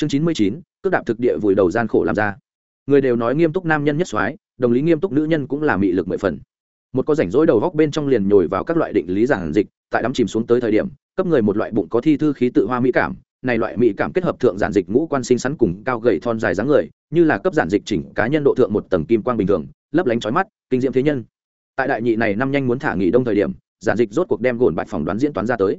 chương chín mươi chín, cước đạp thực địa vùi đầu gian khổ làm ra. Người đều nói nghiêm túc nam nhân nhất soái, đồng lý nghiêm túc nữ nhân cũng là mị lực mười phần. Một có rảnh rỗi đầu góc bên trong liền nhồi vào các loại định lý giản dịch, tại đắm chìm xuống tới thời điểm, cấp người một loại bụng có thi thư khí tự hoa mỹ cảm, này loại mỹ cảm kết hợp thượng giản dịch ngũ quan sinh sắn cùng cao gầy thon dài dáng người, như là cấp giản dịch chỉnh cá nhân độ thượng một tầng kim quang bình thường, lấp lánh chói mắt, kinh diễm thế nhân. Tại đại nhị này năm nhanh muốn thả nghỉ đông thời điểm, giản dịch rốt cuộc đem gồn bạch phỏng đoán diễn toán ra tới.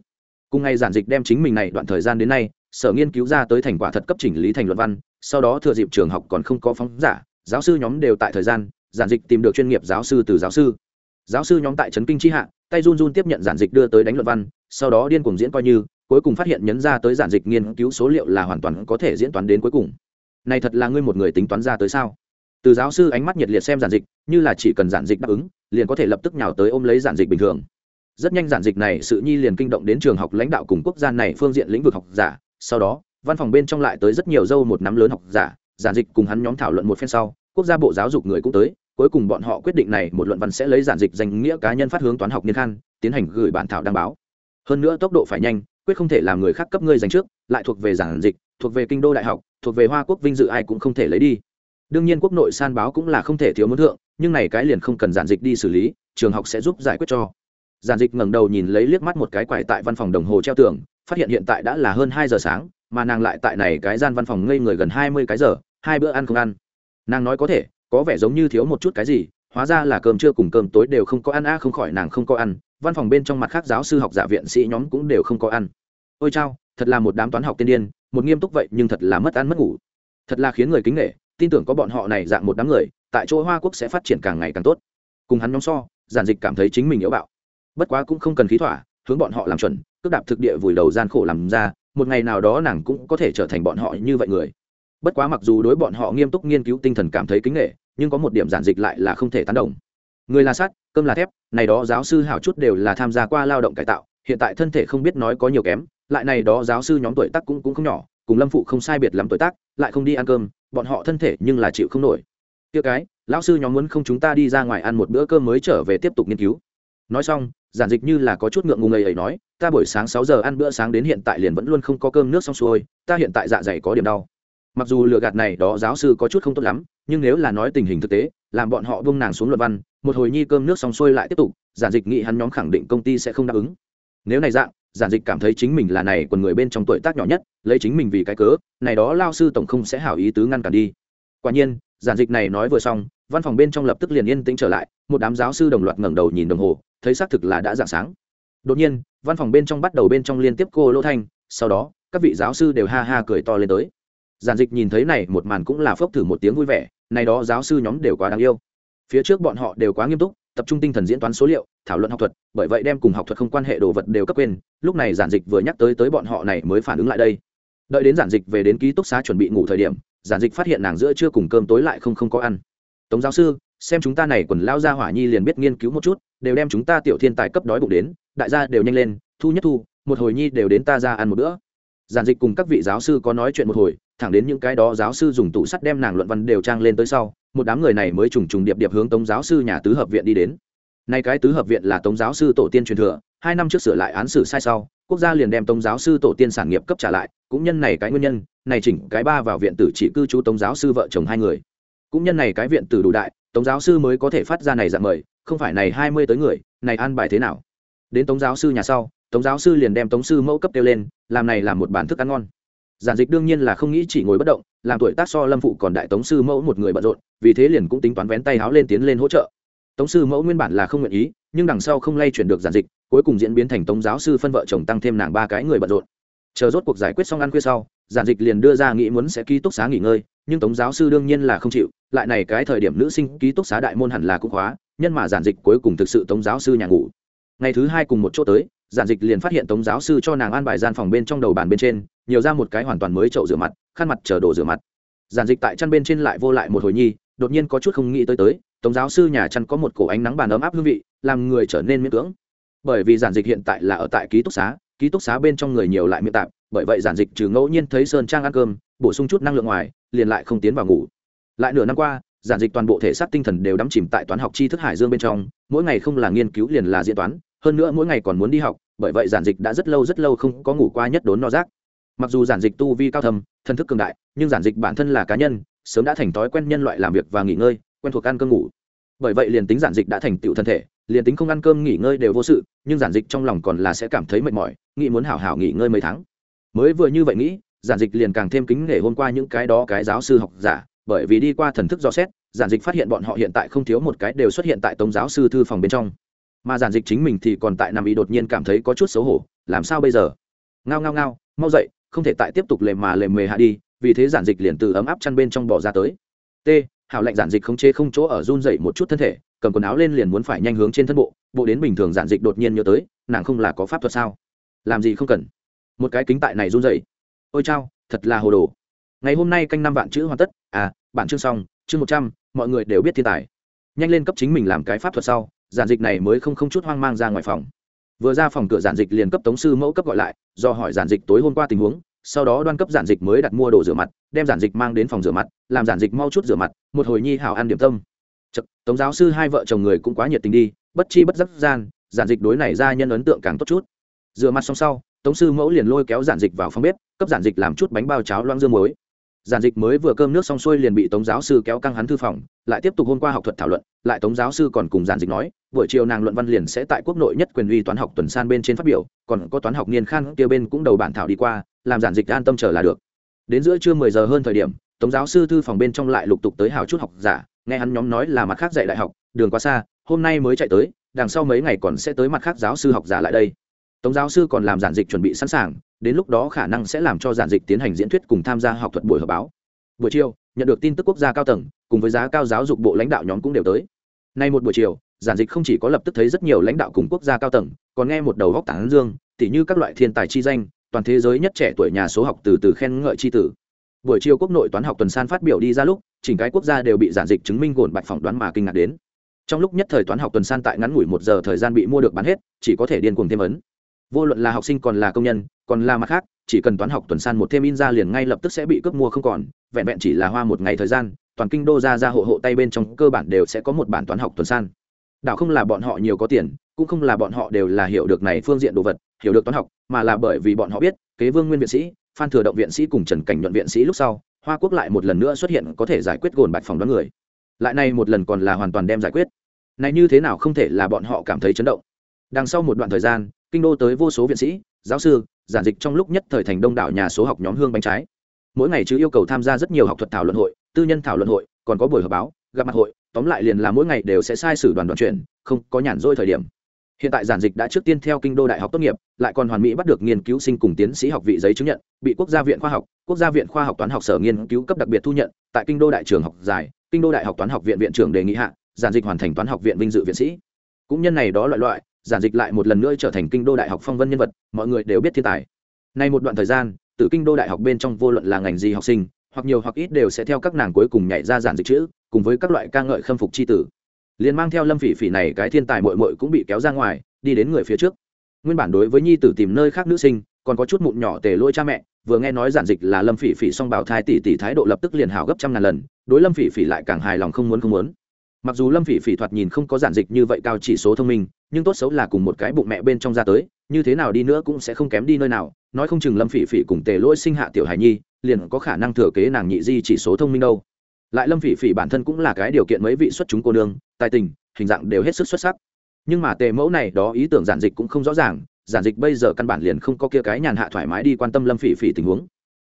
Cùng ngày giản dịch đem chính mình này đoạn thời gian đến nay sở nghiên cứu ra tới thành quả thật cấp chỉnh lý thành luận văn, sau đó thừa dịp trường học còn không có phóng giả, giáo sư nhóm đều tại thời gian, giản dịch tìm được chuyên nghiệp giáo sư từ giáo sư. Giáo sư nhóm tại trấn kinh tri hạ, tay run run tiếp nhận giản dịch đưa tới đánh luận văn, sau đó điên cuồng diễn coi như, cuối cùng phát hiện nhấn ra tới giản dịch nghiên cứu số liệu là hoàn toàn có thể diễn toán đến cuối cùng. Này thật là ngươi một người tính toán ra tới sao? Từ giáo sư ánh mắt nhiệt liệt xem giản dịch, như là chỉ cần giản dịch đáp ứng, liền có thể lập tức nhào tới ôm lấy giản dịch bình thường. Rất nhanh giản dịch này sự nhi liền kinh động đến trường học lãnh đạo cùng quốc gia này phương diện lĩnh vực học giả sau đó, văn phòng bên trong lại tới rất nhiều dâu một nắm lớn học giả, giản dịch cùng hắn nhóm thảo luận một phen sau, quốc gia bộ giáo dục người cũng tới, cuối cùng bọn họ quyết định này một luận văn sẽ lấy giản dịch danh nghĩa cá nhân phát hướng toán học niên khan, tiến hành gửi bản thảo đăng báo. Hơn nữa tốc độ phải nhanh, quyết không thể làm người khác cấp ngươi dành trước, lại thuộc về giản dịch, thuộc về kinh đô đại học, thuộc về hoa quốc vinh dự ai cũng không thể lấy đi. Đương nhiên quốc nội san báo cũng là không thể thiếu muốn thượng, nhưng này cái liền không cần giản dịch đi xử lý, trường học sẽ giúp giải quyết cho. Giản dịch ngẩng đầu nhìn lấy liếc mắt một cái quải tại văn phòng đồng hồ treo tường phát hiện hiện tại đã là hơn hai giờ sáng, mà nàng lại tại này cái gian văn phòng ngây người gần hai mươi cái giờ, hai bữa ăn không ăn. Nàng nói có thể, có vẻ giống như thiếu một chút cái gì, hóa ra là cơm trưa cùng cơm tối đều không có ăn, a, không khỏi nàng không có ăn. Văn phòng bên trong mặt khác giáo sư học giả viện sĩ nhóm cũng đều không có ăn. Ôi chao, thật là một đám toán học tiên điên, một nghiêm túc vậy nhưng thật là mất ăn mất ngủ. Thật là khiến người kính nghệ tin tưởng có bọn họ này dạng một đám người, tại chỗ hoa quốc sẽ phát triển càng ngày càng tốt. Cùng hắn nhóm so, giản dịch cảm thấy chính mình yếu bạo. Bất quá cũng không cần khí thỏa hướng bọn họ làm chuẩn, cước đạp thực địa vùi đầu gian khổ làm ra, một ngày nào đó nàng cũng có thể trở thành bọn họ như vậy người. Bất quá mặc dù đối bọn họ nghiêm túc nghiên cứu tinh thần cảm thấy kính nghệ, nhưng có một điểm giản dịch lại là không thể tán đồng. Người là sắt, cơm là thép, này đó giáo sư hảo chút đều là tham gia qua lao động cải tạo, hiện tại thân thể không biết nói có nhiều kém, lại này đó giáo sư nhóm tuổi tác cũng cũng không nhỏ, cùng lâm phụ không sai biệt lắm tuổi tác, lại không đi ăn cơm, bọn họ thân thể nhưng là chịu không nổi. Tiêu cái, lão sư nhóm muốn không chúng ta đi ra ngoài ăn một bữa cơm mới trở về tiếp tục nghiên cứu. Nói xong giản dịch như là có chút ngượng ngùng ấy ấy nói, ta buổi sáng sáu giờ ăn bữa sáng đến hiện tại liền vẫn luôn không có cơm nước xong xuôi, ta hiện tại dạ dày có điểm đau. Mặc dù lừa gạt này đó giáo sư có chút không tốt lắm, nhưng nếu là nói tình hình thực tế, làm bọn họ bông nàng xuống luận văn, một hồi nhi cơm nước xong xuôi lại tiếp tục, giản dịch nghĩ hắn nhóm khẳng định công ty sẽ không đáp ứng. Nếu này dạng, giản dịch cảm thấy chính mình là này quần người bên trong tuổi tác nhỏ nhất, lấy chính mình vì cái cớ, này đó lao sư tổng không sẽ hảo ý tứ ngăn cản đi. Quả nhiên, giản dịch này nói vừa xong, văn phòng bên trong lập tức liền yên tĩnh trở lại, một đám giáo sư đồng loạt ngẩng đầu nhìn đồng hồ thấy xác thực là đã dạng sáng. Đột nhiên, văn phòng bên trong bắt đầu bên trong liên tiếp cô lỗ thanh, sau đó, các vị giáo sư đều ha ha cười to lên tới. Giản dịch nhìn thấy này, một màn cũng là phốc thử một tiếng vui vẻ, này đó giáo sư nhóm đều quá đáng yêu. Phía trước bọn họ đều quá nghiêm túc, tập trung tinh thần diễn toán số liệu, thảo luận học thuật, bởi vậy đem cùng học thuật không quan hệ đồ vật đều cấp quên, lúc này giản dịch vừa nhắc tới tới bọn họ này mới phản ứng lại đây. Đợi đến giản dịch về đến ký túc xá chuẩn bị ngủ thời điểm, giản dịch phát hiện nàng giữa chưa cùng cơm tối lại không không có ăn. Tống giáo sư xem chúng ta này quần lao ra hỏa nhi liền biết nghiên cứu một chút, đều đem chúng ta tiểu thiên tài cấp đói bụng đến, đại gia đều nhanh lên, thu nhất thu, một hồi nhi đều đến ta ra ăn một bữa. Giản dịch cùng các vị giáo sư có nói chuyện một hồi, thẳng đến những cái đó giáo sư dùng tủ sắt đem nàng luận văn đều trang lên tới sau, một đám người này mới trùng trùng điệp điệp hướng tống giáo sư nhà tứ hợp viện đi đến. Nay cái tứ hợp viện là tống giáo sư tổ tiên truyền thừa, hai năm trước sửa lại án xử sai sau, quốc gia liền đem tống giáo sư tổ tiên sản nghiệp cấp trả lại, cũng nhân này cái nguyên nhân, này chỉnh cái ba vào viện tử chỉ cư trú tống giáo sư vợ chồng hai người. Cũng nhân này cái viện tử đủ đại tống giáo sư mới có thể phát ra này dạng mời, không phải này hai mươi tới người, này an bài thế nào? Đến tống giáo sư nhà sau, tống giáo sư liền đem tống sư mẫu cấp kêu lên, làm này là một bản thức ăn ngon. Giản dịch đương nhiên là không nghĩ chỉ ngồi bất động, làm tuổi tác so lâm phụ còn đại tống sư mẫu một người bận rộn, vì thế liền cũng tính toán vén tay háo lên tiến lên hỗ trợ. Tống sư mẫu nguyên bản là không nguyện ý, nhưng đằng sau không lay chuyển được giản dịch, cuối cùng diễn biến thành tống giáo sư phân vợ chồng tăng thêm nàng ba cái người bận rộn. Chờ rốt cuộc giải quyết xong ăn khuya sau, giản dịch liền đưa ra nghĩ muốn sẽ ký túc xá nghỉ ngơi nhưng tống giáo sư đương nhiên là không chịu, lại này cái thời điểm nữ sinh ký túc xá đại môn hẳn là cũng khóa, nhân mà giản dịch cuối cùng thực sự tống giáo sư nhà ngủ. Ngày thứ hai cùng một chỗ tới, giản dịch liền phát hiện tống giáo sư cho nàng an bài gian phòng bên trong đầu bàn bên trên, nhiều ra một cái hoàn toàn mới chậu rửa mặt, khăn mặt chờ đồ rửa mặt. Giản dịch tại chăn bên trên lại vô lại một hồi nhi, đột nhiên có chút không nghĩ tới tới, tống giáo sư nhà chăn có một cổ ánh nắng bàn ấm áp hương vị, làm người trở nên miễn cưỡng. Bởi vì giản dịch hiện tại là ở tại ký túc xá, ký túc xá bên trong người nhiều lại miệng tạp bởi vậy giản dịch trừ ngẫu nhiên thấy sơn trang ăn cơm, bổ sung chút năng lượng ngoài, liền lại không tiến vào ngủ. Lại nửa năm qua, giản dịch toàn bộ thể xác tinh thần đều đắm chìm tại toán học tri thức hải dương bên trong, mỗi ngày không là nghiên cứu liền là diễn toán, hơn nữa mỗi ngày còn muốn đi học, bởi vậy giản dịch đã rất lâu rất lâu không có ngủ qua nhất đốn no rác. Mặc dù giản dịch tu vi cao thầm thân thức cường đại, nhưng giản dịch bản thân là cá nhân, sớm đã thành thói quen nhân loại làm việc và nghỉ ngơi, quen thuộc ăn cơm ngủ. Bởi vậy liền tính giản dịch đã thành tựu thân thể, liền tính không ăn cơm nghỉ ngơi đều vô sự, nhưng giản dịch trong lòng còn là sẽ cảm thấy mệt mỏi, nghĩ muốn hảo hảo nghỉ ngơi mấy tháng mới vừa như vậy nghĩ, giản dịch liền càng thêm kính nể hôm qua những cái đó cái giáo sư học giả, bởi vì đi qua thần thức do xét, giản dịch phát hiện bọn họ hiện tại không thiếu một cái đều xuất hiện tại tống giáo sư thư phòng bên trong. Mà giản dịch chính mình thì còn tại nằm ý đột nhiên cảm thấy có chút xấu hổ, làm sao bây giờ? Ngao ngao ngao, mau dậy, không thể tại tiếp tục lề mà lề mề hạ đi, vì thế giản dịch liền từ ấm áp chăn bên trong bỏ ra tới. T, hảo lệnh giản dịch không chế không chỗ ở run dậy một chút thân thể, cầm quần áo lên liền muốn phải nhanh hướng trên thân bộ bộ đến bình thường giản dịch đột nhiên nhớ tới, nàng không là có pháp thuật sao? Làm gì không cần? Một cái kính tại này run dậy ôi chao thật là hồ đồ. Ngày hôm nay canh năm vạn chữ hoàn tất. À bản chương xong chương một trăm mọi người đều biết thiên tài. Nhanh lên cấp chính mình làm cái pháp thuật sau giản dịch này mới không không chút hoang mang ra ngoài phòng. Vừa ra phòng cửa giản dịch liền cấp tống sư mẫu cấp gọi lại do hỏi giản dịch tối hôm qua tình huống sau đó đoan cấp giản dịch mới đặt mua đồ rửa mặt đem giản dịch mang đến phòng rửa mặt làm giản dịch mau chút rửa mặt một hồi nhi hảo ăn điểm tâm. Chật, tống giáo sư hai vợ chồng người cũng quá nhiệt tình đi bất chi bất giấc gian giản dịch đối này ra nhân ấn tượng càng tốt chút. Rửa mặt xong sau tống sư mẫu liền lôi kéo giản dịch vào phòng bếp, cấp giản dịch làm chút bánh bao cháo loang dương muối. Giản dịch mới vừa cơm nước xong xuôi liền bị tống giáo sư kéo căng hắn thư phòng, lại tiếp tục hôm qua học thuật thảo luận, lại tống giáo sư còn cùng giản dịch nói, buổi chiều nàng luận văn liền sẽ tại quốc nội nhất quyền uy toán học tuần san bên trên phát biểu, còn có toán học niên khan kia bên cũng đầu bản thảo đi qua, làm giản dịch an tâm trở là được. Đến giữa trưa mười giờ hơn thời điểm, tống giáo sư thư phòng bên trong lại lục tục tới hào chút học giả, nghe hắn nhóm nói là mặt khác dạy đại học, đường quá xa, hôm nay mới chạy tới, đằng sau mấy ngày còn sẽ tới mặt khác giáo sư học giả lại đây tống giáo sư còn làm giản dịch chuẩn bị sẵn sàng, đến lúc đó khả năng sẽ làm cho giản dịch tiến hành diễn thuyết cùng tham gia học thuật buổi họp báo. Buổi chiều, nhận được tin tức quốc gia cao tầng, cùng với giá cao giáo dục bộ lãnh đạo nhóm cũng đều tới. Nay một buổi chiều, giản dịch không chỉ có lập tức thấy rất nhiều lãnh đạo cùng quốc gia cao tầng, còn nghe một đầu góc tảng dương, tỉ như các loại thiên tài chi danh, toàn thế giới nhất trẻ tuổi nhà số học từ từ khen ngợi chi tử. Buổi chiều quốc nội toán học tuần san phát biểu đi ra lúc, chỉnh cái quốc gia đều bị giản dịch chứng minh gồn bạch phỏng đoán mà kinh ngạc đến. Trong lúc nhất thời toán học tuần san tại ngắn ngủi một giờ thời gian bị mua được bán hết, chỉ có thể điên cuồng thêm ấn vô luận là học sinh còn là công nhân, còn là mặt khác, chỉ cần toán học tuần san một thêm in ra liền ngay lập tức sẽ bị cướp mua không còn, vẹn vẹn chỉ là hoa một ngày thời gian, toàn kinh đô ra ra hộ hộ tay bên trong cơ bản đều sẽ có một bản toán học tuần san. Đảo không là bọn họ nhiều có tiền, cũng không là bọn họ đều là hiểu được này phương diện đồ vật, hiểu được toán học, mà là bởi vì bọn họ biết, kế vương nguyên viện sĩ, phan thừa động viện sĩ cùng trần cảnh nhuận viện sĩ lúc sau, hoa quốc lại một lần nữa xuất hiện có thể giải quyết gồn bạch phòng đoán người. Lại này một lần còn là hoàn toàn đem giải quyết. Này như thế nào không thể là bọn họ cảm thấy chấn động. Đằng sau một đoạn thời gian kinh đô tới vô số viện sĩ, giáo sư, giản dịch trong lúc nhất thời thành đông đảo nhà số học nhóm hương bánh trái. Mỗi ngày chứ yêu cầu tham gia rất nhiều học thuật thảo luận hội, tư nhân thảo luận hội, còn có buổi họp báo, gặp mặt hội, tóm lại liền là mỗi ngày đều sẽ sai sử đoàn đoàn chuyển, không có nhàn rỗi thời điểm. Hiện tại giản dịch đã trước tiên theo kinh đô đại học tốt nghiệp, lại còn hoàn mỹ bắt được nghiên cứu sinh cùng tiến sĩ học vị giấy chứng nhận, bị quốc gia viện khoa học, quốc gia viện khoa học toán học sở nghiên cứu cấp đặc biệt thu nhận, tại kinh đô đại trường học dài kinh đô đại học toán học viện viện trưởng đề nghị hạ, giản dịch hoàn thành toán học viện vinh dự viện sĩ. Cũng nhân này đó loại loại giản dịch lại một lần nữa trở thành kinh đô đại học phong vân nhân vật, mọi người đều biết thiên tài. Nay một đoạn thời gian, từ kinh đô đại học bên trong vô luận là ngành gì học sinh, hoặc nhiều hoặc ít đều sẽ theo các nàng cuối cùng nhảy ra giản dịch chữ, cùng với các loại ca ngợi khâm phục c h i tử. Liền mang theo lâm phỉ phỉ này cái thiên tài mội mội cũng bị kéo ra ngoài, đi đến người phía trước. Nguyên bản đối với nhi tử tìm nơi khác nữ sinh, còn có chút mụn nhỏ tề lôi cha mẹ, vừa nghe nói giản dịch là lâm phỉ phỉ song bảo thai tỷ tỷ thái độ lập tức liền hào gấp trăm ngàn lần, đối lâm phỉ phỉ lại càng hài lòng không muốn không muốn mặc dù lâm phỉ phỉ thoạt nhìn không có giản dịch như vậy cao chỉ số thông minh, nhưng tốt xấu là cùng một cái bụng mẹ bên trong ra tới, như thế nào đi nữa cũng sẽ không kém đi nơi nào. Nói không chừng lâm phỉ phỉ cùng tề lỗi sinh hạ tiểu hài nhi, liền có khả năng thừa kế nàng nhị di chỉ số thông minh đâu. Lại lâm phỉ phỉ bản thân cũng là cái điều kiện mấy vị xuất chúng cô nương, tài tình, hình dạng đều hết sức xuất sắc. Nhưng mà tề mẫu này đó ý tưởng giản dịch cũng không rõ ràng, giản dịch bây giờ căn bản liền không có kia cái nhàn hạ thoải mái đi quan tâm lâm phỉ phỉ tình huống.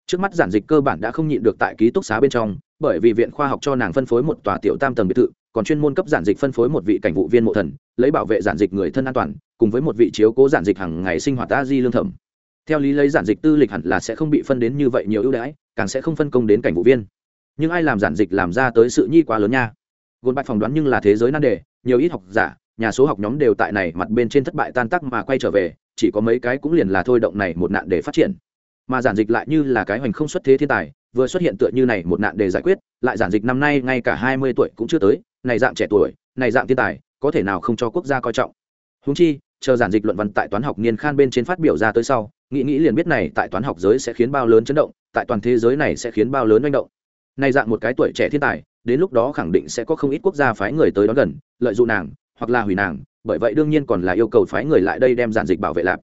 Trước mắt giản dịch cơ bản đã không nhịn được tại ký túc xá bên trong, bởi vì viện khoa học cho nàng phân phối một tòa tiểu tam tầng biệt thự còn chuyên môn cấp giản dịch phân phối một vị cảnh vụ viên mộ thần, lấy bảo vệ giản dịch người thân an toàn, cùng với một vị chiếu cố giản dịch hàng ngày sinh hoạt a di lương thẩm. Theo lý lấy giản dịch tư lịch hẳn là sẽ không bị phân đến như vậy nhiều ưu đãi, càng sẽ không phân công đến cảnh vụ viên. Nhưng ai làm giản dịch làm ra tới sự nhi quá lớn nha. Gôn bạch phỏng đoán nhưng là thế giới nan đề, nhiều ít học giả, nhà số học nhóm đều tại này mặt bên trên thất bại tan tắc mà quay trở về, chỉ có mấy cái cũng liền là thôi động này một nạn để phát triển. Mà giản dịch lại như là cái hoành không xuất thế thiên tài, vừa xuất hiện tựa như này một nạn để giải quyết, lại giản dịch năm nay ngay cả hai mươi tuổi cũng chưa tới này dạng trẻ tuổi, này dạng thiên tài, có thể nào không cho quốc gia coi trọng? Húng chi, chờ giản dịch luận văn tại toán học niên khan bên trên phát biểu ra tới sau, nghĩ nghĩ liền biết này tại toán học giới sẽ khiến bao lớn chấn động, tại toàn thế giới này sẽ khiến bao lớn manh động. Này dạng một cái tuổi trẻ thiên tài, đến lúc đó khẳng định sẽ có không ít quốc gia phái người tới đón gần, lợi dụng nàng, hoặc là hủy nàng, bởi vậy đương nhiên còn là yêu cầu phái người lại đây đem giản dịch bảo vệ lạp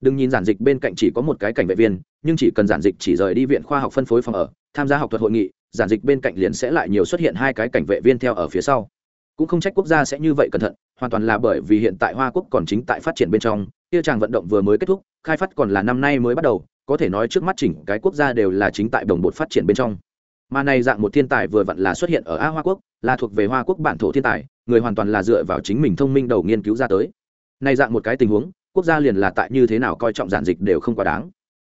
đừng nhìn giản dịch bên cạnh chỉ có một cái cảnh vệ viên, nhưng chỉ cần giản dịch chỉ rời đi viện khoa học phân phối phòng ở, tham gia học thuật hội nghị giản dịch bên cạnh liền sẽ lại nhiều xuất hiện hai cái cảnh vệ viên theo ở phía sau. Cũng không trách quốc gia sẽ như vậy cẩn thận, hoàn toàn là bởi vì hiện tại hoa quốc còn chính tại phát triển bên trong, kia tràng vận động vừa mới kết thúc, khai phát còn là năm nay mới bắt đầu, có thể nói trước mắt chỉnh cái quốc gia đều là chính tại đồng bột phát triển bên trong. Mà này dạng một thiên tài vừa vặn là xuất hiện ở a hoa quốc, là thuộc về hoa quốc bản thổ thiên tài, người hoàn toàn là dựa vào chính mình thông minh đầu nghiên cứu ra tới. Này dạng một cái tình huống, quốc gia liền là tại như thế nào coi trọng giản dịch đều không quá đáng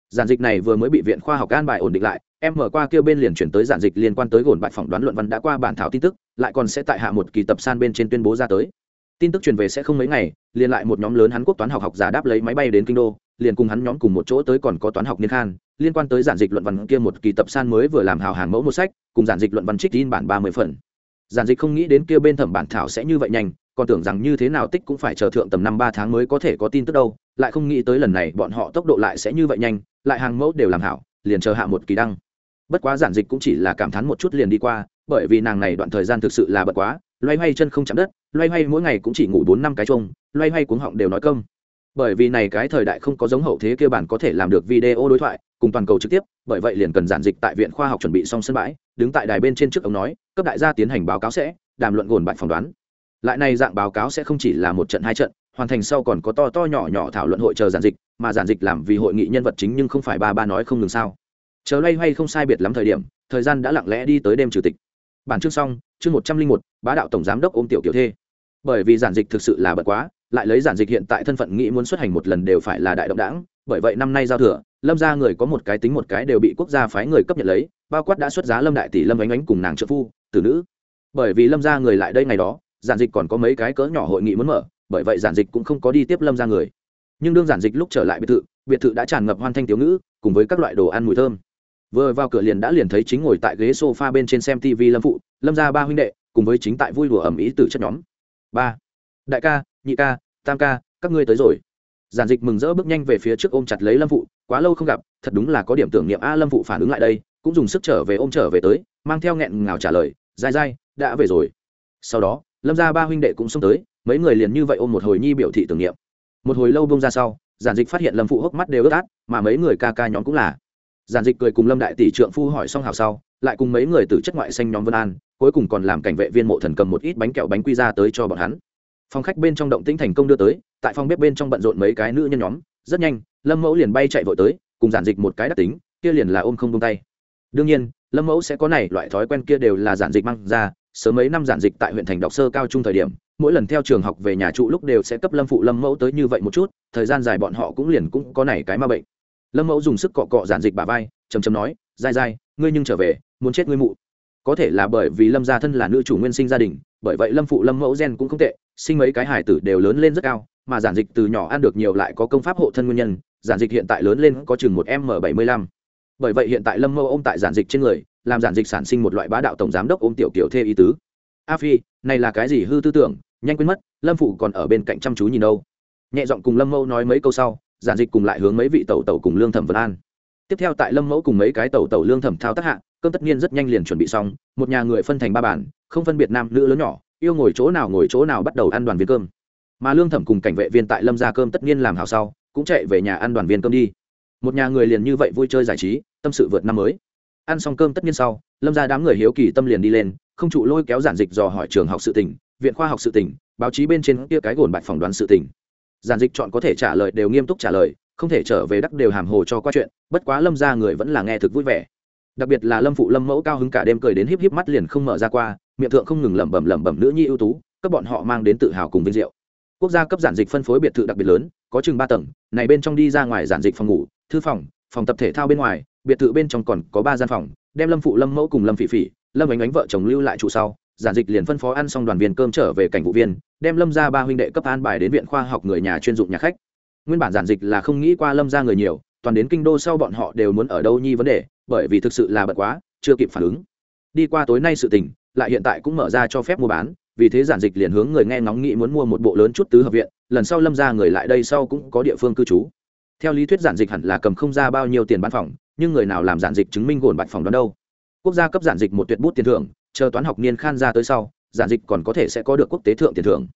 giản dịch này vừa mới bị viện khoa học an bài ổn định lại, em mở qua kêu bên liền chuyển tới giản dịch liên quan tới gồn bại phỏng đoán luận văn đã qua bản thảo tin tức, lại còn sẽ tại hạ một kỳ tập san bên trên tuyên bố ra tới. Tin tức truyền về sẽ không mấy ngày, liền lại một nhóm lớn hắn quốc toán học học giả đáp lấy máy bay đến kinh đô, liền cùng hắn nhóm cùng một chỗ tới còn có toán học niên khan, liên quan tới giản dịch luận văn kia một kỳ tập san mới vừa làm hào hàng mẫu một sách, cùng giản dịch luận văn trích tin bản ba mươi phần. Giản dịch không nghĩ đến kia bên thẩm bản thảo sẽ như vậy nhanh, còn tưởng rằng như thế nào tích cũng phải chờ thượng tầm năm ba tháng mới có thể có tin tức đâu, lại không nghĩ tới lần này bọn họ tốc độ lại sẽ như vậy nhanh lại hàng mẫu đều làm hảo, liền chờ hạ một kỳ đăng. Bất quá giản dịch cũng chỉ là cảm thán một chút liền đi qua, bởi vì nàng này đoạn thời gian thực sự là bật quá, loay hoay chân không chạm đất, loay hoay mỗi ngày cũng chỉ ngủ bốn năm cái chung loay hoay cuống họng đều nói công bởi vì này cái thời đại không có giống hậu thế kia bản có thể làm được video đối thoại, cùng toàn cầu trực tiếp, bởi vậy liền cần giản dịch tại viện khoa học chuẩn bị xong sân bãi, đứng tại đài bên trên trước ông nói, cấp đại gia tiến hành báo cáo sẽ, đàm luận gồn bại phỏng đoán. Lại này dạng báo cáo sẽ không chỉ là một trận hai trận hoàn thành sau còn có to to nhỏ nhỏ thảo luận hội chờ giản dịch, mà giản dịch làm vì hội nghị nhân vật chính nhưng không phải ba ba nói không ngừng sao. Chờ loay hoay không sai biệt lắm thời điểm, thời gian đã lặng lẽ đi tới đêm chủ tịch. Bản chương xong, chương một trăm linh một, bá đạo tổng giám đốc ôm tiểu kiểu thê. Bởi vì giản dịch thực sự là bật quá, lại lấy giản dịch hiện tại thân phận nghĩ muốn xuất hành một lần đều phải là đại động đảng, bởi vậy năm nay giao thừa, lâm gia người có một cái tính một cái đều bị quốc gia phái người cấp nhận lấy, bao quát đã xuất giá lâm đại tỷ lâm ánh ánh cùng nàng trợ phu, tử nữ. Bởi vì lâm gia người lại đây ngày đó, giản dịch còn có mấy cái cỡ nhỏ hội nghị muốn mở bởi vậy giản dịch cũng không có đi tiếp lâm gia người. Nhưng đương giản dịch lúc trở lại biệt thự biệt thự đã tràn ngập hoan thanh tiếu ngữ, cùng với các loại đồ ăn mùi thơm. Vừa vào cửa liền đã liền thấy chính ngồi tại ghế sofa bên trên xem tv lâm phụ, lâm gia ba huynh đệ, cùng với chính tại vui đùa ẩm ý từ chất nhóm. Ba. Đại ca, nhị ca, tam ca, các ngươi tới rồi. Giản dịch mừng rỡ bước nhanh về phía trước ôm chặt lấy lâm phụ, quá lâu không gặp, thật đúng là có điểm tưởng niệm, a, lâm phụ phản ứng lại đây, cũng dùng sức trở về ôm trở về tới, mang theo nghẹn ngào trả lời, dai dai, đã về rồi. Sau đó, lâm gia ba huynh đệ cũng xông tới mấy người liền như vậy ôm một hồi nhi biểu thị tưởng niệm. Một hồi lâu bông ra sau, giản dịch phát hiện lâm phụ hốc mắt đều ướt át, mà mấy người ca ca nhóm cũng là. Giản dịch cười cùng lâm đại tỷ trượng phu hỏi xong hào sau, lại cùng mấy người từ chất ngoại xanh nhóm vân an, cuối cùng còn làm cảnh vệ viên mộ thần cầm một ít bánh kẹo bánh quy ra tới cho bọn hắn. Phòng khách bên trong động tĩnh thành công đưa tới, tại phòng bếp bên trong bận rộn mấy cái nữ nhân nhóm, rất nhanh, lâm mẫu liền bay chạy vội tới, cùng giản dịch một cái đặc tính, kia liền là ôm không tung tay. Đương nhiên, lâm mẫu sẽ có này, loại thói quen kia đều là giản dịch mang ra, sớm mấy năm giản dịch tại huyện thành đọc sơ cao trung thời điểm mỗi lần theo trường học về nhà trụ lúc đều sẽ cấp lâm phụ lâm mẫu tới như vậy một chút, thời gian dài bọn họ cũng liền cũng có này cái ma bệnh. Lâm mẫu dùng sức cọ cọ giản dịch bà vai chầm chầm nói, dai dai, ngươi nhưng trở về, muốn chết ngươi mụ. Có thể là bởi vì lâm gia thân là nữ chủ nguyên sinh gia đình, bởi vậy lâm phụ lâm mẫu gen cũng không tệ, sinh mấy cái hải tử đều lớn lên rất cao, mà giản dịch từ nhỏ ăn được nhiều lại có công pháp hộ thân nguyên nhân, giản dịch hiện tại lớn lên có chừng một m bảy mươi lăm. Bởi vậy hiện tại lâm mẫu ôm tại giản dịch trên người, làm giản dịch sản sinh một loại bá đạo tổng giám đốc ôm tiểu kiểu thê ý tứ. A phi, này là cái gì hư tư tưởng? Nhanh quên mất, lâm phụ còn ở bên cạnh chăm chú nhìn đâu. Nhẹ giọng cùng lâm mẫu nói mấy câu sau, giản dịch cùng lại hướng mấy vị tẩu tẩu cùng lương thẩm vân an. Tiếp theo tại lâm mẫu cùng mấy cái tẩu tẩu lương thẩm thao tác hạ, cơm tất nhiên rất nhanh liền chuẩn bị xong, một nhà người phân thành ba bản không phân biệt nam nữ lớn nhỏ, yêu ngồi chỗ nào ngồi chỗ nào bắt đầu ăn đoàn viên cơm. Mà lương thẩm cùng cảnh vệ viên tại lâm ra cơm tất nhiên làm hào sau, cũng chạy về nhà ăn đoàn viên cơm đi. Một nhà người liền như vậy vui chơi giải trí, tâm sự vượt năm mới. Ăn xong cơm tất nhiên sau, lâm ra đám người hiếu kỳ tâm liền đi lên, không trụ lôi kéo giản dịch dò hỏi trường học sự tỉnh viện khoa học sự tỉnh báo chí bên trên kia cái gồn bạch phỏng đoán sự tỉnh giản dịch chọn có thể trả lời đều nghiêm túc trả lời, không thể trở về đắc đều hàm hồ cho qua chuyện, bất quá lâm ra người vẫn là nghe thực vui vẻ. Đặc biệt là lâm phụ lâm mẫu cao hứng cả đêm cười đến híp híp mắt liền không mở ra qua, miệng thượng không ngừng lẩm bẩm lẩm bẩm nữ nhi ưu tú các bọn họ mang đến tự hào cùng vinh diệu. Quốc gia cấp giản dịch phân phối biệt thự đặc biệt lớn, có chừng ba tầng, này bên trong đi ra ngoài giản dịch phòng ngủ, thư phòng phòng tập thể thao bên ngoài, biệt thự bên trong còn có ba gian phòng, đem lâm phụ lâm mẫu cùng lâm phỉ phỉ, lâm ánh ánh vợ chồng lưu lại trụ sau giản dịch liền phân phó ăn xong đoàn viên cơm trở về cảnh vụ viên, đem lâm ra ba huynh đệ cấp an bài đến viện khoa học người nhà chuyên dụng nhà khách. Nguyên bản giản dịch là không nghĩ qua lâm ra người nhiều, toàn đến kinh đô sau bọn họ đều muốn ở đâu nhi vấn đề, bởi vì thực sự là bật quá, chưa kịp phản ứng. Đi qua tối nay sự tình, lại hiện tại cũng mở ra cho phép mua bán, vì thế giản dịch liền hướng người nghe ngóng nghĩ muốn mua một bộ lớn chút tứ hợp viện, lần sau lâm ra người lại đây sau cũng có địa phương cư trú. Theo lý thuyết giản dịch hẳn là cầm không ra bao nhiêu tiền bán phòng, nhưng người nào làm giản dịch chứng minh gồn bạch phòng đó đâu. Quốc gia cấp giản dịch một tuyệt bút tiền thưởng chờ toán học niên khan ra tới sau, giản dịch còn có thể sẽ có được quốc tế thượng tiền thưởng.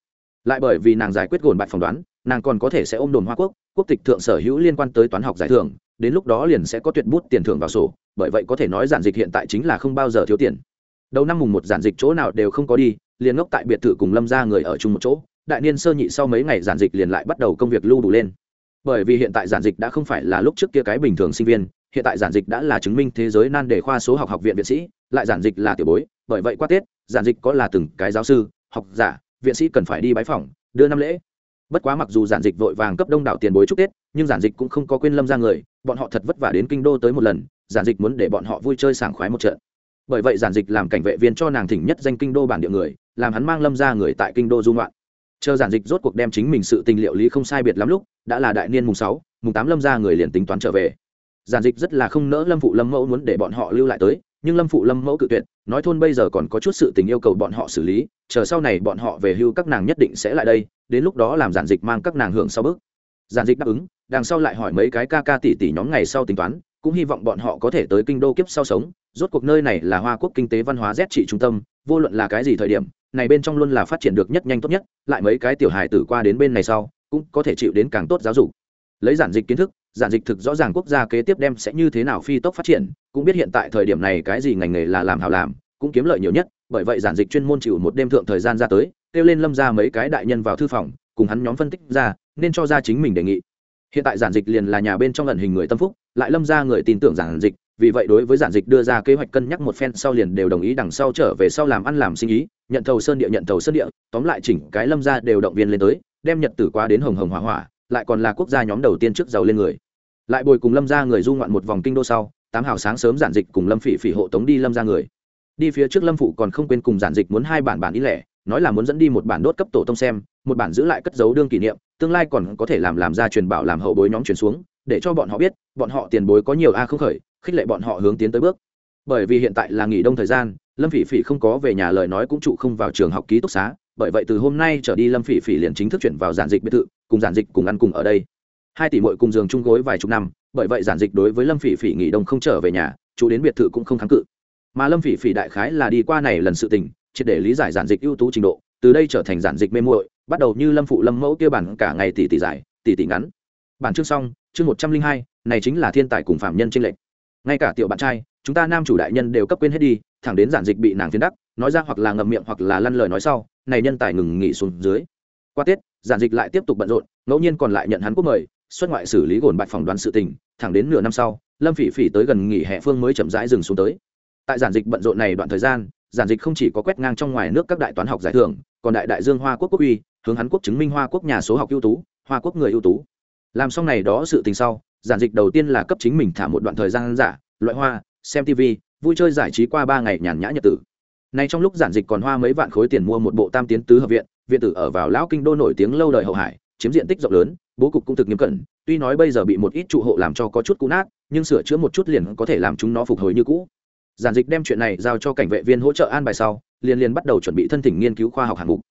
Lại bởi vì nàng giải quyết gồn bại phỏng đoán, nàng còn có thể sẽ ôm đồn hoa quốc quốc tịch thượng sở hữu liên quan tới toán học giải thưởng, đến lúc đó liền sẽ có tuyệt bút tiền thưởng vào sổ, bởi vậy có thể nói giản dịch hiện tại chính là không bao giờ thiếu tiền. Đầu năm mùng một giản dịch chỗ nào đều không có đi, liền ngốc tại biệt thự cùng lâm ra người ở chung một chỗ, đại niên sơ nhị sau mấy ngày giản dịch liền lại bắt đầu công việc lưu đủ lên. Bởi vì hiện tại giản dịch đã không phải là lúc trước kia cái bình thường sinh viên, hiện tại giản dịch đã là chứng minh thế giới nan đề khoa số học học viện viện sĩ lại giản dịch là tiểu bối, bởi vậy qua tết, giản dịch có là từng cái giáo sư, học giả, viện sĩ cần phải đi bái phỏng, đưa năm lễ. Bất quá mặc dù giản dịch vội vàng cấp đông đảo tiền bối chúc tết, nhưng giản dịch cũng không có quên lâm ra người, bọn họ thật vất vả đến kinh đô tới một lần, giản dịch muốn để bọn họ vui chơi sảng khoái một trận. Bởi vậy giản dịch làm cảnh vệ viên cho nàng thỉnh nhất danh kinh đô bản địa người, làm hắn mang lâm ra người tại kinh đô dung loạn chờ giản dịch rốt cuộc đem chính mình sự tình liệu lý không sai biệt lắm lúc, đã là đại niên mùng sáu, mùng tám lâm ra người liền tính toán trở về. Giản dịch rất là không nỡ lâm phụ lâm mẫu muốn để bọn họ lưu lại tới nhưng lâm phụ lâm mẫu cự tuyệt, nói thôn bây giờ còn có chút sự tình yêu cầu bọn họ xử lý, chờ sau này bọn họ về hưu các nàng nhất định sẽ lại đây, đến lúc đó làm giản dịch mang các nàng hưởng sau bước. Giản dịch đáp ứng, đằng sau lại hỏi mấy cái ca ca tỷ tỷ nhóm ngày sau tính toán, cũng hy vọng bọn họ có thể tới kinh đô kiếp sau sống, rốt cuộc nơi này là hoa quốc kinh tế văn hóa rét trị trung tâm, vô luận là cái gì thời điểm, này bên trong luôn là phát triển được nhất nhanh tốt nhất, lại mấy cái tiểu hài tử qua đến bên này sau, cũng có thể chịu đến càng tốt giáo dục. Lấy giản dịch kiến thức giản dịch thực rõ ràng quốc gia kế tiếp đem sẽ như thế nào phi tốc phát triển, cũng biết hiện tại thời điểm này cái gì ngành nghề là làm hào làm, cũng kiếm lợi nhiều nhất, bởi vậy giản dịch chuyên môn chịu một đêm thượng thời gian ra tới, kêu lên lâm ra mấy cái đại nhân vào thư phòng, cùng hắn nhóm phân tích ra, nên cho ra chính mình đề nghị. Hiện tại giản dịch liền là nhà bên trong lần hình người tâm phúc, lại lâm ra người tin tưởng giản dịch, vì vậy đối với giản dịch đưa ra kế hoạch cân nhắc một phen sau liền đều đồng ý đằng sau trở về sau làm ăn làm sinh ý, nhận thầu sơn địa, nhận thầu sơn địa, tóm lại chỉnh cái lâm ra đều động viên lên tới, đem nhật tử qua đến hồng hồng hỏa hỏa lại còn là quốc gia nhóm đầu tiên trước giàu lên người. Lại bồi cùng lâm ra người du ngoạn một vòng kinh đô sau, tám hào sáng sớm giản dịch cùng lâm phỉ phỉ hộ tống đi lâm ra người. Đi phía trước lâm phụ còn không quên cùng giản dịch muốn hai bản bản ý lẻ, nói là muốn dẫn đi một bản đốt cấp tổ tông xem, một bản giữ lại cất dấu đương kỷ niệm, tương lai còn có thể làm làm ra truyền bảo làm hậu bối nhóm truyền xuống, để cho bọn họ biết, bọn họ tiền bối có nhiều a không khởi, khích lệ bọn họ hướng tiến tới bước. Bởi vì hiện tại là nghỉ đông thời gian, lâm phỉ phỉ không có về nhà lời nói cũng trụ không vào trường học ký túc xá, bởi vậy từ hôm nay trở đi lâm phỉ phỉ liền chính thức chuyển vào giản dịch biệt thự cùng giản dịch cùng ăn cùng ở đây. Hai tỷ mội cùng giường chung gối vài chục năm, bởi vậy giản dịch đối với lâm phỉ phỉ nghỉ đông không trở về nhà, chú đến biệt thự cũng không kháng cự. Mà lâm phỉ phỉ đại khái là đi qua này lần sự tình, triệt để lý giải giản dịch ưu tú trình độ, từ đây trở thành giản dịch mê muội, bắt đầu như lâm phụ lâm mẫu kia bản cả ngày tỷ tỷ dài tỷ tỷ ngắn. Bản chương xong, chương một trăm linh hai, này chính là thiên tài cùng phạm nhân tranh lệch. Ngay cả tiểu bạn trai, chúng ta nam chủ đại nhân đều cấp quên hết đi, thẳng đến giản dịch bị nàng phiến đắc, nói ra hoặc là ngậm miệng hoặc là lăn lời nói sau, này nhân tài ngừng nghỉ xuống dưới. Qua tết giản dịch lại tiếp tục bận rộn, ngẫu nhiên còn lại nhận hắn quốc mời, xuất ngoại xử lý gồn bạch phỏng đoán sự tình, thẳng đến nửa năm sau, lâm phỉ phỉ tới gần nghỉ hè phương mới chậm rãi dừng xuống tới. Tại giản dịch bận rộn này đoạn thời gian, giản dịch không chỉ có quét ngang trong ngoài nước các đại toán học giải thưởng, còn đại đại dương hoa quốc quốc uy, hướng hắn quốc chứng minh hoa quốc nhà số học ưu tú, hoa quốc người ưu tú. Làm xong này đó sự tình sau, giản dịch đầu tiên là cấp chính mình thả một đoạn thời gian giả, loại hoa, xem tv vui chơi giải trí qua ba ngày nhàn nhã nhật tử. Này trong lúc giản dịch còn hoa mấy vạn khối tiền mua một bộ tam tiến tứ hợp viện viện tử ở vào lão kinh đô nổi tiếng lâu đời hậu hải, chiếm diện tích rộng lớn, bố cục cũng thực nghiêm cẩn, tuy nói bây giờ bị một ít trụ hộ làm cho có chút cũ nát, nhưng sửa chữa một chút liền có thể làm chúng nó phục hồi như cũ. Giản dịch đem chuyện này giao cho cảnh vệ viên hỗ trợ an bài sau, liền liền bắt đầu chuẩn bị thân thỉnh nghiên cứu khoa học hạng mục.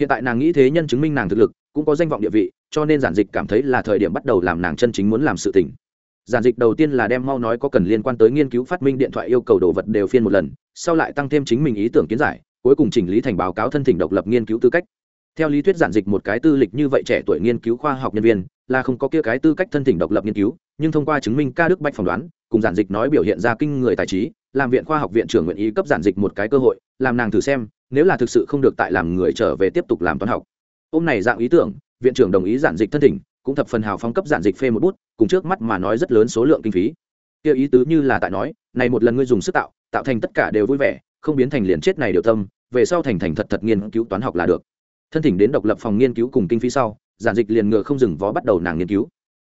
Hiện tại nàng nghĩ thế nhân chứng minh nàng thực lực, cũng có danh vọng địa vị, cho nên giản dịch cảm thấy là thời điểm bắt đầu làm nàng chân chính muốn làm sự tình. Giản dịch đầu tiên là đem mau nói có cần liên quan tới nghiên cứu phát minh điện thoại yêu cầu đồ vật đều phiên một lần, sau lại tăng thêm chính mình ý tưởng kiến giải, cuối cùng chỉnh lý thành báo cáo thân thỉnh độc lập nghiên cứu tư cách theo lý thuyết giản dịch một cái tư lịch như vậy trẻ tuổi nghiên cứu khoa học nhân viên, là không có kia cái tư cách thân thỉnh độc lập nghiên cứu, nhưng thông qua chứng minh ca đức bách phỏng đoán, cùng giản dịch nói biểu hiện ra kinh người tài trí, làm viện khoa học viện trưởng nguyện ý cấp giản dịch một cái cơ hội, làm nàng thử xem, nếu là thực sự không được tại làm người trở về tiếp tục làm toán học. Ôm này dạng ý tưởng, viện trưởng đồng ý giản dịch thân thỉnh, cũng thập phần hào phong cấp giản dịch phê một bút, cùng trước mắt mà nói rất lớn số lượng kinh phí. Kia ý tứ như là tại nói, này một lần ngươi dùng sức tạo tạo thành tất cả đều vui vẻ, không biến thành liền chết này điều tâm, về sau thành thành thật thật nghiên cứu toán học là được thân thỉnh đến độc lập phòng nghiên cứu cùng kinh phí sau, giản dịch liền ngựa không dừng vó bắt đầu nàng nghiên cứu.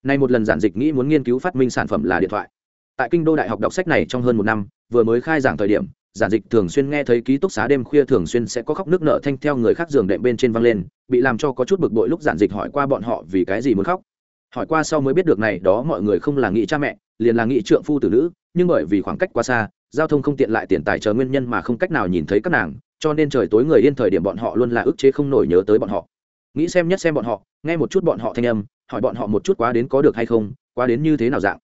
Nay một lần giản dịch nghĩ muốn nghiên cứu phát minh sản phẩm là điện thoại. Tại kinh đô đại học đọc sách này trong hơn một năm, vừa mới khai giảng thời điểm, giản dịch thường xuyên nghe thấy ký túc xá đêm khuya thường xuyên sẽ có khóc nước nợ thanh theo người khác giường đệm bên trên văng lên, bị làm cho có chút bực bội lúc giản dịch hỏi qua bọn họ vì cái gì muốn khóc. Hỏi qua sau mới biết được này, đó mọi người không là nghĩ cha mẹ, liền là nghĩ trượng phu tử nữ, nhưng bởi vì khoảng cách quá xa, giao thông không tiện lại tiền tài chờ nguyên nhân mà không cách nào nhìn thấy các nàng cho nên trời tối người yên thời điểm bọn họ luôn là ức chế không nổi nhớ tới bọn họ. Nghĩ xem nhất xem bọn họ, nghe một chút bọn họ thanh âm, hỏi bọn họ một chút quá đến có được hay không, quá đến như thế nào dạng.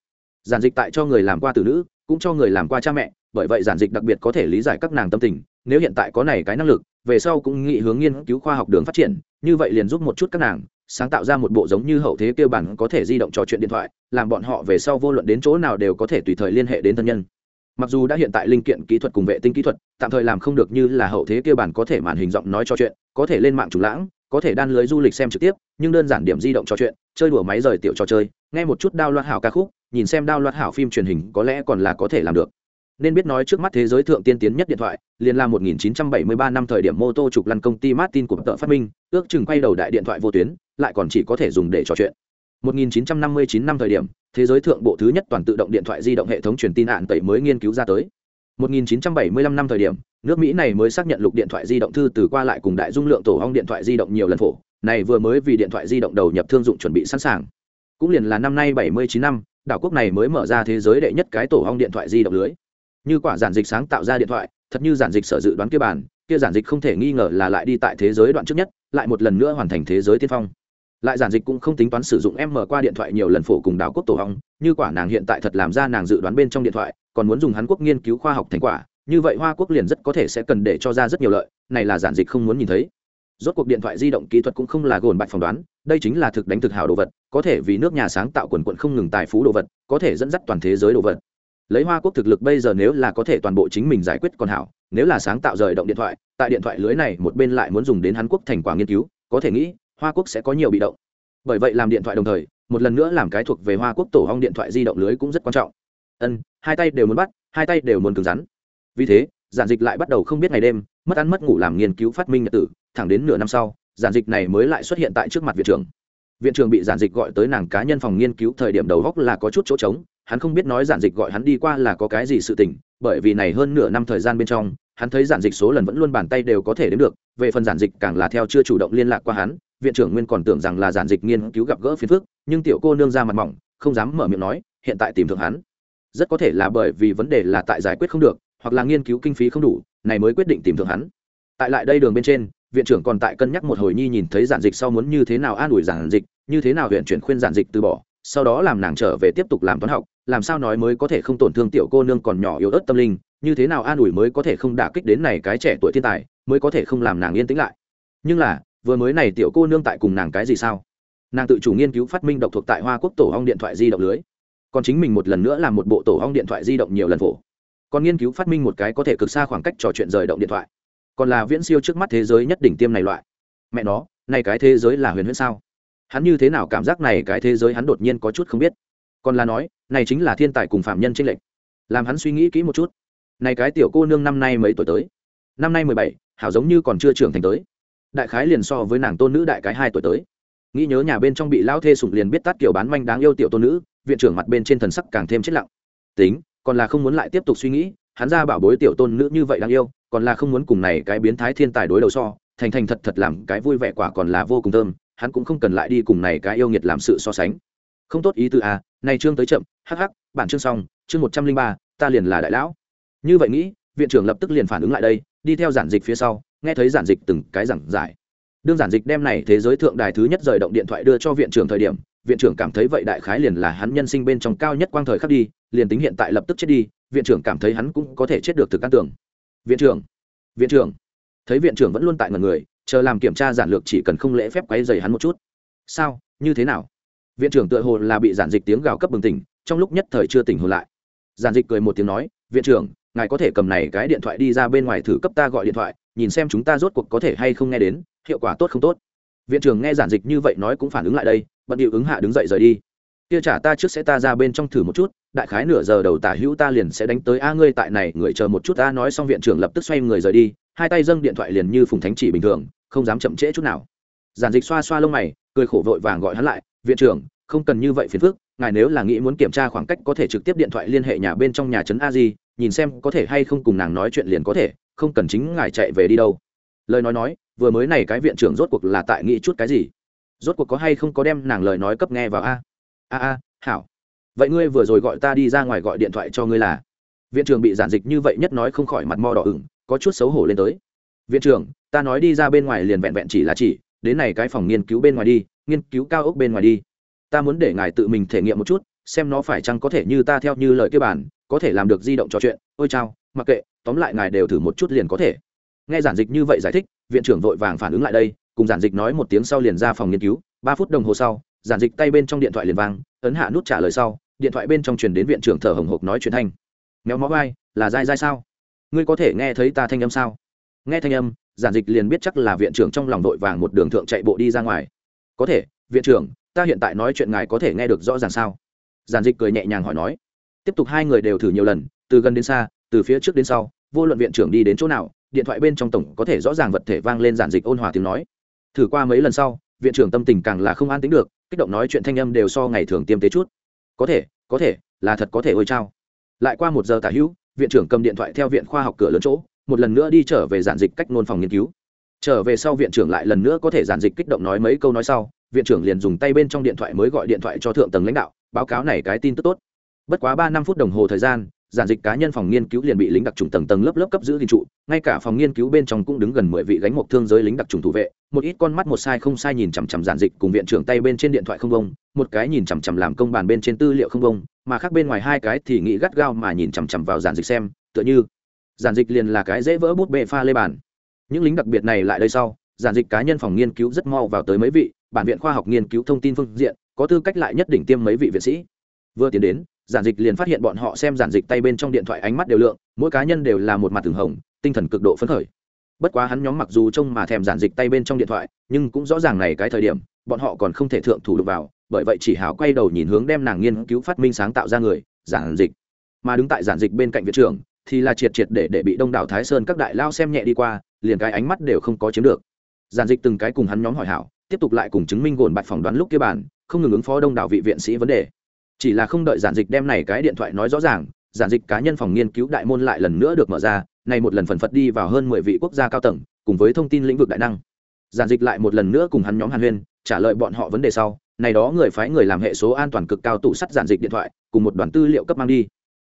Giản dịch tại cho người làm qua từ nữ, cũng cho người làm qua cha mẹ, bởi vậy giản dịch đặc biệt có thể lý giải các nàng tâm tình, nếu hiện tại có này cái năng lực, về sau cũng nghĩ hướng nghiên cứu khoa học đường phát triển, như vậy liền giúp một chút các nàng, sáng tạo ra một bộ giống như hậu thế kêu bản có thể di động trò chuyện điện thoại, làm bọn họ về sau vô luận đến chỗ nào đều có thể tùy thời liên hệ đến thân nhân mặc dù đã hiện tại linh kiện kỹ thuật cùng vệ tinh kỹ thuật, tạm thời làm không được như là hậu thế kia bản có thể màn hình giọng nói cho chuyện, có thể lên mạng trùng lãng, có thể đan lưới du lịch xem trực tiếp, nhưng đơn giản điểm di động trò chuyện, chơi đùa máy rời tiểu trò chơi, nghe một chút đao loạt hảo ca khúc, nhìn xem đao loạt hảo phim truyền hình có lẽ còn là có thể làm được. Nên biết nói trước mắt thế giới thượng tiên tiến nhất điện thoại, liền là 1973 năm thời điểm mô tô trục lăn công ty Martin của tợ phát minh, ước chừng quay đầu đại điện thoại vô tuyến, lại còn chỉ có thể dùng để trò chuyện. 1959 năm thời điểm, thế giới thượng bộ thứ nhất toàn tự động điện thoại di động hệ thống truyền tin ạn tẩy mới nghiên cứu ra tới. 1975 năm thời điểm, nước mỹ này mới xác nhận lục điện thoại di động thư từ qua lại cùng đại dung lượng tổ hong điện thoại di động nhiều lần phổ, này vừa mới vì điện thoại di động đầu nhập thương dụng chuẩn bị sẵn sàng. Cũng liền là năm nay 79 năm, đảo quốc này mới mở ra thế giới đệ nhất cái tổ hong điện thoại di động lưới. Như quả giản dịch sáng tạo ra điện thoại, thật như giản dịch sở dự đoán kia bản kia giản dịch không thể nghi ngờ là lại đi tại thế giới đoạn trước nhất, lại một lần nữa hoàn thành thế giới tiên phong lại giản dịch cũng không tính toán sử dụng em mở qua điện thoại nhiều lần phổ cùng đảo quốc tổ hong, như quả nàng hiện tại thật làm ra nàng dự đoán bên trong điện thoại, còn muốn dùng hắn quốc nghiên cứu khoa học thành quả, như vậy hoa quốc liền rất có thể sẽ cần để cho ra rất nhiều lợi, này là giản dịch không muốn nhìn thấy. Rốt cuộc điện thoại di động kỹ thuật cũng không là gồn bạch phỏng đoán, đây chính là thực đánh thực hảo đồ vật, có thể vì nước nhà sáng tạo quần quận không ngừng tài phú đồ vật, có thể dẫn dắt toàn thế giới đồ vật. Lấy hoa quốc thực lực bây giờ nếu là có thể toàn bộ chính mình giải quyết còn hảo, nếu là sáng tạo rời động điện thoại, tại điện thoại lưới này một bên lại muốn dùng đến hàn quốc thành quả nghiên cứu, có thể nghĩ hoa quốc sẽ có nhiều bị động. Bởi vậy làm điện thoại đồng thời, một lần nữa làm cái thuộc về hoa quốc tổ hong điện thoại di động lưới cũng rất quan trọng. Ân, hai tay đều muốn bắt, hai tay đều muốn cứng rắn. Vì thế, giản dịch lại bắt đầu không biết ngày đêm, mất ăn mất ngủ làm nghiên cứu phát minh nhật tử, thẳng đến nửa năm sau, giản dịch này mới lại xuất hiện tại trước mặt viện trưởng. Viện trưởng bị giản dịch gọi tới nàng cá nhân phòng nghiên cứu thời điểm đầu góc là có chút chỗ trống, hắn không biết nói giản dịch gọi hắn đi qua là có cái gì sự tình, bởi vì này hơn nửa năm thời gian bên trong, hắn thấy giản dịch số lần vẫn luôn bàn tay đều có thể đến được, về phần giản dịch càng là theo chưa chủ động liên lạc qua hắn viện trưởng nguyên còn tưởng rằng là giản dịch nghiên cứu gặp gỡ phiền phức, nhưng tiểu cô nương ra mặt mỏng, không dám mở miệng nói, hiện tại tìm thượng hắn. Rất có thể là bởi vì vấn đề là tại giải quyết không được, hoặc là nghiên cứu kinh phí không đủ, này mới quyết định tìm thượng hắn. Tại lại đây đường bên trên, viện trưởng còn tại cân nhắc một hồi nhi nhìn thấy giản dịch sau muốn như thế nào an ủi giản dịch, như thế nào huyện chuyển khuyên giản dịch từ bỏ, sau đó làm nàng trở về tiếp tục làm toán học, làm sao nói mới có thể không tổn thương tiểu cô nương còn nhỏ yếu ớt tâm linh, như thế nào an ủi mới có thể không đả kích đến này cái trẻ tuổi thiên tài, mới có thể không làm nàng yên tĩnh lại. Nhưng là vừa mới này tiểu cô nương tại cùng nàng cái gì sao? Nàng tự chủ nghiên cứu phát minh độc thuộc tại hoa quốc tổ hong điện thoại di động lưới. Còn chính mình một lần nữa làm một bộ tổ hong điện thoại di động nhiều lần phổ. Còn nghiên cứu phát minh một cái có thể cực xa khoảng cách trò chuyện rời động điện thoại. Còn là viễn siêu trước mắt thế giới nhất đỉnh tiêm này loại. Mẹ nó, này cái thế giới là huyền huyễn sao? Hắn như thế nào cảm giác này cái thế giới hắn đột nhiên có chút không biết. Còn là nói, này chính là thiên tài cùng phạm nhân tranh lệch. Làm hắn suy nghĩ kỹ một chút. Này cái tiểu cô nương năm nay mấy tuổi tới? Năm nay mười bảy, hảo giống như còn chưa trưởng thành tới đại khái liền so với nàng tôn nữ đại cái hai tuổi tới. Nghĩ nhớ nhà bên trong bị lao thê sủng liền biết tát kiểu bán manh đáng yêu tiểu tôn nữ, viện trưởng mặt bên trên thần sắc càng thêm chết lặng. Tính, còn là không muốn lại tiếp tục suy nghĩ, hắn ra bảo bối tiểu tôn nữ như vậy đáng yêu, còn là không muốn cùng này cái biến thái thiên tài đối đầu so, thành thành thật thật làm cái vui vẻ quả còn là vô cùng thơm, hắn cũng không cần lại đi cùng này cái yêu nghiệt làm sự so sánh. Không tốt ý tư à này chương tới chậm, hắc hắc, bản chương xong, chương một trăm linh ba, ta liền là đại lão. Như vậy nghĩ, viện trưởng lập tức liền phản ứng lại đây, đi theo giản dịch phía sau nghe thấy giản dịch từng cái giảng giải. Đương giản dịch đem này thế giới thượng đài thứ nhất rời động điện thoại đưa cho viện trưởng thời điểm, viện trưởng cảm thấy vậy đại khái liền là hắn nhân sinh bên trong cao nhất quang thời khắc đi, liền tính hiện tại lập tức chết đi, viện trưởng cảm thấy hắn cũng có thể chết được thực căn tưởng. Viện trưởng viện trưởng. Thấy viện trưởng vẫn luôn tại ngần người, chờ làm kiểm tra giản lược chỉ cần không lễ phép quay dày hắn một chút. Sao? Như thế nào? Viện trưởng tựa hồ là bị giản dịch tiếng gào cấp bừng tỉnh, trong lúc nhất thời chưa tỉnh hồn lại. Giản dịch cười một tiếng nói, viện trưởng, ngài có thể cầm này cái điện thoại đi ra bên ngoài thử cấp ta gọi điện thoại nhìn xem chúng ta rốt cuộc có thể hay không nghe đến, hiệu quả tốt không tốt. Viện trưởng nghe giản dịch như vậy nói cũng phản ứng lại đây, bận điệu ứng hạ đứng dậy rời đi. Kia trả ta trước sẽ ta ra bên trong thử một chút, đại khái nửa giờ đầu tả hữu ta liền sẽ đánh tới a ngươi tại này, người chờ một chút ta nói xong viện trưởng lập tức xoay người rời đi, hai tay dâng điện thoại liền như phùng thánh chỉ bình thường, không dám chậm trễ chút nào. Giản dịch xoa xoa lông mày, cười khổ vội vàng gọi hắn lại, viện trưởng, không cần như vậy phiền phức, ngài nếu là nghĩ muốn kiểm tra khoảng cách có thể trực tiếp điện thoại liên hệ nhà bên trong nhà trấn a di nhìn xem có thể hay không cùng nàng nói chuyện liền có thể, không cần chính ngài chạy về đi đâu. Lời nói nói, vừa mới này cái viện trưởng rốt cuộc là tại nghĩ chút cái gì? Rốt cuộc có hay không có đem nàng lời nói cấp nghe vào a? A a, hảo. Vậy ngươi vừa rồi gọi ta đi ra ngoài gọi điện thoại cho ngươi là? Viện trưởng bị giản dịch như vậy nhất nói không khỏi mặt mo đỏ ửng, có chút xấu hổ lên tới. Viện trưởng, ta nói đi ra bên ngoài liền vẹn vẹn chỉ là chỉ, đến này cái phòng nghiên cứu bên ngoài đi, nghiên cứu cao ốc bên ngoài đi. Ta muốn để ngài tự mình thể nghiệm một chút, xem nó phải chăng có thể như ta theo như lời kia bản có thể làm được di động trò chuyện, ôi chao, mặc kệ, tóm lại ngài đều thử một chút liền có thể. Nghe giản dịch như vậy giải thích, viện trưởng vội vàng phản ứng lại đây, cùng giản dịch nói một tiếng sau liền ra phòng nghiên cứu, ba phút đồng hồ sau, giản dịch tay bên trong điện thoại liền vang, ấn hạ nút trả lời sau, điện thoại bên trong truyền đến viện trưởng thở hồng hộc nói chuyện thanh. Méo mó vai, là dai dai sao? Ngươi có thể nghe thấy ta thanh âm sao? Nghe thanh âm, giản dịch liền biết chắc là viện trưởng trong lòng đội vàng một đường thượng chạy bộ đi ra ngoài. Có thể, viện trưởng, ta hiện tại nói chuyện ngài có thể nghe được rõ ràng sao? Giản dịch cười nhẹ nhàng hỏi nói tiếp tục hai người đều thử nhiều lần, từ gần đến xa, từ phía trước đến sau, vô luận viện trưởng đi đến chỗ nào, điện thoại bên trong tổng có thể rõ ràng vật thể vang lên giản dịch ôn hòa tiếng nói. Thử qua mấy lần sau, viện trưởng tâm tình càng là không an tính được, kích động nói chuyện thanh âm đều so ngày thường tiêm tế chút. Có thể có thể, là thật có thể ôi trao lại qua một giờ tả hữu, viện trưởng cầm điện thoại theo viện khoa học cửa lớn chỗ, một lần nữa đi trở về giản dịch cách nôn phòng nghiên cứu. Trở về sau viện trưởng lại lần nữa có thể giản dịch kích động nói mấy câu nói sau, viện trưởng liền dùng tay bên trong điện thoại mới gọi điện thoại cho thượng tầng lãnh đạo, báo cáo này cái tin tức tốt bất quá ba năm phút đồng hồ thời gian, giản dịch cá nhân phòng nghiên cứu liền bị lính đặc trùng tầng tầng lớp lớp cấp giữ gìn trụ, ngay cả phòng nghiên cứu bên trong cũng đứng gần mười vị gánh một thương giới lính đặc trùng thủ vệ, một ít con mắt một sai không sai nhìn chằm chằm giản dịch cùng viện trưởng tay bên trên điện thoại không bông, một cái nhìn chằm chằm làm công bàn bên trên tư liệu không bông, mà khác bên ngoài hai cái thì nghĩ gắt gao mà nhìn chằm chằm vào giản dịch xem, tựa như giản dịch liền là cái dễ vỡ bút bệ pha lê bàn. Những lính đặc biệt này lại đây sau, giản dịch cá nhân phòng nghiên cứu rất mau vào tới mấy vị, bản viện khoa học nghiên cứu thông tin phương diện, có tư cách lại nhất định tiêm mấy vị viện sĩ. Vừa tiến đến giản dịch liền phát hiện bọn họ xem giản dịch tay bên trong điện thoại ánh mắt đều lượng, mỗi cá nhân đều là một mặt từng hồng, tinh thần cực độ phấn khởi. Bất quá hắn nhóm mặc dù trông mà thèm giản dịch tay bên trong điện thoại, nhưng cũng rõ ràng này cái thời điểm, bọn họ còn không thể thượng thủ được vào, bởi vậy chỉ hảo quay đầu nhìn hướng đem nàng nghiên cứu phát minh sáng tạo ra người, giản dịch. Mà đứng tại giản dịch bên cạnh viện trưởng, thì là triệt triệt để để bị đông đảo thái sơn các đại lao xem nhẹ đi qua, liền cái ánh mắt đều không có chiếm được. Giản dịch từng cái cùng hắn nhóm hỏi hảo, tiếp tục lại cùng chứng minh gồn bạch phỏng đoán lúc kia bản không ngừng ứng phó đông đảo vị viện sĩ vấn đề chỉ là không đợi giản dịch đem này cái điện thoại nói rõ ràng, giản dịch cá nhân phòng nghiên cứu đại môn lại lần nữa được mở ra, này một lần phần phật đi vào hơn mười vị quốc gia cao tầng, cùng với thông tin lĩnh vực đại năng. Giản dịch lại một lần nữa cùng hắn nhóm hàn huyên, trả lời bọn họ vấn đề sau, này đó người phái người làm hệ số an toàn cực cao tủ sắt giản dịch điện thoại, cùng một đoàn tư liệu cấp mang đi.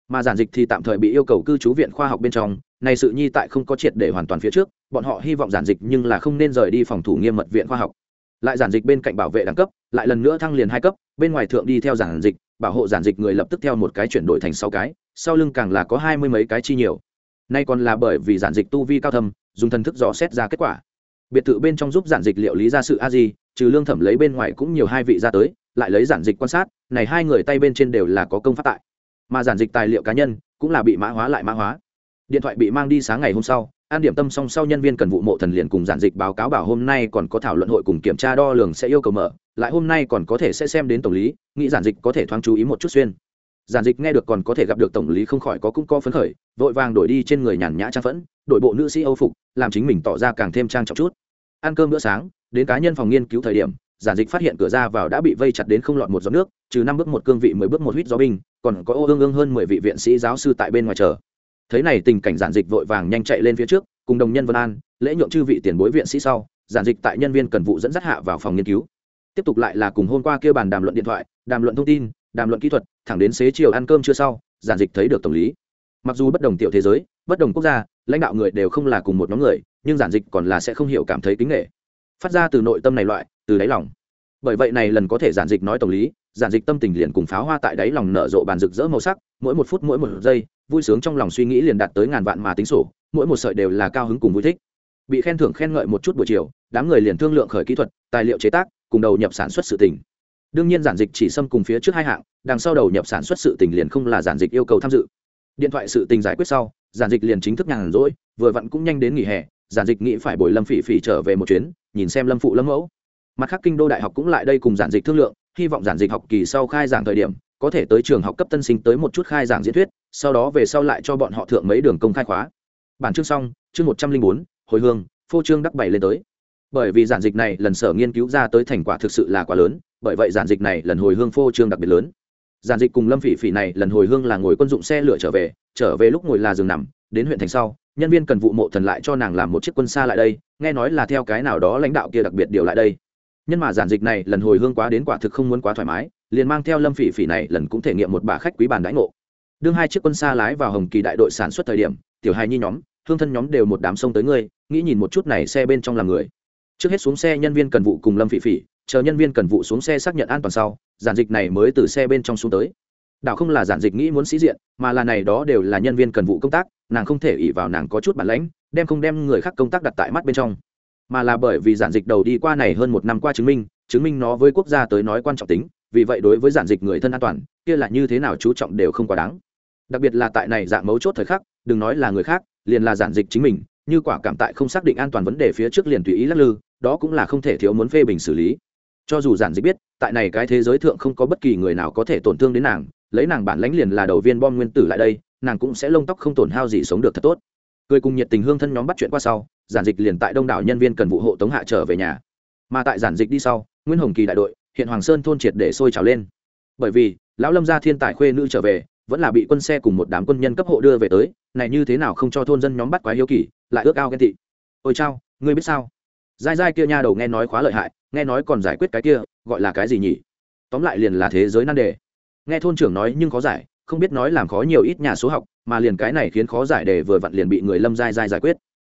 Mà giản dịch thì tạm thời bị yêu cầu cư trú viện khoa học bên trong, này sự nhi tại không có triệt để hoàn toàn phía trước, bọn họ hy vọng giản dịch nhưng là không nên rời đi phòng thủ nghiêm mật viện khoa học. Lại giản dịch bên cạnh bảo vệ đẳng cấp, lại lần nữa thăng liền hai cấp, bên ngoài thượng đi theo giản dịch bảo hộ giản dịch người lập tức theo một cái chuyển đổi thành sáu cái, sau lưng càng là có hai mươi mấy cái chi nhiều. Nay còn là bởi vì giản dịch tu vi cao thâm, dùng thần thức dò xét ra kết quả. Biệt thự bên trong giúp giản dịch liệu lý ra sự a di, trừ lương thẩm lấy bên ngoài cũng nhiều hai vị ra tới, lại lấy giản dịch quan sát, này hai người tay bên trên đều là có công phát tại. Mà giản dịch tài liệu cá nhân cũng là bị mã hóa lại mã hóa. Điện thoại bị mang đi sáng ngày hôm sau, an điểm tâm song sau nhân viên cần vụ mộ thần liền cùng giản dịch báo cáo bảo hôm nay còn có thảo luận hội cùng kiểm tra đo lường sẽ yêu cầu mở lại hôm nay còn có thể sẽ xem đến tổng lý, nghĩ giản dịch có thể thoáng chú ý một chút xuyên. Giản dịch nghe được còn có thể gặp được tổng lý không khỏi có cũng có phấn khởi, vội vàng đổi đi trên người nhàn nhã trang phẫn đội bộ nữ sĩ âu phục, làm chính mình tỏ ra càng thêm trang trọng chút. Ăn cơm bữa sáng, đến cá nhân phòng nghiên cứu thời điểm, giản dịch phát hiện cửa ra vào đã bị vây chặt đến không lọt một giọt nước, trừ năm bước một cương vị, mười bước một huýt gió binh, còn có ô ương ương hơn mười vị viện sĩ giáo sư tại bên ngoài chờ. Thấy này tình cảnh giản dịch vội vàng nhanh chạy lên phía trước, cùng đồng nhân vân an, lễ nhượng chư vị tiền bối viện sĩ sau, giản dịch tại nhân viên cần vụ dẫn dắt hạ vào phòng nghiên cứu tiếp tục lại là cùng hôm qua kia bàn đàm luận điện thoại, đàm luận thông tin, đàm luận kỹ thuật, thẳng đến xế chiều ăn cơm chưa sau, giản dịch thấy được tổng lý. Mặc dù bất đồng tiểu thế giới, bất đồng quốc gia, lãnh đạo người đều không là cùng một nhóm người, nhưng giản dịch còn là sẽ không hiểu cảm thấy kính nghệ phát ra từ nội tâm này loại, từ đáy lòng. Bởi vậy này lần có thể giản dịch nói tổng lý, giản dịch tâm tình liền cùng pháo hoa tại đáy lòng nở rộ bàn rực rỡ màu sắc, mỗi một phút mỗi một giây, vui sướng trong lòng suy nghĩ liền đạt tới ngàn vạn mà tính sổ, mỗi một sợi đều là cao hứng cùng vui thích. Bị khen thưởng khen ngợi một chút buổi chiều, đám người liền thương lượng khởi kỹ thuật, tài liệu chế tác cùng đầu nhập sản xuất sự tình. Đương nhiên giản dịch chỉ xâm cùng phía trước hai hạng, đằng sau đầu nhập sản xuất sự tình liền không là giản dịch yêu cầu tham dự. Điện thoại sự tình giải quyết sau, giản dịch liền chính thức nhàn rỗi, vừa vặn cũng nhanh đến nghỉ hè, giản dịch nghĩ phải bồi lâm phỉ phỉ trở về một chuyến, nhìn xem lâm phụ lâm mẫu. Mặt khác kinh đô đại học cũng lại đây cùng giản dịch thương lượng, hy vọng giản dịch học kỳ sau khai giảng thời điểm, có thể tới trường học cấp tân sinh tới một chút khai giảng diễn thuyết, sau đó về sau lại cho bọn họ thượng mấy đường công khai khóa. Bản chương xong, chương một trăm linh bốn, hồi hương, phô trương đắc bảy lên tới bởi vì giản dịch này lần sở nghiên cứu ra tới thành quả thực sự là quá lớn, bởi vậy giản dịch này lần hồi hương phô trương đặc biệt lớn. Giản dịch cùng lâm phỉ phỉ này lần hồi hương là ngồi quân dụng xe lửa trở về trở về lúc ngồi là giường nằm, đến huyện thành sau, nhân viên cần vụ mộ thần lại cho nàng làm một chiếc quân xa lại đây, nghe nói là theo cái nào đó lãnh đạo kia đặc biệt điều lại đây. Nhân mà giản dịch này lần hồi hương quá đến quả thực không muốn quá thoải mái, liền mang theo lâm phỉ phỉ này lần cũng thể nghiệm một bà khách quý bàn đãi ngộ. Đương hai chiếc quân xa lái vào hồng kỳ đại đội sản xuất thời điểm, tiểu hai nhi nhóm, hương thân nhóm đều một đám sông tới ngươi, nghĩ nhìn một chút này xe bên trong là người trước hết xuống xe nhân viên cần vụ cùng lâm phỉ phỉ, chờ nhân viên cần vụ xuống xe xác nhận an toàn sau, giản dịch này mới từ xe bên trong xuống tới. Đảo không là giản dịch nghĩ muốn sĩ diện, mà là này đó đều là nhân viên cần vụ công tác, nàng không thể ỉ vào nàng có chút bản lãnh, đem không đem người khác công tác đặt tại mắt bên trong. Mà là bởi vì giản dịch đầu đi qua này hơn một năm qua chứng minh chứng minh nó với quốc gia tới nói quan trọng tính, vì vậy đối với giản dịch người thân an toàn, kia là như thế nào chú trọng đều không quá đáng. Đặc biệt là tại này dạng mấu chốt thời khắc, đừng nói là người khác, liền là giản dịch chính mình, như quả cảm tại không xác định an toàn vấn đề phía trước liền tùy ý lắc lư đó cũng là không thể thiếu muốn phê bình xử lý. Cho dù giản dịch biết, tại này cái thế giới thượng không có bất kỳ người nào có thể tổn thương đến nàng, lấy nàng bản lãnh liền là đầu viên bom nguyên tử lại đây, nàng cũng sẽ lông tóc không tổn hao gì sống được thật tốt. Cười cùng nhiệt tình hương thân nhóm bắt chuyện qua sau, giản dịch liền tại đông đảo nhân viên cần vụ hộ tống hạ trở về nhà. Mà tại giản dịch đi sau, nguyên hồng kỳ đại đội, hiện hoàng sơn thôn triệt để sôi trào lên. Bởi vì, lão lâm gia thiên tài khuê nữ trở về, vẫn là bị quân xe cùng một đám quân nhân cấp hộ đưa về tới, này như thế nào không cho thôn dân nhóm bắt quá hiếu kỳ, lại ước ao ghen tị. Ôi chao, ngươi biết sao? Dai dai kia nha đầu nghe nói khóa lợi hại nghe nói còn giải quyết cái kia gọi là cái gì nhỉ? Tóm lại liền là thế giới nan đề. Nghe thôn trưởng nói nhưng khó giải không biết nói làm khó nhiều ít nhà số học mà liền cái này khiến khó giải đề vừa vặn liền bị người lâm dai dai giải quyết.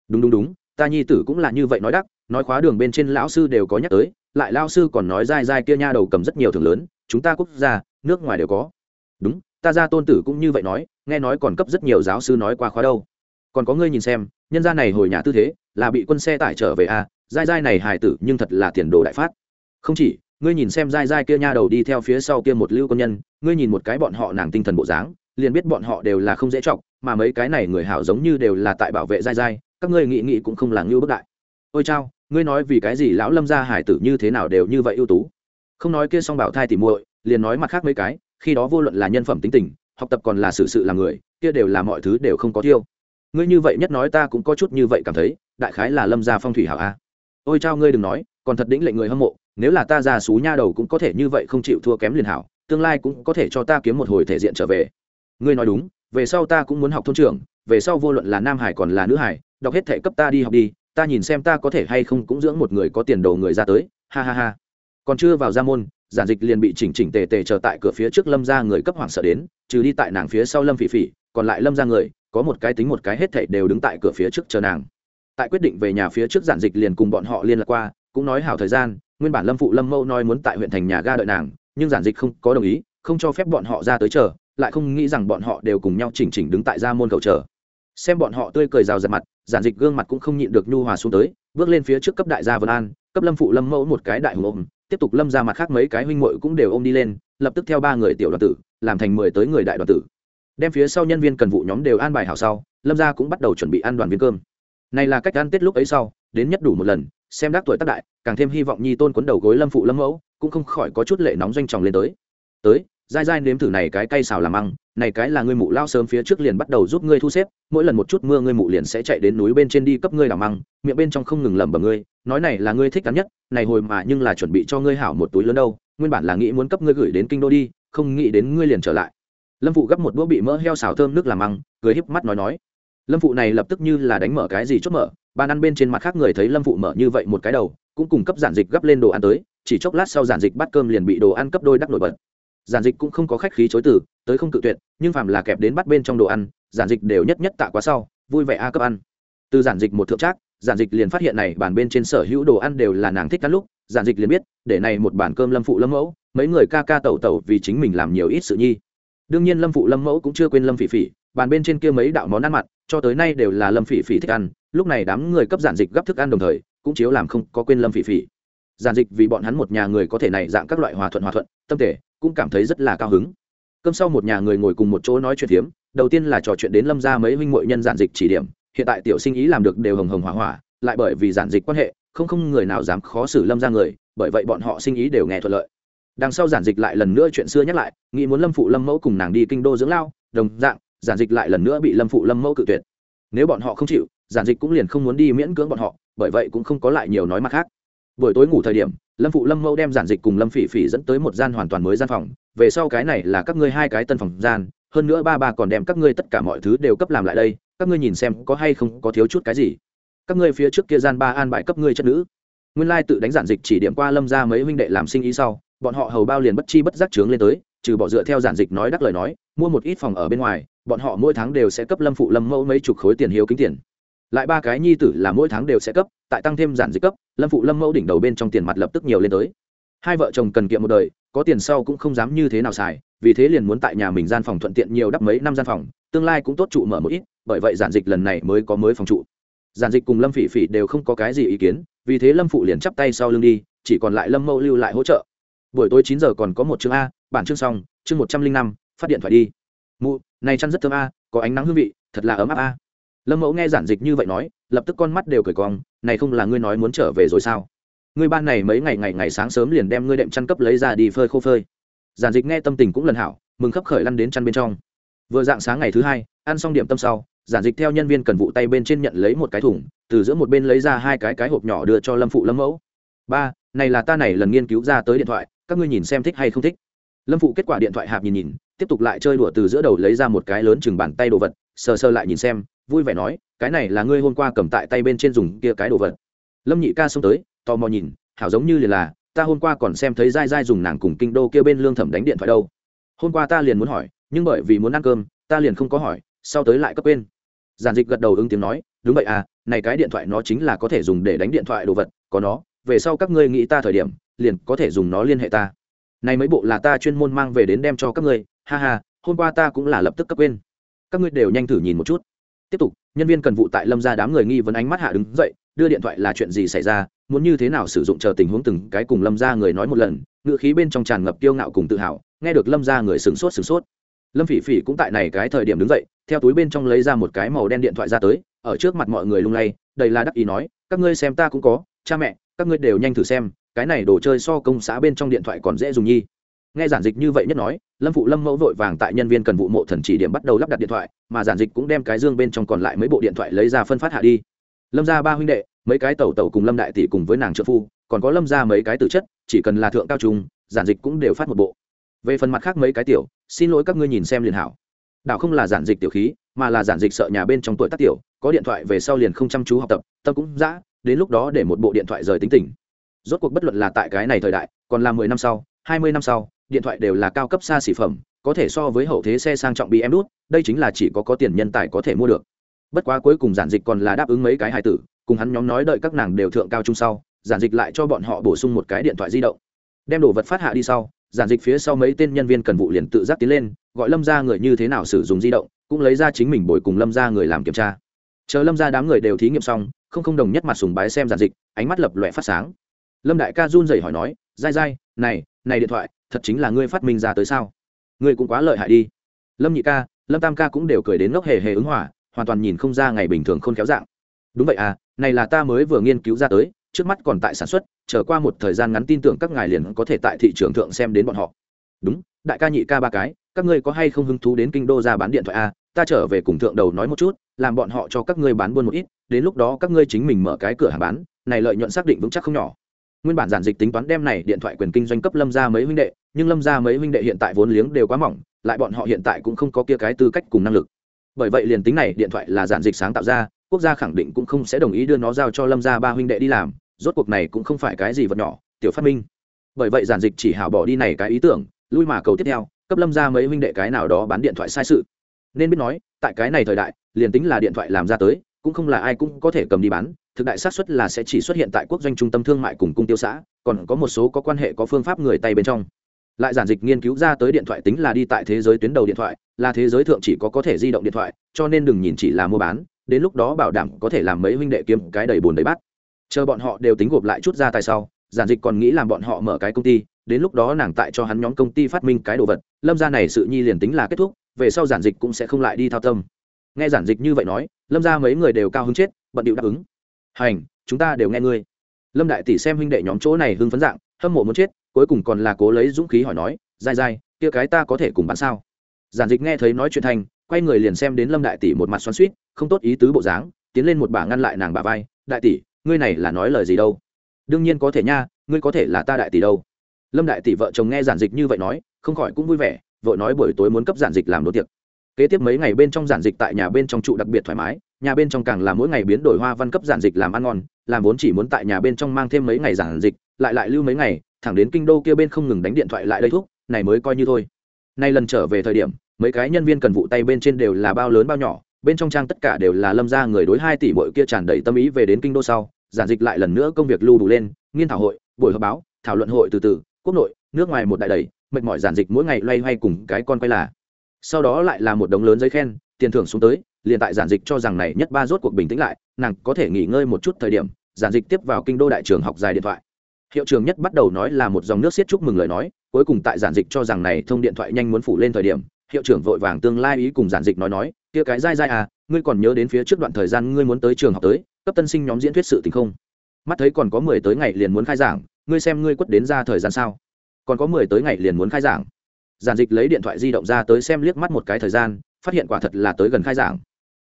Đúng đúng đúng ta nhi tử cũng là như vậy nói đắc nói khóa đường bên trên lão sư đều có nhắc tới lại lao sư còn nói dai dai kia nha đầu cầm rất nhiều thưởng lớn chúng ta quốc gia nước ngoài đều có. Đúng ta ra tôn tử cũng như vậy nói nghe nói còn cấp rất nhiều giáo sư nói qua khóa đâu. Còn có ngươi nhìn xem nhân gia này hồi nhà tư thế là bị quân xe tải trở về à, dai dai này hài tử nhưng thật là tiền đồ đại phát. Không chỉ, ngươi nhìn xem dai dai kia nha đầu đi theo phía sau kia một lưu quân nhân, ngươi nhìn một cái bọn họ nàng tinh thần bộ dáng, liền biết bọn họ đều là không dễ trọng mà mấy cái này người hảo giống như đều là tại bảo vệ dai dai các ngươi nghĩ nghĩ cũng không là ngưu bất đại. Ôi chao, ngươi nói vì cái gì lão lâm gia hải tử như thế nào đều như vậy ưu tú? Không nói kia xong bảo thai thì muội, liền nói mặt khác mấy cái, khi đó vô luận là nhân phẩm tính tình, học tập còn là sự sự làm người, kia đều là mọi thứ đều không có tiêu. Ngươi như vậy nhất nói ta cũng có chút như vậy cảm thấy, đại khái là lâm gia phong thủy hảo a ôi chao ngươi đừng nói, còn thật đĩnh lệnh người hâm mộ, nếu là ta già xú nha đầu cũng có thể như vậy không chịu thua kém liền hảo, tương lai cũng có thể cho ta kiếm một hồi thể diện trở về. Ngươi nói đúng, về sau ta cũng muốn học thôn trưởng, về sau vô luận là nam hải còn là nữ hải, đọc hết thể cấp ta đi học đi, ta nhìn xem ta có thể hay không cũng dưỡng một người có tiền đồ người ra tới, ha ha ha. Còn chưa vào ra môn, giản dịch liền bị chỉnh chỉnh tề tề chờ tại cửa phía trước lâm ra người cấp hoảng sợ đến, trừ đi tại nàng phía sau lâm phỉ phỉ, còn lại lâm ra người, có một cái tính một cái hết thảy đều đứng tại cửa phía trước chờ nàng tại quyết định về nhà phía trước giản dịch liền cùng bọn họ liên lạc qua, cũng nói hảo thời gian, nguyên bản lâm phụ lâm mẫu nói muốn tại huyện thành nhà ga đợi nàng, nhưng giản dịch không có đồng ý, không cho phép bọn họ ra tới chờ, lại không nghĩ rằng bọn họ đều cùng nhau chỉnh chỉnh đứng tại ra môn cầu chờ. Xem bọn họ tươi cười rào rạt mặt, giản dịch gương mặt cũng không nhịn được nhu hòa xuống tới, bước lên phía trước cấp đại gia vân an, cấp lâm phụ lâm mẫu một cái đại hùng ôm, tiếp tục lâm ra mặt khác mấy cái huynh muội cũng đều ôm đi lên, lập tức theo ba người tiểu đoàn tử, làm thành mười tới người đại đoàn tử. Đem phía sau nhân viên cần vụ nhóm đều an bài hảo sau, lâm gia cũng bắt đầu chuẩn bị ăn đoàn viên cơm này là cách ăn tết lúc ấy sau, đến nhất đủ một lần, xem đắc tuổi tác đại, càng thêm hy vọng nhi tôn quấn đầu gối lâm phụ lâm mẫu, cũng không khỏi có chút lệ nóng doanh tròng lên tới. Tới, dai dai nếm thử này cái cay xào làm ăn, này cái là ngươi mụ lao sớm phía trước liền bắt đầu giúp ngươi thu xếp, mỗi lần một chút mưa ngươi mụ liền sẽ chạy đến núi bên trên đi cấp ngươi làm măng miệng bên trong không ngừng lẩm bẩm ngươi, nói này là ngươi thích cắn nhất, này hồi mà nhưng là chuẩn bị cho ngươi hảo một túi lớn đâu, nguyên bản là nghĩ muốn cấp ngươi gửi đến kinh đô đi, không nghĩ đến ngươi liền trở lại. Lâm phụ gấp một đũa bị mỡ heo xào thơm nước làm măng cười híp mắt nói nói lâm phụ này lập tức như là đánh mở cái gì chốt mở ban ăn bên trên mặt khác người thấy lâm phụ mở như vậy một cái đầu, cũng cùng cấp giản dịch gấp lên đồ ăn tới, chỉ chốc lát sau giản dịch bắt cơm liền bị đồ ăn cấp đôi đắc nổi bật. Giản dịch cũng không có khách khí chối từ, tới không cự tuyệt, nhưng phàm là kẹp đến bắt bên trong đồ ăn, giản dịch đều nhất nhất tạ quá sau, vui vẻ a cấp ăn. Từ giản dịch một thượng trác, giản dịch liền phát hiện này bàn bên trên sở hữu đồ ăn đều là nàng thích cắt lúc, giản dịch liền biết, để này một bàn cơm lâm phụ lâm mẫu, mấy người ca ca tẩu tẩu vì chính mình làm nhiều ít sự nhi. Đương nhiên lâm phụ lâm mẫu cũng chưa quên lâm phỉ phỉ bàn bên trên kia mấy đạo món ăn mặn, cho tới nay đều là lâm phỉ phỉ thích ăn, lúc này đám người cấp giản dịch gấp thức ăn đồng thời, cũng chiếu làm không có quên lâm phỉ phỉ. Giản dịch vì bọn hắn một nhà người có thể này dạng các loại hòa thuận hòa thuận, tâm thể cũng cảm thấy rất là cao hứng. Cơm sau một nhà người ngồi cùng một chỗ nói chuyện hiếm đầu tiên là trò chuyện đến lâm ra mấy huynh muội nhân giản dịch chỉ điểm, hiện tại tiểu sinh ý làm được đều hồng hồng hỏa hỏa, lại bởi vì giản dịch quan hệ, không không người nào dám khó xử lâm ra người, bởi vậy bọn họ sinh ý đều nghe thuận lợi. Đằng sau giản dịch lại lần nữa chuyện xưa nhắc lại, nghĩ muốn lâm phụ lâm mẫu cùng nàng đi kinh đô dưỡng lao, đồng dạng giản dịch lại lần nữa bị lâm phụ lâm mẫu cự tuyệt. Nếu bọn họ không chịu, giản dịch cũng liền không muốn đi miễn cưỡng bọn họ, bởi vậy cũng không có lại nhiều nói mặt khác. Buổi tối ngủ thời điểm, lâm phụ lâm mẫu đem giản dịch cùng lâm phỉ phỉ dẫn tới một gian hoàn toàn mới gian phòng. Về sau cái này là các ngươi hai cái tân phòng gian, hơn nữa ba ba còn đem các ngươi tất cả mọi thứ đều cấp làm lại đây. Các ngươi nhìn xem có hay không có thiếu chút cái gì. Các ngươi phía trước kia gian ba an bại cấp ngươi chất nữ. Nguyên lai tự đánh giản dịch chỉ điểm qua lâm ra mấy huynh đệ làm sinh ý sau, bọn họ hầu bao liền bất chi bất giác trướng lên tới, trừ bỏ dựa theo giản dịch nói đắc lời nói, mua một ít phòng ở bên ngoài bọn họ mỗi tháng đều sẽ cấp lâm phụ lâm mẫu mấy chục khối tiền hiếu kính tiền. Lại ba cái nhi tử là mỗi tháng đều sẽ cấp, tại tăng thêm giản dịch cấp, lâm phụ lâm mẫu đỉnh đầu bên trong tiền mặt lập tức nhiều lên tới. Hai vợ chồng cần kiệm một đời, có tiền sau cũng không dám như thế nào xài, vì thế liền muốn tại nhà mình gian phòng thuận tiện nhiều đắp mấy năm gian phòng, tương lai cũng tốt trụ mở một ít, bởi vậy giản dịch lần này mới có mới phòng trụ. Giản dịch cùng lâm phỉ phỉ đều không có cái gì ý kiến, vì thế lâm phụ liền chắp tay sau lưng đi, chỉ còn lại lâm mẫu lưu lại hỗ trợ. Buổi tối chín giờ còn có một chương a, bản chương xong, chương một trăm linh năm, phát điện thoại đi. Mụ này chăn rất thơm a, có ánh nắng hương vị, thật là ấm áp a. Lâm mẫu nghe giản dịch như vậy nói, lập tức con mắt đều cởi cong, này không là ngươi nói muốn trở về rồi sao? Ngươi ban này mấy ngày ngày ngày sáng sớm liền đem ngươi đệm chăn cấp lấy ra đi phơi khô phơi. Giản dịch nghe tâm tình cũng lần hảo, mừng khấp khởi lăn đến chăn bên trong. Vừa dạng sáng ngày thứ hai, ăn xong điểm tâm sau, giản dịch theo nhân viên cần vụ tay bên trên nhận lấy một cái thùng, từ giữa một bên lấy ra hai cái cái hộp nhỏ đưa cho lâm phụ lâm mẫu. Ba, này là ta này lần nghiên cứu ra tới điện thoại, các ngươi nhìn xem thích hay không thích lâm phụ kết quả điện thoại hạp nhìn nhìn, tiếp tục lại chơi đùa từ giữa đầu lấy ra một cái lớn chừng bàn tay đồ vật, sờ sờ lại nhìn xem, vui vẻ nói, cái này là ngươi hôm qua cầm tại tay bên trên dùng kia cái đồ vật. Lâm nhị ca xông tới, tò mò nhìn, hảo giống như liền là, ta hôm qua còn xem thấy dai dai dùng nàng cùng kinh đô kia bên lương thẩm đánh điện thoại đâu. Hôm qua ta liền muốn hỏi, nhưng bởi vì muốn ăn cơm, ta liền không có hỏi, sau tới lại cấp quên. Giản dịch gật đầu ứng tiếng nói, đúng vậy à này cái điện thoại nó chính là có thể dùng để đánh điện thoại đồ vật, có nó, về sau các ngươi nghĩ ta thời điểm, liền có thể dùng nó liên hệ ta này mấy bộ là ta chuyên môn mang về đến đem cho các ngươi, ha ha, hôm qua ta cũng là lập tức cấp quên. Các ngươi đều nhanh thử nhìn một chút. Tiếp tục, nhân viên cần vụ tại lâm ra đám người nghi vấn ánh mắt hạ đứng dậy, đưa điện thoại là chuyện gì xảy ra, muốn như thế nào sử dụng chờ tình huống từng cái cùng lâm ra người nói một lần ngựa khí bên trong tràn ngập kiêu ngạo cùng tự hào, nghe được lâm ra người sửng sốt sửng sốt. Lâm phỉ phỉ cũng tại này cái thời điểm đứng dậy, theo túi bên trong lấy ra một cái màu đen điện thoại ra tới, ở trước mặt mọi người lung lay, đầy là đắc ý nói, các ngươi xem ta cũng có, cha mẹ, các ngươi đều nhanh thử xem cái này đồ chơi so công xã bên trong điện thoại còn dễ dùng nhi. Nghe giản dịch như vậy nhất nói, lâm phụ lâm mẫu vội vàng tại nhân viên cần vụ mộ thần chỉ điểm bắt đầu lắp đặt điện thoại, mà giản dịch cũng đem cái dương bên trong còn lại mấy bộ điện thoại lấy ra phân phát hạ đi. Lâm ra ba huynh đệ, mấy cái tẩu tẩu cùng lâm đại tỷ cùng với nàng trợ phu, còn có lâm ra mấy cái tử chất, chỉ cần là thượng cao trung, giản dịch cũng đều phát một bộ. Về phần mặt khác mấy cái tiểu, xin lỗi các ngươi nhìn xem liền hảo. Đảo không là giản dịch tiểu khí, mà là giản dịch sợ nhà bên trong tuổi tác tiểu, có điện thoại về sau liền không chăm chú học tập, tâm cũng dã, đến lúc đó để một bộ điện thoại rời tính tình rốt cuộc bất luận là tại cái này thời đại, còn là mười năm sau, hai mươi năm sau, điện thoại đều là cao cấp xa xỉ phẩm, có thể so với hậu thế xe sang trọng bị em đút đây chính là chỉ có có tiền nhân tài có thể mua được. Bất quá cuối cùng giản dịch còn là đáp ứng mấy cái hài tử, cùng hắn nhóm nói đợi các nàng đều thượng cao trung sau, giản dịch lại cho bọn họ bổ sung một cái điện thoại di động. Đem đồ vật phát hạ đi sau, giản dịch phía sau mấy tên nhân viên cần vụ liền tự giác tiến lên, gọi lâm ra người như thế nào sử dụng di động, cũng lấy ra chính mình bồi cùng lâm ra người làm kiểm tra. Chờ lâm ra đám người đều thí nghiệm xong, không không đồng nhất mặt sùng bái xem giản dịch, ánh mắt lập lòe phát sáng lâm đại ca run rẩy hỏi nói, dai dai, này này điện thoại, thật chính là ngươi phát minh ra tới sao? Ngươi cũng quá lợi hại đi. Lâm nhị ca, lâm tam ca cũng đều cười đến ngốc hề hề ứng hỏa hoàn toàn nhìn không ra ngày bình thường không khéo dạng. Đúng vậy à này là ta mới vừa nghiên cứu ra tới, trước mắt còn tại sản xuất trở qua một thời gian ngắn tin tưởng các ngài liền có thể tại thị trường thượng xem đến bọn họ. Đúng, đại ca nhị ca ba cái, các ngươi có hay không hứng thú đến kinh đô ra bán điện thoại a à? ta trở về cùng thượng đầu nói một chút, làm bọn họ cho các ngươi bán buôn một ít, đến lúc đó các ngươi chính mình mở cái cửa hàng bán, này lợi nhuận xác định vững chắc không nhỏ nguyên bản giản dịch tính toán đem này điện thoại quyền kinh doanh cấp lâm ra mấy huynh đệ, nhưng lâm ra mấy huynh đệ hiện tại vốn liếng đều quá mỏng, lại bọn họ hiện tại cũng không có kia cái tư cách cùng năng lực. Bởi vậy liền tính này điện thoại là giản dịch sáng tạo ra, quốc gia khẳng định cũng không sẽ đồng ý đưa nó giao cho lâm ra ba huynh đệ đi làm, rốt cuộc này cũng không phải cái gì vật nhỏ, tiểu phát minh. Bởi vậy giản dịch chỉ hảo bỏ đi này cái ý tưởng, lui mà cầu tiếp theo, cấp lâm ra mấy huynh đệ cái nào đó bán điện thoại sai sự. Nên biết nói, tại cái này thời đại, liền tính là điện thoại làm ra tới, cũng không là ai cũng có thể cầm đi bán thực đại xác suất là sẽ chỉ xuất hiện tại quốc doanh trung tâm thương mại cùng cung tiêu xã, còn có một số có quan hệ có phương pháp người tay bên trong. Lại giản dịch nghiên cứu ra tới điện thoại tính là đi tại thế giới tuyến đầu điện thoại, là thế giới thượng chỉ có có thể di động điện thoại, cho nên đừng nhìn chỉ là mua bán, đến lúc đó bảo đảm có thể làm mấy huynh đệ kiếm cái đầy bùn đầy bát. Chờ bọn họ đều tính gộp lại chút ra tại sau, giản dịch còn nghĩ làm bọn họ mở cái công ty, đến lúc đó nàng tại cho hắn nhóm công ty phát minh cái đồ vật, lâm ra này sự nhi liền tính là kết thúc, về sau giản dịch cũng sẽ không lại đi thao tâm. Nghe giản dịch như vậy nói, lâm ra mấy người đều cao hứng chết, bận điệu đáp ứng hành, chúng ta đều nghe ngươi. Lâm đại tỷ xem huynh đệ nhóm chỗ này hưng phấn dạng, hâm mộ muốn chết, cuối cùng còn là cố lấy dũng khí hỏi nói, dai dai, kia cái ta có thể cùng bán sao? Giản dịch nghe thấy nói chuyện thành, quay người liền xem đến lâm đại tỷ một mặt xoắn suýt không tốt ý tứ bộ dáng, tiến lên một bả ngăn lại nàng bà vai, đại tỷ, ngươi này là nói lời gì đâu? Đương nhiên có thể nha, ngươi có thể là ta đại tỷ đâu. Lâm đại tỷ vợ chồng nghe giản dịch như vậy nói, không khỏi cũng vui vẻ vợ nói buổi tối muốn cấp giản dịch làm đồ tiệc kế tiếp mấy ngày bên trong giản dịch tại nhà bên trong trụ đặc biệt thoải mái, nhà bên trong càng là mỗi ngày biến đổi hoa văn cấp giản dịch làm ăn ngon, làm vốn chỉ muốn tại nhà bên trong mang thêm mấy ngày giản dịch, lại lại lưu mấy ngày, thẳng đến kinh đô kia bên không ngừng đánh điện thoại lại đây thuốc này mới coi như thôi. Nay lần trở về thời điểm, mấy cái nhân viên cần vụ tay bên trên đều là bao lớn bao nhỏ, bên trong trang tất cả đều là lâm ra người đối hai tỷ bội kia tràn đầy tâm ý về đến kinh đô sau, giản dịch lại lần nữa công việc lưu đủ lên, nghiên thảo hội, buổi họp báo, thảo luận hội từ từ, quốc nội, nước ngoài một đại đầy, mệt mỏi giản dịch mỗi ngày loay hoay cùng cái con quay là sau đó lại là một đống lớn giấy khen, tiền thưởng xuống tới, liền tại giản dịch cho rằng này nhất ba rốt cuộc bình tĩnh lại, nàng có thể nghỉ ngơi một chút thời điểm, giản dịch tiếp vào kinh đô đại trường học dài điện thoại. Hiệu trưởng nhất bắt đầu nói là một dòng nước xiết chúc mừng lời nói, cuối cùng tại giản dịch cho rằng này thông điện thoại nhanh muốn phủ lên thời điểm, hiệu trưởng vội vàng tương lai ý cùng giản dịch nói nói, kia cái dai dai à ngươi còn nhớ đến phía trước đoạn thời gian ngươi muốn tới trường học tới, cấp tân sinh nhóm diễn thuyết sự tình không? Mắt thấy còn có mười tới ngày liền muốn khai giảng, ngươi xem ngươi quất đến ra thời gian sao? Còn có mười tới ngày liền muốn khai giảng giản dịch lấy điện thoại di động ra tới xem liếc mắt một cái thời gian, phát hiện quả thật là tới gần khai giảng.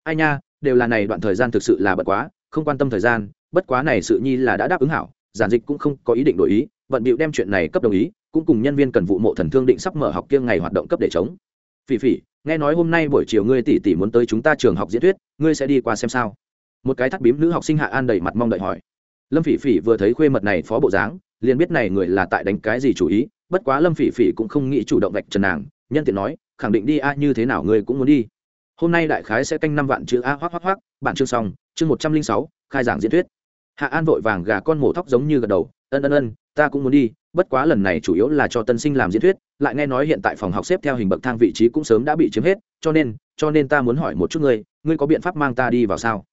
Ai nha, đều là này đoạn thời gian thực sự là bận quá, không quan tâm thời gian, bất quá này sự nhi là đã đáp ứng hảo, giản dịch cũng không có ý định đổi ý bận bịu đem chuyện này cấp đồng ý, cũng cùng nhân viên cần vụ mộ thần thương định sắp mở học kiêng ngày hoạt động cấp để chống. Phỉ phỉ, nghe nói hôm nay buổi chiều ngươi tỷ tỷ muốn tới chúng ta trường học diễn thuyết, ngươi sẽ đi qua xem sao? Một cái thắt bím nữ học sinh hạ an đầy mặt mong đợi hỏi. Lâm phỉ phỉ vừa thấy khuê mật này phó bộ dáng, liền biết này người là tại đánh cái gì chủ ý bất quá lâm phỉ phỉ cũng không nghĩ chủ động vạch trần nàng, nhân tiện nói, khẳng định đi a, như thế nào ngươi cũng muốn đi. Hôm nay đại khái sẽ canh năm vạn chữ a hoác hoác hoác bản chương xong, chương một trăm linh sáu, khai giảng diễn thuyết. Hạ an vội vàng gà con mổ thóc giống như gật đầu, ân ân ân, ta cũng muốn đi, bất quá lần này chủ yếu là cho tân sinh làm diễn thuyết, lại nghe nói hiện tại phòng học xếp theo hình bậc thang vị trí cũng sớm đã bị chiếm hết, cho nên cho nên ta muốn hỏi một chút ngươi ngươi có biện pháp mang ta đi vào sao?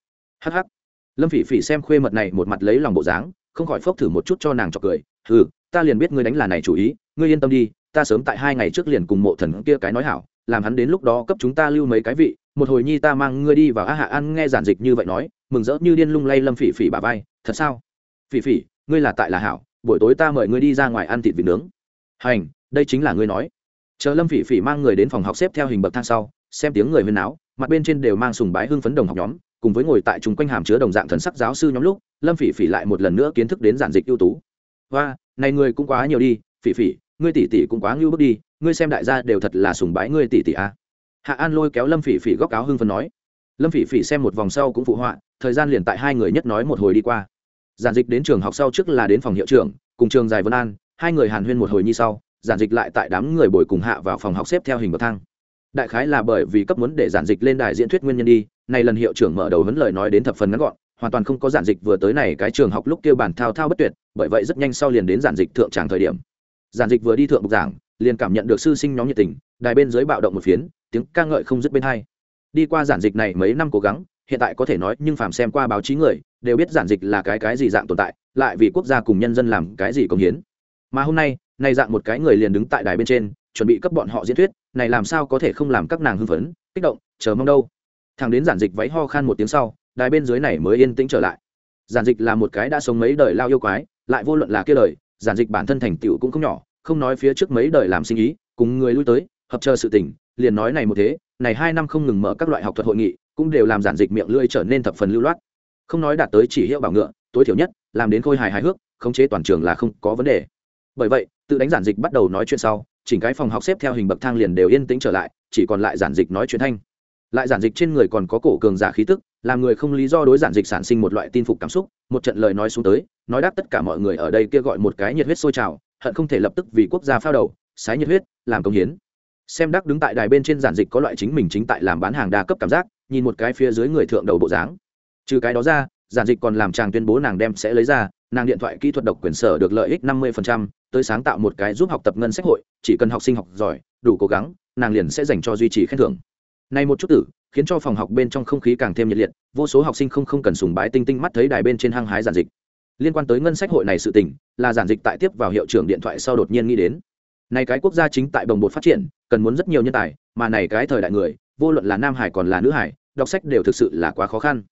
Hh lâm phỉ phỉ xem khuê mật này một mặt lấy lòng bộ dáng, không khỏi phốc thử một chút cho nàng cho cười ừ ta liền biết ngươi đánh là này chủ ý ngươi yên tâm đi ta sớm tại hai ngày trước liền cùng mộ thần kia cái nói hảo làm hắn đến lúc đó cấp chúng ta lưu mấy cái vị một hồi nhi ta mang ngươi đi vào á hạ ăn, nghe giản dịch như vậy nói mừng rỡ như điên lung lay lâm phỉ phỉ bà vai thật sao? Phỉ phỉ ngươi là tại là hảo buổi tối ta mời ngươi đi ra ngoài ăn thịt vịt nướng. Hành đây chính là ngươi nói. Chờ lâm phỉ phỉ mang người đến phòng học xếp theo hình bậc thang sau xem tiếng người huyên náo mặt bên trên đều mang sùng bái hưng phấn đồng học nhóm cùng với ngồi tại chúng quanh hàm chứa đồng dạng thần sắc giáo sư nhóm lúc lâm phỉ phỉ lại một lần nữa kiến thức đến giản dịch ưu tú. Và này người cũng quá nhiều đi phỉ phỉ ngươi tỷ tỷ cũng quá ngưu bước đi, ngươi xem đại gia đều thật là sùng bái ngươi tỷ tỷ a à. hạ an lôi kéo lâm phỉ phỉ góc áo hưng phần nói. Lâm phỉ phỉ xem một vòng sau cũng phụ họa, thời gian liền tại hai người nhất nói một hồi đi qua. Giản dịch đến trường học sau trước là đến phòng hiệu trưởng, cùng trường dài vân an, hai người hàn huyên một hồi như sau, giản dịch lại tại đám người bồi cùng hạ vào phòng học xếp theo hình bậc thang. Đại khái là bởi vì cấp muốn để giản dịch lên đài diễn thuyết nguyên nhân đi này lần hiệu trưởng mở đầu huấn lời nói đến thập phần ngắn gọn, hoàn toàn không có giản dịch vừa tới này cái trường học lúc kêu bản thao thao bất tuyệt, bởi vậy rất nhanh sau liền đến giản dịch thượng tràng thời điểm giản dịch vừa đi thượng bục giảng, liền cảm nhận được sư sinh nhóm nhiệt tình, đài bên dưới bạo động một phiến, tiếng ca ngợi không dứt bên hai. Đi qua giản dịch này mấy năm cố gắng, hiện tại có thể nói nhưng phàm xem qua báo chí người, đều biết giản dịch là cái cái gì dạng tồn tại, lại vì quốc gia cùng nhân dân làm cái gì công hiến. Mà hôm nay, này dạng một cái người liền đứng tại đài bên trên, chuẩn bị cấp bọn họ diễn thuyết, này làm sao có thể không làm các nàng hưng phấn, kích động, chờ mong đâu. Thằng đến giản dịch váy ho khan một tiếng sau, đài bên dưới này mới yên tĩnh trở lại. Giản dịch là một cái đã sống mấy đời lao yêu quái, lại vô luận là kia đời giản dịch bản thân thành tựu cũng không nhỏ, không nói phía trước mấy đời làm sinh ý, cùng người lui tới, hợp chờ sự tình, liền nói này một thế, này hai năm không ngừng mở các loại học thuật hội nghị, cũng đều làm giản dịch miệng lưỡi trở nên thập phần lưu loát. Không nói đạt tới chỉ hiệu bảo ngựa, tối thiểu nhất, làm đến khôi hài hài hước, khống chế toàn trường là không có vấn đề. Bởi vậy, tự đánh giản dịch bắt đầu nói chuyện sau, chỉnh cái phòng học xếp theo hình bậc thang liền đều yên tĩnh trở lại, chỉ còn lại giản dịch nói chuyện thanh. Lại giản dịch trên người còn có cổ cường giả khí tức làm người không lý do đối giản dịch sản sinh một loại tin phục cảm xúc, một trận lời nói xuống tới, nói đáp tất cả mọi người ở đây kia gọi một cái nhiệt huyết sôi trào, hận không thể lập tức vì quốc gia phao đầu, sái nhiệt huyết, làm công hiến. Xem đắc đứng tại đài bên trên giản dịch có loại chính mình chính tại làm bán hàng đa cấp cảm giác, nhìn một cái phía dưới người thượng đầu bộ dáng. Trừ cái đó ra, giản dịch còn làm chàng tuyên bố nàng đem sẽ lấy ra, nàng điện thoại kỹ thuật độc quyền sở được lợi ích năm mươi tới sáng tạo một cái giúp học tập ngân sách hội, chỉ cần học sinh học giỏi, đủ cố gắng, nàng liền sẽ dành cho duy trì khen thưởng. Này một chút tử khiến cho phòng học bên trong không khí càng thêm nhiệt liệt, vô số học sinh không không cần sùng bái tinh tinh mắt thấy đài bên trên hăng hái giản dịch. Liên quan tới ngân sách hội này sự tình, là giản dịch tại tiếp vào hiệu trưởng điện thoại sau đột nhiên nghĩ đến. Này cái quốc gia chính tại đồng bột phát triển, cần muốn rất nhiều nhân tài, mà này cái thời đại người, vô luận là nam hải còn là nữ hải, đọc sách đều thực sự là quá khó khăn.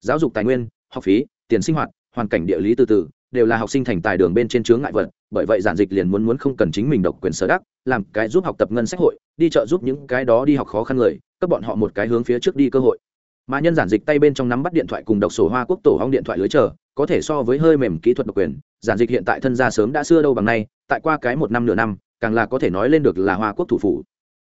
Giáo dục tài nguyên, học phí, tiền sinh hoạt, hoàn cảnh địa lý từ từ, đều là học sinh thành tài đường bên trên chướng ngại vật, bởi vậy giản dịch liền muốn muốn không cần chính mình độc quyền sở đắc, làm cái giúp học tập ngân sách hội, đi chợ giúp những cái đó đi học khó khăn người cấp bọn họ một cái hướng phía trước đi cơ hội. Mà nhân giản dịch tay bên trong nắm bắt điện thoại cùng độc sổ hoa quốc tổ hong điện thoại lưới chờ, có thể so với hơi mềm kỹ thuật độc quyền, giản dịch hiện tại thân gia sớm đã xưa đâu bằng nay, tại qua cái một năm nửa năm, càng là có thể nói lên được là hoa quốc thủ phủ.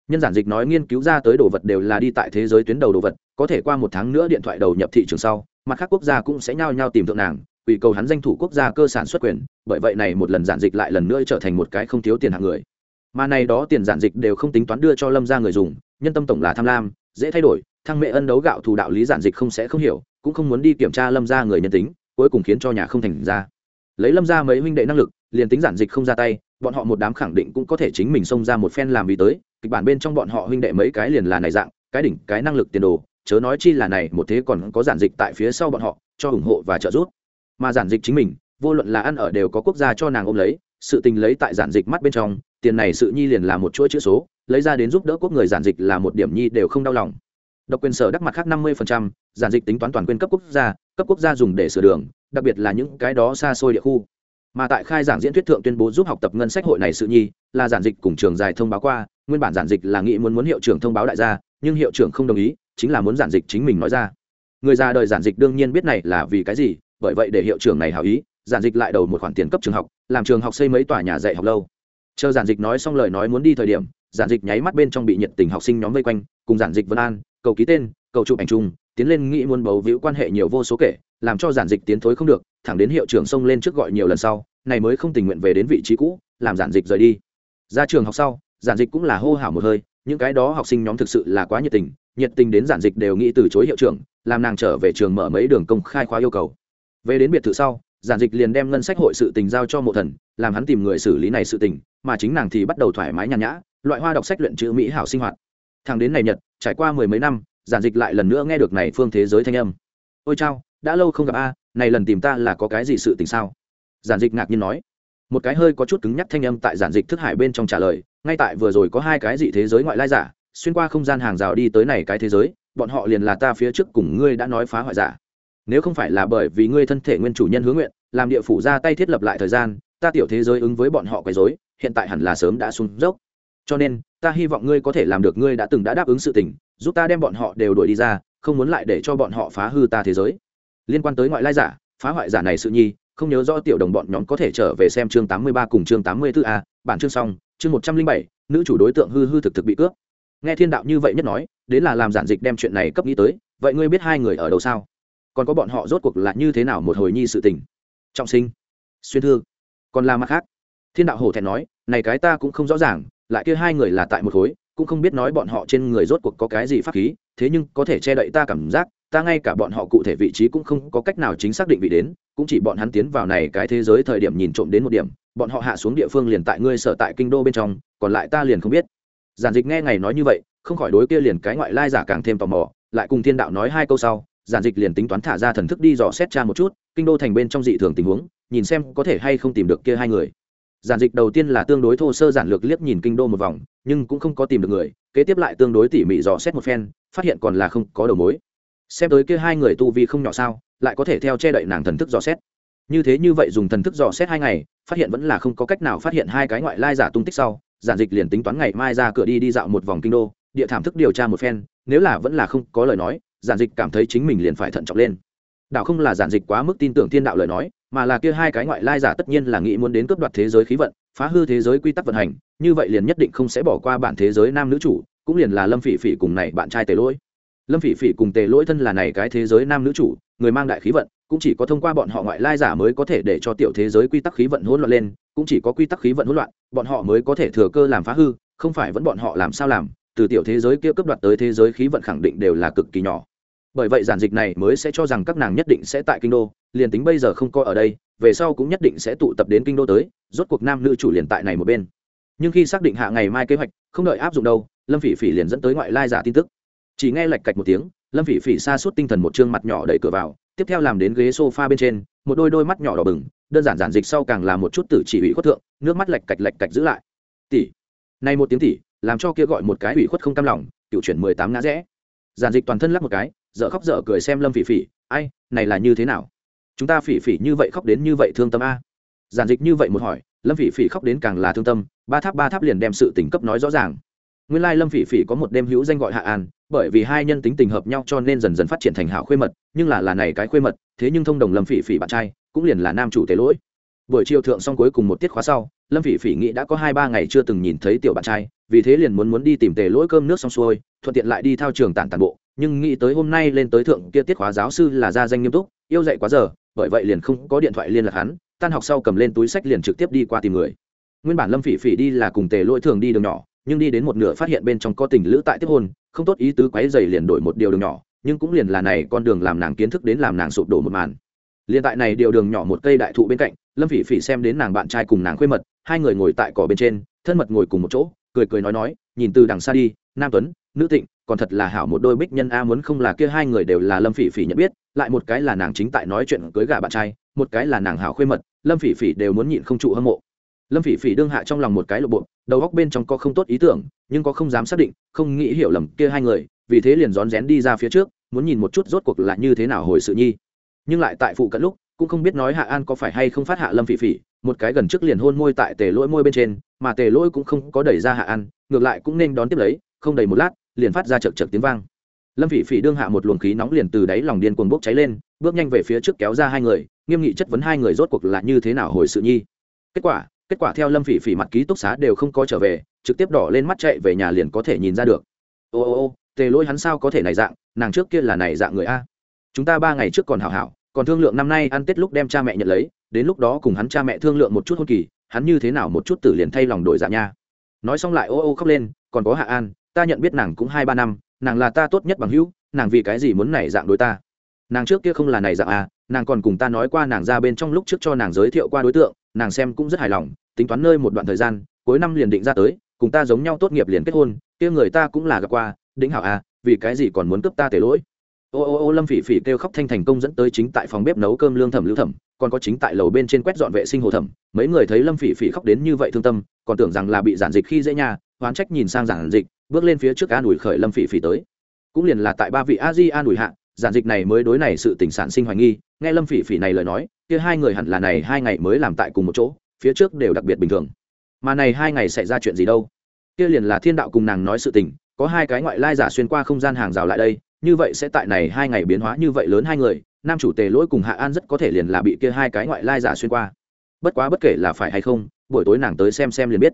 Nhân giản dịch nói nghiên cứu ra tới đồ vật đều là đi tại thế giới tuyến đầu đồ vật, có thể qua một tháng nữa điện thoại đầu nhập thị trường sau, mặt khác quốc gia cũng sẽ nhao nhao tìm thượng nàng ủy cầu hắn danh thủ quốc gia cơ sản xuất quyền, bởi vậy này một lần giản dịch lại lần nữa trở thành một cái không thiếu tiền hạng người. Mà này đó tiền giản dịch đều không tính toán đưa cho lâm ra người dùng nhân tâm tổng là tham lam, dễ thay đổi, thăng mẹ ân đấu gạo thủ đạo lý giản dịch không sẽ không hiểu, cũng không muốn đi kiểm tra lâm ra người nhân tính, cuối cùng khiến cho nhà không thành ra. Lấy lâm ra mấy huynh đệ năng lực, liền tính giản dịch không ra tay, bọn họ một đám khẳng định cũng có thể chính mình xông ra một phen làm vì tới, kịch bản bên trong bọn họ huynh đệ mấy cái liền là này dạng, cái đỉnh, cái năng lực tiền đồ, chớ nói chi là này, một thế còn có giản dịch tại phía sau bọn họ, cho ủng hộ và trợ giúp. Mà giản dịch chính mình, vô luận là ăn ở đều có quốc gia cho nàng ôm lấy, sự tình lấy tại giản dịch mắt bên trong, tiền này sự nhi liền là một chuỗi chữ số lấy ra đến giúp đỡ quốc người giản dịch là một điểm nhi đều không đau lòng. Độc quyền sở đắc mặt khác năm mươi giản dịch tính toán toàn quyền cấp quốc gia, cấp quốc gia dùng để sửa đường, đặc biệt là những cái đó xa xôi địa khu. Mà tại khai giảng diễn thuyết thượng tuyên bố giúp học tập ngân sách hội này sự nhi, là giản dịch cùng trường dài thông báo qua, nguyên bản giản dịch là nghĩ muốn muốn hiệu trưởng thông báo đại gia, nhưng hiệu trưởng không đồng ý, chính là muốn giản dịch chính mình nói ra. Người già đời giản dịch đương nhiên biết này là vì cái gì, bởi vậy để hiệu trưởng này hảo ý, giản dịch lại đầu một khoản tiền cấp trường học, làm trường học xây mấy tòa nhà dạy học lâu. Chờ giản dịch nói xong lời nói muốn đi thời điểm giản dịch nháy mắt bên trong bị nhiệt tình học sinh nhóm vây quanh, cùng giản dịch vân an, cầu ký tên, cầu chụp ảnh chung, tiến lên nghĩ muốn bầu víu quan hệ nhiều vô số kể, làm cho giản dịch tiến thối không được, thẳng đến hiệu trưởng xông lên trước gọi nhiều lần sau, này mới không tình nguyện về đến vị trí cũ, làm giản dịch rời đi. Ra trường học sau, giản dịch cũng là hô hào một hơi, những cái đó học sinh nhóm thực sự là quá nhiệt tình nhiệt tình đến giản dịch đều nghĩ từ chối hiệu trưởng, làm nàng trở về trường mở mấy đường công khai khóa yêu cầu. Về đến biệt thự sau, giản dịch liền đem ngân sách hội sự tình giao cho mộ thần, làm hắn tìm người xử lý này sự tình, mà chính nàng thì bắt đầu thoải mái nhàn nhã loại hoa đọc sách luyện chữ mỹ hảo sinh hoạt. Thằng đến này nhật, trải qua mười mấy năm, giản dịch lại lần nữa nghe được này phương thế giới thanh âm. Ôi chao, đã lâu không gặp a, này lần tìm ta là có cái gì sự tình sao? Giản dịch ngạc nhiên nói. Một cái hơi có chút cứng nhắc thanh âm tại giản dịch thức hải bên trong trả lời, ngay tại vừa rồi có hai cái dị thế giới ngoại lai giả, xuyên qua không gian hàng rào đi tới này cái thế giới, bọn họ liền là ta phía trước cùng ngươi đã nói phá hoại giả. Nếu không phải là bởi vì ngươi thân thể nguyên chủ nhân hướng nguyện, làm địa phủ ra tay thiết lập lại thời gian, ta tiểu thế giới ứng với bọn họ quấy dối hiện tại hẳn là sớm đã xuống dốc cho nên, ta hy vọng ngươi có thể làm được ngươi đã từng đã đáp ứng sự tình, giúp ta đem bọn họ đều đuổi đi ra, không muốn lại để cho bọn họ phá hư ta thế giới. Liên quan tới ngoại lai giả, phá hoại giả này sự nhi, không nhớ rõ tiểu đồng bọn nhóm có thể trở về xem chương tám mươi ba cùng chương tám mươi 84 a, bản chương xong, chương một trăm linh bảy, nữ chủ đối tượng hư hư thực thực bị cướp. Nghe thiên đạo như vậy nhất nói, đến là làm giản dịch đem chuyện này cấp nghĩ tới, vậy ngươi biết hai người ở đâu sao? Còn có bọn họ rốt cuộc là như thế nào một hồi nhi sự tình? Trọng sinh, xuyên thương còn là mặt khác. Thiên đạo hổ thẹn nói, này cái ta cũng không rõ ràng lại kia hai người là tại một khối, cũng không biết nói bọn họ trên người rốt cuộc có cái gì pháp khí, thế nhưng có thể che đậy ta cảm giác, ta ngay cả bọn họ cụ thể vị trí cũng không có cách nào chính xác định vị đến, cũng chỉ bọn hắn tiến vào này cái thế giới thời điểm nhìn trộm đến một điểm, bọn họ hạ xuống địa phương liền tại ngươi sở tại kinh đô bên trong, còn lại ta liền không biết. Giản dịch nghe ngày nói như vậy, không khỏi đối kia liền cái ngoại lai giả càng thêm tò mò, lại cùng thiên đạo nói hai câu sau, giản dịch liền tính toán thả ra thần thức đi dò xét tra một chút, kinh đô thành bên trong dị thường tình huống, nhìn xem có thể hay không tìm được kia hai người giản dịch đầu tiên là tương đối thô sơ giản lược liếc nhìn kinh đô một vòng, nhưng cũng không có tìm được người, kế tiếp lại tương đối tỉ mỉ dò xét một phen, phát hiện còn là không có đầu mối. Xem tới kia hai người tu vi không nhỏ sao, lại có thể theo che đậy nàng thần thức dò xét. Như thế như vậy dùng thần thức dò xét hai ngày, phát hiện vẫn là không có cách nào phát hiện hai cái ngoại lai giả tung tích sau, giản dịch liền tính toán ngày mai ra cửa đi đi dạo một vòng kinh đô, địa thảm thức điều tra một phen, nếu là vẫn là không có lời nói, giản dịch cảm thấy chính mình liền phải thận trọng lên. Đạo không là giản dịch quá mức tin tưởng thiên đạo lời nói mà là kia hai cái ngoại lai giả tất nhiên là nghĩ muốn đến cướp đoạt thế giới khí vận, phá hư thế giới quy tắc vận hành, như vậy liền nhất định không sẽ bỏ qua bản thế giới nam nữ chủ, cũng liền là lâm phỉ phỉ cùng này bạn trai tề lỗi. Lâm phỉ phỉ cùng tề lỗi thân là này cái thế giới nam nữ chủ, người mang đại khí vận, cũng chỉ có thông qua bọn họ ngoại lai giả mới có thể để cho tiểu thế giới quy tắc khí vận hỗn loạn lên, cũng chỉ có quy tắc khí vận hỗn loạn, bọn họ mới có thể thừa cơ làm phá hư, không phải vẫn bọn họ làm sao làm, từ tiểu thế giới kia cấp đoạt tới thế giới khí vận khẳng định đều là cực kỳ nhỏ bởi vậy giản dịch này mới sẽ cho rằng các nàng nhất định sẽ tại kinh đô, liền tính bây giờ không coi ở đây, về sau cũng nhất định sẽ tụ tập đến kinh đô tới, rốt cuộc nam nữ chủ liền tại này một bên. Nhưng khi xác định hạ ngày mai kế hoạch, không đợi áp dụng đâu, lâm phỉ phỉ liền dẫn tới ngoại lai giả tin tức. Chỉ nghe lạch cạch một tiếng, lâm phỉ phỉ xa suốt tinh thần một chương mặt nhỏ đẩy cửa vào, tiếp theo làm đến ghế s o f a bên trên, một đôi đôi mắt nhỏ đỏ bừng, đơn giản giản dịch sau càng là một chút tử chỉ ủy khuất thượng, nước mắt lạch cạch lạch cạch giữ lại. Tỷ, nay một tiếng tỷ, làm cho kia gọi một cái ủy khuất không cam lòng, cựu chuyển mười tám ngã rẽ. Giản dịch toàn thân lắc một cái dở khóc dở cười xem lâm phỉ phỉ, ai, này là như thế nào? Chúng ta phỉ phỉ như vậy khóc đến như vậy thương tâm a. Giản dịch như vậy một hỏi, lâm phỉ phỉ khóc đến càng là thương tâm, ba tháp ba tháp liền đem sự tình cấp nói rõ ràng. Nguyên lai lâm phỉ phỉ có một đêm hữu danh gọi hạ an, bởi vì hai nhân tính tình hợp nhau cho nên dần dần phát triển thành hảo khuê mật, nhưng là là này cái khuê mật, thế nhưng thông đồng lâm phỉ phỉ bạn trai, cũng liền là nam chủ tế lỗi. Buổi chiều thượng xong cuối cùng một tiết khóa sau, lâm phỉ phỉ nghĩ đã có hai ba ngày chưa từng nhìn thấy tiểu bạn trai, vì thế liền muốn muốn đi tìm tề lỗi cơm nước xong xuôi thuận tiện lại đi thao trường tản tản bộ, nhưng nghĩ tới hôm nay lên tới thượng kia tiết khóa giáo sư là gia danh nghiêm túc, yêu dạy quá giờ, bởi vậy liền không có điện thoại liên lạc hắn, tan học sau cầm lên túi sách liền trực tiếp đi qua tìm người. Nguyên bản lâm phỉ phỉ đi là cùng tề lỗi thường đi đường nhỏ, nhưng đi đến một nửa phát hiện bên trong có tình lữ tại tiếp hôn, không tốt ý tứ quấy dày liền đổi một điều đường nhỏ, nhưng cũng liền là này con đường làm nàng kiến thức đến làm nàng sụp đổ một màn. Liền tại này điều đường nhỏ một cây đại thụ bên cạnh, lâm phỉ phỉ xem đến nàng bạn trai cùng nàng khuê mật, hai người ngồi tại cỏ bên trên, thân mật ngồi cùng một chỗ, cười cười nói nói, nhìn từ đằng xa đi, nam tuấn nữ tịnh, còn thật là hảo một đôi bích nhân a, muốn không là kia hai người đều là lâm phỉ phỉ nhận biết, lại một cái là nàng chính tại nói chuyện cưới gả bạn trai, một cái là nàng hảo khuê mật, lâm phỉ phỉ đều muốn nhịn không trụ hâm mộ. Lâm phỉ phỉ đương hạ trong lòng một cái lộ bộ, đầu góc bên trong có không tốt ý tưởng, nhưng có không dám xác định, không nghĩ hiểu lầm kia hai người, vì thế liền rón rén đi ra phía trước, muốn nhìn một chút rốt cuộc là như thế nào hồi sự nhi. Nhưng lại tại phụ cận lúc, cũng không biết nói hạ an có phải hay không phát hạ lâm phỉ phỉ, một cái gần trước liền hôn môi tại tề lỗi môi bên trên, mà tề lỗi cũng không có đẩy ra hạ an, ngược lại cũng nên đón tiếp lấy không đầy một lát, liền phát ra chật chật tiếng vang. Lâm phỉ phỉ đương hạ một luồng khí nóng liền từ đáy lòng điên cuồng bốc cháy lên, bước nhanh về phía trước kéo ra hai người, nghiêm nghị chất vấn hai người rốt cuộc là như thế nào hồi sự nhi. Kết quả kết quả theo lâm phỉ phỉ mặt ký túc xá đều không có trở về, trực tiếp đỏ lên mắt chạy về nhà liền có thể nhìn ra được. Ô ô ô, tề lỗi hắn sao có thể này dạng, nàng trước kia là này dạng người a. Chúng ta ba ngày trước còn hảo hảo, còn thương lượng năm nay ăn tết lúc đem cha mẹ nhận lấy, đến lúc đó cùng hắn cha mẹ thương lượng một chút hôn kỳ, hắn như thế nào một chút tử liền thay lòng đổi dạ nha. Nói xong lại ô ô khóc lên, còn có hạ an ta nhận biết nàng cũng hai ba năm, nàng là ta tốt nhất bằng hữu, nàng vì cái gì muốn này dạng đối ta? Nàng trước kia không là này dạng à nàng còn cùng ta nói qua nàng ra bên trong lúc trước cho nàng giới thiệu qua đối tượng, nàng xem cũng rất hài lòng, tính toán nơi một đoạn thời gian, cuối năm liền định ra tới, cùng ta giống nhau tốt nghiệp liền kết hôn, kia người ta cũng là gặp qua, đĩnh hảo à vì cái gì còn muốn cướp ta tể lỗi? Ô ô ô, lâm phỉ phỉ kêu khóc thanh thành công dẫn tới chính tại phòng bếp nấu cơm lương thẩm lưu thẩm, còn có chính tại lầu bên trên quét dọn vệ sinh hồ thẩm, mấy người thấy lâm phỉ phỉ khóc đến như vậy thương tâm, còn tưởng rằng là bị giản dịch khi dễ nhà oán trách nhìn sang giản dịch, bước lên phía trước an ủi khởi lâm phỉ phỉ tới. Cũng liền là tại ba vị a di an ủi hạ, giản dịch này mới đối này sự tình sản sinh hoài nghi, nghe lâm phỉ phỉ này lời nói, kia hai người hẳn là này hai ngày mới làm tại cùng một chỗ, phía trước đều đặc biệt bình thường. Mà này hai ngày xảy ra chuyện gì đâu? Kia liền là thiên đạo cùng nàng nói sự tình, có hai cái ngoại lai giả xuyên qua không gian hàng rào lại đây, như vậy sẽ tại này hai ngày biến hóa như vậy lớn hai người, nam chủ tề lỗi cùng hạ an rất có thể liền là bị kia hai cái ngoại lai giả xuyên qua. Bất quá bất kể là phải hay không, buổi tối nàng tới xem xem liền biết.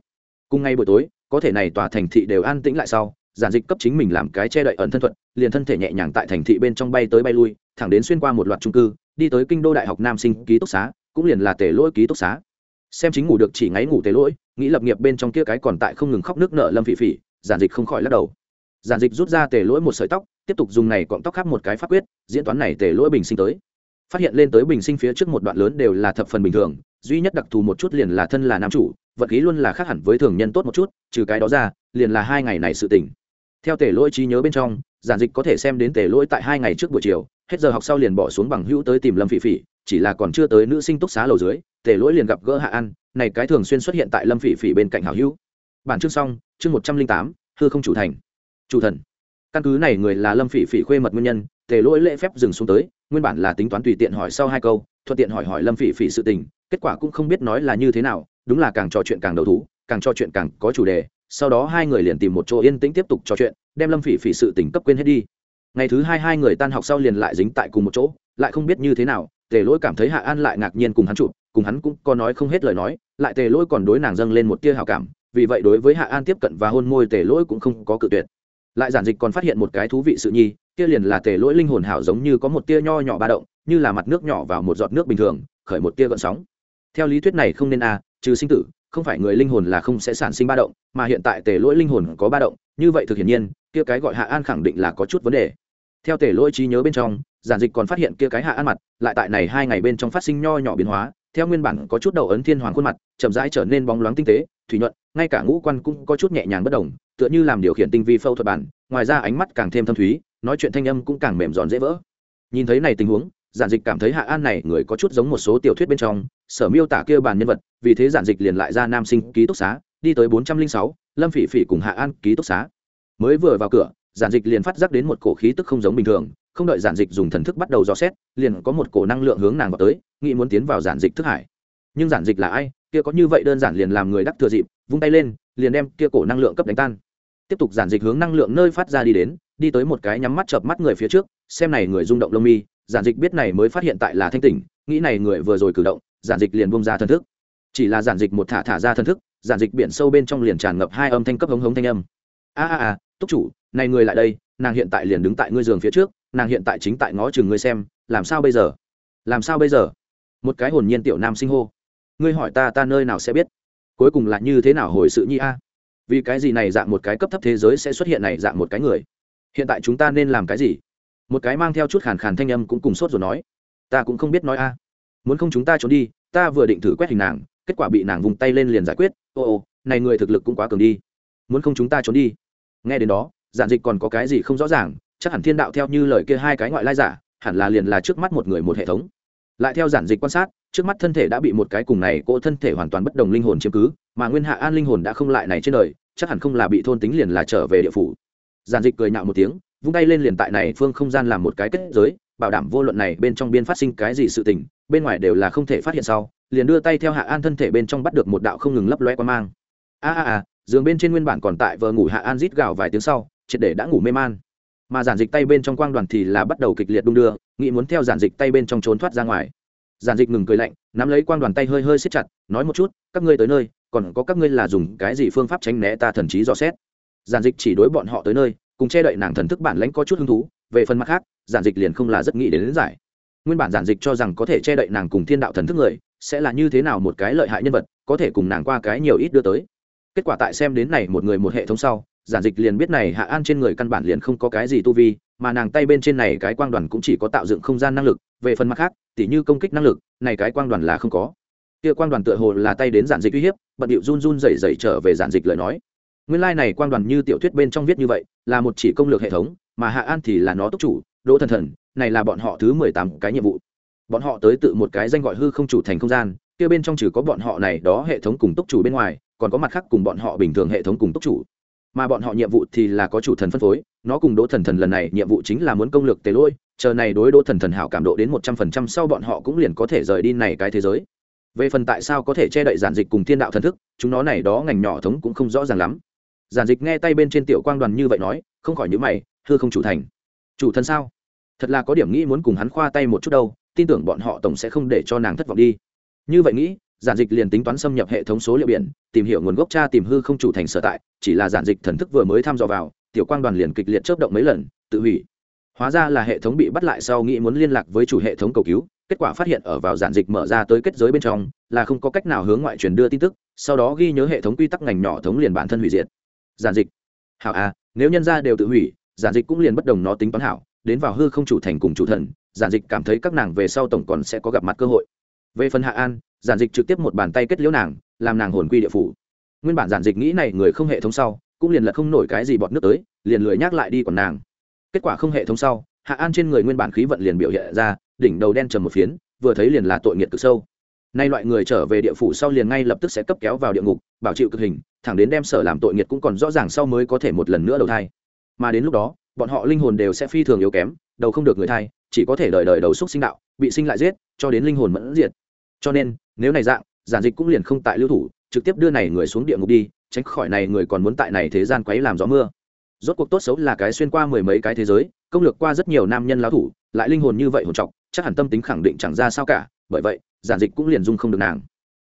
Cùng ngay buổi tối có thể này tòa thành thị đều an tĩnh lại sau, giản dịch cấp chính mình làm cái che đậy ẩn thân thuận liền thân thể nhẹ nhàng tại thành thị bên trong bay tới bay lui, thẳng đến xuyên qua một loạt trung cư, đi tới kinh đô đại học nam sinh ký túc xá, cũng liền là tề lỗi ký túc xá. Xem chính ngủ được chỉ ngáy ngủ tề lỗi, nghĩ lập nghiệp bên trong kia cái còn tại không ngừng khóc nước nợ lâm phỉ phỉ, giản dịch không khỏi lắc đầu. Giản dịch rút ra tề lỗi một sợi tóc, tiếp tục dùng này cọng tóc khắp một cái pháp quyết, diễn toán này tề lỗi bình sinh tới. Phát hiện lên tới bình sinh phía trước một đoạn lớn đều là thập phần bình thường duy nhất đặc thù một chút liền là thân là nam chủ, vật khí luôn là khác hẳn với thường nhân tốt một chút, trừ cái đó ra, liền là hai ngày này sự tỉnh theo tề lỗi trí nhớ bên trong, giản dịch có thể xem đến tề lỗi tại hai ngày trước buổi chiều, hết giờ học sau liền bỏ xuống bằng hữu tới tìm lâm phỉ phỉ, chỉ là còn chưa tới nữ sinh túc xá lầu dưới tề lỗi liền gặp gỡ hạ ăn này cái thường xuyên xuất hiện tại lâm phỉ phỉ bên cạnh hảo hữu. Bản chương xong, chương một trăm linh tám, hư không chủ thành. Chủ thần. Căn cứ này người là lâm phỉ phỉ khuê mật nguyên nhân tề lỗi lễ phép dừng xuống tới, nguyên bản là tính toán tùy tiện hỏi sau hai câu, thuận tiện hỏi hỏi lâm phỉ phỉ sự tình kết quả cũng không biết nói là như thế nào, đúng là càng trò chuyện càng đầu thú, càng trò chuyện càng có chủ đề, sau đó hai người liền tìm một chỗ yên tĩnh tiếp tục trò chuyện, đem lâm phỉ phỉ sự tình cấp quên hết đi. Ngày thứ hai hai người tan học sau liền lại dính tại cùng một chỗ, lại không biết như thế nào, tề lỗi cảm thấy hạ an lại ngạc nhiên cùng hắn chụp, cùng hắn cũng có nói không hết lời nói, lại tề lỗi còn đối nàng dâng lên một tia hào cảm, vì vậy đối với hạ an tiếp cận và hôn môi tề lỗi cũng không có cự tuyệt. Lại giản dịch còn phát hiện một cái thú vị sự nhi, kia liền là tề lỗi linh hồn hảo giống như có một tia nho nhỏ ba động, như là mặt nước nhỏ vào một giọt nước bình thường, khởi một tia gợn sóng theo lý thuyết này không nên a, trừ sinh tử, không phải người linh hồn là không sẽ sản sinh ba động, mà hiện tại tề lỗi linh hồn có ba động, như vậy thực hiển nhiên, kia cái gọi hạ an khẳng định là có chút vấn đề. Theo tề lỗi trí nhớ bên trong, giản dịch còn phát hiện kia cái hạ an mặt, lại tại này hai ngày bên trong phát sinh nho nhỏ biến hóa, theo nguyên bản có chút đầu ấn thiên hoàng khuôn mặt, chậm rãi trở nên bóng loáng tinh tế, thủy nhuận, ngay cả ngũ quan cũng có chút nhẹ nhàng bất đồng, tựa như làm điều khiển tinh vi phâu thuật bản, ngoài ra ánh mắt càng thêm thâm thúy, nói chuyện thanh âm cũng càng mềm giòn dễ vỡ. Nhìn thấy này tình huống, giản dịch cảm thấy hạ an này người có chút giống một số tiểu thuyết bên trong sở miêu tả kia bàn nhân vật, vì thế giản dịch liền lại ra nam sinh ký túc xá, đi tới bốn trăm linh sáu, lâm phỉ phỉ cùng hạ an ký túc xá. Mới vừa vào cửa, giản dịch liền phát giác đến một cổ khí tức không giống bình thường, không đợi giản dịch dùng thần thức bắt đầu dò xét, liền có một cổ năng lượng hướng nàng vào tới, nghĩ muốn tiến vào giản dịch thức hải. Nhưng giản dịch là ai? Kia có như vậy đơn giản liền làm người đắc thừa dịp, vung tay lên, liền đem kia cổ năng lượng cấp đánh tan. Tiếp tục giản dịch hướng năng lượng nơi phát ra đi đến, đi tới một cái nhắm mắt chợp mắt người phía trước, xem này người rung động lông mi, giản dịch biết này mới phát hiện tại là thanh tỉnh nghĩ này người vừa rồi cử động, giản dịch liền bông ra thần thức. Chỉ là giản dịch một thả thả ra thần thức, giản dịch biển sâu bên trong liền tràn ngập hai âm thanh cấp hống hống thanh âm. A a a, túc chủ, này người lại đây, nàng hiện tại liền đứng tại ngươi giường phía trước, nàng hiện tại chính tại ngó chừng ngươi xem, làm sao bây giờ? Làm sao bây giờ? Một cái hồn nhiên tiểu nam sinh hô. Ngươi hỏi ta ta nơi nào sẽ biết? Cuối cùng là như thế nào hồi sự nhi a? Vì cái gì này dạng một cái cấp thấp thế giới sẽ xuất hiện này dạng một cái người? Hiện tại chúng ta nên làm cái gì? Một cái mang theo chút khàn khàn thanh âm cũng cùng sốt rồi nói ta cũng không biết nói a. À. Muốn không chúng ta trốn đi, ta vừa định thử quét hình nàng, kết quả bị nàng vùng tay lên liền giải quyết. Ô ô, này người thực lực cũng quá cường đi. Muốn không chúng ta trốn đi. Nghe đến đó, giản dịch còn có cái gì không rõ ràng, chắc hẳn thiên đạo theo như lời kia hai cái ngoại lai giả, hẳn là liền là trước mắt một người một hệ thống. Lại theo giản dịch quan sát, trước mắt thân thể đã bị một cái cùng này, cỗ thân thể hoàn toàn bất đồng linh hồn chiếm cứ, mà nguyên hạ an linh hồn đã không lại này trên đời, chắc hẳn không là bị thôn tính liền là trở về địa phủ. Giản dịch cười nhạo một tiếng, vung tay lên liền tại này phương không gian làm một cái kết giới bảo đảm vô luận này bên trong biên phát sinh cái gì sự tình, bên ngoài đều là không thể phát hiện sau, liền đưa tay theo hạ an thân thể bên trong bắt được một đạo không ngừng lấp loe qua mang. A a a, giường bên trên nguyên bản còn tại vờ ngủ hạ an rít gào vài tiếng sau, triệt để đã ngủ mê man. Mà giản dịch tay bên trong quang đoàn thì là bắt đầu kịch liệt đung đưa, nghĩ muốn theo giản dịch tay bên trong trốn thoát ra ngoài. Giản dịch ngừng cười lạnh, nắm lấy quang đoàn tay hơi hơi siết chặt, nói một chút, các ngươi tới nơi, còn có các ngươi là dùng cái gì phương pháp tránh né ta thần trí dò xét? Giản dịch chỉ đối bọn họ tới nơi, cùng che đậy nàng thần thức bản lãnh có chút hứng thú về phần mặt khác giản dịch liền không là rất nghĩ đến, đến giải. Nguyên bản giản dịch cho rằng có thể che đậy nàng cùng thiên đạo thần thức người sẽ là như thế nào một cái lợi hại nhân vật có thể cùng nàng qua cái nhiều ít đưa tới. Kết quả tại xem đến này một người một hệ thống sau giản dịch liền biết này hạ an trên người căn bản liền không có cái gì tu vi mà nàng tay bên trên này cái quang đoàn cũng chỉ có tạo dựng không gian năng lực về phần mặt khác tỉ như công kích năng lực này cái quang đoàn là không có. Kia quang đoàn tựa hồ là tay đến giản dịch uy hiếp bận điệu run run rẩy rẩy trở về giản dịch lời nói nguyên lai này quang đoàn như tiểu thuyết bên trong viết như vậy, là một chỉ công lược hệ thống, mà hạ an thì là nó túc chủ, đỗ thần thần, này là bọn họ thứ mười tám cái nhiệm vụ. Bọn họ tới tự một cái danh gọi hư không chủ thành không gian, kia bên trong trừ có bọn họ này đó hệ thống cùng túc chủ bên ngoài, còn có mặt khác cùng bọn họ bình thường hệ thống cùng túc chủ. Mà bọn họ nhiệm vụ thì là có chủ thần phân phối, nó cùng đỗ thần thần lần này nhiệm vụ chính là muốn công lược tề lôi, chờ này đối đỗ thần thần hảo cảm độ đến một trăm phần trăm sau bọn họ cũng liền có thể rời đi này cái thế giới. Về phần tại sao có thể che đậy giản dịch cùng thiên đạo thần thức, chúng nó này đó ngành nhỏ thống cũng không rõ ràng lắm giản dịch nghe tay bên trên tiểu quang đoàn như vậy nói, không khỏi nhữ mày hư không chủ thành. Chủ thần sao? Thật là có điểm nghĩ muốn cùng hắn khoa tay một chút đâu, tin tưởng bọn họ tổng sẽ không để cho nàng thất vọng đi. Như vậy nghĩ, giản dịch liền tính toán xâm nhập hệ thống số liệu biển, tìm hiểu nguồn gốc cha tìm hư không chủ thành sở tại, chỉ là giản dịch thần thức vừa mới thăm dò vào, tiểu quang đoàn liền kịch liệt chớp động mấy lần, tự hủy. Hóa ra là hệ thống bị bắt lại sau nghĩ muốn liên lạc với chủ hệ thống cầu cứu, kết quả phát hiện ở vào giản dịch mở ra tới kết giới bên trong, là không có cách nào hướng ngoại truyền đưa tin tức, sau đó ghi nhớ hệ thống quy tắc ngành nhỏ thống liền bản thân hủy diệt giản dịch. Hảo à nếu nhân ra đều tự hủy, giản dịch cũng liền bất đồng nó tính toán hảo, đến vào hư không chủ thành cùng chủ thần, giản dịch cảm thấy các nàng về sau tổng còn sẽ có gặp mặt cơ hội. Về phần hạ an, giản dịch trực tiếp một bàn tay kết liễu nàng, làm nàng hồn quy địa phủ. Nguyên bản giản dịch nghĩ này người không hệ thống sau, cũng liền là không nổi cái gì bọt nước tới, liền lười nhắc lại đi còn nàng. Kết quả không hệ thống sau, hạ an trên người nguyên bản khí vận liền biểu hiện ra, đỉnh đầu đen trầm một phiến, vừa thấy liền là tội nghiệt cực sâu. Nay loại người trở về địa phủ sau liền ngay lập tức sẽ cấp kéo vào địa ngục, bảo chịu cực hình thẳng đến đem sở làm tội nghiệt cũng còn rõ ràng sau mới có thể một lần nữa đầu thai. Mà đến lúc đó, bọn họ linh hồn đều sẽ phi thường yếu kém, đầu không được người thai, chỉ có thể đợi đợi đầu xúc sinh đạo, bị sinh lại giết, cho đến linh hồn mẫn diệt. Cho nên, nếu này dạng, giản dịch cũng liền không tại lưu thủ, trực tiếp đưa này người xuống địa ngục đi, tránh khỏi này người còn muốn tại này thế gian quấy làm gió mưa. Rốt cuộc tốt xấu là cái xuyên qua mười mấy cái thế giới, công lược qua rất nhiều nam nhân lao thủ, lại linh hồn như vậy hồn trọng chắc hẳn tâm tính khẳng định chẳng ra sao cả, bởi vậy, giản dịch cũng liền dung không được nàng.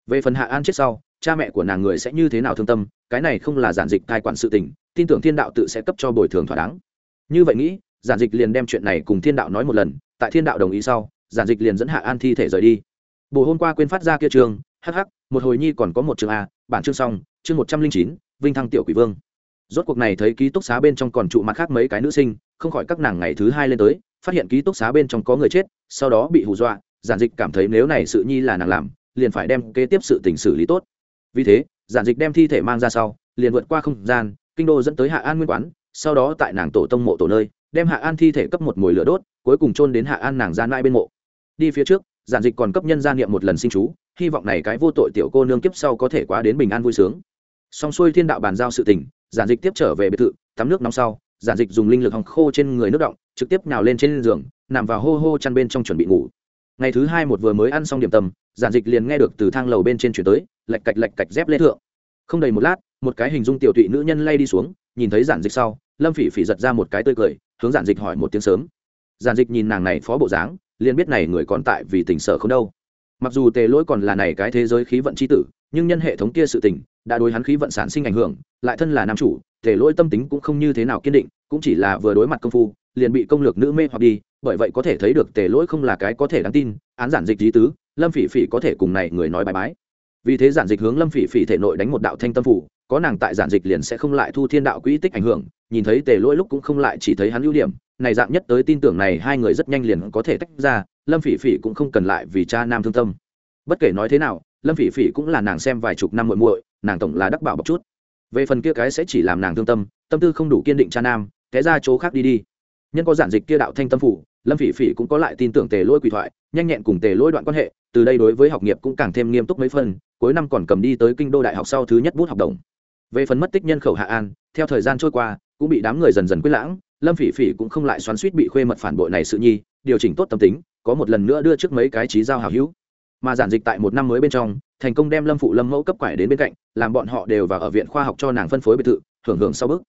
Về phần hạ an chết sau cha mẹ của nàng người sẽ như thế nào thương tâm, cái này không là giản dịch cai quản sự tình, tin tưởng thiên đạo tự sẽ cấp cho bồi thường thỏa đáng. Như vậy nghĩ, giản dịch liền đem chuyện này cùng thiên đạo nói một lần, tại thiên đạo đồng ý sau, giản dịch liền dẫn hạ an thi thể rời đi. Bồ hôm qua quên phát ra kia trường hh một hồi nhi còn có một trường a, bản chương xong, chương một trăm linh chín, vinh thăng tiểu quỷ vương. Rốt cuộc này thấy ký túc xá bên trong còn trụ mặt khác mấy cái nữ sinh, không khỏi các nàng ngày thứ hai lên tới, phát hiện ký túc xá bên trong có người chết, sau đó bị hù dọa, giản dịch cảm thấy nếu này sự nhi là nàng làm, liền phải đem kế tiếp sự tình xử lý tốt vì thế, giản dịch đem thi thể mang ra sau, liền vượt qua không gian, kinh đô dẫn tới hạ an nguyên quán, sau đó tại nàng tổ tông mộ tổ nơi, đem hạ an thi thể cấp một mồi lửa đốt, cuối cùng chôn đến hạ an nàng gian mãi bên mộ. Đi phía trước, giản dịch còn cấp nhân gia niệm một lần sinh chú, hy vọng này cái vô tội tiểu cô nương kiếp sau có thể quá đến bình an vui sướng. Xong xuôi thiên đạo bàn giao sự tình, giản dịch tiếp trở về biệt thự, tắm nước nóng sau, giản dịch dùng linh lực hòng khô trên người nước động, trực tiếp nào lên trên giường, nằm vào hô hô chăn bên trong chuẩn bị ngủ ngày thứ hai một vừa mới ăn xong điểm tâm, giản dịch liền nghe được từ thang lầu bên trên chuyển tới, lạch cạch lạch cạch dép lê thượng. Không đầy một lát, một cái hình dung tiểu tụy nữ nhân lay đi xuống, nhìn thấy giản dịch sau, lâm phỉ phỉ giật ra một cái tươi cười, hướng giản dịch hỏi một tiếng sớm. Giản dịch nhìn nàng này phó bộ dáng, liền biết này người còn tại vì tình sở không đâu. Mặc dù tề lỗi còn là này cái thế giới khí vận c h i tử, nhưng nhân hệ thống kia sự tình, đã đối hắn khí vận sản sinh ảnh hưởng, lại thân là nam chủ, tề lỗi tâm tính cũng không như thế nào kiên định, cũng chỉ là vừa đối mặt công phu liền bị công lược nữ mê hoặc đi, bởi vậy có thể thấy được tề lỗi không là cái có thể đáng tin, án giản dịch lý tứ, lâm phỉ phỉ có thể cùng này người nói bài bái. Vì thế giản dịch hướng lâm phỉ phỉ thể nội đánh một đạo thanh tâm phủ, có nàng tại giản dịch liền sẽ không lại thu thiên đạo quỹ tích ảnh hưởng, nhìn thấy tề lỗi lúc cũng không lại chỉ thấy hắn ưu điểm, này dạng nhất tới tin tưởng này hai người rất nhanh liền có thể tách ra, lâm phỉ phỉ cũng không cần lại vì cha nam thương tâm. Bất kể nói thế nào, lâm phỉ phỉ cũng là nàng xem vài chục năm muội muội, nàng tổng là đắc bảo bọc chút. Về phần kia cái sẽ chỉ làm nàng thương tâm tâm tư không đủ kiên định cha nam, té ra chỗ khác đi đi nhân có giản dịch kia đạo thanh tâm phủ, lâm phỉ phỉ cũng có lại tin tưởng tề lỗi quỷ thoại, nhanh nhẹn cùng tề lỗi đoạn quan hệ, từ đây đối với học nghiệp cũng càng thêm nghiêm túc mấy phần, cuối năm còn cầm đi tới kinh đô đại học sau thứ nhất bút học đồng. Về phần mất tích nhân khẩu hạ an, theo thời gian trôi qua, cũng bị đám người dần dần quyết lãng, lâm phỉ phỉ cũng không lại xoắn suýt bị khuê mật phản bội này sự nhi, điều chỉnh tốt tâm tính, có một lần nữa đưa trước mấy cái trí giao hào hữu. Mà giản dịch tại một năm mới bên trong, thành công đem lâm phụ lâm mẫu cấp quải đến bên cạnh, làm bọn họ đều vào ở viện khoa học cho nàng phân phối biệt thự, hưởng hưởng sau bước.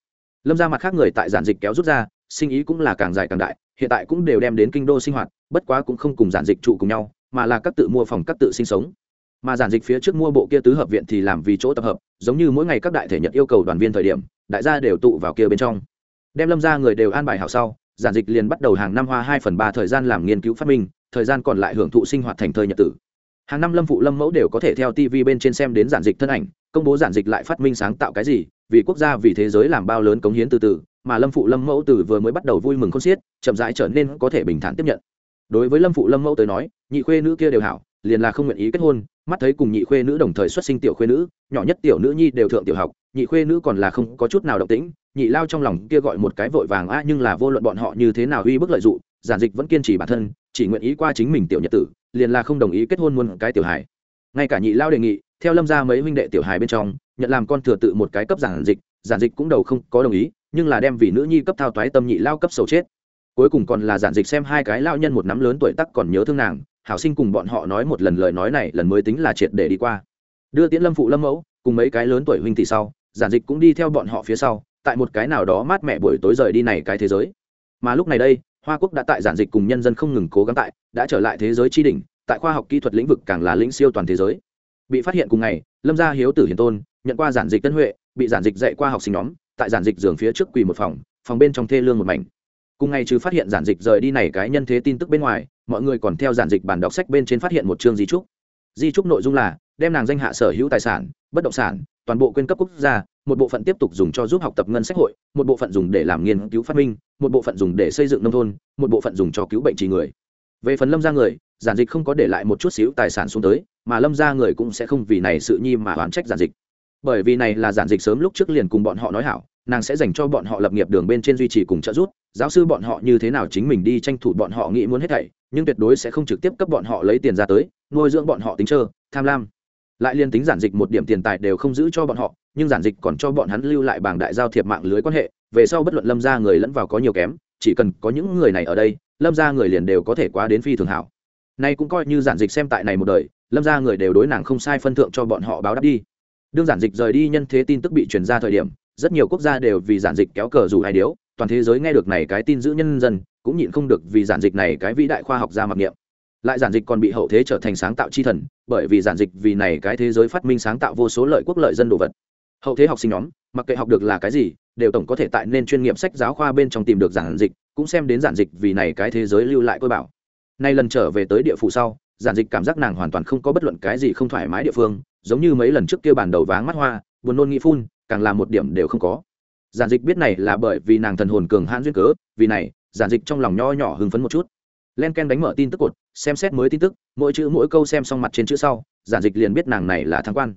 Lâm ra mặt khác người tại giản dịch kéo rút ra sinh ý cũng là càng dài càng đại, hiện tại cũng đều đem đến kinh đô sinh hoạt, bất quá cũng không cùng giản dịch trụ cùng nhau, mà là các tự mua phòng các tự sinh sống. Mà giản dịch phía trước mua bộ kia tứ hợp viện thì làm vì chỗ tập hợp, giống như mỗi ngày các đại thể nhận yêu cầu đoàn viên thời điểm, đại gia đều tụ vào kia bên trong. Đem lâm ra người đều an bài hảo sau, giản dịch liền bắt đầu hàng năm hoa hai phần ba thời gian làm nghiên cứu phát minh, thời gian còn lại hưởng thụ sinh hoạt thành thời nhật tử. Hàng năm lâm phụ lâm mẫu đều có thể theo tv bên trên xem đến giản dịch thân ảnh, công bố giản dịch lại phát minh sáng tạo cái gì, vì quốc gia vì thế giới làm bao lớn cống hiến từ từ mà lâm phụ lâm mẫu từ vừa mới bắt đầu vui mừng con xiết, chậm rãi trở nên có thể bình thản tiếp nhận. Đối với lâm phụ lâm mẫu tới nói, nhị khuê nữ kia đều hảo, liền là không nguyện ý kết hôn, mắt thấy cùng nhị khuê nữ đồng thời xuất sinh tiểu khuê nữ, nhỏ nhất tiểu nữ nhi đều thượng tiểu học, nhị khuê nữ còn là không có chút nào động tĩnh, nhị lao trong lòng kia gọi một cái vội vàng, a, nhưng là vô luận bọn họ như thế nào uy bức lợi dụng giản dịch vẫn kiên trì bản thân, chỉ nguyện ý qua chính mình tiểu nhật tử, liền là không đồng ý kết hôn muôn cái tiểu hài. Ngay cả nhị lao đề nghị, theo lâm ra mấy huynh đệ tiểu hài bên trong, nhận làm con thừa tự một cái cấp giản dịch giản dịch cũng đầu không có đồng ý, nhưng là đem vì nữ nhi cấp thao toái tâm nhị lao cấp sầu chết. Cuối cùng còn là giản dịch xem hai cái lao nhân một nắm lớn tuổi tắc còn nhớ thương nàng, hảo sinh cùng bọn họ nói một lần lời nói này lần mới tính là triệt để đi qua. Đưa tiễn lâm phụ lâm mẫu, cùng mấy cái lớn tuổi huynh tỷ sau, giản dịch cũng đi theo bọn họ phía sau, tại một cái nào đó mát mẹ buổi tối rời đi này cái thế giới. Mà lúc này đây, hoa quốc đã tại giản dịch cùng nhân dân không ngừng cố gắng tại, đã trở lại thế giới tri đỉnh, tại khoa học kỹ thuật lĩnh vực càng là lĩnh siêu toàn thế giới. Bị phát hiện cùng ngày, lâm gia hiếu tử hiền tôn, nhận qua giản dịch tân huệ bị giản dịch dạy qua học sinh nhóm, tại giản dịch giường phía trước quỳ một phòng phòng bên trong thê lương một mảnh. Cùng ngày trừ phát hiện giản dịch rời đi này cái nhân thế tin tức bên ngoài, mọi người còn theo giản dịch bản đọc sách bên trên phát hiện một chương di trúc. Di trúc nội dung là, đem nàng danh hạ sở hữu tài sản, bất động sản, toàn bộ quyên cấp quốc gia, một bộ phận tiếp tục dùng cho giúp học tập ngân sách hội, một bộ phận dùng để làm nghiên cứu phát minh, một bộ phận dùng để xây dựng nông thôn, một bộ phận dùng cho cứu bệnh trì người. Về phần lâm ra người, giản dịch không có để lại một chút xíu tài sản xuống tới, mà lâm ra người cũng sẽ không vì này sự nhi mà oán trách giản dịch bởi vì này là giản dịch sớm lúc trước liền cùng bọn họ nói hảo, nàng sẽ dành cho bọn họ lập nghiệp đường bên trên duy trì cùng trợ giúp. Giáo sư bọn họ như thế nào chính mình đi tranh thủ bọn họ nghĩ muốn hết thảy, nhưng tuyệt đối sẽ không trực tiếp cấp bọn họ lấy tiền ra tới, nuôi dưỡng bọn họ tính trơ, tham lam. Lại liên tính giản dịch một điểm tiền tài đều không giữ cho bọn họ, nhưng giản dịch còn cho bọn hắn lưu lại bảng đại giao thiệp mạng lưới quan hệ, về sau bất luận lâm ra người lẫn vào có nhiều kém, chỉ cần có những người này ở đây, lâm ra người liền đều có thể quá đến phi thường hảo. Nay cũng coi như giản dịch xem tại này một đời, lâm ra người đều đối nàng không sai phân thượng cho bọn họ báo đáp đi đương giản dịch rời đi nhân thế tin tức bị truyền ra thời điểm, rất nhiều quốc gia đều vì giản dịch kéo cờ dù ai điếu, toàn thế giới nghe được này cái tin giữ nhân dân, cũng nhịn không được vì giản dịch này cái vĩ đại khoa học gia mặc niệm. Lại giản dịch còn bị hậu thế trở thành sáng tạo chi thần, bởi vì giản dịch vì này cái thế giới phát minh sáng tạo vô số lợi quốc lợi dân đồ vật. Hậu thế học sinh nhóm, mặc kệ học được là cái gì, đều tổng có thể tại nên chuyên nghiệp sách giáo khoa bên trong tìm được giản dịch, cũng xem đến giản dịch vì này cái thế giới lưu lại tôi bảo. Nay lần trở về tới địa phủ sau giản dịch cảm giác nàng hoàn toàn không có bất luận cái gì không thoải mái địa phương, giống như mấy lần trước kia bản đầu váng mắt hoa, buồn nôn nghĩ phun, càng làm một điểm đều không có. Giản dịch biết này là bởi vì nàng thần hồn cường hãn duyên cớ, vì này, giản dịch trong lòng nho nhỏ hưng phấn một chút. Len ken đánh mở tin tức cột, xem xét mới tin tức, mỗi chữ mỗi câu xem xong mặt trên chữ sau, giản dịch liền biết nàng này là Thăng quan.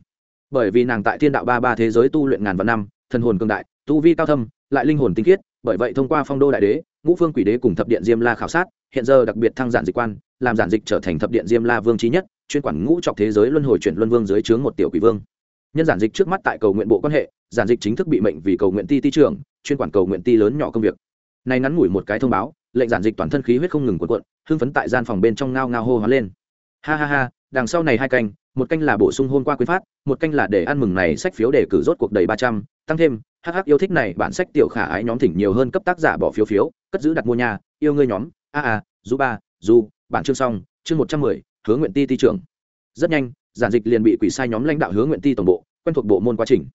Bởi vì nàng tại thiên đạo ba ba thế giới tu luyện ngàn vạn năm thần hồn cường đại, tu vi cao thâm, lại linh hồn tinh khiết, bởi vậy thông qua phong đô đại đế, ngũ phương quỷ đế cùng thập điện diêm la khảo sát, hiện giờ đặc biệt thăng giản dịch quan, làm giản dịch trở thành thập điện diêm la vương trí nhất, chuyên quản ngũ trọc thế giới luân hồi chuyển luân vương dưới trướng một tiểu quỷ vương. Nhân giản dịch trước mắt tại cầu nguyện bộ quan hệ, giản dịch chính thức bị mệnh vì cầu nguyện ti ti trưởng, chuyên quản cầu nguyện ti lớn nhỏ công việc. Nay ngắn ngủi một cái thông báo, lệnh giản dịch toàn thân khí huyết không ngừng cuộn cuộn, hưng phấn tại gian phòng bên trong ngao ngao hô hoán lên. Ha ha ha đằng sau này hai canh, một canh là bổ sung hôm qua quyến phát, một canh là để ăn mừng này sách phiếu để cử rốt cuộc đầy ba trăm, tăng thêm hh yêu thích này bản sách tiểu khả ái nhóm thỉnh nhiều hơn cấp tác giả bỏ phiếu phiếu, cất giữ đặt mua nhà, yêu ngươi nhóm, a a du ba du bản chương xong, chương một trăm mười hướng nguyện ti ti trưởng. Rất nhanh, giản dịch liền bị quỷ sai nhóm lãnh đạo hướng nguyện ti tổng bộ, quen thuộc bộ môn quá trình.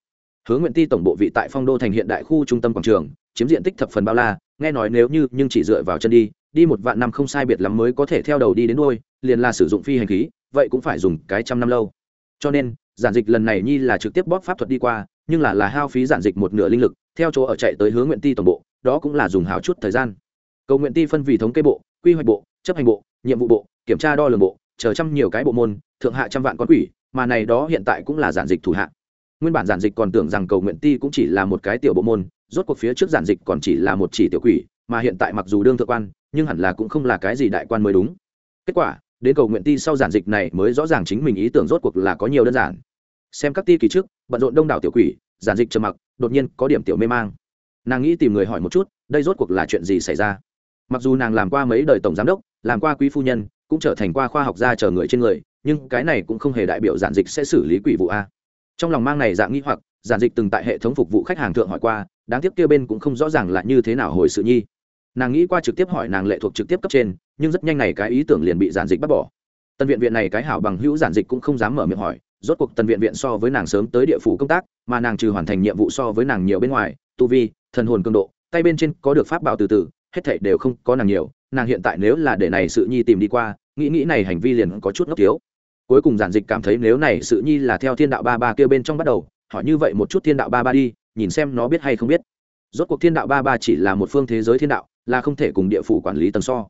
Hướng nguyện ti tổng bộ vị tại phong đô thành hiện đại khu trung tâm quảng trường, chiếm diện tích thập phần bao la, nghe nói nếu như, nhưng chỉ dựa vào chân đi đi một vạn năm không sai biệt lắm mới có thể theo đầu đi đến đôi liền là sử dụng phi hành khí vậy cũng phải dùng cái trăm năm lâu. Cho nên, giản dịch lần này nhi là trực tiếp bóp pháp thuật đi qua, nhưng là là hao phí giản dịch một nửa linh lực, theo chỗ ở chạy tới hướng nguyện ti tổng bộ, đó cũng là dùng hào chút thời gian. Cầu nguyện ti phân vì thống kê bộ, quy hoạch bộ, chấp hành bộ, nhiệm vụ bộ, kiểm tra đo lường bộ, chờ trăm nhiều cái bộ môn, thượng hạ trăm vạn con quỷ, mà này đó hiện tại cũng là giản dịch thủ hạ. Nguyên bản giản dịch còn tưởng rằng cầu nguyện ti cũng chỉ là một cái tiểu bộ môn, rốt cuộc phía trước giản dịch còn chỉ là một chỉ tiểu quỷ, mà hiện tại mặc dù đương thượng quan, nhưng hẳn là cũng không là cái gì đại quan mới đúng. Kết quả đến cầu nguyện ti sau giản dịch này mới rõ ràng chính mình ý tưởng rốt cuộc là có nhiều đơn giản. Xem các ti kỳ trước, bận rộn đông đảo tiểu quỷ, giản dịch trầm mặc, đột nhiên có điểm tiểu mê mang. Nàng nghĩ tìm người hỏi một chút, đây rốt cuộc là chuyện gì xảy ra? Mặc dù nàng làm qua mấy đời tổng giám đốc, làm qua quý phu nhân, cũng trở thành qua khoa học gia chờ người trên người, nhưng cái này cũng không hề đại biểu giản dịch sẽ xử lý quỷ vụ a. Trong lòng mang này dạng nghĩ hoặc, giản dịch từng tại hệ thống phục vụ khách hàng thượng hỏi qua, đáng tiếc kia bên cũng không rõ ràng là như thế nào hồi sự nhi. Nàng nghĩ qua trực tiếp hỏi nàng lệ thuộc trực tiếp cấp trên nhưng rất nhanh này cái ý tưởng liền bị giản dịch bắt bỏ. Tân viện viện này cái hảo bằng hữu giản dịch cũng không dám mở miệng hỏi, rốt cuộc tân viện viện so với nàng sớm tới địa phủ công tác, mà nàng trừ hoàn thành nhiệm vụ so với nàng nhiều bên ngoài, tu vi, thần hồn cường độ, tay bên trên có được pháp bảo từ từ, hết thảy đều không có nàng nhiều, nàng hiện tại nếu là để này sự nhi tìm đi qua, nghĩ nghĩ này hành vi liền có chút ngốc thiếu. Cuối cùng giản dịch cảm thấy nếu này sự nhi là theo thiên đạo ba ba kia bên trong bắt đầu, hỏi như vậy một chút thiên đạo ba ba đi, nhìn xem nó biết hay không biết. Rốt cuộc thiên đạo ba ba chỉ là một phương thế giới thiên đạo, là không thể cùng địa phủ quản lý tầng so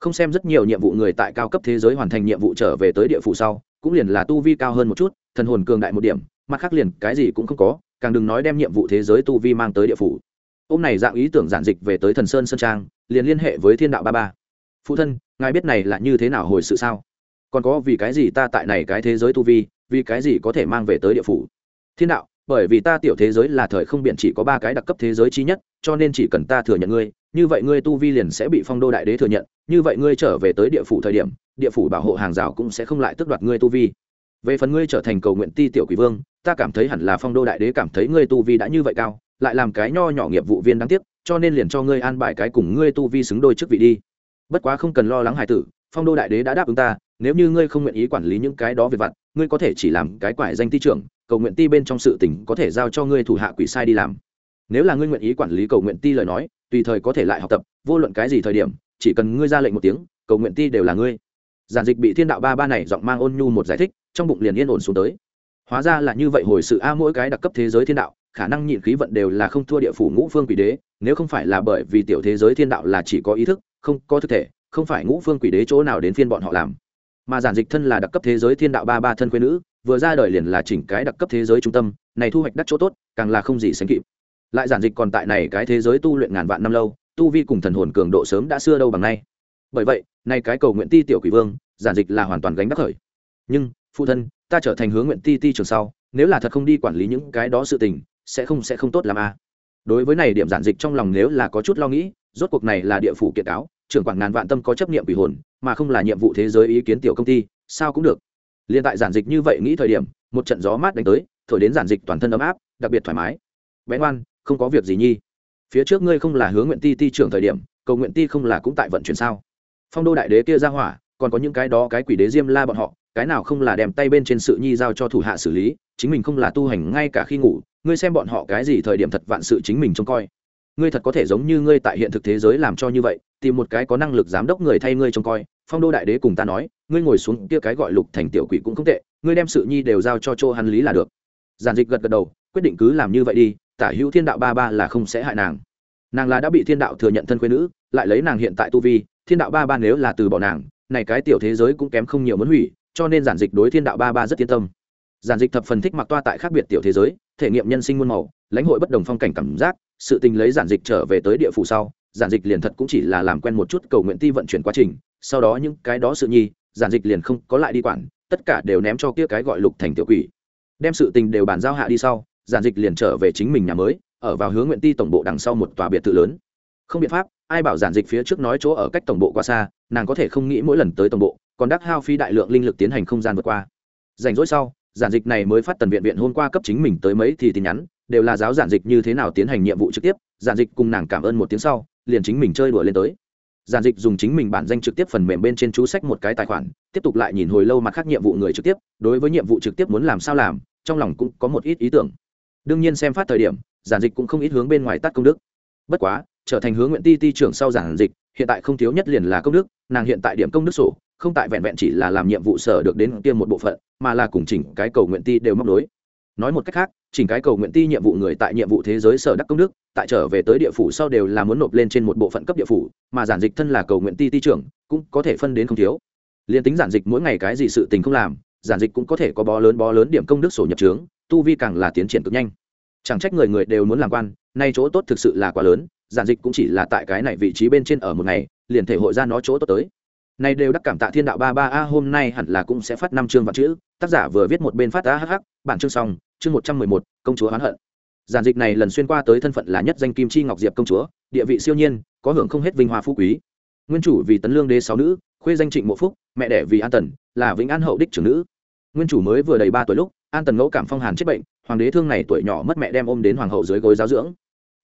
không xem rất nhiều nhiệm vụ người tại cao cấp thế giới hoàn thành nhiệm vụ trở về tới địa phủ sau, cũng liền là tu vi cao hơn một chút, thần hồn cường đại một điểm, mặt khác liền cái gì cũng không có, càng đừng nói đem nhiệm vụ thế giới tu vi mang tới địa phủ. Ông này dạng ý tưởng giản dịch về tới thần sơn sơn trang, liền liên hệ với thiên đạo ba ba. Phụ thân, ngài biết này là như thế nào hồi sự sao? Còn có vì cái gì ta tại này cái thế giới tu vi, vì cái gì có thể mang về tới địa phủ? Thiên đạo, bởi vì ta tiểu thế giới là thời không biện chỉ có ba cái đặc cấp thế giới chi nhất, cho nên chỉ cần ta thừa nhận ngươi như vậy ngươi tu vi liền sẽ bị phong đô đại đế thừa nhận, như vậy ngươi trở về tới địa phủ thời điểm, địa phủ bảo hộ hàng rào cũng sẽ không lại tước đoạt ngươi tu vi. Về phần ngươi trở thành cầu nguyện ti tiểu quỷ vương, ta cảm thấy hẳn là phong đô đại đế cảm thấy ngươi tu vi đã như vậy cao, lại làm cái nho nhỏ nghiệp vụ viên đáng tiếc, cho nên liền cho ngươi an bài cái cùng ngươi tu vi xứng đôi trước vị đi. Bất quá không cần lo lắng hải tử, phong đô đại đế đã đáp ứng ta, nếu như ngươi không nguyện ý quản lý những cái đó về vặt, ngươi có thể chỉ làm cái quải danh ti trưởng, cầu nguyện ti bên trong sự tỉnh có thể giao cho ngươi thủ hạ quỷ sai đi làm. Nếu là ngươi nguyện ý quản lý cầu nguyện ti lời nói tùy thời có thể lại học tập, vô luận cái gì thời điểm, chỉ cần ngươi ra lệnh một tiếng, cầu nguyện ti đều là ngươi. Giản dịch bị thiên đạo ba ba này giọng mang ôn nhu một giải thích, trong bụng liền yên ổn xuống tới. Hóa ra là như vậy hồi sự a mỗi cái đặc cấp thế giới thiên đạo, khả năng nhịn khí vận đều là không thua địa phủ ngũ phương quỷ đế, nếu không phải là bởi vì tiểu thế giới thiên đạo là chỉ có ý thức, không có thực thể, không phải ngũ phương quỷ đế chỗ nào đến phiên bọn họ làm. Mà giản dịch thân là đặc cấp thế giới thiên đạo ba ba thân quê nữ, vừa ra đời liền là chỉnh cái đặc cấp thế giới trung tâm, này thu hoạch đắc chỗ tốt, càng là không gì sánh kịp lại giản dịch còn tại này cái thế giới tu luyện ngàn vạn năm lâu, tu vi cùng thần hồn cường độ sớm đã xưa đâu bằng nay. Bởi vậy, nay cái cầu nguyện ti tiểu quỷ vương, giản dịch là hoàn toàn gánh đắc khởi. Nhưng, phụ thân, ta trở thành hướng nguyện ti ti trường sau, nếu là thật không đi quản lý những cái đó sự tình, sẽ không sẽ không tốt làm a à. đối với này điểm giản dịch trong lòng nếu là có chút lo nghĩ, rốt cuộc này là địa phủ kiện cáo, trưởng quản ngàn vạn tâm có chấp niệm quỷ hồn, mà không là nhiệm vụ thế giới ý kiến tiểu công ty, sao cũng được. Liên tại giản dịch như vậy nghĩ thời điểm, một trận gió mát đánh tới, thổi đến giản dịch toàn thân ấm áp, đặc biệt thoải mái. Bé ngoan không có việc gì nhi. Phía trước ngươi không là hướng nguyện ti ti trưởng thời điểm, cầu nguyện ti không là cũng tại vận chuyển sao? Phong đô đại đế kia ra hỏa, còn có những cái đó cái quỷ đế diêm la bọn họ, cái nào không là đem tay bên trên sự nhi giao cho thủ hạ xử lý, chính mình không là tu hành ngay cả khi ngủ, ngươi xem bọn họ cái gì thời điểm thật vạn sự chính mình trông coi. Ngươi thật có thể giống như ngươi tại hiện thực thế giới làm cho như vậy, tìm một cái có năng lực giám đốc người thay ngươi trông coi, phong đô đại đế cùng ta nói, ngươi ngồi xuống kia cái gọi lục thành tiểu quỷ cũng không tệ, ngươi đem sự nhi đều giao cho chỗ hắn lý là được. Giản dịch gật gật đầu, quyết định cứ làm như vậy đi tả hữu thiên đạo ba ba là không sẽ hại nàng. Nàng là đã bị thiên đạo thừa nhận thân quê nữ, lại lấy nàng hiện tại tu vi, thiên đạo ba ba nếu là từ bỏ nàng, này cái tiểu thế giới cũng kém không nhiều muốn hủy, cho nên giản dịch đối thiên đạo ba ba rất yên tâm. Giản dịch thập phần thích mặc toa tại khác biệt tiểu thế giới, thể nghiệm nhân sinh muôn màu, lãnh hội bất đồng phong cảnh cảm giác, sự tình lấy giản dịch trở về tới địa phủ sau, giản dịch liền thật cũng chỉ là làm quen một chút cầu nguyện ti vận chuyển quá trình, sau đó những cái đó sự nhi, giản dịch liền không có lại đi quản, tất cả đều ném cho kia cái gọi lục thành tiểu quỷ. Đem sự tình đều bàn giao hạ đi sau giản dịch liền trở về chính mình nhà mới, ở vào hướng nguyện ti tổng bộ đằng sau một tòa biệt thự lớn. Không biện pháp, ai bảo giản dịch phía trước nói chỗ ở cách tổng bộ quá xa, nàng có thể không nghĩ mỗi lần tới tổng bộ, còn đắc hao phi đại lượng linh lực tiến hành không gian vượt qua. Rảnh rỗi sau, giản dịch này mới phát tần viện viện hôm qua cấp chính mình tới mấy thì tin nhắn, đều là giáo giản dịch như thế nào tiến hành nhiệm vụ trực tiếp, giản dịch cùng nàng cảm ơn một tiếng sau, liền chính mình chơi đùa lên tới. Giản dịch dùng chính mình bản danh trực tiếp phần mềm bên trên chú sách một cái tài khoản, tiếp tục lại nhìn hồi lâu mặt khác nhiệm vụ người trực tiếp, đối với nhiệm vụ trực tiếp muốn làm sao làm, trong lòng cũng có một ít ý tưởng đương nhiên xem phát thời điểm, giản dịch cũng không ít hướng bên ngoài tắt công đức. Bất quá, trở thành hướng nguyện ti ti trưởng sau giản dịch, hiện tại không thiếu nhất liền là công đức, nàng hiện tại điểm công đức sổ, không tại vẹn vẹn chỉ là làm nhiệm vụ sở được đến tiêm một bộ phận, mà là cùng chỉnh cái cầu nguyện ti đều móc đối nói một cách khác, chỉnh cái cầu nguyện ti nhiệm vụ người tại nhiệm vụ thế giới sở đắc công đức, tại trở về tới địa phủ sau đều là muốn nộp lên trên một bộ phận cấp địa phủ, mà giản dịch thân là cầu nguyện ti ti trưởng, cũng có thể phân đến không thiếu. Liền tính giản dịch mỗi ngày cái gì sự tình không làm, giản dịch cũng có thể có bó lớn bó lớn điểm công đức sổ nhập trướng tu vi càng là tiến triển cực nhanh. Chẳng trách người người đều muốn làm quan, nay chỗ tốt thực sự là quá lớn, giản dịch cũng chỉ là tại cái này vị trí bên trên ở một ngày, liền thể hội ra nó chỗ tốt tới. Này đều đắc cảm tạ thiên đạo ba ba, a, hôm nay hẳn là cũng sẽ phát năm chương vạn chữ. Tác giả vừa viết một bên phát, a hh bản chương xong, chương một trăm mười một, công chúa hoán hận. Giản dịch này lần xuyên qua tới thân phận là nhất danh kim chi ngọc diệp công chúa, địa vị siêu nhiên, có hưởng không hết vinh hoa phú quý. Nguyên chủ vì tấn lương đế sáu nữ, khuê danh trịnh mộ phúc, mẹ đẻ vì an tần, là vĩnh an hậu đích trưởng nữ. Nguyên chủ mới vừa đầy ba tuổi lúc an tần ngẫu cảm phong hàn chết bệnh, hoàng đế thương này tuổi nhỏ mất mẹ đem ôm đến hoàng hậu dưới gối giáo dưỡng.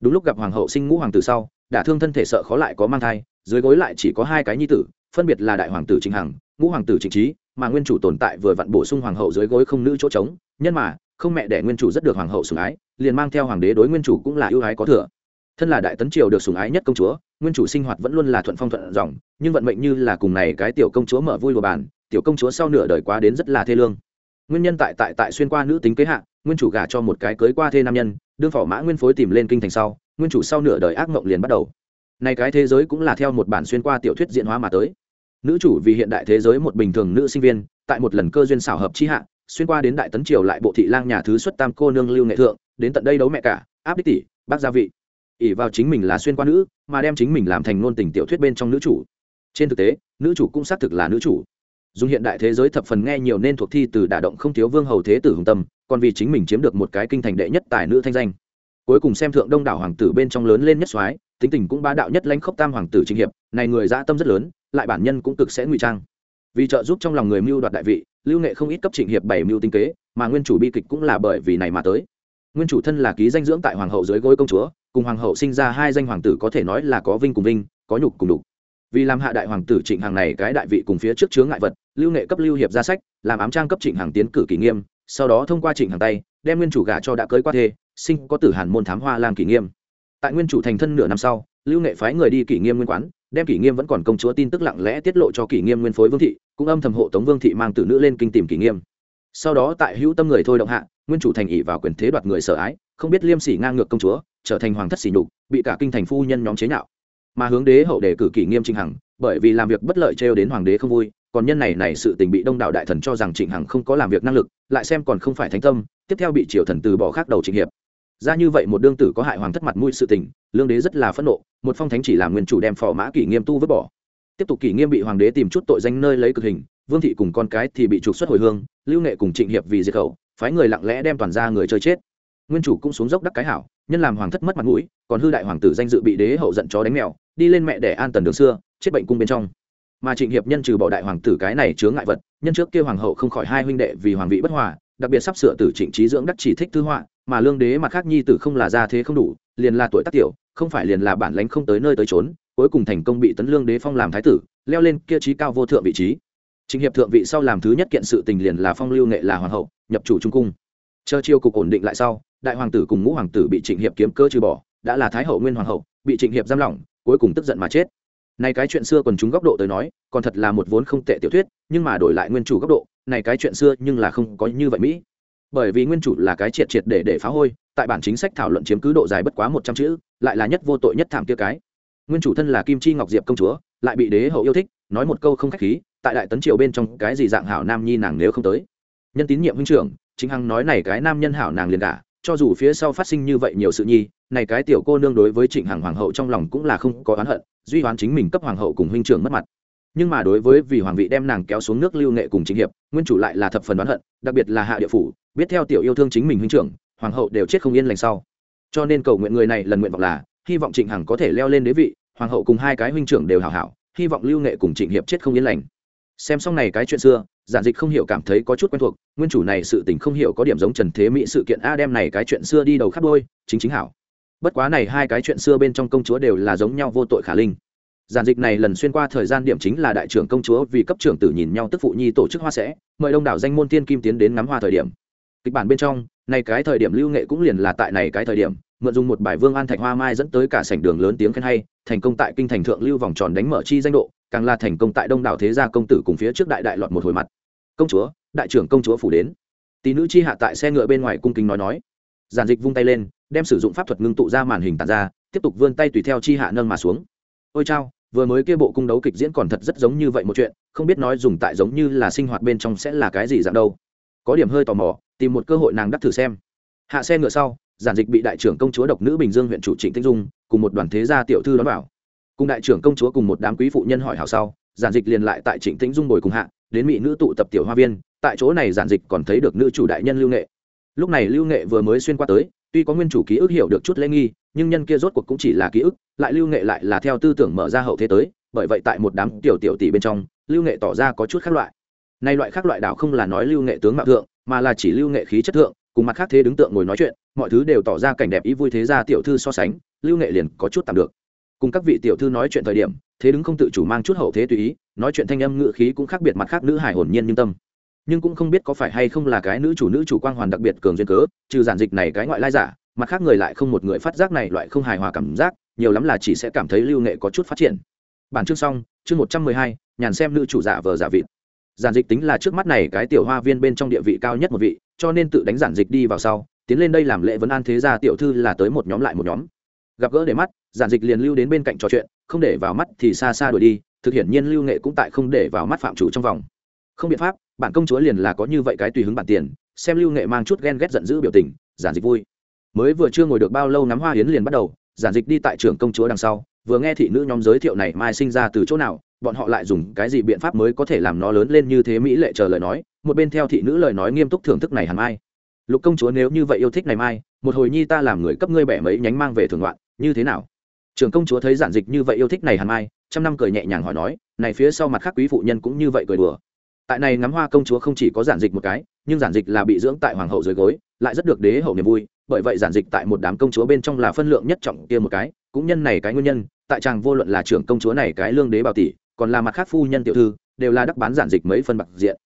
Đúng lúc gặp hoàng hậu sinh ngũ hoàng tử sau, đả thương thân thể sợ khó lại có mang thai, dưới gối lại chỉ có hai cái nhi tử, phân biệt là đại hoàng tử trịnh hằng, ngũ hoàng tử trịnh trí, mà nguyên chủ tồn tại vừa vặn bổ sung hoàng hậu dưới gối không nữ chỗ trống. Nhân mà, không mẹ đẻ nguyên chủ rất được hoàng hậu sủng ái, liền mang theo hoàng đế đối nguyên chủ cũng là ưu ái có thừa. Thân là đại tấn triều được sủng ái nhất công chúa, nguyên chủ sinh hoạt vẫn luôn là thuận phong thuận dòng, nhưng vận mệnh như là cùng này cái tiểu công chúa mở vui lùa bàn, tiểu công chúa sau nửa đời quá đến rất là thê lương nguyên nhân tại tại tại xuyên qua nữ tính kế hạ, nguyên chủ gả cho một cái cưới qua thê nam nhân, đương phỏ mã nguyên phối tìm lên kinh thành sau, nguyên chủ sau nửa đời ác mộng liền bắt đầu. Nay cái thế giới cũng là theo một bản xuyên qua tiểu thuyết diễn hóa mà tới. Nữ chủ vì hiện đại thế giới một bình thường nữ sinh viên, tại một lần cơ duyên xảo hợp chi hạ, xuyên qua đến đại tấn triều lại bộ thị lang nhà thứ xuất tam cô nương lưu nghệ thượng, đến tận đây đấu mẹ cả, áp đích tỷ, bác gia vị. Ỉ vào chính mình là xuyên qua nữ, mà đem chính mình làm thành ngôn tình tiểu thuyết bên trong nữ chủ. Trên thực tế, nữ chủ cũng xác thực là nữ chủ dùng hiện đại thế giới thập phần nghe nhiều nên thuộc thi từ đả động không thiếu vương hầu thế tử hùng tâm, còn vì chính mình chiếm được một cái kinh thành đệ nhất tài nữ thanh danh. Cuối cùng xem thượng đông đảo hoàng tử bên trong lớn lên nhất soái, tính tình cũng bá đạo nhất lãnh khốc tam hoàng tử trinh hiệp, này người dã tâm rất lớn, lại bản nhân cũng cực sẽ ngụy trang. Vì trợ giúp trong lòng người mưu đoạt đại vị, lưu nghệ không ít cấp trịnh hiệp bảy mưu tinh kế, mà nguyên chủ bi kịch cũng là bởi vì này mà tới. Nguyên chủ thân là ký danh dưỡng tại hoàng hậu dưới gối công chúa, cùng hoàng hậu sinh ra hai danh hoàng tử có thể nói là có vinh cùng vinh, có nhục cùng đục vì làm hạ đại hoàng tử trịnh hàng này cái đại vị cùng phía trước chướng ngại vật, lưu nghệ cấp lưu hiệp ra sách, làm ám trang cấp trịnh hàng tiến cử kỷ nghiêm, sau đó thông qua trịnh hàng tay, đem nguyên chủ gả cho đã cưới qua thê, sinh có tử hàn môn thám hoa làm kỷ nghiêm. Tại nguyên chủ thành thân nửa năm sau, lưu nghệ phái người đi kỷ nghiêm nguyên quán, đem kỷ nghiêm vẫn còn công chúa tin tức lặng lẽ tiết lộ cho kỷ nghiêm nguyên phối vương thị, cũng âm thầm hộ tống vương thị mang tử nữ lên kinh tìm kỷ nghiêm. Sau đó tại hữu tâm người thôi động hạ, nguyên chủ thành ỷ vào quyền thế đoạt người sợ ái, không biết liêm sỉ ngang ngược công chúa, trở thành hoàng thất sỉ nhục, bị cả kinh thành phu nhân nhóm chế nhạo mà hướng đế hậu đề cử kỷ nghiêm trịnh hằng, bởi vì làm việc bất lợi trêu đến hoàng đế không vui, còn nhân này này sự tình bị đông đảo đại thần cho rằng trịnh hằng không có làm việc năng lực, lại xem còn không phải thánh tâm, tiếp theo bị triều thần từ bỏ khác đầu trịnh hiệp. Ra như vậy một đương tử có hại hoàng thất mặt mũi sự tình, lương đế rất là phẫn nộ, một phong thánh chỉ làm nguyên chủ đem phò mã kỷ nghiêm tu vứt bỏ. Tiếp tục kỷ nghiêm bị hoàng đế tìm chút tội danh nơi lấy cực hình, vương thị cùng con cái thì bị trục xuất hồi hương, lưu nghệ cùng trịnh hiệp vì diệt khẩu, phái người lặng lẽ đem toàn ra người chơi chết. Nguyên chủ cũng xuống dốc đắc cái hảo, nhân làm hoàng thất mất mặt mũi, còn hư đại hoàng tử danh dự bị đế hậu giận chó đánh mèo đi lên mẹ để an tần đường xưa, chết bệnh cung bên trong. Mà trịnh hiệp nhân trừ bỏ đại hoàng tử cái này chứa ngại vật, nhân trước kia hoàng hậu không khỏi hai huynh đệ vì hoàng vị bất hòa, đặc biệt sắp sửa tử trịnh trí dưỡng đắc chỉ thích thư họa, mà lương đế mặt khác nhi tử không là gia thế không đủ, liền là tuổi tác tiểu, không phải liền là bản lãnh không tới nơi tới trốn cuối cùng thành công bị tấn lương đế phong làm thái tử, leo lên kia trí cao vô thượng vị trí. Trịnh hiệp thượng vị sau làm thứ nhất kiện sự tình liền là phong lưu nghệ là hoàng hậu, nhập chủ trung cung. Chờ chiêu cục ổn định lại sau, đại hoàng tử cùng ngũ hoàng tử bị trịnh hiệp kiếm cơ trừ bỏ, đã là thái hậu nguyên hoàng hậu, bị trịnh hiệp giam lỏng cuối cùng tức giận mà chết. Này cái chuyện xưa còn chúng góc độ tới nói, còn thật là một vốn không tệ tiểu thuyết, nhưng mà đổi lại nguyên chủ góc độ, này cái chuyện xưa nhưng là không có như vậy mỹ. Bởi vì nguyên chủ là cái triệt triệt để để phá hôi, tại bản chính sách thảo luận chiếm cứ độ dài bất quá một trăm chữ, lại là nhất vô tội nhất thảm kia cái. Nguyên chủ thân là kim chi ngọc diệp công chúa, lại bị đế hậu yêu thích, nói một câu không khách khí, tại đại tấn triều bên trong cái gì dạng hảo nam nhi nàng nếu không tới. Nhân tín nhiệm huynh trưởng, chính hằng nói này cái nam nhân hảo nàng liền cả cho dù phía sau phát sinh như vậy nhiều sự nhi, này cái tiểu cô nương đối với trịnh hằng hoàng hậu trong lòng cũng là không có oán hận, duy oán chính mình cấp hoàng hậu cùng huynh trưởng mất mặt. Nhưng mà đối với vì hoàng vị đem nàng kéo xuống nước lưu nghệ cùng chính hiệp, nguyên chủ lại là thập phần oán hận, đặc biệt là hạ địa phủ, biết theo tiểu yêu thương chính mình huynh trưởng, hoàng hậu đều chết không yên lành sau. Cho nên cầu nguyện người này lần nguyện vọng là, hy vọng trịnh hằng có thể leo lên đế vị, hoàng hậu cùng hai cái huynh trưởng đều hảo hảo, hy vọng lưu nghệ cùng trịnh hiệp chết không yên lành. Xem xong này cái chuyện xưa giản dịch không hiểu cảm thấy có chút quen thuộc, nguyên chủ này sự tình không hiểu có điểm giống trần thế mỹ sự kiện, a, đem này cái chuyện xưa đi đầu khắp đôi, chính chính hảo. Bất quá này hai cái chuyện xưa bên trong công chúa đều là giống nhau vô tội khả linh. Giản dịch này lần xuyên qua thời gian điểm chính là đại trưởng công chúa vì cấp trưởng tử nhìn nhau tức phụ nhi tổ chức hoa sẽ, mời đông đảo danh môn tiên kim tiến đến ngắm hoa thời điểm. Kịch bản bên trong, này cái thời điểm lưu nghệ cũng liền là tại này cái thời điểm, mượn dùng một bài vương an thạch hoa mai dẫn tới cả sảnh đường lớn tiếng khen hay, thành công tại kinh thành thượng lưu vòng tròn đánh mở chi danh độ càng là thành công tại đông đảo thế gia công tử cùng phía trước đại đại lọt một hồi mặt. Công chúa, đại trưởng công chúa phủ đến. Tỷ nữ chi hạ tại xe ngựa bên ngoài cung kính nói nói. Giản dịch vung tay lên, đem sử dụng pháp thuật ngưng tụ ra màn hình tàn ra, tiếp tục vươn tay tùy theo chi hạ nâng mà xuống. Ôi chao, vừa mới kia bộ cung đấu kịch diễn còn thật rất giống như vậy một chuyện, không biết nói dùng tại giống như là sinh hoạt bên trong sẽ là cái gì dạng đâu. Có điểm hơi tò mò, tìm một cơ hội nàng đắc thử xem. Hạ xe ngựa sau, giản dịch bị đại trưởng công chúa độc nữ bình dương huyện chủ trịnh tinh dung cùng một đoàn thế gia tiểu thư đón vào cùng đại trưởng công chúa cùng một đám quý phụ nhân hỏi hảo sau, giản dịch liền lại tại trịnh tĩnh dung bồi cùng hạ, đến mỹ nữ tụ tập tiểu hoa viên, tại chỗ này giản dịch còn thấy được nữ chủ đại nhân lưu nghệ. Lúc này lưu nghệ vừa mới xuyên qua tới, tuy có nguyên chủ ký ức hiểu được chút lễ nghi, nhưng nhân kia rốt cuộc cũng chỉ là ký ức, lại lưu nghệ lại là theo tư tưởng mở ra hậu thế tới, bởi vậy tại một đám tiểu tiểu tỷ bên trong, lưu nghệ tỏ ra có chút khác loại. Nay loại khác loại đạo không là nói lưu nghệ tướng mạo thượng, mà là chỉ lưu nghệ khí chất thượng, cùng mặt khác thế đứng tượng ngồi nói chuyện, mọi thứ đều tỏ ra cảnh đẹp ý vui thế ra tiểu thư so sánh, lưu nghệ liền có chút tạm được cùng các vị tiểu thư nói chuyện thời điểm, thế đứng không tự chủ mang chút hậu thế tùy ý, nói chuyện thanh âm ngự khí cũng khác biệt mặt khác nữ hải hồn nhiên nhưng tâm. Nhưng cũng không biết có phải hay không là cái nữ chủ nữ chủ quang hoàn đặc biệt cường duyên cớ, trừ giản dịch này cái ngoại lai giả, mặt khác người lại không một người phát giác này loại không hài hòa cảm giác, nhiều lắm là chỉ sẽ cảm thấy lưu nghệ có chút phát triển. Bản chương xong, chương một trăm mười hai, nhàn xem nữ chủ giả vờ giả vịt. Giản dịch tính là trước mắt này cái tiểu hoa viên bên trong địa vị cao nhất một vị, cho nên tự đánh giản dịch đi vào sau, tiến lên đây làm lễ vấn an thế gia tiểu thư là tới một nhóm lại một nhóm gặp gỡ để mắt, giản dịch liền lưu đến bên cạnh trò chuyện, không để vào mắt thì xa xa đuổi đi, thực hiện nhiên lưu nghệ cũng tại không để vào mắt phạm chủ trong vòng. Không biện pháp, bản công chúa liền là có như vậy cái tùy hứng bản tiền, xem lưu nghệ mang chút ghen ghét giận dữ biểu tình, giản dịch vui. Mới vừa chưa ngồi được bao lâu nắm hoa hiến liền bắt đầu, giản dịch đi tại trường công chúa đằng sau, vừa nghe thị nữ nhóm giới thiệu này mai sinh ra từ chỗ nào, bọn họ lại dùng cái gì biện pháp mới có thể làm nó lớn lên như thế mỹ lệ chờ lời nói, một bên theo thị nữ lời nói nghiêm túc thưởng thức này hẳn mai. Lục công chúa nếu như vậy yêu thích này mai, một hồi nhi ta làm người cấp ngươi bẻ mấy nhánh mang về thường loạn như thế nào? Trưởng công chúa thấy giản dịch như vậy yêu thích này hàn mai, trăm năm cười nhẹ nhàng hỏi nói, này phía sau mặt khác quý phụ nhân cũng như vậy cười đùa. Tại này ngắm hoa công chúa không chỉ có giản dịch một cái, nhưng giản dịch là bị dưỡng tại hoàng hậu dưới gối, lại rất được đế hậu niềm vui, bởi vậy giản dịch tại một đám công chúa bên trong là phân lượng nhất trọng kia một cái, cũng nhân này cái nguyên nhân, tại chàng vô luận là trưởng công chúa này cái lương đế bảo tỷ, còn là mặt khác phu nhân tiểu thư, đều là đắc bán giản dịch mấy phân bạc diện.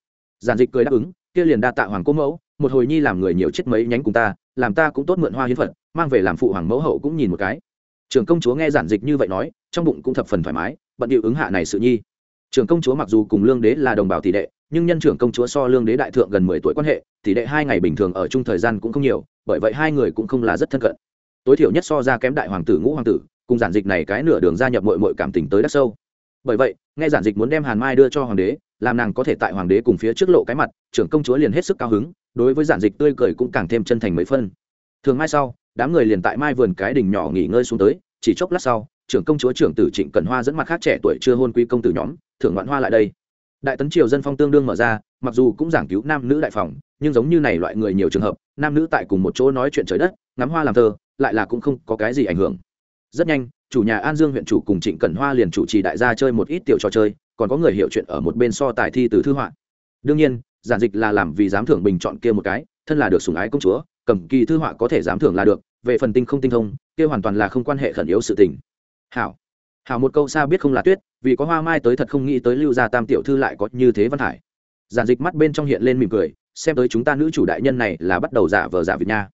Giản dịch cười đáp ứng, kia liền đa tạ hoàng cô mẫu một hồi nhi làm người nhiều chết mấy nhánh cùng ta, làm ta cũng tốt mượn hoa hiến phật, mang về làm phụ hoàng mẫu hậu cũng nhìn một cái. Trường công chúa nghe giản dịch như vậy nói, trong bụng cũng thập phần thoải mái, bận điệu ứng hạ này sự nhi. Trường công chúa mặc dù cùng lương đế là đồng bào tỷ đệ, nhưng nhân trưởng công chúa so lương đế đại thượng gần mười tuổi quan hệ, tỷ đệ hai ngày bình thường ở chung thời gian cũng không nhiều, bởi vậy hai người cũng không là rất thân cận. Tối thiểu nhất so ra kém đại hoàng tử ngũ hoàng tử, cùng giản dịch này cái nửa đường gia nhập mội mội cảm tình tới đất sâu. Bởi vậy, nghe giản dịch muốn đem hàn mai đưa cho hoàng đế làm nàng có thể tại hoàng đế cùng phía trước lộ cái mặt, trưởng công chúa liền hết sức cao hứng, đối với giản dịch tươi cười cũng càng thêm chân thành mấy phân. Thường mai sau, đám người liền tại mai vườn cái đình nhỏ nghỉ ngơi xuống tới, chỉ chốc lát sau, trưởng công chúa trưởng tử trịnh cần hoa dẫn mặt khác trẻ tuổi chưa hôn quý công tử nhóm, thưởng ngoạn hoa lại đây. Đại tấn triều dân phong tương đương mở ra, mặc dù cũng giảng cứu nam nữ đại phòng, nhưng giống như này loại người nhiều trường hợp, nam nữ tại cùng một chỗ nói chuyện trời đất, ngắm hoa làm thơ, lại là cũng không có cái gì ảnh hưởng. Rất nhanh, chủ nhà an dương huyện chủ cùng trịnh cẩn hoa liền chủ trì đại gia chơi một ít tiểu trò chơi còn có người hiểu chuyện ở một bên so tài thi từ thư họa. Đương nhiên, giản dịch là làm vì dám thưởng bình chọn kia một cái, thân là được sủng ái công chúa, cầm kỳ thư họa có thể dám thưởng là được, về phần tinh không tinh thông, kia hoàn toàn là không quan hệ khẩn yếu sự tình. Hảo. Hảo một câu xa biết không là tuyết, vì có hoa mai tới thật không nghĩ tới lưu gia tam tiểu thư lại có như thế văn hải giản dịch mắt bên trong hiện lên mỉm cười, xem tới chúng ta nữ chủ đại nhân này là bắt đầu giả vờ giả việt nha.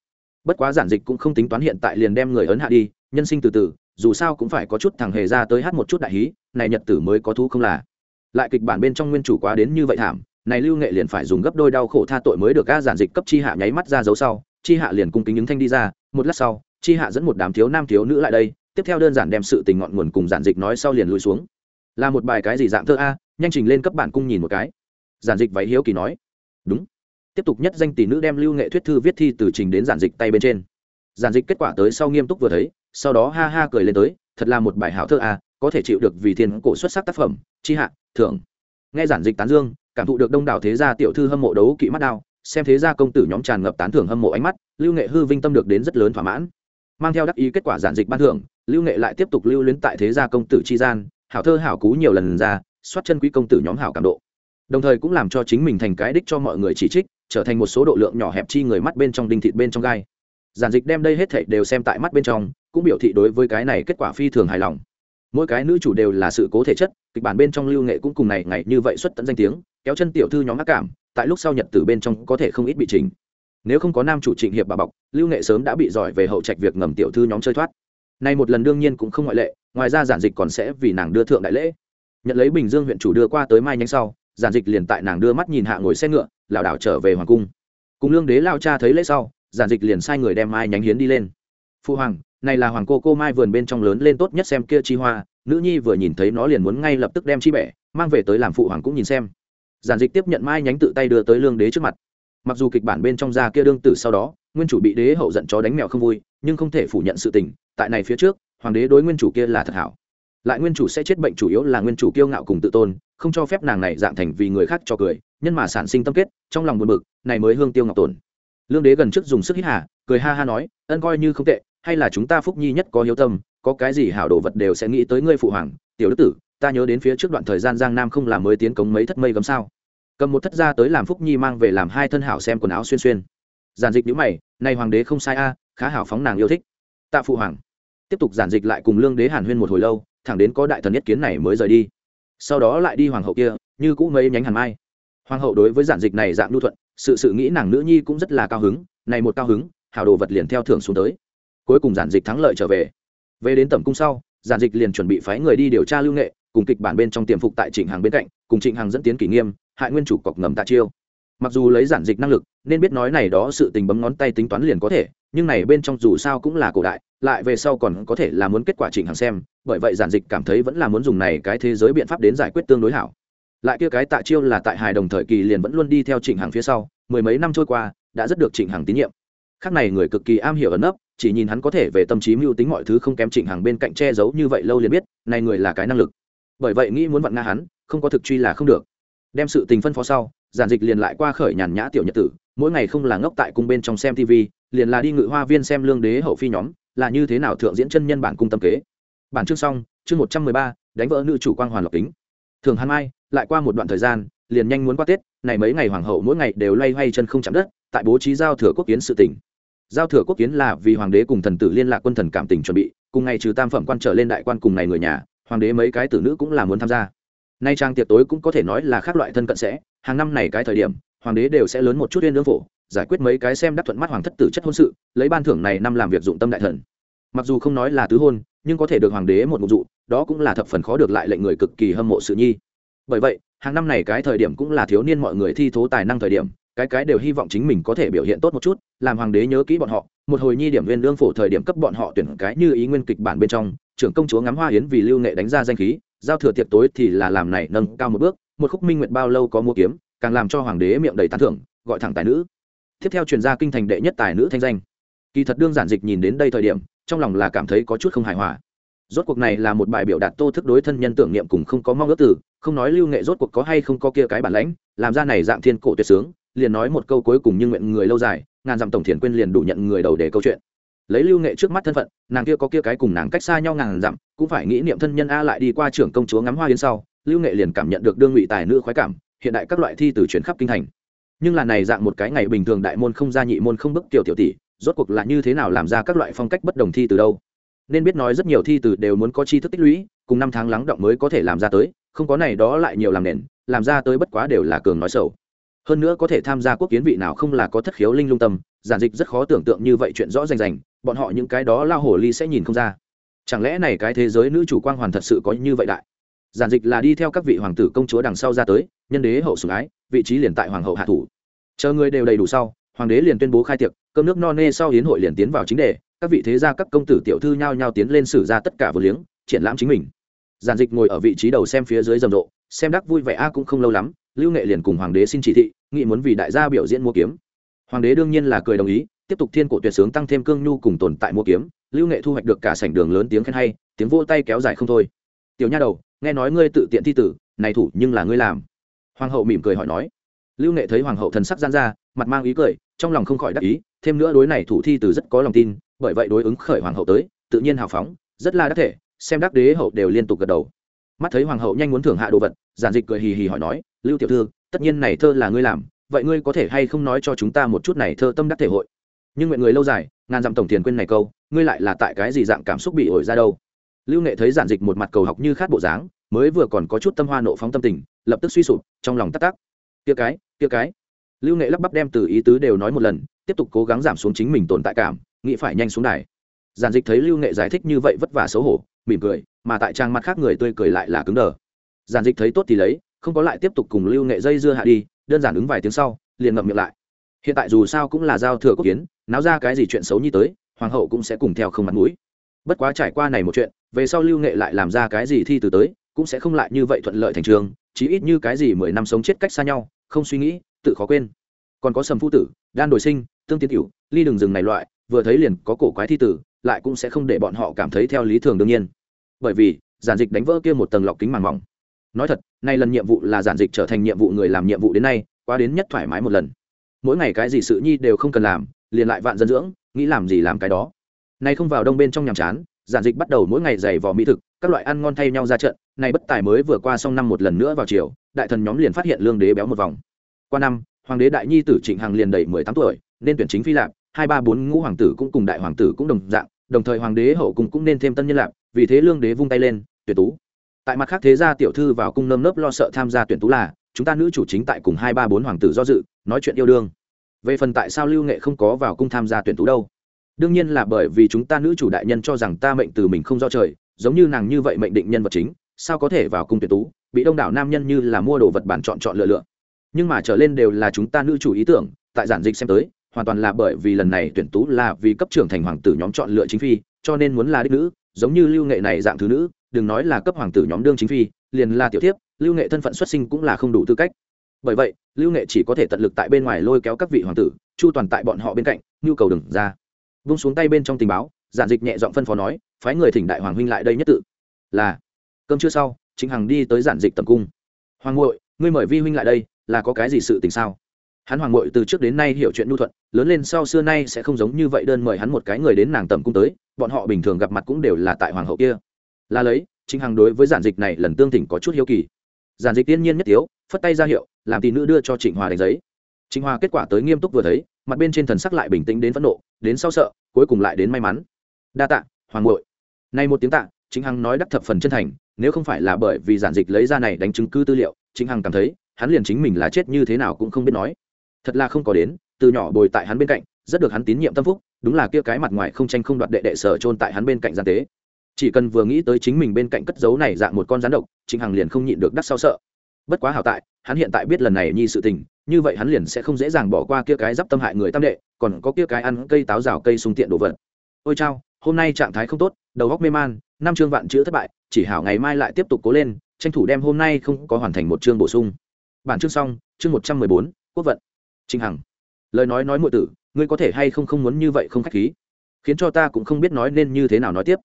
Bất quá giản dịch cũng không tính toán hiện tại liền đem người ấn hạ đi, nhân sinh từ từ, dù sao cũng phải có chút thằng hề ra tới hát một chút đại hí, này nhật tử mới có thú không là lại kịch bản bên trong nguyên chủ quá đến như vậy thảm, này lưu nghệ liền phải dùng gấp đôi đau khổ tha tội mới được ga giản dịch cấp chi hạ nháy mắt ra dấu sau, chi hạ liền cung kính những thanh đi ra, một lát sau, chi hạ dẫn một đám thiếu nam thiếu nữ lại đây, tiếp theo đơn giản đem sự tình ngọn nguồn cùng giản dịch nói sau liền lùi xuống. Là một bài cái gì dạng thơ a? Nhanh trình lên cấp bản cung nhìn một cái. Giản dịch váy hiếu kỳ nói. Đúng. Tiếp tục nhất danh tỷ nữ đem lưu nghệ thuyết thư viết thi từ trình đến giản dịch tay bên trên. Giản dịch kết quả tới sau nghiêm túc vừa thấy, sau đó ha ha cười lên tới, thật là một bài hảo thơ a, có thể chịu được vì thiên cổ xuất sắc tác phẩm, chi hạ thưởng. Nghe giản dịch tán dương, cảm thụ được đông đảo thế gia tiểu thư hâm mộ đấu kỵ mắt đao, xem thế gia công tử nhóm tràn ngập tán thưởng hâm mộ ánh mắt, lưu nghệ hư vinh tâm được đến rất lớn thỏa mãn. Mang theo đắc ý kết quả giản dịch ban thưởng, lưu nghệ lại tiếp tục lưu luyến tại thế gia công tử chi gian, hảo thơ hảo cú nhiều lần ra, xoát chân quý công tử nhóm hảo cảm độ. Đồng thời cũng làm cho chính mình thành cái đích cho mọi người chỉ trích, trở thành một số độ lượng nhỏ hẹp chi người mắt bên trong đinh thịt bên trong gai. Giản dịch đem đây hết thảy đều xem tại mắt bên trong, cũng biểu thị đối với cái này kết quả phi thường hài lòng. Mỗi cái nữ chủ đều là sự cố thể chất kịch bản bên trong lưu nghệ cũng cùng này ngày như vậy xuất tận danh tiếng, kéo chân tiểu thư nhóm ác cảm, tại lúc sau nhật tử bên trong có thể không ít bị trình nếu không có nam chủ trịnh hiệp bà bọc, lưu nghệ sớm đã bị giỏi về hậu trạch việc ngầm tiểu thư nhóm chơi thoát. Nay một lần đương nhiên cũng không ngoại lệ, ngoài ra giản dịch còn sẽ vì nàng đưa thượng đại lễ. Nhận lấy bình dương huyện chủ đưa qua tới mai nhánh sau, giản dịch liền tại nàng đưa mắt nhìn hạ ngồi xe ngựa, lảo đảo trở về hoàng cung. Cùng lương đế lao cha thấy lễ sau, giản dịch liền sai người đem mai nhánh hiến đi lên. Phu hoàng, này là hoàng cô cô mai vườn bên trong lớn lên tốt nhất xem kia chi hoa nữ nhi vừa nhìn thấy nó liền muốn ngay lập tức đem chi bẻ, mang về tới làm phụ hoàng cũng nhìn xem. Giản dịch tiếp nhận mai nhánh tự tay đưa tới lương đế trước mặt. Mặc dù kịch bản bên trong da kia đương tử sau đó, nguyên chủ bị đế hậu giận chó đánh mèo không vui, nhưng không thể phủ nhận sự tình, tại này phía trước, hoàng đế đối nguyên chủ kia là thật hảo. Lại nguyên chủ sẽ chết bệnh chủ yếu là nguyên chủ kiêu ngạo cùng tự tôn, không cho phép nàng này dạng thành vì người khác cho cười, nhân mà sản sinh tâm kết, trong lòng buồn bực, này mới hương tiêu ngọc tồn lương đế gần trước dùng sức hít hà, cười ha ha nói, ân coi như không tệ, hay là chúng ta phúc nhi nhất có hiếu tâm có cái gì hảo đồ vật đều sẽ nghĩ tới ngươi phụ hoàng, tiểu đức tử, ta nhớ đến phía trước đoạn thời gian giang nam không làm mới tiến cống mấy thất mây gấm sao? Cầm một thất ra tới làm phúc nhi mang về làm hai thân hảo xem quần áo xuyên xuyên. Giản dịch nhữ mày, nay hoàng đế không sai a, khá hảo phóng nàng yêu thích. Tạ phụ hoàng. Tiếp tục giản dịch lại cùng lương đế hàn huyên một hồi lâu, thẳng đến có đại thần nhất kiến này mới rời đi. Sau đó lại đi hoàng hậu kia, như cũ mấy nhánh hàn mai. Hoàng hậu đối với giản dịch này dạng nhu thuận, sự sự nghĩ nàng nữ nhi cũng rất là cao hứng, này một cao hứng, hảo đồ vật liền theo thưởng xuống tới. Cuối cùng giản dịch thắng lợi trở về về đến tẩm cung sau, giản dịch liền chuẩn bị phái người đi điều tra lưu nghệ, cùng kịch bản bên trong tiềm phục tại trịnh hàng bên cạnh, cùng trịnh hàng dẫn tiến kỷ nghiêm, hại nguyên chủ cọc ngầm tạ chiêu. Mặc dù lấy giản dịch năng lực, nên biết nói này đó sự tình bấm ngón tay tính toán liền có thể, nhưng này bên trong dù sao cũng là cổ đại, lại về sau còn có thể là muốn kết quả chỉnh hàng xem, bởi vậy giản dịch cảm thấy vẫn là muốn dùng này cái thế giới biện pháp đến giải quyết tương đối hảo. Lại kia cái tạ chiêu là tại hài đồng thời kỳ liền vẫn luôn đi theo trịnh hàng phía sau, mười mấy năm trôi qua, đã rất được trịnh hàng tín nhiệm. Khác này người cực kỳ am hiểu ẩn nấp chỉ nhìn hắn có thể về tâm trí mưu tính mọi thứ không kém trịnh hàng bên cạnh che giấu như vậy lâu liền biết, này người là cái năng lực. Bởi vậy nghĩ muốn vặn nga hắn, không có thực truy là không được. Đem sự tình phân phó sau, giản dịch liền lại qua khởi nhàn nhã tiểu nhật tử, mỗi ngày không là ngốc tại cung bên trong xem tv liền là đi ngự hoa viên xem lương đế hậu phi nhóm, là như thế nào thượng diễn chân nhân bản cung tâm kế. Bản chương xong, chương một trăm mười ba, đánh vỡ nữ chủ quan hoàn lộc kính. Thường hàn mai, lại qua một đoạn thời gian, liền nhanh muốn qua tết, này mấy ngày hoàng hậu mỗi ngày đều loay hoay chân không chạm đất, tại bố trí giao thừa quốc kiến sự tỉnh giao thừa quốc kiến là vì hoàng đế cùng thần tử liên lạc quân thần cảm tình chuẩn bị, cùng ngày trừ tam phẩm quan trở lên đại quan cùng này người nhà, hoàng đế mấy cái tử nữ cũng là muốn tham gia. Nay trang tiệc tối cũng có thể nói là khác loại thân cận sẽ, hàng năm này cái thời điểm, hoàng đế đều sẽ lớn một chút yên lương phổ, giải quyết mấy cái xem đắc thuận mắt hoàng thất tử chất hôn sự, lấy ban thưởng này năm làm việc dụng tâm đại thần. Mặc dù không nói là tứ hôn, nhưng có thể được hoàng đế một mục dụ, đó cũng là thập phần khó được lại lệnh người cực kỳ hâm mộ sự nhi. Bởi vậy, hàng năm này cái thời điểm cũng là thiếu niên mọi người thi thố tài năng thời điểm cái cái đều hy vọng chính mình có thể biểu hiện tốt một chút, làm hoàng đế nhớ kỹ bọn họ, một hồi nhi điểm viên lương phổ thời điểm cấp bọn họ tuyển cái như ý nguyên kịch bản bên trong, trưởng công chúa ngắm hoa hiến vì lưu nghệ đánh ra danh khí, giao thừa tiệc tối thì là làm này nâng cao một bước, một khúc minh nguyệt bao lâu có mua kiếm, càng làm cho hoàng đế miệng đầy tán thưởng, gọi thẳng tài nữ. Tiếp theo truyền ra kinh thành đệ nhất tài nữ thanh danh. Kỳ thật đương giản dịch nhìn đến đây thời điểm, trong lòng là cảm thấy có chút không hài hòa. Rốt cuộc này là một bài biểu đạt tô thức đối thân nhân tưởng niệm cùng không có mong ước từ, không nói lưu nghệ rốt cuộc có hay không có kia cái bản lãnh, làm ra này dạng thiên cổ tuyệt sướng liền nói một câu cuối cùng nhưng nguyện người lâu dài, ngàn dặm tổng thiền quên liền đủ nhận người đầu để câu chuyện. Lấy lưu nghệ trước mắt thân phận, nàng kia có kia cái cùng nàng cách xa nhau ngàn dặm, cũng phải nghĩ niệm thân nhân a lại đi qua trưởng công chúa ngắm hoa yến sau, lưu nghệ liền cảm nhận được đương ngụy tài nữ khoái cảm, hiện đại các loại thi từ chuyển khắp kinh thành. Nhưng là này dạng một cái ngày bình thường đại môn không ra nhị môn không bức tiểu tiểu tỷ, rốt cuộc là như thế nào làm ra các loại phong cách bất đồng thi từ đâu? Nên biết nói rất nhiều thi từ đều muốn có chi thức tích lũy, cùng năm tháng lắng động mới có thể làm ra tới, không có này đó lại nhiều làm nền, làm ra tới bất quá đều là cường nói sầu hơn nữa có thể tham gia quốc kiến vị nào không là có thất khiếu linh lung tâm, giản dịch rất khó tưởng tượng như vậy chuyện rõ rành rành, bọn họ những cái đó lao hồ ly sẽ nhìn không ra. Chẳng lẽ này cái thế giới nữ chủ quang hoàn thật sự có như vậy đại? Giản dịch là đi theo các vị hoàng tử công chúa đằng sau ra tới, nhân đế hậu sủng ái, vị trí liền tại hoàng hậu hạ thủ. Chờ người đều đầy đủ sau, hoàng đế liền tuyên bố khai tiệc, cơm nước no nê sau hiến hội liền tiến vào chính đề, các vị thế gia các công tử tiểu thư nhao nhao tiến lên xử ra tất cả vừa liếng, triển lãm chính mình. Giản dịch ngồi ở vị trí đầu xem phía dưới rầm rộ, xem đắc vui vẻ a cũng không lâu lắm lưu nghệ liền cùng hoàng đế xin chỉ thị nghị muốn vì đại gia biểu diễn mua kiếm. Hoàng đế đương nhiên là cười đồng ý, tiếp tục thiên cổ tuyệt sướng tăng thêm cương nhu cùng tồn tại mua kiếm. Lưu nghệ thu hoạch được cả sảnh đường lớn tiếng khen hay, tiếng vô tay kéo dài không thôi. Tiểu nha đầu, nghe nói ngươi tự tiện thi tử, này thủ nhưng là ngươi làm. Hoàng hậu mỉm cười hỏi nói. Lưu nghệ thấy hoàng hậu thần sắc gian ra, mặt mang ý cười, trong lòng không khỏi đắc ý, thêm nữa đối này thủ thi từ rất có lòng tin, bởi vậy đối ứng khởi hoàng hậu tới, tự nhiên hào phóng, rất là đắc thể, xem đắc đế hậu đều liên tục gật đầu. Mắt thấy hoàng hậu nhanh muốn thưởng hạ đồ vật, giản dịch cười hì hì hỏi nói lưu tiểu thư, tất nhiên này thơ là ngươi làm, vậy ngươi có thể hay không nói cho chúng ta một chút này thơ tâm đắc thể hội? Nhưng nguyện người lâu dài, ngàn dặm tổng tiền quên này câu, ngươi lại là tại cái gì dạng cảm xúc bị ổi ra đâu? Lưu nghệ thấy giản dịch một mặt cầu học như khát bộ dáng, mới vừa còn có chút tâm hoa nộ phóng tâm tình, lập tức suy sụp, trong lòng tắc tắc. Tia cái tia cái. Lưu nghệ lắp bắp đem từ ý tứ đều nói một lần, tiếp tục cố gắng giảm xuống chính mình tồn tại cảm, nghĩ phải nhanh xuống đài. Giản dịch thấy lưu nghệ giải thích như vậy vất vả xấu hổ, mỉm cười, mà tại trang mặt khác người tươi cười lại là cứng đờ. Giản dịch thấy tốt thì lấy không có lại tiếp tục cùng lưu nghệ dây dưa hạ đi, đơn giản ứng vài tiếng sau, liền ngậm miệng lại. Hiện tại dù sao cũng là giao thừa quốc kiến, náo ra cái gì chuyện xấu như tới, hoàng hậu cũng sẽ cùng theo không mặt mũi. Bất quá trải qua này một chuyện, về sau lưu nghệ lại làm ra cái gì thi từ tới, cũng sẽ không lại như vậy thuận lợi thành trường, chí ít như cái gì mười năm sống chết cách xa nhau, không suy nghĩ, tự khó quên. Còn có sầm phu tử, đan đổi sinh, tương tiến cửu, ly đường rừng này loại, vừa thấy liền có cổ quái thi tử lại cũng sẽ không để bọn họ cảm thấy theo lý thường đương nhiên. Bởi vì giản dịch đánh vỡ kia một tầng lọc kính màng mỏng nói thật, nay lần nhiệm vụ là giản dịch trở thành nhiệm vụ người làm nhiệm vụ đến nay qua đến nhất thoải mái một lần. Mỗi ngày cái gì sự nhi đều không cần làm, liền lại vạn dân dưỡng, nghĩ làm gì làm cái đó. Nay không vào đông bên trong nhàm chán, giản dịch bắt đầu mỗi ngày giày vò mỹ thực, các loại ăn ngon thay nhau ra trận, nay bất tài mới vừa qua xong năm một lần nữa vào chiều, đại thần nhóm liền phát hiện lương đế béo một vòng. Qua năm, hoàng đế đại nhi tử trịnh hằng liền đầy mười tám tuổi, nên tuyển chính phi lạp, hai ba bốn ngũ hoàng tử cũng cùng đại hoàng tử cũng đồng dạng, đồng thời hoàng đế hậu cùng cũng nên thêm tân nhân lạp, vì thế lương đế vung tay lên tuyển tú tại mặt khác thế gia tiểu thư vào cung nơm nớp lo sợ tham gia tuyển tú là, chúng ta nữ chủ chính tại cùng hai ba bốn hoàng tử do dự, nói chuyện yêu đương. Về phần tại sao lưu nghệ không có vào cung tham gia tuyển tú đâu? Đương nhiên là bởi vì chúng ta nữ chủ đại nhân cho rằng ta mệnh từ mình không do trời, giống như nàng như vậy mệnh định nhân vật chính, sao có thể vào cung tuyển tú, bị đông đảo nam nhân như là mua đồ vật bản chọn chọn lựa lựa. Nhưng mà trở lên đều là chúng ta nữ chủ ý tưởng, tại giản dịch xem tới, hoàn toàn là bởi vì lần này tuyển tú là vì cấp trưởng thành hoàng tử nhóm chọn lựa chính phi, cho nên muốn là đích nữ, giống như lưu nghệ này dạng thứ nữ đừng nói là cấp hoàng tử nhóm đương chính phi, liền là tiểu thiếp, lưu nghệ thân phận xuất sinh cũng là không đủ tư cách. Bởi vậy, lưu nghệ chỉ có thể tận lực tại bên ngoài lôi kéo các vị hoàng tử, chu toàn tại bọn họ bên cạnh, nhu cầu đừng ra. Vung xuống tay bên trong tình báo, giản dịch nhẹ giọng phân phó nói, phái người thỉnh đại hoàng huynh lại đây nhất tự. Là, cơm chưa sau chính hằng đi tới giản dịch tầm cung. Hoàng ngội ngươi mời vi huynh lại đây, là có cái gì sự tình sao? Hắn hoàng ngội từ trước đến nay hiểu chuyện nhu thuận, lớn lên sau xưa nay sẽ không giống như vậy đơn mời hắn một cái người đến nàng tầm cung tới, bọn họ bình thường gặp mặt cũng đều là tại hoàng hậu kia là lấy chính hằng đối với giản dịch này lần tương thỉnh có chút hiếu kỳ. Giản dịch tiên nhiên nhất tiếu, phất tay ra hiệu, làm tỷ nữ đưa cho trịnh hòa đánh giấy. Trịnh hòa kết quả tới nghiêm túc vừa thấy, mặt bên trên thần sắc lại bình tĩnh đến phẫn nộ, đến sau sợ, cuối cùng lại đến may mắn. Đa tạ, hoàng ngội nay một tiếng tạ chính hằng nói đắc thập phần chân thành, nếu không phải là bởi vì giản dịch lấy ra này đánh chứng cứ tư liệu chính hằng cảm thấy, hắn liền chính mình là chết như thế nào cũng không biết nói. Thật là không có đến, từ nhỏ bồi tại hắn bên cạnh, rất được hắn tín nhiệm tâm phúc, đúng là kia cái mặt ngoài không tranh không đoạt đệ đệ sở trôn tại hắn bên cạnh gian tế chỉ cần vừa nghĩ tới chính mình bên cạnh cất giấu này dạng một con rắn độc chính hằng liền không nhịn được đắc sao sợ. Bất quá hảo tại, hắn hiện tại biết lần này nhi sự tình, như vậy hắn liền sẽ không dễ dàng bỏ qua kia cái d tâm hại người tam đệ, còn có kia cái ăn cây táo rào cây sung tiện đồ vật. Ôi chao, hôm nay trạng thái không tốt, đầu góc mê man, năm chương vạn chữ thất bại, chỉ hảo ngày mai lại tiếp tục cố lên, tranh thủ đem hôm nay không có hoàn thành một chương bổ sung. Bản chương xong, chương một trăm mười bốn, quốc vận. Trinh hằng. Lời nói nói m tử, ngươi có thể hay không không muốn như vậy không k h á c h khí? Khiến cho ta cũng không biết nói nên như thế nào nói tiếp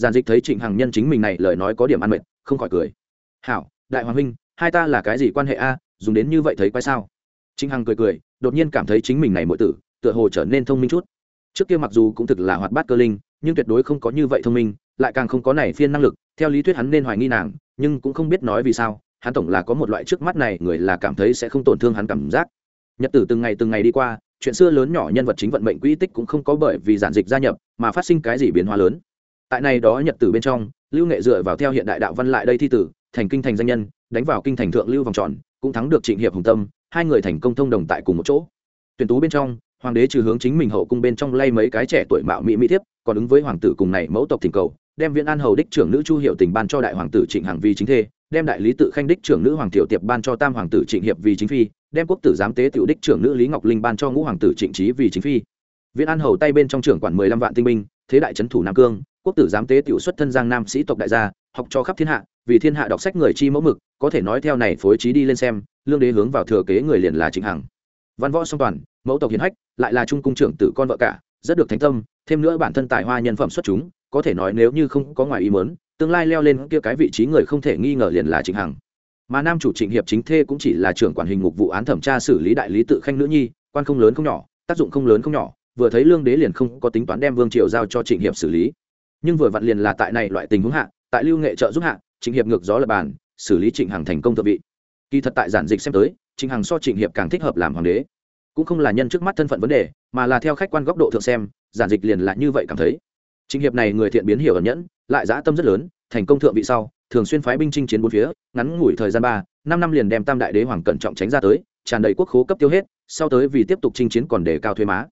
giàn dịch thấy trịnh hằng nhân chính mình này lời nói có điểm ăn mệt, không khỏi cười. Hảo, đại hoàng huynh, hai ta là cái gì quan hệ a? Dùng đến như vậy thấy quái sao? Trịnh hằng cười cười, đột nhiên cảm thấy chính mình này mỗi tử, tựa hồ trở nên thông minh chút. Trước kia mặc dù cũng thực là hoạt bát cơ linh, nhưng tuyệt đối không có như vậy thông minh, lại càng không có này phiên năng lực, theo lý thuyết hắn nên hoài nghi nàng, nhưng cũng không biết nói vì sao, hắn tổng là có một loại trước mắt này người là cảm thấy sẽ không tổn thương hắn cảm giác. Nhật tử từng ngày từng ngày đi qua, chuyện xưa lớn nhỏ nhân vật chính vận mệnh quỹ tích cũng không có bởi vì giản dịch gia nhập, mà phát sinh cái gì biến hóa lớn tại này đó nhật tử bên trong, lưu nghệ dựa vào theo hiện đại đạo văn lại đây thi tử, thành kinh thành danh nhân, đánh vào kinh thành thượng lưu vòng tròn, cũng thắng được trịnh hiệp hùng tâm, hai người thành công thông đồng tại cùng một chỗ. Tuyển tú bên trong, hoàng đế trừ hướng chính mình hậu cung bên trong lay mấy cái trẻ tuổi mạo mỹ mỹ thiếp, còn ứng với hoàng tử cùng này mẫu tộc thỉnh cầu, đem viễn an hầu đích trưởng nữ chu hiệu tình ban cho đại hoàng tử trịnh hằng vi chính thê, đem đại lý tự khanh đích trưởng nữ hoàng tiểu tiệp ban cho tam hoàng tử trịnh hiệp vì chính phi, đem quốc tử giám tế tiểu đích trưởng nữ lý ngọc linh ban cho ngũ hoàng tử trịnh trí vì chính phi. Viễn an hầu tay bên trong trưởng quản mười lăm vạn tinh binh thế đại trấn thủ nam cương, quốc tử giám tế tiểu xuất thân giang nam sĩ tộc đại gia, học cho khắp thiên hạ, vì thiên hạ đọc sách người chi mẫu mực, có thể nói theo này phối trí đi lên xem, lương đế hướng vào thừa kế người liền là chính hằng. Văn võ song toàn, mẫu tộc hiền hách, lại là trung cung trưởng tử con vợ cả, rất được thánh tâm, thêm nữa bản thân tài hoa nhân phẩm xuất chúng, có thể nói nếu như không có ngoài ý mớn tương lai leo lên kia cái vị trí người không thể nghi ngờ liền là chính hằng. Mà nam chủ trịnh hiệp chính thê cũng chỉ là trưởng quản hình ngục vụ án thẩm tra xử lý đại lý tự khanh nữ nhi, quan không lớn không nhỏ, tác dụng không lớn không nhỏ vừa thấy lương đế liền không có tính toán đem vương triều giao cho trịnh hiệp xử lý. Nhưng vừa vặn liền là tại này loại tình huống hạ, tại lưu nghệ trợ giúp hạ, trịnh hiệp ngược gió lập bàn, xử lý trịnh hằng thành công thượng vị. Kỳ thật tại giản dịch xem tới, trịnh hằng so trịnh hiệp càng thích hợp làm hoàng đế. Cũng không là nhân trước mắt thân phận vấn đề, mà là theo khách quan góc độ thượng xem, giản dịch liền là như vậy cảm thấy. Trịnh hiệp này người thiện biến hiểu ẩn nhẫn, lại dã tâm rất lớn, thành công thượng vị sau, thường xuyên phái binh chinh chiến bốn phía, ngắn ngủi thời gian ba, năm năm liền đem tam đại đế hoàng cẩn trọng tránh ra tới, tràn đầy quốc khố cấp tiêu hết, sau tới vì tiếp tục chinh chiến còn đề cao thuế má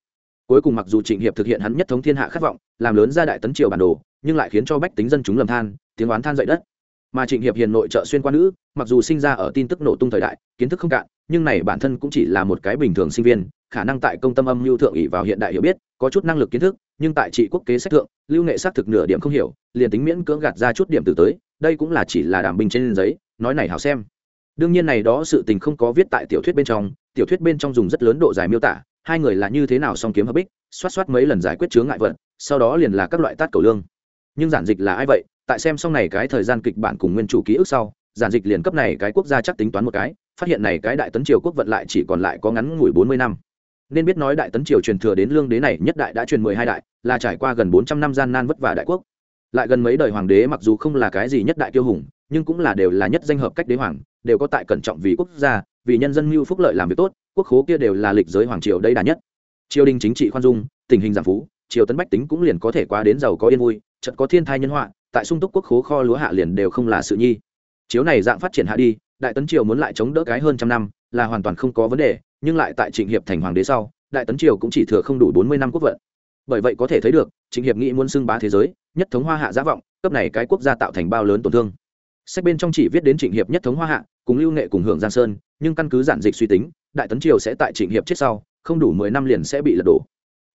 cuối cùng mặc dù trịnh hiệp thực hiện hắn nhất thống thiên hạ khát vọng, làm lớn ra đại tấn triều bản đồ, nhưng lại khiến cho bách tính dân chúng lầm than, tiếng oán than dậy đất. Mà trịnh hiệp hiền nội trợ xuyên qua nữ, mặc dù sinh ra ở tin tức nổ tung thời đại, kiến thức không cạn, nhưng này bản thân cũng chỉ là một cái bình thường sinh viên, khả năng tại công tâm âm lưu thượng ỷ vào hiện đại hiểu biết, có chút năng lực kiến thức, nhưng tại trị quốc kế sách thượng, lưu nghệ xác thực nửa điểm không hiểu, liền tính miễn cưỡng gạt ra chút điểm từ tới, đây cũng là chỉ là đảm bình trên giấy, nói này hảo xem. Đương nhiên này đó sự tình không có viết tại tiểu thuyết bên trong, tiểu thuyết bên trong dùng rất lớn độ dài miêu tả hai người là như thế nào song kiếm hợp bích, xoát xoát mấy lần giải quyết chướng ngại vật, sau đó liền là các loại tát cầu lương. Nhưng giản dịch là ai vậy? Tại xem xong này cái thời gian kịch bản cùng nguyên chủ ký ức sau, giản dịch liền cấp này cái quốc gia chắc tính toán một cái, phát hiện này cái đại tấn triều quốc vận lại chỉ còn lại có ngắn ngủi bốn mươi năm. Nên biết nói đại tấn triều truyền thừa đến lương đế này nhất đại đã truyền mười hai đại, là trải qua gần bốn trăm năm gian nan vất vả đại quốc. Lại gần mấy đời hoàng đế mặc dù không là cái gì nhất đại kiêu hùng, nhưng cũng là đều là nhất danh hợp cách đế hoàng, đều có tại cẩn trọng vì quốc gia, vì nhân dân mưu phúc lợi làm việc tốt quốc khố kia đều là lịch giới hoàng triều đây đà nhất. Triều đình chính trị khoan dung, tình hình giảm phú, triều tấn bách tính cũng liền có thể qua đến giàu có yên vui, chợt có thiên thai nhân họa, tại sung túc quốc khố kho lúa hạ liền đều không là sự nhi. Chiếu này dạng phát triển hạ đi, đại tấn triều muốn lại chống đỡ cái hơn trăm năm, là hoàn toàn không có vấn đề, nhưng lại tại trịnh hiệp thành hoàng đế sau, đại tấn triều cũng chỉ thừa không đủ bốn mươi năm quốc vận. Bởi vậy có thể thấy được, trịnh hiệp nghĩ muốn xưng bá thế giới, nhất thống hoa hạ giá vọng, cấp này cái quốc gia tạo thành bao lớn tổn thương. Sách bên trong chỉ viết đến trịnh hiệp nhất thống hoa hạ, cùng lưu nghệ cùng hưởng giang sơn, nhưng căn cứ giản dịch suy tính đại tấn triều sẽ tại trịnh hiệp chết sau, không đủ mười năm liền sẽ bị lật đổ.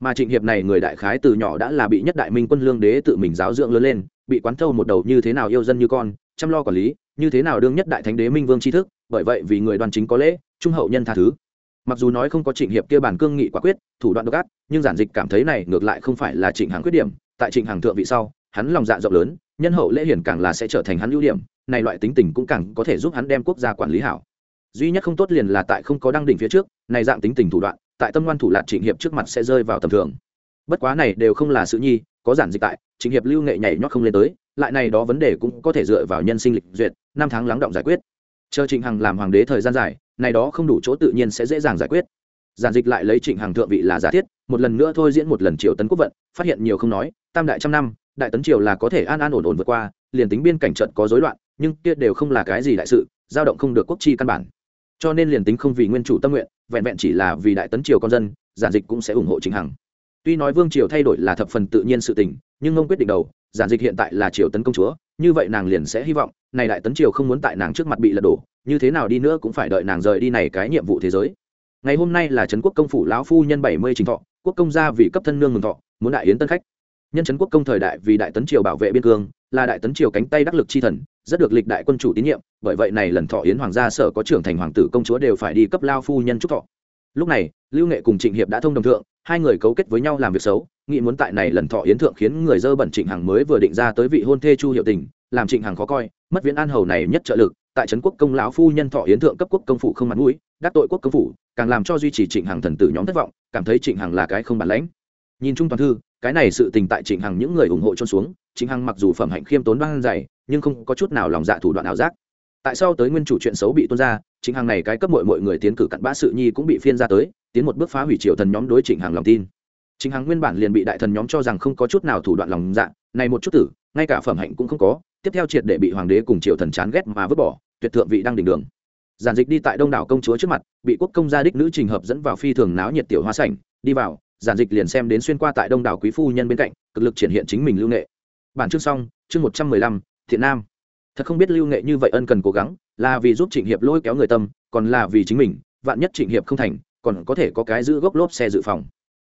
Mà trịnh hiệp này người đại khái từ nhỏ đã là bị nhất đại minh quân lương đế tự mình giáo dưỡng lớn lên, bị quán thâu một đầu như thế nào yêu dân như con, chăm lo quản lý, như thế nào đương nhất đại thánh đế minh vương tri thức, bởi vậy vì người đoàn chính có lễ, trung hậu nhân tha thứ. Mặc dù nói không có trịnh hiệp kia bản cương nghị quả quyết, thủ đoạn độc ác, nhưng giản dịch cảm thấy này ngược lại không phải là trịnh hàng khuyết điểm, tại trịnh hàng thượng vị sau, hắn lòng dạ rộng lớn, nhân hậu lễ hiển càng là sẽ trở thành hắn ưu điểm, này loại tính tình cũng càng có thể giúp hắn đem quốc gia quản lý hảo duy nhất không tốt liền là tại không có đăng đỉnh phía trước, này dạng tính tình thủ đoạn, tại tâm ngoan thủ lạt trịnh hiệp trước mặt sẽ rơi vào tầm thường. Bất quá này đều không là sự nhi, có giản dịch tại, trịnh hiệp lưu nghệ nhảy nhót không lên tới, lại này đó vấn đề cũng có thể dựa vào nhân sinh lịch duyệt, năm tháng lắng động giải quyết. Chờ trịnh hằng làm hoàng đế thời gian dài, này đó không đủ chỗ tự nhiên sẽ dễ dàng giải quyết. Giản dịch lại lấy trịnh hằng thượng vị là giả thiết, một lần nữa thôi diễn một lần triều tấn quốc vận, phát hiện nhiều không nói, tam đại trăm năm, đại tấn triều là có thể an an ổn ổn vượt qua, liền tính biên cảnh trận có rối loạn, nhưng kia đều không là cái gì đại sự dao động không được quốc chi căn bản cho nên liền tính không vì nguyên chủ tâm nguyện, vẹn vẹn chỉ là vì đại tấn triều con dân, giản dịch cũng sẽ ủng hộ chính hằng. Tuy nói vương triều thay đổi là thập phần tự nhiên sự tình, nhưng ông quyết định đầu, giản dịch hiện tại là triều tấn công chúa, như vậy nàng liền sẽ hy vọng, này đại tấn triều không muốn tại nàng trước mặt bị lật đổ, như thế nào đi nữa cũng phải đợi nàng rời đi này cái nhiệm vụ thế giới. Ngày hôm nay là trấn quốc công phủ lão phu nhân bảy mươi trình thọ, quốc công gia vì cấp thân nương mừng thọ, muốn đại yến tân khách. Nhân trấn quốc công thời đại vì đại tấn triều bảo vệ biên cương, là đại tấn triều cánh tay đắc lực chi thần, rất được lịch đại quân chủ tín nhiệm bởi vậy này lần thọ yến hoàng gia sở có trưởng thành hoàng tử công chúa đều phải đi cấp lao phu nhân chúc thọ. Lúc này, lưu nghệ cùng trịnh hiệp đã thông đồng thượng, hai người cấu kết với nhau làm việc xấu, nghĩ muốn tại này lần thọ yến thượng khiến người dơ bẩn trịnh hằng mới vừa định ra tới vị hôn thê chu hiệu tình, làm trịnh hằng khó coi, mất viễn an hầu này nhất trợ lực, tại trấn quốc công lão phu nhân thọ yến thượng cấp quốc công phủ không mặt mũi, đắc tội quốc công phủ, càng làm cho duy trì trịnh hằng thần tử nhóm thất vọng, cảm thấy trịnh hằng là cái không bản lãnh. Nhìn chung toàn thư, cái này sự tình tại trịnh hằng những người ủng hộ trôn xuống, trịnh hằng mặc dù phẩm hạnh khiêm tốn đoan dày, nhưng không có chút nào lòng dạ thủ đoạn ảo giác tại sao tới nguyên chủ chuyện xấu bị tuôn ra chính hàng này cái cấp mọi mọi người tiến cử cặn bã sự nhi cũng bị phiên ra tới, tiến một bước phá hủy triều thần nhóm đối trịnh hàng lòng tin. Chính hàng nguyên bản liền bị đại thần nhóm cho rằng không có chút nào thủ đoạn lòng dạ này một chút tử, ngay cả phẩm hạnh cũng không có, tiếp theo triệt để bị hoàng đế cùng triều thần chán ghét mà vứt bỏ, tuyệt thượng vị đang đỉnh đường. Giản dịch đi tại đông đảo công chúa trước mặt, bị quốc công gia đích nữ trình hợp dẫn vào phi thường náo nhiệt tiểu hoa sảnh, đi vào, giản dịch liền xem đến xuyên qua tại đông đảo quý phu nhân bên cạnh, cực lực triển hiện chính mình lưu nghệ. Bản chương xong, chương một trăm mười lăm, thiện nam thật không biết lưu nghệ như vậy ân cần cố gắng, là vì giúp trịnh hiệp lôi kéo người tâm, còn là vì chính mình, vạn nhất trịnh hiệp không thành, còn có thể có cái giữ gốc lốp xe dự phòng.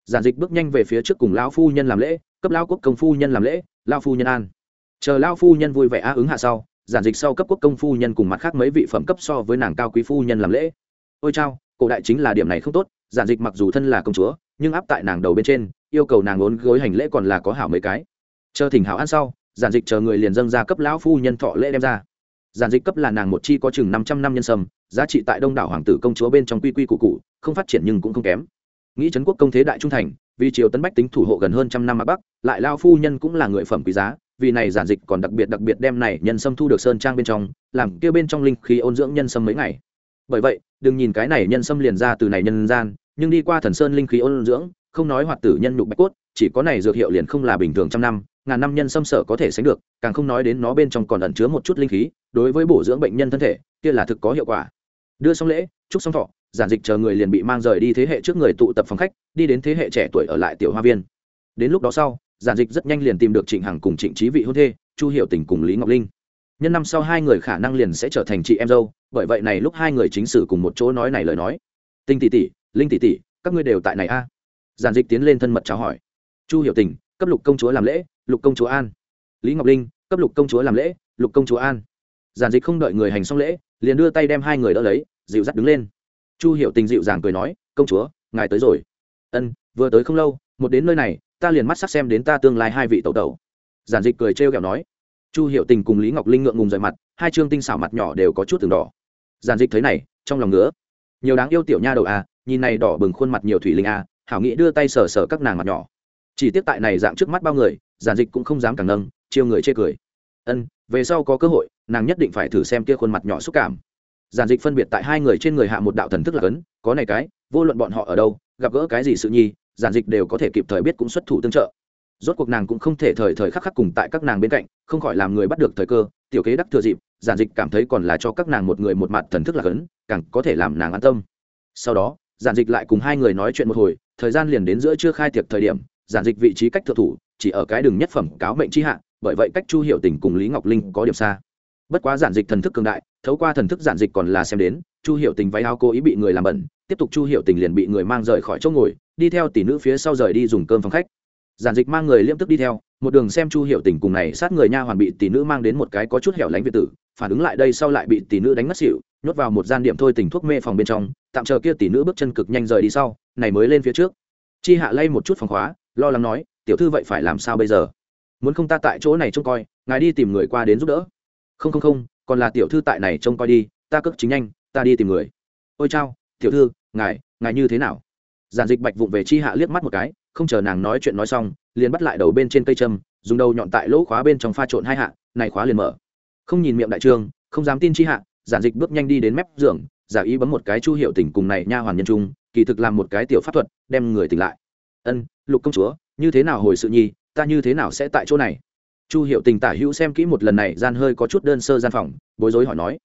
Giản dịch bước nhanh về phía trước cùng lão phu nhân làm lễ, cấp lão quốc công phu nhân làm lễ lao phu nhân an. Chờ lao phu nhân vui vẻ á ứng hạ sau, giản dịch sau cấp quốc công phu nhân cùng mặt khác mấy vị phẩm cấp so với nàng cao quý phu nhân làm lễ. Ôi chao, cổ đại chính là điểm này không tốt, giản dịch mặc dù thân là công chúa, nhưng áp tại nàng đầu bên trên, yêu cầu nàng ốn gối hành lễ còn là có hảo mấy cái. Chờ thỉnh hảo ăn sau giản dịch chờ người liền dâng ra cấp lão phu nhân thọ lễ đem ra. Giản dịch cấp là nàng một chi có chừng năm trăm năm nhân sâm, giá trị tại đông đảo hoàng tử công chúa bên trong quy quy củ cụ không phát triển nhưng cũng không kém. Nghĩ trấn quốc công thế đại trung thành, vì triều tấn bách tính thủ hộ gần hơn trăm năm ở bắc, lại lao phu nhân cũng là người phẩm quý giá, vì này giản dịch còn đặc biệt đặc biệt đem này nhân sâm thu được sơn trang bên trong, làm kia bên trong linh khí ôn dưỡng nhân sâm mấy ngày. Bởi vậy, đừng nhìn cái này nhân sâm liền ra từ này nhân gian, nhưng đi qua thần sơn linh khí ôn dưỡng, không nói hoạt tử nhân nhục bạch cốt, chỉ có này dược hiệu liền không là bình thường trăm năm ngàn năm nhân sâm sở có thể sánh được, càng không nói đến nó bên trong còn ẩn chứa một chút linh khí, đối với bổ dưỡng bệnh nhân thân thể, kia là thực có hiệu quả. Đưa xong lễ, chúc xong thọ, giản dịch chờ người liền bị mang rời đi thế hệ trước người tụ tập phòng khách, đi đến thế hệ trẻ tuổi ở lại tiểu hoa viên. Đến lúc đó sau, giản dịch rất nhanh liền tìm được trịnh hằng cùng trịnh trí vị hôn thê, chu hiệu tình cùng lý ngọc linh. Nhân năm sau hai người khả năng liền sẽ trở thành chị em dâu, bởi vậy này lúc hai người chính sử cùng một chỗ nói này lời nói. Tinh tỷ tỷ, linh tỷ tỷ, các ngươi đều tại này a. Giản dịch tiến lên thân mật chào hỏi. Chu hiệu tình cấp lục công chúa làm lễ, lục công chúa an. Lý ngọc linh, cấp lục công chúa làm lễ, lục công chúa an. Giản dịch không đợi người hành xong lễ, liền đưa tay đem hai người đỡ lấy, dịu dắt đứng lên. Chu hiểu tình dịu dàng cười nói, công chúa, ngài tới rồi. Ân, vừa tới không lâu, một đến nơi này, ta liền mắt sắc xem đến ta tương lai hai vị tẩu tẩu. Giản dịch cười trêu ghẹo nói. Chu hiểu tình cùng lý ngọc linh ngượng ngùng rời mặt, hai chương tinh xảo mặt nhỏ đều có chút từng đỏ. Giản dịch thấy này, trong lòng ngứa. Nhiều đáng yêu tiểu nha đầu à nhìn này đỏ bừng khuôn mặt nhiều thủy linh à hảo nghĩ đưa tay sờ sờ các nàng mặt nhỏ chỉ tiếp tại này dạng trước mắt bao người giản dịch cũng không dám càng nâng, chiêu người chê cười. Ân, về sau có cơ hội, nàng nhất định phải thử xem kia khuôn mặt nhỏ xúc cảm. Giản dịch phân biệt tại hai người trên người hạ một đạo thần thức là cấn có này cái, vô luận bọn họ ở đâu, gặp gỡ cái gì sự nhi giản dịch đều có thể kịp thời biết cũng xuất thủ tương trợ. Rốt cuộc nàng cũng không thể thời thời khắc khắc cùng tại các nàng bên cạnh, không khỏi làm người bắt được thời cơ, tiểu kế đắc thừa dịp giản dịch cảm thấy còn là cho các nàng một người một mặt thần thức là cấn càng có thể làm nàng an tâm. Sau đó giản dịch lại cùng hai người nói chuyện một hồi, thời gian liền đến giữa chưa khai tiệc thời điểm giản dịch vị trí cách thượng thủ, chỉ ở cái đường nhất phẩm cáo mệnh chi hạ, bởi vậy cách chu hiệu tình cùng lý ngọc linh có điểm xa. Bất quá giản dịch thần thức cường đại, thấu qua thần thức giản dịch còn là xem đến, chu hiệu tình váy áo cố ý bị người làm bẩn, tiếp tục chu hiệu tình liền bị người mang rời khỏi chỗ ngồi, đi theo tỷ nữ phía sau rời đi dùng cơm phòng khách. Giản dịch mang người liêm tức đi theo, một đường xem chu hiệu tình cùng này sát người nha hoàn bị tỷ nữ mang đến một cái có chút hẻo lánh việt tử, phản ứng lại đây sau lại bị tỷ nữ đánh mất xỉu, nhốt vào một gian điểm thôi tình thuốc mê phòng bên trong, tạm chờ kia tỷ nữ bước chân cực nhanh rời đi sau, này mới lên phía trước. Chi hạ lay một chút phòng khóa lo lắng nói, tiểu thư vậy phải làm sao bây giờ? Muốn không ta tại chỗ này trông coi, ngài đi tìm người qua đến giúp đỡ. Không không không, còn là tiểu thư tại này trông coi đi, ta cất chính nhanh, ta đi tìm người. Ôi chao, tiểu thư, ngài ngài như thế nào? Giản dịch bạch vụng về chi hạ liếc mắt một cái, không chờ nàng nói chuyện nói xong, liền bắt lại đầu bên trên cây châm, dùng đầu nhọn tại lỗ khóa bên trong pha trộn hai hạ, này khóa liền mở. Không nhìn miệng đại trương, không dám tin chi hạ, giản dịch bước nhanh đi đến mép giường, giả ý bấm một cái chu hiệu tỉnh cùng này nha hoàn nhân trung, kỳ thực làm một cái tiểu pháp thuật, đem người tỉnh lại. Ân lục công chúa, như thế nào hồi sự nhi ta như thế nào sẽ tại chỗ này? Chu hiệu tình tả hữu xem kỹ một lần này, gian hơi có chút đơn sơ gian phòng, bối rối hỏi nói.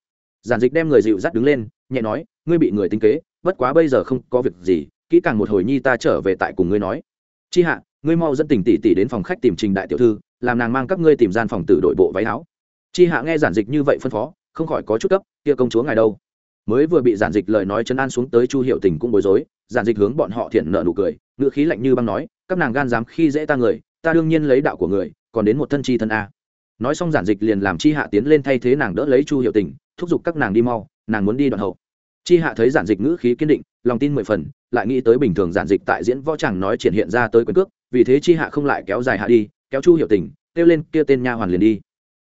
Giản dịch đem người dịu dắt đứng lên, nhẹ nói, ngươi bị người tính kế, bất quá bây giờ không có việc gì, kỹ càng một hồi nhi ta trở về tại cùng ngươi nói. Chi hạ, ngươi mau dẫn tình tỷ tỷ đến phòng khách tìm trình đại tiểu thư, làm nàng mang các ngươi tìm gian phòng tử đội bộ váy áo. Chi hạ nghe giản dịch như vậy phân phó, không khỏi có chút cấp kia công chúa ngài đâu? Mới vừa bị giản dịch lời nói chấn an xuống tới chu hiệu tình cũng bối rối, giản dịch hướng bọn họ thiện nợ nụ cười ngựa khí lạnh như băng nói, các nàng gan dám khi dễ ta người, ta đương nhiên lấy đạo của người, còn đến một thân chi thân a. Nói xong giản dịch liền làm chi hạ tiến lên thay thế nàng đỡ lấy chu hiệu tình, thúc giục các nàng đi mau, nàng muốn đi đoạn hậu. Chi hạ thấy giản dịch ngữ khí kiên định, lòng tin mười phần, lại nghĩ tới bình thường giản dịch tại diễn võ chẳng nói triển hiện ra tới quyền cước, vì thế chi hạ không lại kéo dài hạ đi, kéo chu hiệu tình, kêu lên kia tên nha hoàn liền đi.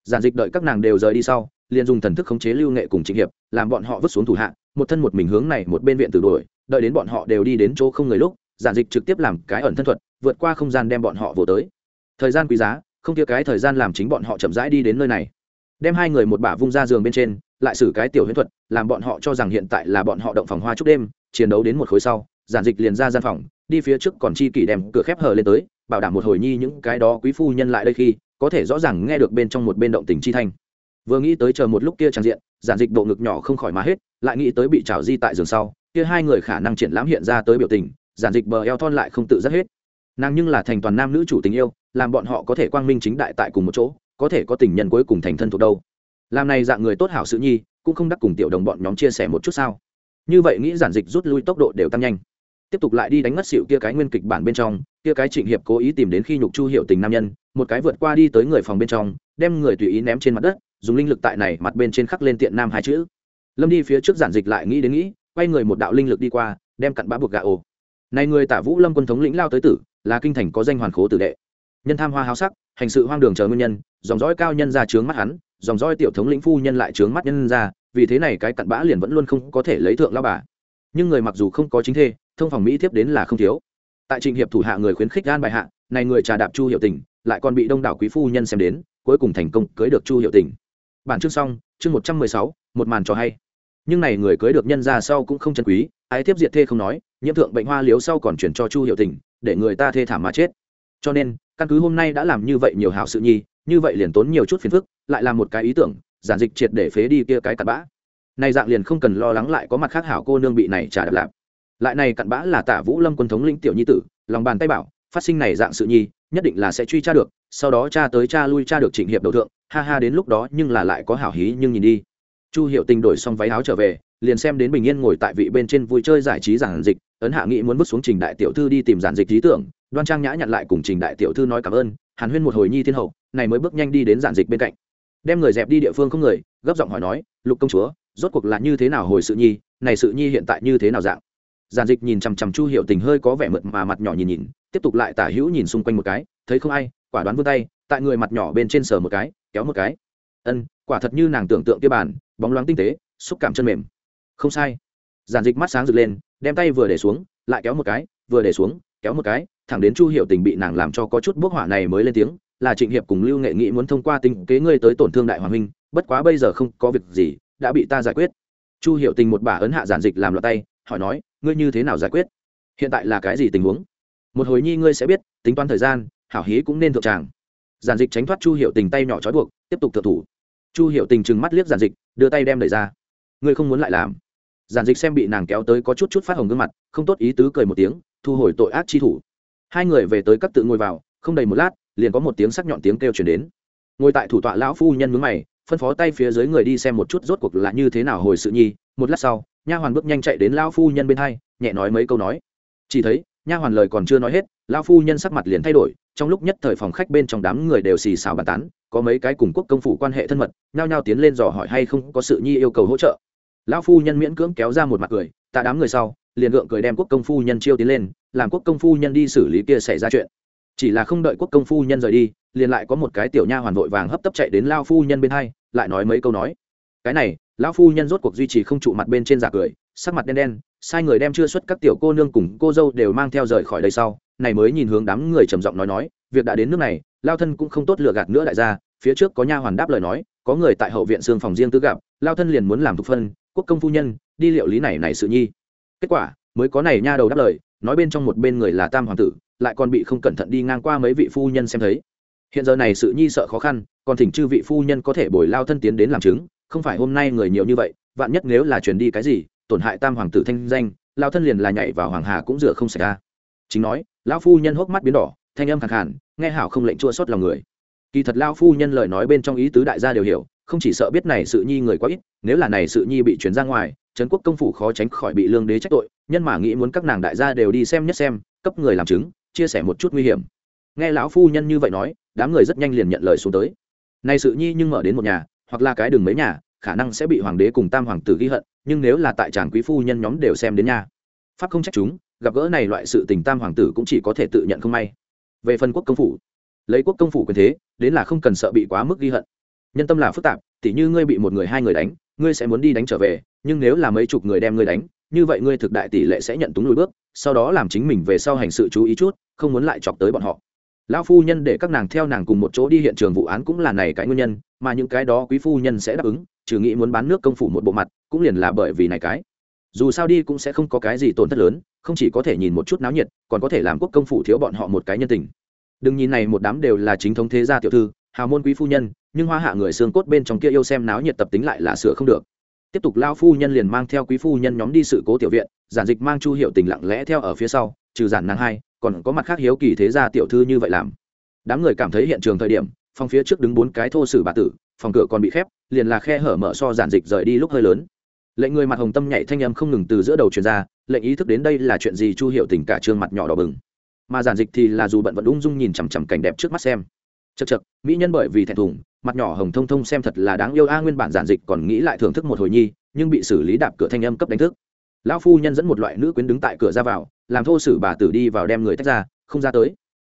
Giản dịch đợi các nàng đều rời đi sau, liền dùng thần thức khống chế lưu nghệ cùng trịnh hiệp, làm bọn họ vứt xuống thủ hạ, một thân một mình hướng này một bên viện tử đuổi, đợi đến bọn họ đều đi đến chỗ không người lúc giản dịch trực tiếp làm cái ẩn thân thuật, vượt qua không gian đem bọn họ vỗ tới. Thời gian quý giá, không kia cái thời gian làm chính bọn họ chậm rãi đi đến nơi này. Đem hai người một bả vung ra giường bên trên, lại xử cái tiểu huyễn thuật, làm bọn họ cho rằng hiện tại là bọn họ động phòng hoa chúc đêm, chiến đấu đến một khối sau, giản dịch liền ra gian phòng, đi phía trước còn chi kỷ đem cửa khép hờ lên tới, bảo đảm một hồi nhi những cái đó quý phu nhân lại đây khi, có thể rõ ràng nghe được bên trong một bên động tình chi thanh. Vừa nghĩ tới chờ một lúc kia trang diện, giản dịch bộ ngực nhỏ không khỏi má hết, lại nghĩ tới bị trào di tại giường sau, kia hai người khả năng triển lãm hiện ra tới biểu tình giản dịch bờ eo thon lại không tự giác hết. Nàng nhưng là thành toàn nam nữ chủ tình yêu, làm bọn họ có thể quang minh chính đại tại cùng một chỗ, có thể có tình nhân cuối cùng thành thân thuộc đâu. Làm này dạng người tốt hảo sự nhi, cũng không đắc cùng tiểu đồng bọn nhóm chia sẻ một chút sao. Như vậy nghĩ giản dịch rút lui tốc độ đều tăng nhanh. Tiếp tục lại đi đánh mất xịu kia cái nguyên kịch bản bên trong, kia cái trịnh hiệp cố ý tìm đến khi nhục chu hiệu tình nam nhân, một cái vượt qua đi tới người phòng bên trong, đem người tùy ý ném trên mặt đất, dùng linh lực tại này mặt bên trên khắc lên tiện nam hai chữ. Lâm đi phía trước giản dịch lại nghĩ đến nghĩ, quay người một đạo linh lực đi qua, đem cặn bã buộc gà ồ này người tả vũ lâm quân thống lĩnh lao tới tử, là kinh thành có danh hoàn khố tử đệ. Nhân tham hoa háo sắc, hành sự hoang đường chờ nguyên nhân, dòng dõi cao nhân ra trướng mắt hắn, dòng dõi tiểu thống lĩnh phu nhân lại trướng mắt nhân ra, vì thế này cái cặn bã liền vẫn luôn không có thể lấy thượng lao bà. Nhưng người mặc dù không có chính thê, thông phòng mỹ tiếp đến là không thiếu. Tại trịnh hiệp thủ hạ người khuyến khích gan bài hạ, này người trà đạp chu hiệu tình lại còn bị đông đảo quý phu nhân xem đến, cuối cùng thành công cưới được chu hiệu tình bản chương xong, chương một trăm mười sáu, một màn trò hay. Nhưng này người cưới được nhân ra sau cũng không chân quý ái tiếp diệt thê không nói, nhiễm thượng bệnh hoa liếu sau còn chuyển cho chu hiệu tình, để người ta thê thảm mà chết. Cho nên, căn cứ hôm nay đã làm như vậy nhiều hảo sự nhi, như vậy liền tốn nhiều chút phiền phức, lại làm một cái ý tưởng, giản dịch triệt để phế đi kia cái cặn bã. Này dạng liền không cần lo lắng lại có mặt khác hảo cô nương bị này trả đạp lạp. Lại này cặn bã là tả vũ lâm quân thống lĩnh tiểu nhi tử, lòng bàn tay bảo, phát sinh này dạng sự nhi, nhất định là sẽ truy tra được, sau đó cha tới cha lui cha được trịnh hiệp đầu thượng, ha ha đến lúc đó nhưng là lại có hảo hí nhưng nhìn đi. Chu hiệu tình đổi xong váy áo trở về liền xem đến bình yên ngồi tại vị bên trên vui chơi giải trí giản dịch, ấn hạ nghị muốn bước xuống trình đại tiểu thư đi tìm giản dịch lý tưởng, đoan trang nhã nhận lại cùng trình đại tiểu thư nói cảm ơn, hàn huyên một hồi nhi thiên hậu, này mới bước nhanh đi đến giản dịch bên cạnh. Đem người dẹp đi địa phương không người, gấp giọng hỏi nói, lục công chúa, rốt cuộc là như thế nào hồi sự nhi, này sự nhi hiện tại như thế nào dạng? Giản dịch nhìn chằm chằm chu hiệu tình hơi có vẻ mượt mà mặt nhỏ nhìn nhìn, tiếp tục lại tả hữu nhìn xung quanh một cái, thấy không ai, quả đoán vươn tay, tại người mặt nhỏ bên trên sờ một cái, kéo một cái. Ân, quả thật như nàng tưởng tượng kia bàn, bóng loáng tinh tế, xúc cảm chân mềm không sai. Giản dịch mắt sáng rực lên, đem tay vừa để xuống, lại kéo một cái, vừa để xuống, kéo một cái, thẳng đến chu hiệu tình bị nàng làm cho có chút bốc hỏa này mới lên tiếng, là trịnh hiệp cùng lưu nghệ nghĩ muốn thông qua tình kế ngươi tới tổn thương đại hoàng minh, bất quá bây giờ không có việc gì, đã bị ta giải quyết. Chu hiệu tình một bà ấn hạ giản dịch làm loạt tay, hỏi nói, ngươi như thế nào giải quyết? Hiện tại là cái gì tình huống? Một hồi nhi ngươi sẽ biết, tính toán thời gian, hảo hí cũng nên thượng tràng. Giản dịch tránh thoát chu hiệu tình tay nhỏ trói buộc, tiếp tục thượng thủ. Chu hiệu tình trừng mắt liếc giản dịch, đưa tay đem đẩy ra. Ngươi không muốn lại làm giản dịch xem bị nàng kéo tới có chút chút phát hồng gương mặt, không tốt ý tứ cười một tiếng, thu hồi tội ác chi thủ. Hai người về tới các tự ngồi vào, không đầy một lát, liền có một tiếng sắc nhọn tiếng kêu chuyển đến. Ngồi tại thủ tọa lão phu nhân mướn mày, phân phó tay phía dưới người đi xem một chút rốt cuộc là như thế nào hồi sự nhi, một lát sau, nha hoàn bước nhanh chạy đến lão phu nhân bên hai, nhẹ nói mấy câu nói. Chỉ thấy, nha hoàn lời còn chưa nói hết, lão phu nhân sắc mặt liền thay đổi, trong lúc nhất thời phòng khách bên trong đám người đều xì xào bàn tán, có mấy cái cùng quốc công phủ quan hệ thân mật, nhao nhao tiến lên dò hỏi hay không có sự nhi yêu cầu hỗ trợ lão phu nhân miễn cưỡng kéo ra một mặt cười, tạ đám người sau, liền gượng cười đem quốc công phu nhân chiêu tiến lên, làm quốc công phu nhân đi xử lý kia xảy ra chuyện. Chỉ là không đợi quốc công phu nhân rời đi, liền lại có một cái tiểu nha hoàn vội vàng hấp tấp chạy đến lao phu nhân bên hai, lại nói mấy câu nói. Cái này, lão phu nhân rốt cuộc duy trì không trụ mặt bên trên giả cười, sắc mặt đen đen, sai người đem chưa xuất các tiểu cô nương cùng cô dâu đều mang theo rời khỏi đây sau, này mới nhìn hướng đám người trầm giọng nói nói, việc đã đến nước này lao thân cũng không tốt lựa gạt nữa đại gia, phía trước có nha hoàn đáp lời nói, có người tại hậu viện xương phòng riêng tư gặp lao thân liền muốn làm thục phân quốc công phu nhân, đi liệu lý này này sự nhi. Kết quả, mới có này nha đầu đáp lời, nói bên trong một bên người là tam hoàng tử, lại còn bị không cẩn thận đi ngang qua mấy vị phu nhân xem thấy. Hiện giờ này sự nhi sợ khó khăn, còn thỉnh chư vị phu nhân có thể bồi lao thân tiến đến làm chứng, không phải hôm nay người nhiều như vậy, vạn nhất nếu là chuyển đi cái gì, tổn hại tam hoàng tử thanh danh, lao thân liền là nhảy vào hoàng hà cũng rửa không xảy ra. Chính nói, lão phu nhân hốc mắt biến đỏ, thanh âm khẳng hẳn nghe hảo không lệnh chua xót lòng người. Kỳ thật lao phu nhân lời nói bên trong ý tứ đại gia đều hiểu không chỉ sợ biết này sự nhi người quá ít, nếu là này sự nhi bị chuyển ra ngoài, trấn quốc công phủ khó tránh khỏi bị lương đế trách tội, nhân mà nghĩ muốn các nàng đại gia đều đi xem nhất xem, cấp người làm chứng, chia sẻ một chút nguy hiểm. Nghe lão phu nhân như vậy nói, đám người rất nhanh liền nhận lời xuống tới. Này sự nhi nhưng mở đến một nhà, hoặc là cái đường mấy nhà, khả năng sẽ bị hoàng đế cùng tam hoàng tử ghi hận, nhưng nếu là tại tràng quý phu nhân nhóm đều xem đến nhà, pháp không trách chúng, gặp gỡ này loại sự tình tam hoàng tử cũng chỉ có thể tự nhận không may. Về phần quốc công phủ, lấy quốc công phủ quyền thế, đến là không cần sợ bị quá mức ghi hận nhân tâm là phức tạp, tỉ như ngươi bị một người hai người đánh, ngươi sẽ muốn đi đánh trở về, nhưng nếu là mấy chục người đem ngươi đánh, như vậy ngươi thực đại tỷ lệ sẽ nhận túng lùi bước, sau đó làm chính mình về sau hành sự chú ý chút, không muốn lại chọc tới bọn họ. Lão phu nhân để các nàng theo nàng cùng một chỗ đi hiện trường vụ án cũng là này cái nguyên nhân, mà những cái đó quý phu nhân sẽ đáp ứng, trừ nghĩ muốn bán nước công phủ một bộ mặt, cũng liền là bởi vì này cái. Dù sao đi cũng sẽ không có cái gì tổn thất lớn, không chỉ có thể nhìn một chút náo nhiệt, còn có thể làm quốc công phủ thiếu bọn họ một cái nhân tình. Đừng nhìn này một đám đều là chính thống thế gia tiểu thư, hào môn quý phu nhân nhưng hoa hạ người xương cốt bên trong kia yêu xem náo nhiệt tập tính lại là sửa không được. Tiếp tục lao phu nhân liền mang theo quý phu nhân nhóm đi sự cố tiểu viện, giản dịch mang chu hiệu tình lặng lẽ theo ở phía sau, trừ giản nàng hai, còn có mặt khác hiếu kỳ thế gia tiểu thư như vậy làm. Đám người cảm thấy hiện trường thời điểm, phòng phía trước đứng bốn cái thô sử bà tử, phòng cửa còn bị khép, liền là khe hở mở so giản dịch rời đi lúc hơi lớn. Lệnh người mặt hồng tâm nhảy thanh âm không ngừng từ giữa đầu truyền ra, lệnh ý thức đến đây là chuyện gì chu hiệu tình cả trương mặt nhỏ đỏ bừng. Mà giản dịch thì là dù bận vẫn ung dung nhìn chằm chằm cảnh đẹp trước mắt xem. Chật chật mỹ nhân bởi vì thẹn thùng mặt nhỏ hồng thông thông xem thật là đáng yêu a, nguyên bản giản dịch còn nghĩ lại thưởng thức một hồi nhi, nhưng bị xử lý đạp cửa thanh âm cấp đánh thức. Lão phu nhân dẫn một loại nữ quyến đứng tại cửa ra vào, làm thô sử bà tử đi vào đem người tách ra, không ra tới.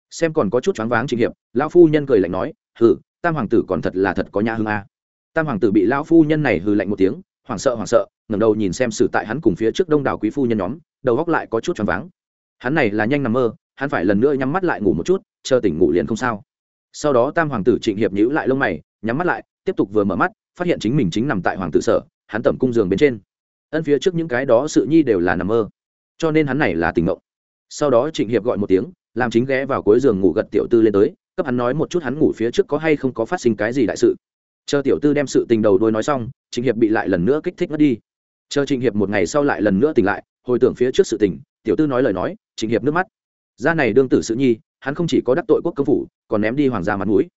Xem còn có chút choáng váng trình hiệp, lão phu nhân cười lạnh nói, hừ, tam hoàng tử còn thật là thật có nhã hương a. Tam hoàng tử bị lão phu nhân này hừ lạnh một tiếng, hoảng sợ hoảng sợ, ngẩng đầu nhìn xem xử tại hắn cùng phía trước đông đảo quý phu nhân nhóm, đầu góc lại có chút choáng váng. Hắn này là nhanh nằm mơ, hắn phải lần nữa nhắm mắt lại ngủ một chút, chờ tỉnh ngủ liền không sao sau đó tam hoàng tử trịnh hiệp nhíu lại lông mày, nhắm mắt lại, tiếp tục vừa mở mắt, phát hiện chính mình chính nằm tại hoàng tử sở, hắn tẩm cung giường bên trên. Ân phía trước những cái đó sự nhi đều là nằm mơ. Cho nên hắn này là tỉnh ngộng sau đó trịnh hiệp gọi một tiếng, làm chính ghé vào cuối giường ngủ gật tiểu tư lên tới, cấp hắn nói một chút hắn ngủ phía trước có hay không có phát sinh cái gì đại sự. Chờ tiểu tư đem sự tình đầu đuôi nói xong, trịnh hiệp bị lại lần nữa kích thích mất đi. Chờ trịnh hiệp một ngày sau lại lần nữa tỉnh lại, hồi tưởng phía trước sự tình, tiểu tư nói lời nói, trịnh hiệp nước mắt ra này đương tử sự nhi, hắn không chỉ có đắc tội quốc công phủ, còn ném đi hoàng gia mặt mũi.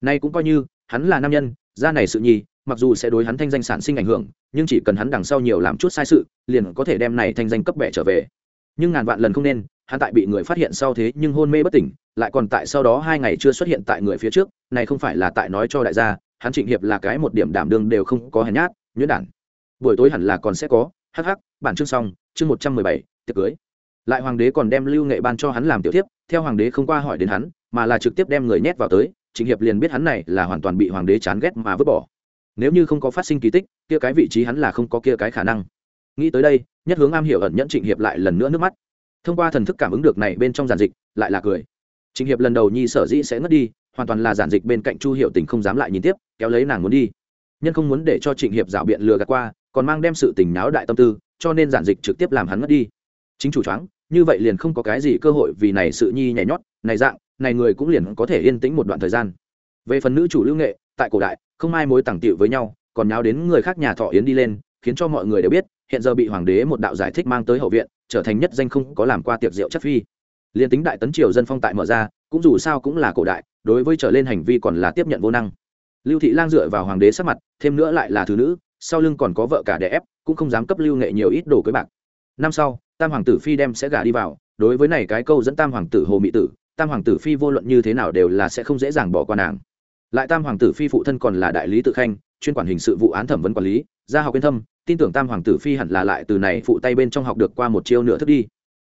Nay cũng coi như, hắn là nam nhân ra này sự nhi, mặc dù sẽ đối hắn thanh danh sản sinh ảnh hưởng, nhưng chỉ cần hắn đằng sau nhiều làm chút sai sự, liền có thể đem này thanh danh cấp bẻ trở về. Nhưng ngàn vạn lần không nên, hắn tại bị người phát hiện sau thế nhưng hôn mê bất tỉnh, lại còn tại sau đó hai ngày chưa xuất hiện tại người phía trước, này không phải là tại nói cho đại gia, hắn trịnh hiệp là cái một điểm đảm đương đều không có hèn nhát, nhuyễn đản. Buổi tối hẳn là còn sẽ có. Hắc hắc, bản chương xong, chương một trăm mười bảy, tiệc cưới lại hoàng đế còn đem lưu nghệ ban cho hắn làm tiểu tiếp theo hoàng đế không qua hỏi đến hắn, mà là trực tiếp đem người nhét vào tới, trịnh hiệp liền biết hắn này là hoàn toàn bị hoàng đế chán ghét mà vứt bỏ. Nếu như không có phát sinh kỳ tích, kia cái vị trí hắn là không có kia cái khả năng. Nghĩ tới đây, nhất hướng am hiểu ẩn nhẫn trịnh hiệp lại lần nữa nước mắt. Thông qua thần thức cảm ứng được này bên trong giản dịch, lại là cười. Trịnh hiệp lần đầu nhi sở dĩ sẽ ngất đi, hoàn toàn là giản dịch bên cạnh chu hiệu tình không dám lại nhìn tiếp, kéo lấy nàng muốn đi. Nhân không muốn để cho trịnh hiệp rảo biện lừa gạt qua, còn mang đem sự tình náo đại tâm tư, cho nên giản dịch trực tiếp làm hắn ngất đi chính chủ choáng, như vậy liền không có cái gì cơ hội vì này sự nhi nhảy nhót, này dạng, này người cũng liền có thể yên tĩnh một đoạn thời gian. Về phần nữ chủ lưu nghệ, tại cổ đại, không ai mối tàng tiệu với nhau, còn nháo đến người khác nhà thọ yến đi lên, khiến cho mọi người đều biết, hiện giờ bị hoàng đế một đạo giải thích mang tới hậu viện, trở thành nhất danh không có làm qua tiệc rượu chất phi. Liền tính đại tấn triều dân phong tại mở ra, cũng dù sao cũng là cổ đại, đối với trở lên hành vi còn là tiếp nhận vô năng. Lưu thị lang dựa vào hoàng đế sắc mặt, thêm nữa lại là thứ nữ, sau lưng còn có vợ cả đẻ ép, cũng không dám cấp lưu nghệ nhiều ít đồ cưới bạc. Năm sau tam hoàng tử phi đem sẽ gả đi vào, đối với này cái câu dẫn tam hoàng tử hồ mỹ tử, tam hoàng tử phi vô luận như thế nào đều là sẽ không dễ dàng bỏ qua nàng. Lại tam hoàng tử phi phụ thân còn là đại lý tự khanh, chuyên quản hình sự vụ án thẩm vấn quản lý, gia học yên thâm, tin tưởng tam hoàng tử phi hẳn là lại từ này phụ tay bên trong học được qua một chiêu nửa thức đi.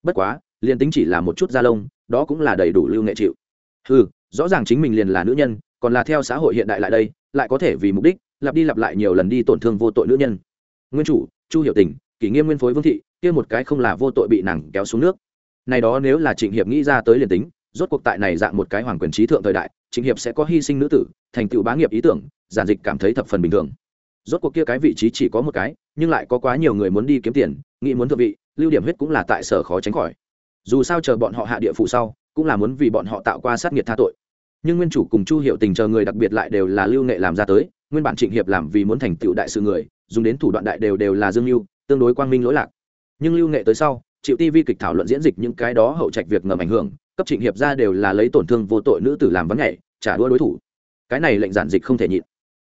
Bất quá, liền tính chỉ là một chút da lông, đó cũng là đầy đủ lưu nghệ chịu. Ừ rõ ràng chính mình liền là nữ nhân, còn là theo xã hội hiện đại lại đây, lại có thể vì mục đích lặp đi lặp lại nhiều lần đi tổn thương vô tội nữ nhân. Nguyên chủ, chu hiệu tình kỷ nghiêm nguyên phối vương thị, kia một cái không là vô tội bị nàng kéo xuống nước. Này đó nếu là trịnh hiệp nghĩ ra tới liền tính, rốt cuộc tại này dạng một cái hoàng quyền trí thượng thời đại, trịnh hiệp sẽ có hy sinh nữ tử, thành tựu bá nghiệp ý tưởng, giản dịch cảm thấy thập phần bình thường. Rốt cuộc kia cái vị trí chỉ có một cái, nhưng lại có quá nhiều người muốn đi kiếm tiền, nghĩ muốn thượng vị, lưu điểm huyết cũng là tại sở khó tránh khỏi. Dù sao chờ bọn họ hạ địa phủ sau, cũng là muốn vì bọn họ tạo qua sát nghiệt tha tội. Nhưng nguyên chủ cùng chu hiệu tình chờ người đặc biệt lại đều là lưu nghệ làm ra tới, nguyên bản trịnh hiệp làm vì muốn thành tựu đại sự người, dùng đến thủ đoạn đại đều đều là dương lưu tương đối quang minh lỗi lạc. Nhưng lưu nghệ tới sau chịu ti vi kịch thảo luận diễn dịch những cái đó hậu trạch việc ngầm ảnh hưởng, cấp trịnh hiệp ra đều là lấy tổn thương vô tội nữ tử làm vấn nhảy, trả đua đối thủ. Cái này lệnh giản dịch không thể nhịn.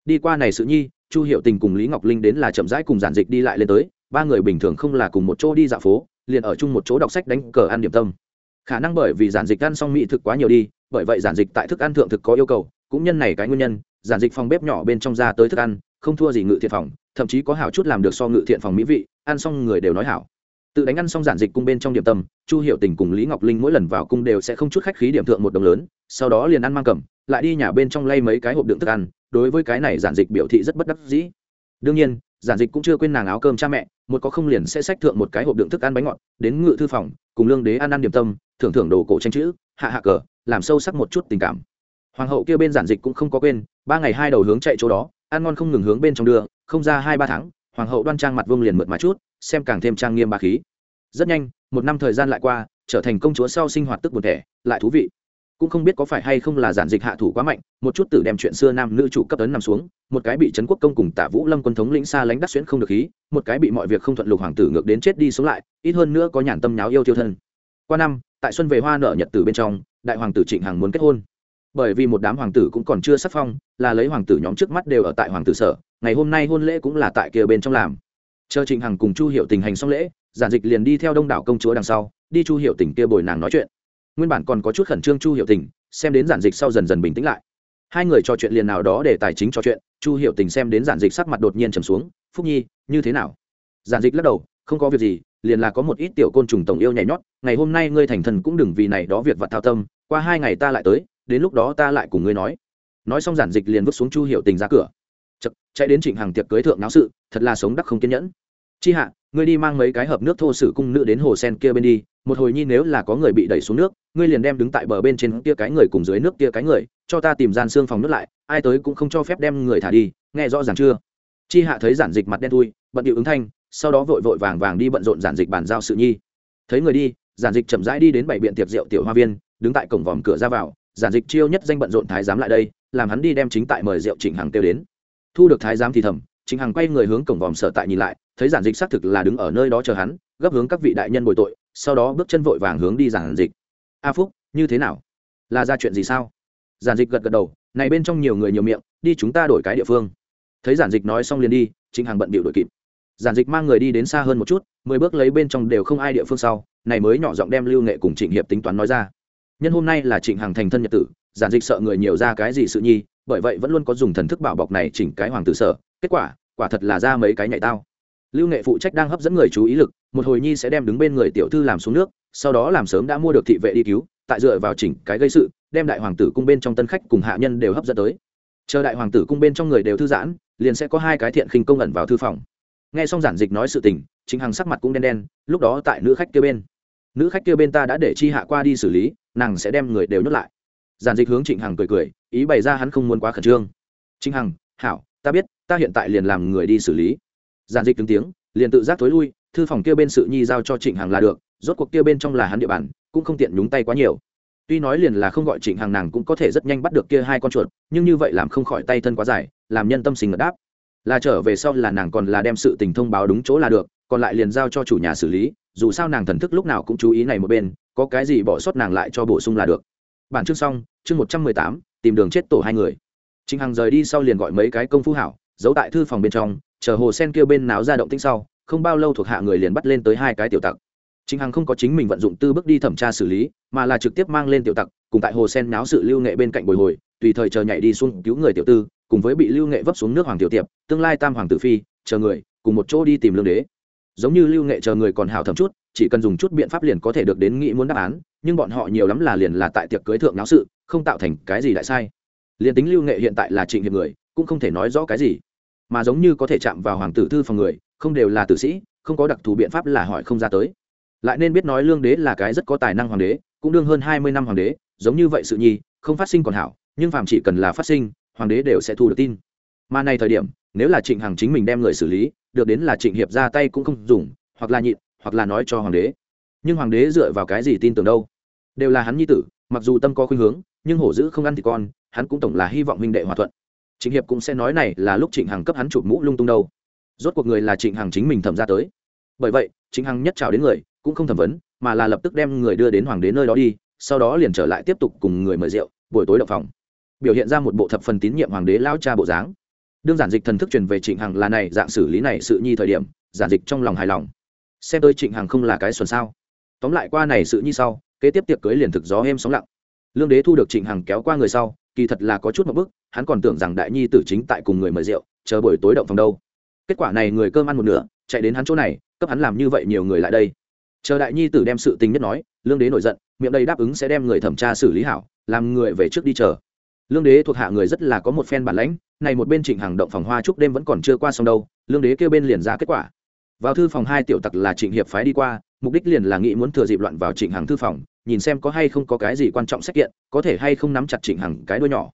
Đi qua này sự nhi, chu hiệu tình cùng lý ngọc linh đến là chậm rãi cùng giản dịch đi lại lên tới, ba người bình thường không là cùng một chỗ đi dạo phố, liền ở chung một chỗ đọc sách đánh cờ ăn điểm tâm. Khả năng bởi vì giản dịch ăn xong mỹ thực quá nhiều đi, bởi vậy giản dịch tại thức ăn thượng thực có yêu cầu, cũng nhân này cái nguyên nhân, giản dịch phòng bếp nhỏ bên trong ra tới thức ăn, không thua gì ngự thiệt phòng thậm chí có hảo chút làm được so ngự thiện phòng mỹ vị, ăn xong người đều nói hảo. Tự đánh ăn xong giản dịch cung bên trong điểm tâm, chu hiệu tình cùng lý ngọc linh mỗi lần vào cung đều sẽ không chút khách khí điểm thượng một đồng lớn, sau đó liền ăn mang cầm, lại đi nhà bên trong lay mấy cái hộp đựng thức ăn, đối với cái này giản dịch biểu thị rất bất đắc dĩ. Đương nhiên, giản dịch cũng chưa quên nàng áo cơm cha mẹ, một có không liền sẽ xách thượng một cái hộp đựng thức ăn bánh ngọt, đến ngự thư phòng, cùng lương đế ăn ăn điểm tâm, thưởng thưởng đồ cổ tranh chữ, hạ hạ cờ, làm sâu sắc một chút tình cảm. Hoàng hậu kia bên giản dịch cũng không có quên, ba ngày hai đầu hướng chạy chỗ đó, ăn ngon không ngừng hướng bên trong đưa không ra hai ba tháng, hoàng hậu đoan trang mặt vương liền mượt mà chút, xem càng thêm trang nghiêm ba khí. Rất nhanh, một năm thời gian lại qua, trở thành công chúa sau sinh hoạt tức buồn thẻ lại thú vị. Cũng không biết có phải hay không là giản dịch hạ thủ quá mạnh, một chút tử đem chuyện xưa nam nữ chủ cấp tấn nằm xuống, một cái bị trấn quốc công cùng tả vũ lâm quân thống lĩnh xa lánh đắc xuyễn không được khí, một cái bị mọi việc không thuận lục hoàng tử ngược đến chết đi sống lại, ít hơn nữa có nhàn tâm nháo yêu tiêu thân. Qua năm, tại xuân về hoa nở nhật tử bên trong, đại hoàng tử trịnh hằng muốn kết hôn. Bởi vì một đám hoàng tử cũng còn chưa sắc phong, là lấy hoàng tử nhóm trước mắt đều ở tại hoàng tử sở ngày hôm nay hôn lễ cũng là tại kia bên trong làm. Chờ trịnh hằng cùng chu hiệu tình hành xong lễ, giản dịch liền đi theo đông đảo công chúa đằng sau, đi chu hiệu tình kia bồi nàng nói chuyện. Nguyên bản còn có chút khẩn trương chu hiệu tình, xem đến giản dịch sau dần dần bình tĩnh lại. Hai người trò chuyện liền nào đó để tài chính trò chuyện, chu hiệu tình xem đến giản dịch sắc mặt đột nhiên trầm xuống, phúc nhi, như thế nào? Giản dịch lắc đầu, không có việc gì, liền là có một ít tiểu côn trùng tổng yêu nhảy nhót, ngày hôm nay ngươi thành thần cũng đừng vì này đó việc vặt thao tâm, qua hai ngày ta lại tới, đến lúc đó ta lại cùng ngươi nói. Nói xong giản dịch liền vứt xuống chu hiệu tình ra cửa. Chậc, chạy đến trịnh hàng tiệc cưới thượng náo sự thật là sống đắc không kiên nhẫn. Chi hạ ngươi đi mang mấy cái hộp nước thô sử cung nữ đến hồ sen kia bên đi một hồi nhi nếu là có người bị đẩy xuống nước ngươi liền đem đứng tại bờ bên trên kia cái người cùng dưới nước kia cái người cho ta tìm gian xương phòng nước lại ai tới cũng không cho phép đem người thả đi nghe rõ ràng chưa? Chi hạ thấy giản dịch mặt đen thui bận điệu ứng thanh sau đó vội vội vàng vàng đi bận rộn giản dịch bàn giao sự nhi. Thấy người đi giản dịch chậm rãi đi đến bảy biện tiệc rượu tiểu hoa viên đứng tại cổng vòm cửa ra vào giản dịch chiêu nhất danh bận rộn thái giám lại đây làm hắn đi đem chính tại mời rượu trịnh hằng tiêu đến thu được thái giám thì thầm trịnh hằng quay người hướng cổng vòm sở tại nhìn lại, thấy giản dịch xác thực là đứng ở nơi đó chờ hắn, gấp hướng các vị đại nhân bồi tội, sau đó bước chân vội vàng hướng đi giản dịch. A phúc, như thế nào? Là ra chuyện gì sao? Giản dịch gật gật đầu, này bên trong nhiều người nhiều miệng, đi chúng ta đổi cái địa phương. Thấy giản dịch nói xong liền đi trịnh hằng bận bịu đội kịp. Giản dịch mang người đi đến xa hơn một chút, mười bước lấy bên trong đều không ai địa phương sau, này mới nhỏ giọng đem lưu nghệ cùng trịnh hiệp tính toán nói ra. Nhân hôm nay là trịnh hằng thành thân nhật tử, giản dịch sợ người nhiều ra cái gì sự nhi bởi vậy vẫn luôn có dùng thần thức bảo bọc này chỉnh cái hoàng tử sở. Kết quả quả thật là ra mấy cái nhạy tao. Lưu nghệ phụ trách đang hấp dẫn người chú ý lực, một hồi nhi sẽ đem đứng bên người tiểu thư làm xuống nước, sau đó làm sớm đã mua được thị vệ đi cứu, tại dựa vào chỉnh cái gây sự, đem đại hoàng tử cung bên trong tân khách cùng hạ nhân đều hấp dẫn tới. Chờ đại hoàng tử cung bên trong người đều thư giãn, liền sẽ có hai cái thiện khinh công ẩn vào thư phòng. Nghe xong giản dịch nói sự tình, chính hằng sắc mặt cũng đen đen, lúc đó tại nữ khách kia bên. Nữ khách kia bên ta đã để chi hạ qua đi xử lý, nàng sẽ đem người đều nhốt lại giản dịch hướng trịnh hằng cười cười, ý bày ra hắn không muốn quá khẩn trương. Trịnh hằng, hảo, ta biết, ta hiện tại liền làm người đi xử lý. Giản dịch tướng tiếng, liền tự giác thối lui, thư phòng kia bên sự nhi giao cho trịnh hằng là được, rốt cuộc kia bên trong là hắn địa bàn, cũng không tiện nhúng tay quá nhiều. Tuy nói liền là không gọi trịnh hằng nàng cũng có thể rất nhanh bắt được kia hai con chuột, nhưng như vậy làm không khỏi tay thân quá dài, làm nhân tâm sinh ngật đáp. Là trở về sau là nàng còn là đem sự tình thông báo đúng chỗ là được, còn lại liền giao cho chủ nhà xử lý, dù sao nàng thần thức lúc nào cũng chú ý này một bên, có cái gì bỏ sót nàng lại cho bổ sung là được bản chương xong chương một trăm mười tám tìm đường chết tổ hai người trịnh hằng rời đi sau liền gọi mấy cái công phu hảo giấu tại thư phòng bên trong chờ hồ sen kêu bên náo ra động tĩnh sau không bao lâu thuộc hạ người liền bắt lên tới hai cái tiểu tặc Trịnh Hằng không có chính mình vận dụng tư bước đi thẩm tra xử lý, mà là trực tiếp mang lên tiểu tặc, cùng tại hồ sen náo sự lưu nghệ bên cạnh bồi hồi, tùy thời chờ nhảy đi xuống cứu người tiểu tư, cùng với bị lưu nghệ vấp xuống nước hoàng tiểu tiệp, tương lai tam hoàng tử phi, chờ người, cùng một chỗ đi tìm lương đế. Giống như lưu nghệ chờ người còn hảo thầm chút, chỉ cần dùng chút biện pháp liền có thể được đến nghĩ muốn đáp án, nhưng bọn họ nhiều lắm là liền là tại tiệc cưới thượng náo sự, không tạo thành cái gì đại sai. liền tính lưu nghệ hiện tại là trịnh hiệp người, cũng không thể nói rõ cái gì, mà giống như có thể chạm vào hoàng tử thư phòng người, không đều là tử sĩ, không có đặc thù biện pháp là hỏi không ra tới. Lại nên biết nói lương đế là cái rất có tài năng hoàng đế cũng đương hơn hai mươi năm hoàng đế giống như vậy sự nhi không phát sinh còn hảo nhưng phạm chỉ cần là phát sinh hoàng đế đều sẽ thu được tin. Mà này thời điểm nếu là trịnh hằng chính mình đem người xử lý được đến là trịnh hiệp ra tay cũng không dùng hoặc là nhịn hoặc là nói cho hoàng đế. Nhưng hoàng đế dựa vào cái gì tin tưởng đâu? Đều là hắn nhi tử, mặc dù tâm có khuynh hướng, nhưng hổ dữ không ăn thì con, hắn cũng tổng là hy vọng huynh đệ hòa thuận. Trịnh hiệp cũng sẽ nói này là lúc trịnh hằng cấp hắn chụp mũ lung tung đâu. Rốt cuộc người là trịnh hằng chính mình thẩm ra tới. Bởi vậy, trịnh hằng nhất trào đến người, cũng không thẩm vấn, mà là lập tức đem người đưa đến hoàng đế nơi đó đi, sau đó liền trở lại tiếp tục cùng người mời rượu, buổi tối đậu phòng. Biểu hiện ra một bộ thập phần tín nhiệm hoàng đế lao cha bộ dáng. Đương giản dịch thần thức truyền về trịnh hằng là này, dạng xử lý này sự nhi thời điểm, giản dịch trong lòng hài lòng xem tôi trịnh hằng không là cái xuân sao. Tóm lại qua này sự như sau, kế tiếp tiệc cưới liền thực gió êm sóng lặng. Lương đế thu được trịnh hằng kéo qua người sau, kỳ thật là có chút một bức, hắn còn tưởng rằng đại nhi tử chính tại cùng người mời rượu, chờ buổi tối động phòng đâu. Kết quả này người cơm ăn một nửa, chạy đến hắn chỗ này, cấp hắn làm như vậy nhiều người lại đây. Chờ đại nhi tử đem sự tình nhất nói, lương đế nổi giận, miệng đây đáp ứng sẽ đem người thẩm tra xử lý hảo, làm người về trước đi chờ. Lương đế thuộc hạ người rất là có một phen bản lãnh, này một bên trịnh hàng động phòng hoa chúc đêm vẫn còn chưa qua xong đâu, lương đế kêu bên liền ra kết quả vào thư phòng hai tiểu tặc là trịnh hiệp phái đi qua, mục đích liền là nghĩ muốn thừa dịp loạn vào trịnh Hằng thư phòng, nhìn xem có hay không có cái gì quan trọng xét kiện, có thể hay không nắm chặt trịnh hằng cái đuôi nhỏ.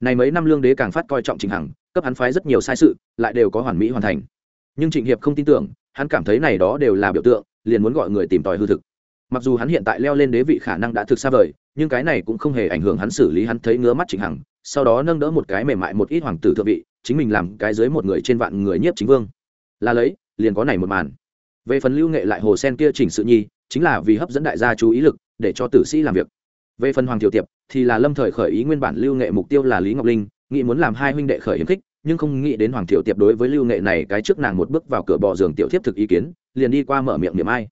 Này mấy năm lương đế càng phát coi trọng trịnh hằng, cấp hắn phái rất nhiều sai sự, lại đều có hoàn mỹ hoàn thành. Nhưng trịnh hiệp không tin tưởng, hắn cảm thấy này đó đều là biểu tượng, liền muốn gọi người tìm tòi hư thực. Mặc dù hắn hiện tại leo lên đế vị khả năng đã thực xa vời, nhưng cái này cũng không hề ảnh hưởng hắn xử lý hắn thấy ngứa mắt trịnh hằng, sau đó nâng đỡ một cái mềm mại một ít hoàng tử thượng vị, chính mình làm cái dưới một người trên vạn người nhiếp chính vương. Là lấy liền có này một màn. Về phần lưu nghệ lại hồ sen kia chỉnh sự nhi, chính là vì hấp dẫn đại gia chú ý lực, để cho tử sĩ làm việc. Về phần hoàng tiểu tiệp, thì là lâm thời khởi ý nguyên bản lưu nghệ mục tiêu là lý ngọc linh, nghĩ muốn làm hai huynh đệ khởi hiếm khích, nhưng không nghĩ đến hoàng tiểu tiệp đối với lưu nghệ này cái trước nàng một bước vào cửa bò giường tiểu thiếp thực ý kiến, liền đi qua mở miệng niệm ai.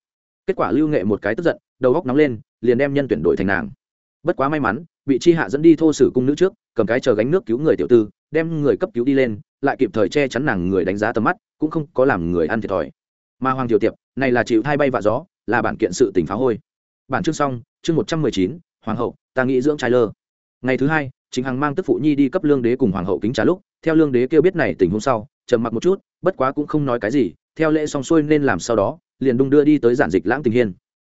Kết quả lưu nghệ một cái tức giận, đầu góc nóng lên, liền đem nhân tuyển đổi thành nàng. Bất quá may mắn, bị chi hạ dẫn đi thô sử cung nữ trước, cầm cái chờ gánh nước cứu người tiểu tư, đem người cấp cứu đi lên lại kịp thời che chắn nàng người đánh giá tầm mắt, cũng không có làm người ăn thiệt thòi. Mà hoàng tiểu tiệp, này là chịu thay bay vạ gió, là bản kiện sự tình phá hôi. Bản chương xong, chương một trăm mười chín, hoàng hậu, ta nghĩ dưỡng trai lơ. Ngày thứ hai chính hằng mang tức phụ nhi đi cấp lương đế cùng hoàng hậu kính trà lúc, theo lương đế kêu biết này tình hôm sau, trầm mặc một chút, bất quá cũng không nói cái gì, theo lễ xong xuôi nên làm sau đó, liền đung đưa đi tới giản dịch lãng tình hiên.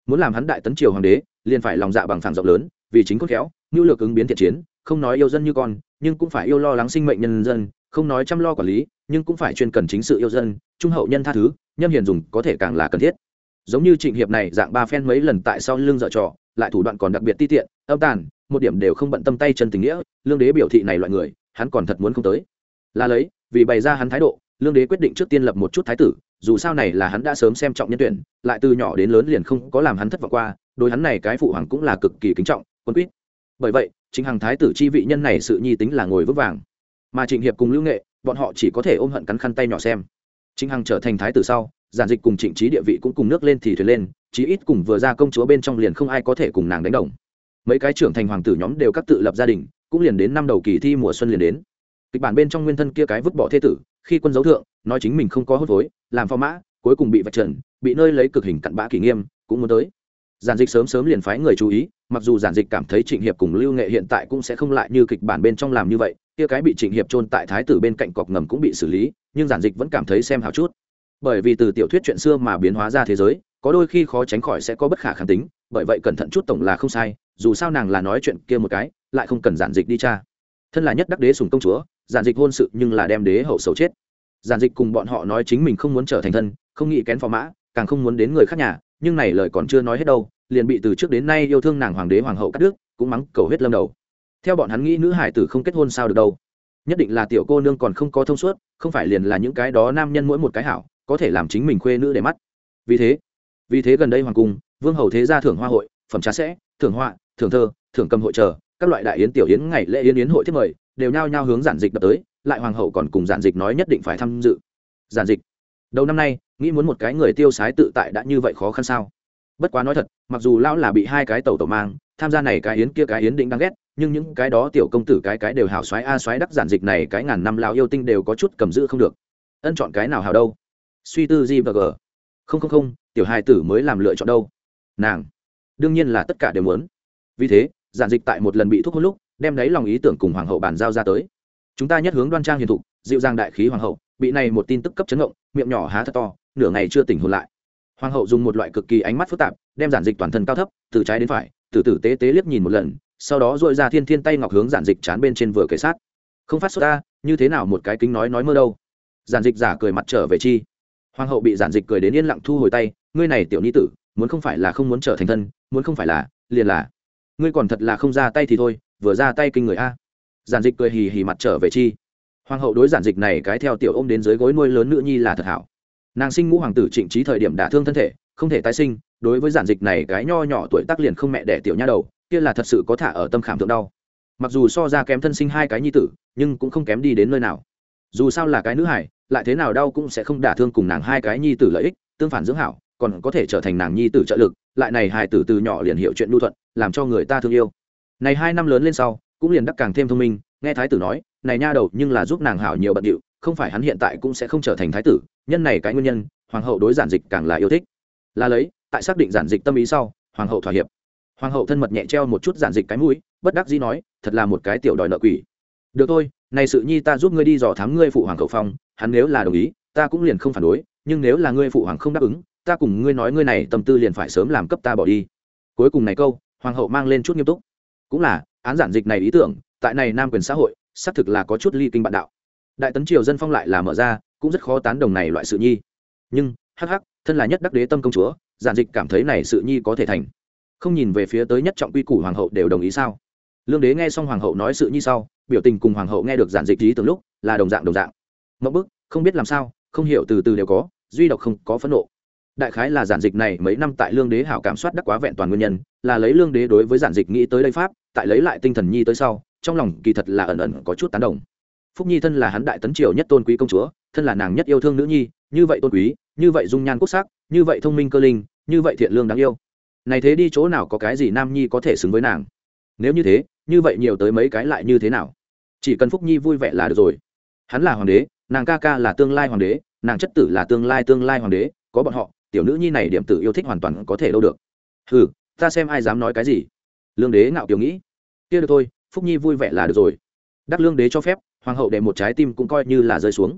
Muốn làm hắn đại tấn triều hoàng đế, liền phải lòng dạ bằng phẳng rộng lớn, vì chính cốt khéo, nhu lược ứng biến thiện chiến, không nói yêu dân như con, nhưng cũng phải yêu lo lắng sinh mệnh nhân dân không nói chăm lo quản lý, nhưng cũng phải chuyên cần chính sự yêu dân, trung hậu nhân tha thứ, nhâm hiền dùng có thể càng là cần thiết. Giống như trịnh hiệp này dạng ba phen mấy lần tại sau lưng dở trò, lại thủ đoạn còn đặc biệt ti tiện, âm tàn, một điểm đều không bận tâm tay chân tình nghĩa, lương đế biểu thị này loại người, hắn còn thật muốn không tới. Là lấy, vì bày ra hắn thái độ, lương đế quyết định trước tiên lập một chút thái tử, dù sao này là hắn đã sớm xem trọng nhân tuyển, lại từ nhỏ đến lớn liền không có làm hắn thất vọng qua, đối hắn này cái phụ hoàng cũng là cực kỳ kính trọng, quân quýt bởi vậy, chính hàng thái tử chi vị nhân này sự nhi tính là ngồi vững vàng mà trịnh hiệp cùng lưu nghệ bọn họ chỉ có thể ôm hận cắn khăn tay nhỏ xem. Chính hằng trở thành thái tử sau giản dịch cùng trịnh trí địa vị cũng cùng nước lên thì thuyền lên chí ít cùng vừa ra công chúa bên trong liền không ai có thể cùng nàng đánh đồng. Mấy cái trưởng thành hoàng tử nhóm đều các tự lập gia đình cũng liền đến năm đầu kỳ thi mùa xuân liền đến. Kịch bản bên trong nguyên thân kia cái vứt bỏ thế tử khi quân dấu thượng nói chính mình không có hốt vối, làm phò mã cuối cùng bị vạch trần bị nơi lấy cực hình cặn bã kỷ nghiêm cũng muốn tới. Giản dịch sớm sớm liền phái người chú ý mặc dù giản dịch cảm thấy trịnh hiệp cùng lưu nghệ hiện tại cũng sẽ không lại như kịch bản bên trong làm như vậy, kia cái bị trịnh hiệp trôn tại thái tử bên cạnh cọc ngầm cũng bị xử lý, nhưng giản dịch vẫn cảm thấy xem hào chút. Bởi vì từ tiểu thuyết chuyện xưa mà biến hóa ra thế giới, có đôi khi khó tránh khỏi sẽ có bất khả kháng tính, bởi vậy cẩn thận chút tổng là không sai, dù sao nàng là nói chuyện kia một cái, lại không cần giản dịch đi cha thân là nhất đắc đế sùng công chúa, giản dịch hôn sự nhưng là đem đế hậu xấu chết. Giản dịch cùng bọn họ nói chính mình không muốn trở thành thân, không nghĩ kén phò mã, càng không muốn đến người khác nhà, nhưng này lời còn chưa nói hết đâu liền bị từ trước đến nay yêu thương nàng hoàng đế hoàng hậu cắt đứt, cũng mắng cầu hết lâm đầu. Theo bọn hắn nghĩ nữ hải tử không kết hôn sao được đâu. Nhất định là tiểu cô nương còn không có thông suốt, không phải liền là những cái đó nam nhân mỗi một cái hảo, có thể làm chính mình khuê nữ để mắt. Vì thế vì thế gần đây hoàng cung, vương hầu thế gia thưởng hoa hội, phẩm trà sẽ, thưởng họa, thưởng thơ, thưởng cầm hội chờ, các loại đại yến tiểu yến ngày lễ yến yến hội thiết mời, đều nhao nhao hướng giản dịch đập tới, lại hoàng hậu còn cùng giản dịch nói nhất định phải tham dự. Giản dịch, đầu năm nay, nghĩ muốn một cái người tiêu sái tự tại đã như vậy khó khăn sao? Bất quá nói thật, mặc dù lão là bị hai cái tẩu tẩu mang, tham gia này cái yến kia cái yến định đáng ghét, nhưng những cái đó tiểu công tử cái cái đều hảo xoái a xoái đắc giản dịch này cái ngàn năm lão yêu tinh đều có chút cầm giữ không được. Ân chọn cái nào hảo đâu? Suy tư gì và g không không không, tiểu hai tử mới làm lựa chọn đâu. Nàng, đương nhiên là tất cả đều muốn. Vì thế, giản dịch tại một lần bị thúc hôn lúc, đem lấy lòng ý tưởng cùng hoàng hậu bàn giao ra tới. Chúng ta nhất hướng đoan trang hiền thục, dịu dàng đại khí hoàng hậu, bị này một tin tức cấp chấn động, miệng nhỏ há thật to, nửa ngày chưa tỉnh hồn lại hoàng hậu dùng một loại cực kỳ ánh mắt phức tạp, đem giản dịch toàn thân cao thấp, từ trái đến phải, từ tử tế tế liếc nhìn một lần, sau đó dội ra thiên thiên tay ngọc hướng giản dịch chán bên trên vừa kể sát. Không phát xuất ta, như thế nào một cái kính nói nói mơ đâu. Giản dịch giả cười mặt trở về chi. Hoàng hậu bị giản dịch cười đến yên lặng thu hồi tay, ngươi này tiểu ni tử, muốn không phải là không muốn trở thành thân, muốn không phải là, liền là. Ngươi còn thật là không ra tay thì thôi, vừa ra tay kinh người a. Giản dịch cười hì hì mặt trở về chi. Hoàng hậu đối giản dịch này cái theo tiểu ôm đến dưới gối nuôi lớn nữ nhi là thật hảo nàng sinh ngũ hoàng tử trịnh trí thời điểm đả thương thân thể, không thể tái sinh, đối với giản dịch này cái nho nhỏ tuổi tác liền không mẹ đẻ tiểu nha đầu, kia là thật sự có thả ở tâm khảm thượng đau. Mặc dù so ra kém thân sinh hai cái nhi tử, nhưng cũng không kém đi đến nơi nào. Dù sao là cái nữ hải lại thế nào đau cũng sẽ không đả thương cùng nàng hai cái nhi tử lợi ích, tương phản dưỡng hảo, còn có thể trở thành nàng nhi tử trợ lực, lại này hài tử từ nhỏ liền hiểu chuyện lưu thuận, làm cho người ta thương yêu. Này hai năm lớn lên sau, cũng liền đắc càng thêm thông minh, nghe thái tử nói, này nha đầu nhưng là giúp nàng hảo nhiều bận điệu không phải hắn hiện tại cũng sẽ không trở thành thái tử, nhân này cái nguyên nhân, hoàng hậu đối giản dịch càng là yêu thích. Là lấy, tại xác định giản dịch tâm ý sau, hoàng hậu thỏa hiệp. Hoàng hậu thân mật nhẹ treo một chút giản dịch cái mũi, bất đắc dĩ nói, thật là một cái tiểu đòi nợ quỷ. Được thôi, này sự nhi ta giúp ngươi đi dò thám ngươi phụ hoàng khẩu phong, hắn nếu là đồng ý, ta cũng liền không phản đối, nhưng nếu là ngươi phụ hoàng không đáp ứng, ta cùng ngươi nói ngươi này tâm tư liền phải sớm làm cấp ta bỏ đi. Cuối cùng này câu, hoàng hậu mang lên chút nghiêm túc. Cũng là, án giản dịch này ý tưởng, tại này nam quyền xã hội, xác thực là có chút ly kinh bạn đạo đại tấn triều dân phong lại là mở ra, cũng rất khó tán đồng này loại sự nhi. Nhưng, hắc hắc, thân là nhất đắc đế tâm công chúa, giản dịch cảm thấy này sự nhi có thể thành. Không nhìn về phía tới nhất trọng quy củ hoàng hậu đều đồng ý sao? Lương đế nghe xong hoàng hậu nói sự nhi sau, biểu tình cùng hoàng hậu nghe được giản dịch ý từng lúc, là đồng dạng đồng dạng. Mậu bức, không biết làm sao, không hiểu từ từ đều có, duy độc không có phẫn nộ. Đại khái là giản dịch này mấy năm tại lương đế hảo cảm soát đắc quá vẹn toàn nguyên nhân, là lấy lương đế đối với giản dịch nghĩ tới đây pháp, tại lấy lại tinh thần nhi tới sau, trong lòng kỳ thật là ẩn ẩn có chút tán đồng phúc nhi thân là hắn đại tấn triều nhất tôn quý công chúa, thân là nàng nhất yêu thương nữ nhi, như vậy tôn quý, như vậy dung nhan quốc sắc, như vậy thông minh cơ linh, như vậy thiện lương đáng yêu. Này thế đi chỗ nào có cái gì nam nhi có thể xứng với nàng? Nếu như thế, như vậy nhiều tới mấy cái lại như thế nào? Chỉ cần phúc nhi vui vẻ là được rồi. Hắn là hoàng đế, nàng ca ca là tương lai hoàng đế, nàng chất tử là tương lai tương lai hoàng đế, có bọn họ, tiểu nữ nhi này điểm tử yêu thích hoàn toàn có thể đâu được. Ừ ta xem ai dám nói cái gì? Lương đế ngạo kiểu nghĩ. Kia được thôi, phúc nhi vui vẻ là được rồi. Đắc lương đế cho phép hoàng hậu để một trái tim cũng coi như là rơi xuống.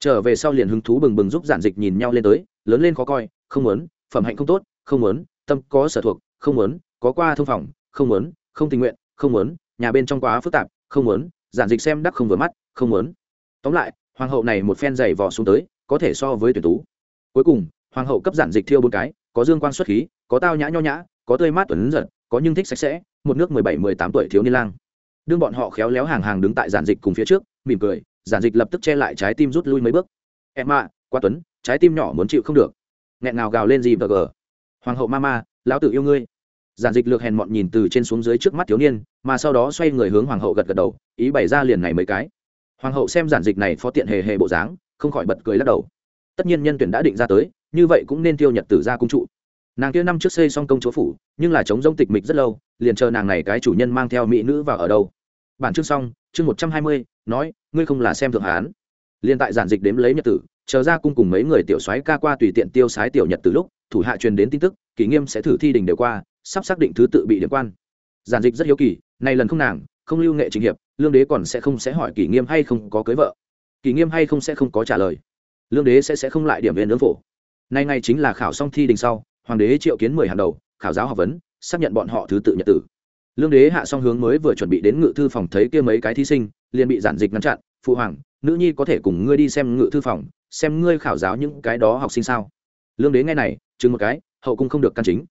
Trở về sau liền hứng thú bừng bừng giúp giản dịch nhìn nhau lên tới, lớn lên khó coi, không muốn, phẩm hạnh không tốt, không muốn, tâm có sở thuộc, không muốn, có qua thông phòng, không muốn, không tình nguyện, không muốn, nhà bên trong quá phức tạp, không muốn, giản dịch xem đắc không vừa mắt, không muốn. Tóm lại, hoàng hậu này một phen giày vò xuống tới, có thể so với tuyển tú. Cuối cùng, hoàng hậu cấp giản dịch thiêu bốn cái, có dương quan xuất khí, có tao nhã nho nhã, có tươi mát tuấn giật, có nhưng thích sạch sẽ, một nước mười bảy, mười tám tuổi thiếu niên lang đương bọn họ khéo léo hàng hàng đứng tại giản dịch cùng phía trước, mỉm cười, giản dịch lập tức che lại trái tim rút lui mấy bước. Em ạ qua tuấn, trái tim nhỏ muốn chịu không được. Nghẹn ngào gào lên gì vờ gờ hoàng hậu ma ma, lão tử yêu ngươi. Giản dịch lược hèn mọn nhìn từ trên xuống dưới trước mắt thiếu niên, mà sau đó xoay người hướng hoàng hậu gật gật đầu, ý bày ra liền này mấy cái. Hoàng hậu xem giản dịch này phó tiện hề hề bộ dáng, không khỏi bật cười lắc đầu. Tất nhiên nhân tuyển đã định ra tới, như vậy cũng nên tiêu nhật tử ra cung trụ. Nàng kia năm trước xây xong công chúa phủ, nhưng là chống rông tịch mịch rất lâu, liền chờ nàng này cái chủ nhân mang theo mỹ nữ vào ở đâu bản chương xong, chương một trăm hai mươi, nói, ngươi không là xem thượng hán. Liên tại giản dịch đếm lấy nhật tử, chờ ra cung cùng mấy người tiểu soái ca qua tùy tiện tiêu sái tiểu nhật từ lúc, thủ hạ truyền đến tin tức, kỷ nghiêm sẽ thử thi đình đều qua, sắp xác định thứ tự bị điểm quan. Giản dịch rất hiếu kỳ này lần không nàng, không lưu nghệ trình hiệp, lương đế còn sẽ không sẽ hỏi kỷ nghiêm hay không có cưới vợ. Kỷ nghiêm hay không sẽ không có trả lời. Lương đế sẽ sẽ không lại điểm viên nướng phổ. Nay ngay chính là khảo xong thi đình sau, hoàng đế triệu kiến mười hàng đầu, khảo giáo học vấn, xác nhận bọn họ thứ tự nhật tử lương đế hạ xong hướng mới vừa chuẩn bị đến ngự thư phòng thấy kia mấy cái thí sinh, liền bị giản dịch ngăn chặn, phụ hoàng, nữ nhi có thể cùng ngươi đi xem ngự thư phòng, xem ngươi khảo giáo những cái đó học sinh sao? Lương đế nghe này, chừng một cái, hậu cung không được căn chính.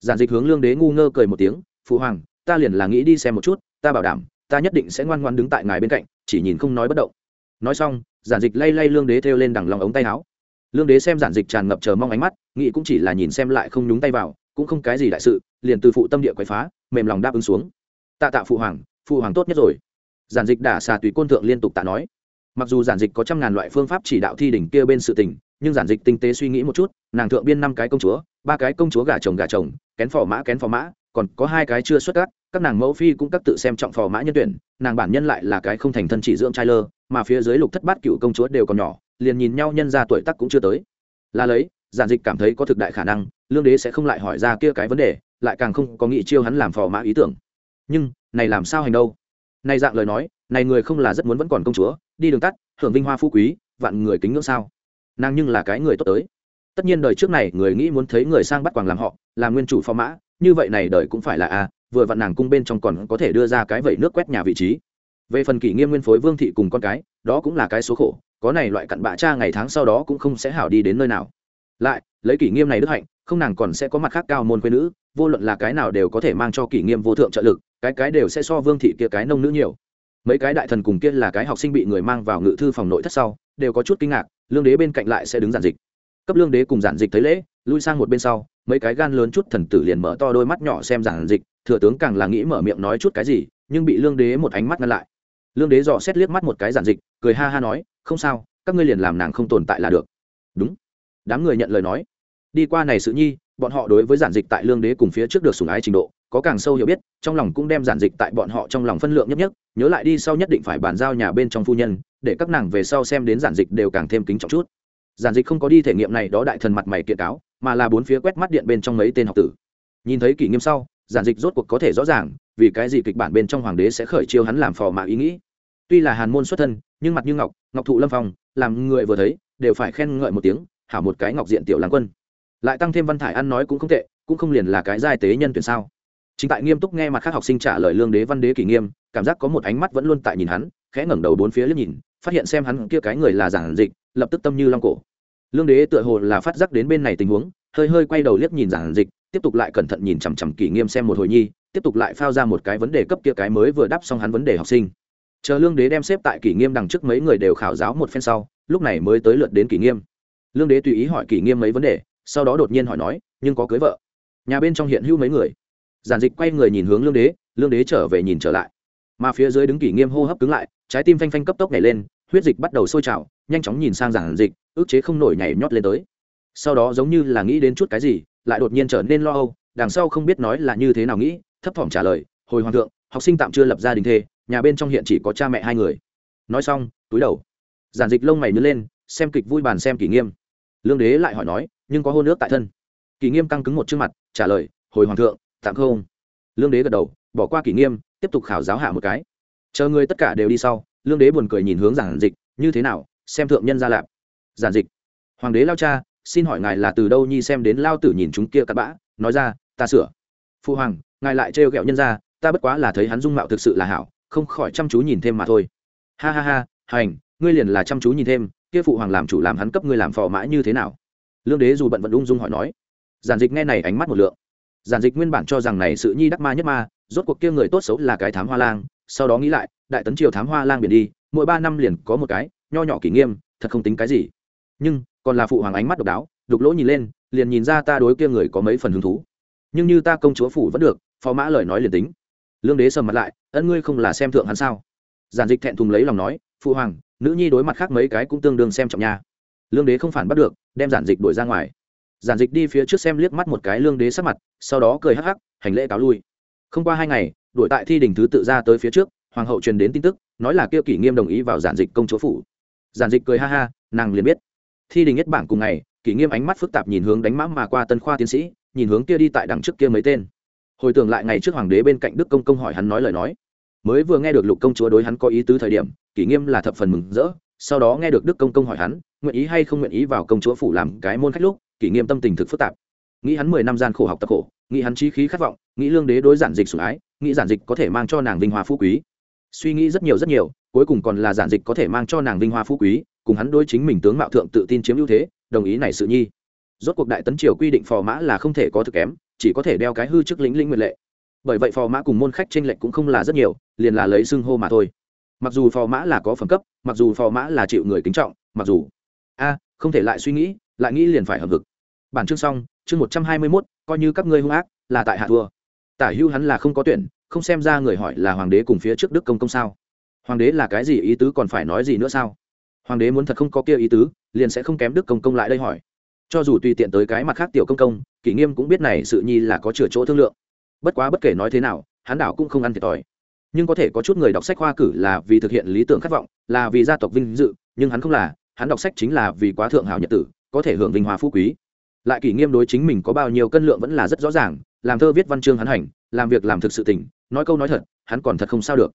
Giản dịch hướng lương đế ngu ngơ cười một tiếng, phụ hoàng, ta liền là nghĩ đi xem một chút, ta bảo đảm, ta nhất định sẽ ngoan ngoan đứng tại ngài bên cạnh, chỉ nhìn không nói bất động. Nói xong, giản dịch lay lay lương đế theo lên đằng lòng ống tay áo. Lương đế xem giản dịch tràn ngập chờ mong ánh mắt, nghĩ cũng chỉ là nhìn xem lại không nhúng tay vào cũng không cái gì đại sự, liền từ phụ tâm địa quậy phá, mềm lòng đáp ứng xuống. Tạ tạ phụ hoàng phụ hoàng tốt nhất rồi. Giản dịch đả xà tùy côn thượng liên tục tạ nói. Mặc dù giản dịch có trăm ngàn loại phương pháp chỉ đạo thi đỉnh kia bên sự tình, nhưng giản dịch tinh tế suy nghĩ một chút, nàng thượng biên năm cái công chúa, ba cái công chúa gà chồng gà chồng, kén phò mã kén phò mã, còn có hai cái chưa xuất các các nàng mẫu phi cũng các tự xem trọng phò mã nhân tuyển, nàng bản nhân lại là cái không thành thân chỉ dưỡng trai lơ, mà phía dưới lục thất bát cựu công chúa đều còn nhỏ, liền nhìn nhau nhân ra tuổi tắc cũng chưa tới. Là lấy giản dịch cảm thấy có thực đại khả năng, lương đế sẽ không lại hỏi ra kia cái vấn đề, lại càng không có nghị chiêu hắn làm phò mã ý tưởng. Nhưng, này làm sao hành đâu? Này dạng lời nói, này người không là rất muốn vẫn còn công chúa, đi đường tắt hưởng vinh hoa phú quý, vạn người kính ngưỡng sao? Nàng nhưng là cái người tốt tới. Tất nhiên đời trước này, người nghĩ muốn thấy người sang bắt quàng làm họ, làm nguyên chủ phò mã, như vậy này đời cũng phải là a, vừa vặn nàng cung bên trong còn có thể đưa ra cái vẩy nước quét nhà vị trí. Về phần kỷ nghiêm nguyên phối vương thị cùng con cái, đó cũng là cái số khổ, có này loại cặn bạ cha ngày tháng sau đó cũng không sẽ hảo đi đến nơi nào lại, lấy kỷ nghiêm này đức hạnh, không nàng còn sẽ có mặt khác cao môn quê nữ, vô luận là cái nào đều có thể mang cho kỷ nghiêm vô thượng trợ lực, cái cái đều sẽ so vương thị kia cái nông nữ nhiều. Mấy cái đại thần cùng kia là cái học sinh bị người mang vào ngự thư phòng nội thất sau, đều có chút kinh ngạc, lương đế bên cạnh lại sẽ đứng giản dịch. Cấp lương đế cùng giản dịch thấy lễ, lui sang một bên sau, mấy cái gan lớn chút thần tử liền mở to đôi mắt nhỏ xem giản dịch, thừa tướng càng là nghĩ mở miệng nói chút cái gì, nhưng bị lương đế một ánh mắt ngăn lại. Lương đế dò xét liếc mắt một cái giản dịch, cười ha ha nói, không sao, các ngươi liền làm nàng không tồn tại là được. Đúng đám người nhận lời nói. Đi qua này sự nhi, bọn họ đối với giản dịch tại lương đế cùng phía trước được sùng ái trình độ, có càng sâu hiểu biết, trong lòng cũng đem giản dịch tại bọn họ trong lòng phân lượng nhất nhất, nhớ lại đi sau nhất định phải bàn giao nhà bên trong phu nhân, để các nàng về sau xem đến giản dịch đều càng thêm kính trọng chút. Giản dịch không có đi thể nghiệm này đó đại thần mặt mày kiện cáo, mà là bốn phía quét mắt điện bên trong mấy tên học tử. Nhìn thấy kỷ nghiêm sau, giản dịch rốt cuộc có thể rõ ràng, vì cái gì kịch bản bên trong hoàng đế sẽ khởi chiêu hắn làm phò mạ ý nghĩ. Tuy là hàn môn xuất thân, nhưng mặt như ngọc ngọc thụ lâm phong, làm người vừa thấy, đều phải khen ngợi một tiếng hảo một cái ngọc diện tiểu làng quân. Lại tăng thêm văn thải ăn nói cũng không tệ, cũng không liền là cái giai tế nhân tuyển sao. Chính tại nghiêm túc nghe mặt khác học sinh trả lời lương đế văn đế kỷ nghiêm, cảm giác có một ánh mắt vẫn luôn tại nhìn hắn, khẽ ngẩng đầu bốn phía liếc nhìn, phát hiện xem hắn kia cái người là giản dịch, lập tức tâm như long cổ. Lương đế tựa hồ là phát giác đến bên này tình huống, hơi hơi quay đầu liếc nhìn giản dịch, tiếp tục lại cẩn thận nhìn chằm chằm kỷ nghiêm xem một hồi nhi, tiếp tục lại phao ra một cái vấn đề cấp kia cái mới vừa đáp xong hắn vấn đề học sinh. Chờ lương đế đem xếp tại kỷ nghiêm đằng trước mấy người đều khảo giáo một phen sau, lúc này mới tới lượt đến kỷ nghiêm lương đế tùy ý hỏi kỷ nghiêm mấy vấn đề, sau đó đột nhiên hỏi nói, nhưng có cưới vợ? Nhà bên trong hiện hữu mấy người. Giản dịch quay người nhìn hướng lương đế lương đế trở về nhìn trở lại. Mà phía dưới đứng kỷ nghiêm hô hấp cứng lại, trái tim phanh phanh cấp tốc nhảy lên, huyết dịch bắt đầu sôi trào, nhanh chóng nhìn sang giản dịch ước chế không nổi nhảy nhót lên tới. Sau đó giống như là nghĩ đến chút cái gì, lại đột nhiên trở nên lo âu, đằng sau không biết nói là như thế nào nghĩ, thấp thỏm trả lời, hồi hoàng thượng, học sinh tạm chưa lập gia đình thê, nhà bên trong hiện chỉ có cha mẹ hai người. Nói xong, túi đầu. Giản dịch lông mày nhớ lên, xem kịch vui bàn xem kỷ nghiêm lương đế lại hỏi nói, nhưng có hôn ước tại thân? Kỷ nghiêm căng cứng một trước mặt, trả lời, hồi hoàng thượng, tạm không. Lương đế gật đầu, bỏ qua kỷ nghiêm, tiếp tục khảo giáo hạ một cái. Chờ người tất cả đều đi sau, lương đế buồn cười nhìn hướng giản dịch, như thế nào, xem thượng nhân ra lạp? Giản dịch, hoàng đế lao cha, xin hỏi ngài là từ đâu nhi xem đến lao tử nhìn chúng kia cặn bã, nói ra, ta sửa. Phu hoàng, ngài lại trêu ghẹo nhân ra ta bất quá là thấy hắn dung mạo thực sự là hảo, không khỏi chăm chú nhìn thêm mà thôi. Ha ha ha, hành, ngươi liền là chăm chú nhìn thêm kia phụ hoàng làm chủ làm hắn cấp ngươi làm phò mã như thế nào? Lương đế dù bận vận ung dung hỏi nói. Giản dịch nghe này ánh mắt một lượng. Giản dịch nguyên bản cho rằng này sự nhi đắc ma nhất ma, rốt cuộc kia người tốt xấu là cái thám hoa lang, sau đó nghĩ lại, đại tấn triều thám hoa lang biển đi, mỗi ba năm liền có một cái, nho nhỏ kỷ nghiêm, thật không tính cái gì. Nhưng, còn là phụ hoàng ánh mắt độc đáo, đục lỗ nhìn lên, liền nhìn ra ta đối kia người có mấy phần hứng thú. Nhưng như ta công chúa phủ vẫn được, phò mã lời nói liền tính. Lương đế sầm mặt lại, ân ngươi không là xem thượng hắn sao? Giản dịch thẹn thùng lấy lòng nói, phụ hoàng nữ nhi đối mặt khác mấy cái cũng tương đương xem trọng nha. Lương đế không phản bắt được, đem giản dịch đuổi ra ngoài. Giản dịch đi phía trước xem liếc mắt một cái lương đế sắc mặt, sau đó cười hắc hắc, hành lễ cáo lui. Không qua hai ngày, đuổi tại thi đình thứ tự ra tới phía trước, hoàng hậu truyền đến tin tức, nói là kêu kỷ nghiêm đồng ý vào giản dịch công chúa phủ. Giản dịch cười ha ha, nàng liền biết. Thi đình nhất bảng cùng ngày, kỷ nghiêm ánh mắt phức tạp nhìn hướng đánh mã mà qua tân khoa tiến sĩ, nhìn hướng kia đi tại đằng trước kia mấy tên. Hồi tưởng lại ngày trước hoàng đế bên cạnh đức công công hỏi hắn nói lời nói. Mới vừa nghe được lục công chúa đối hắn có ý tứ thời điểm kỷ nghiêm là thập phần mừng rỡ, sau đó nghe được đức công công hỏi hắn, nguyện ý hay không nguyện ý vào công chúa phủ làm cái môn khách lúc, kỷ nghiêm tâm tình thực phức tạp. Nghĩ hắn mười năm gian khổ học tập khổ, nghĩ hắn trí khí khát vọng, nghĩ lương đế đối giản dịch sủng ái, nghĩ giản dịch có thể mang cho nàng vinh hoa phú quý. Suy nghĩ rất nhiều rất nhiều, cuối cùng còn là giản dịch có thể mang cho nàng vinh hoa phú quý, cùng hắn đối chính mình tướng mạo thượng tự tin chiếm ưu thế, đồng ý này sự nhi. Rốt cuộc đại tấn triều quy định phò mã là không thể có thực kém, chỉ có thể đeo cái hư chức lĩnh lĩnh nguyện lệ. Bởi vậy phò mã cùng môn khách tranh lệch cũng không là rất nhiều, liền là lấy xưng hô mà thôi mặc dù phò mã là có phẩm cấp, mặc dù phò mã là chịu người kính trọng, mặc dù a, không thể lại suy nghĩ, lại nghĩ liền phải hợp lực. bản chương xong, chương một trăm hai mươi mốt, coi như các ngươi hung ác, là tại hạ thua. Tả hưu hắn là không có tuyển, không xem ra người hỏi là hoàng đế cùng phía trước đức công công sao. Hoàng đế là cái gì ý tứ còn phải nói gì nữa sao? Hoàng đế muốn thật không có kia ý tứ, liền sẽ không kém đức công công lại đây hỏi. Cho dù tùy tiện tới cái mặt khác tiểu công công, kỷ nghiêm cũng biết này sự nhi là có chừa chỗ thương lượng. Bất quá bất kể nói thế nào, hắn đảo cũng không ăn thiệt thòi nhưng có thể có chút người đọc sách khoa cử là vì thực hiện lý tưởng khát vọng, là vì gia tộc vinh dự, nhưng hắn không là, hắn đọc sách chính là vì quá thượng hảo nhật tử, có thể hưởng vinh hoa phú quý. Lại kỷ nghiêm đối chính mình có bao nhiêu cân lượng vẫn là rất rõ ràng, làm thơ viết văn chương hắn hành, làm việc làm thực sự tình, nói câu nói thật, hắn còn thật không sao được.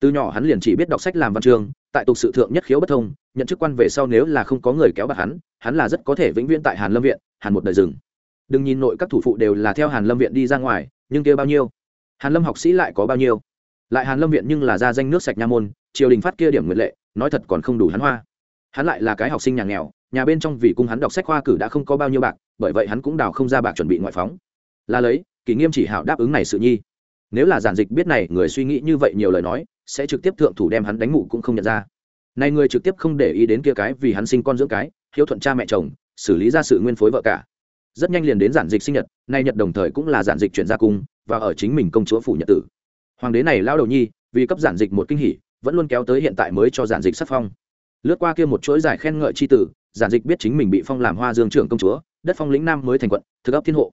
Từ nhỏ hắn liền chỉ biết đọc sách làm văn chương, tại tục sự thượng nhất khiếu bất thông, nhận chức quan về sau nếu là không có người kéo bạc hắn hắn là rất có thể vĩnh viễn tại hàn lâm viện, hàn một đời rừng. Đừng nhìn nội các thủ phụ đều là theo hàn lâm viện đi ra ngoài, nhưng kia bao nhiêu? Hàn lâm học sĩ lại có bao nhiêu? Lại hàn lâm viện nhưng là ra danh nước sạch nha môn, triều đình phát kia điểm nguyện lệ, nói thật còn không đủ hắn hoa. Hắn lại là cái học sinh nhà nghèo, nhà bên trong vì cung hắn đọc sách khoa cử đã không có bao nhiêu bạc, bởi vậy hắn cũng đào không ra bạc chuẩn bị ngoại phóng. Là lấy, kỷ nghiêm chỉ hảo đáp ứng này sự nhi. Nếu là giản dịch biết này, người suy nghĩ như vậy nhiều lời nói, sẽ trực tiếp thượng thủ đem hắn đánh ngủ cũng không nhận ra. Này người trực tiếp không để ý đến kia cái vì hắn sinh con dưỡng cái, hiếu thuận cha mẹ chồng, xử lý ra sự nguyên phối vợ cả. Rất nhanh liền đến giản dịch sinh nhật, nay nhật đồng thời cũng là giản dịch chuyển ra cung, và ở chính mình công chúa phủ nhật tử hoàng đế này lao đầu nhi, vì cấp giản dịch một kinh hỉ, vẫn luôn kéo tới hiện tại mới cho giản dịch sắc phong. Lướt qua kia một chuỗi giải khen ngợi c h i tử, giản dịch biết chính mình bị phong làm hoa dương trưởng công chúa, đất phong lĩnh nam mới thành quận, thực ấp thiên hộ.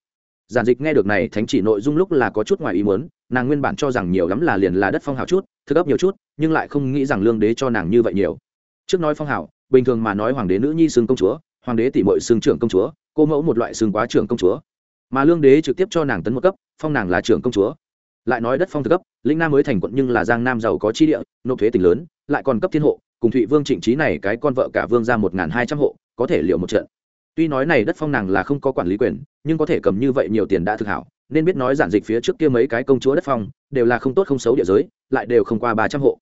Giản dịch nghe được này thánh chỉ nội dung lúc là có chút ngoài ý muốn, nàng nguyên bản cho rằng nhiều lắm là liền là đất phong hào chút, thực ấp nhiều chút, nhưng lại không nghĩ rằng lương đế cho nàng như vậy nhiều. Trước nói phong hào bình thường mà nói hoàng đế nữ nhi xương công chúa, hoàng đế tỷ mội xương trưởng công chúa, cô mẫu một loại xương quá trưởng công chúa. Mà lương đế trực tiếp cho nàng tấn một cấp, phong nàng là trưởng công chúa lại nói đất phong thực cấp linh nam mới thành quận nhưng là giang nam giàu có chi địa, nộp thuế tỉnh lớn, lại còn cấp thiên hộ, cùng thụy vương trịnh trí này cái con vợ cả vương ra một n g h n hai trăm hộ, có thể liệu một trận. Tuy nói này đất phong nàng là không có quản lý quyền, nhưng có thể cầm như vậy nhiều tiền đã thực hảo, nên biết nói giản dịch phía trước kia mấy cái công chúa đất phong, đều là không tốt không xấu địa giới, lại đều không qua ba trăm hộ.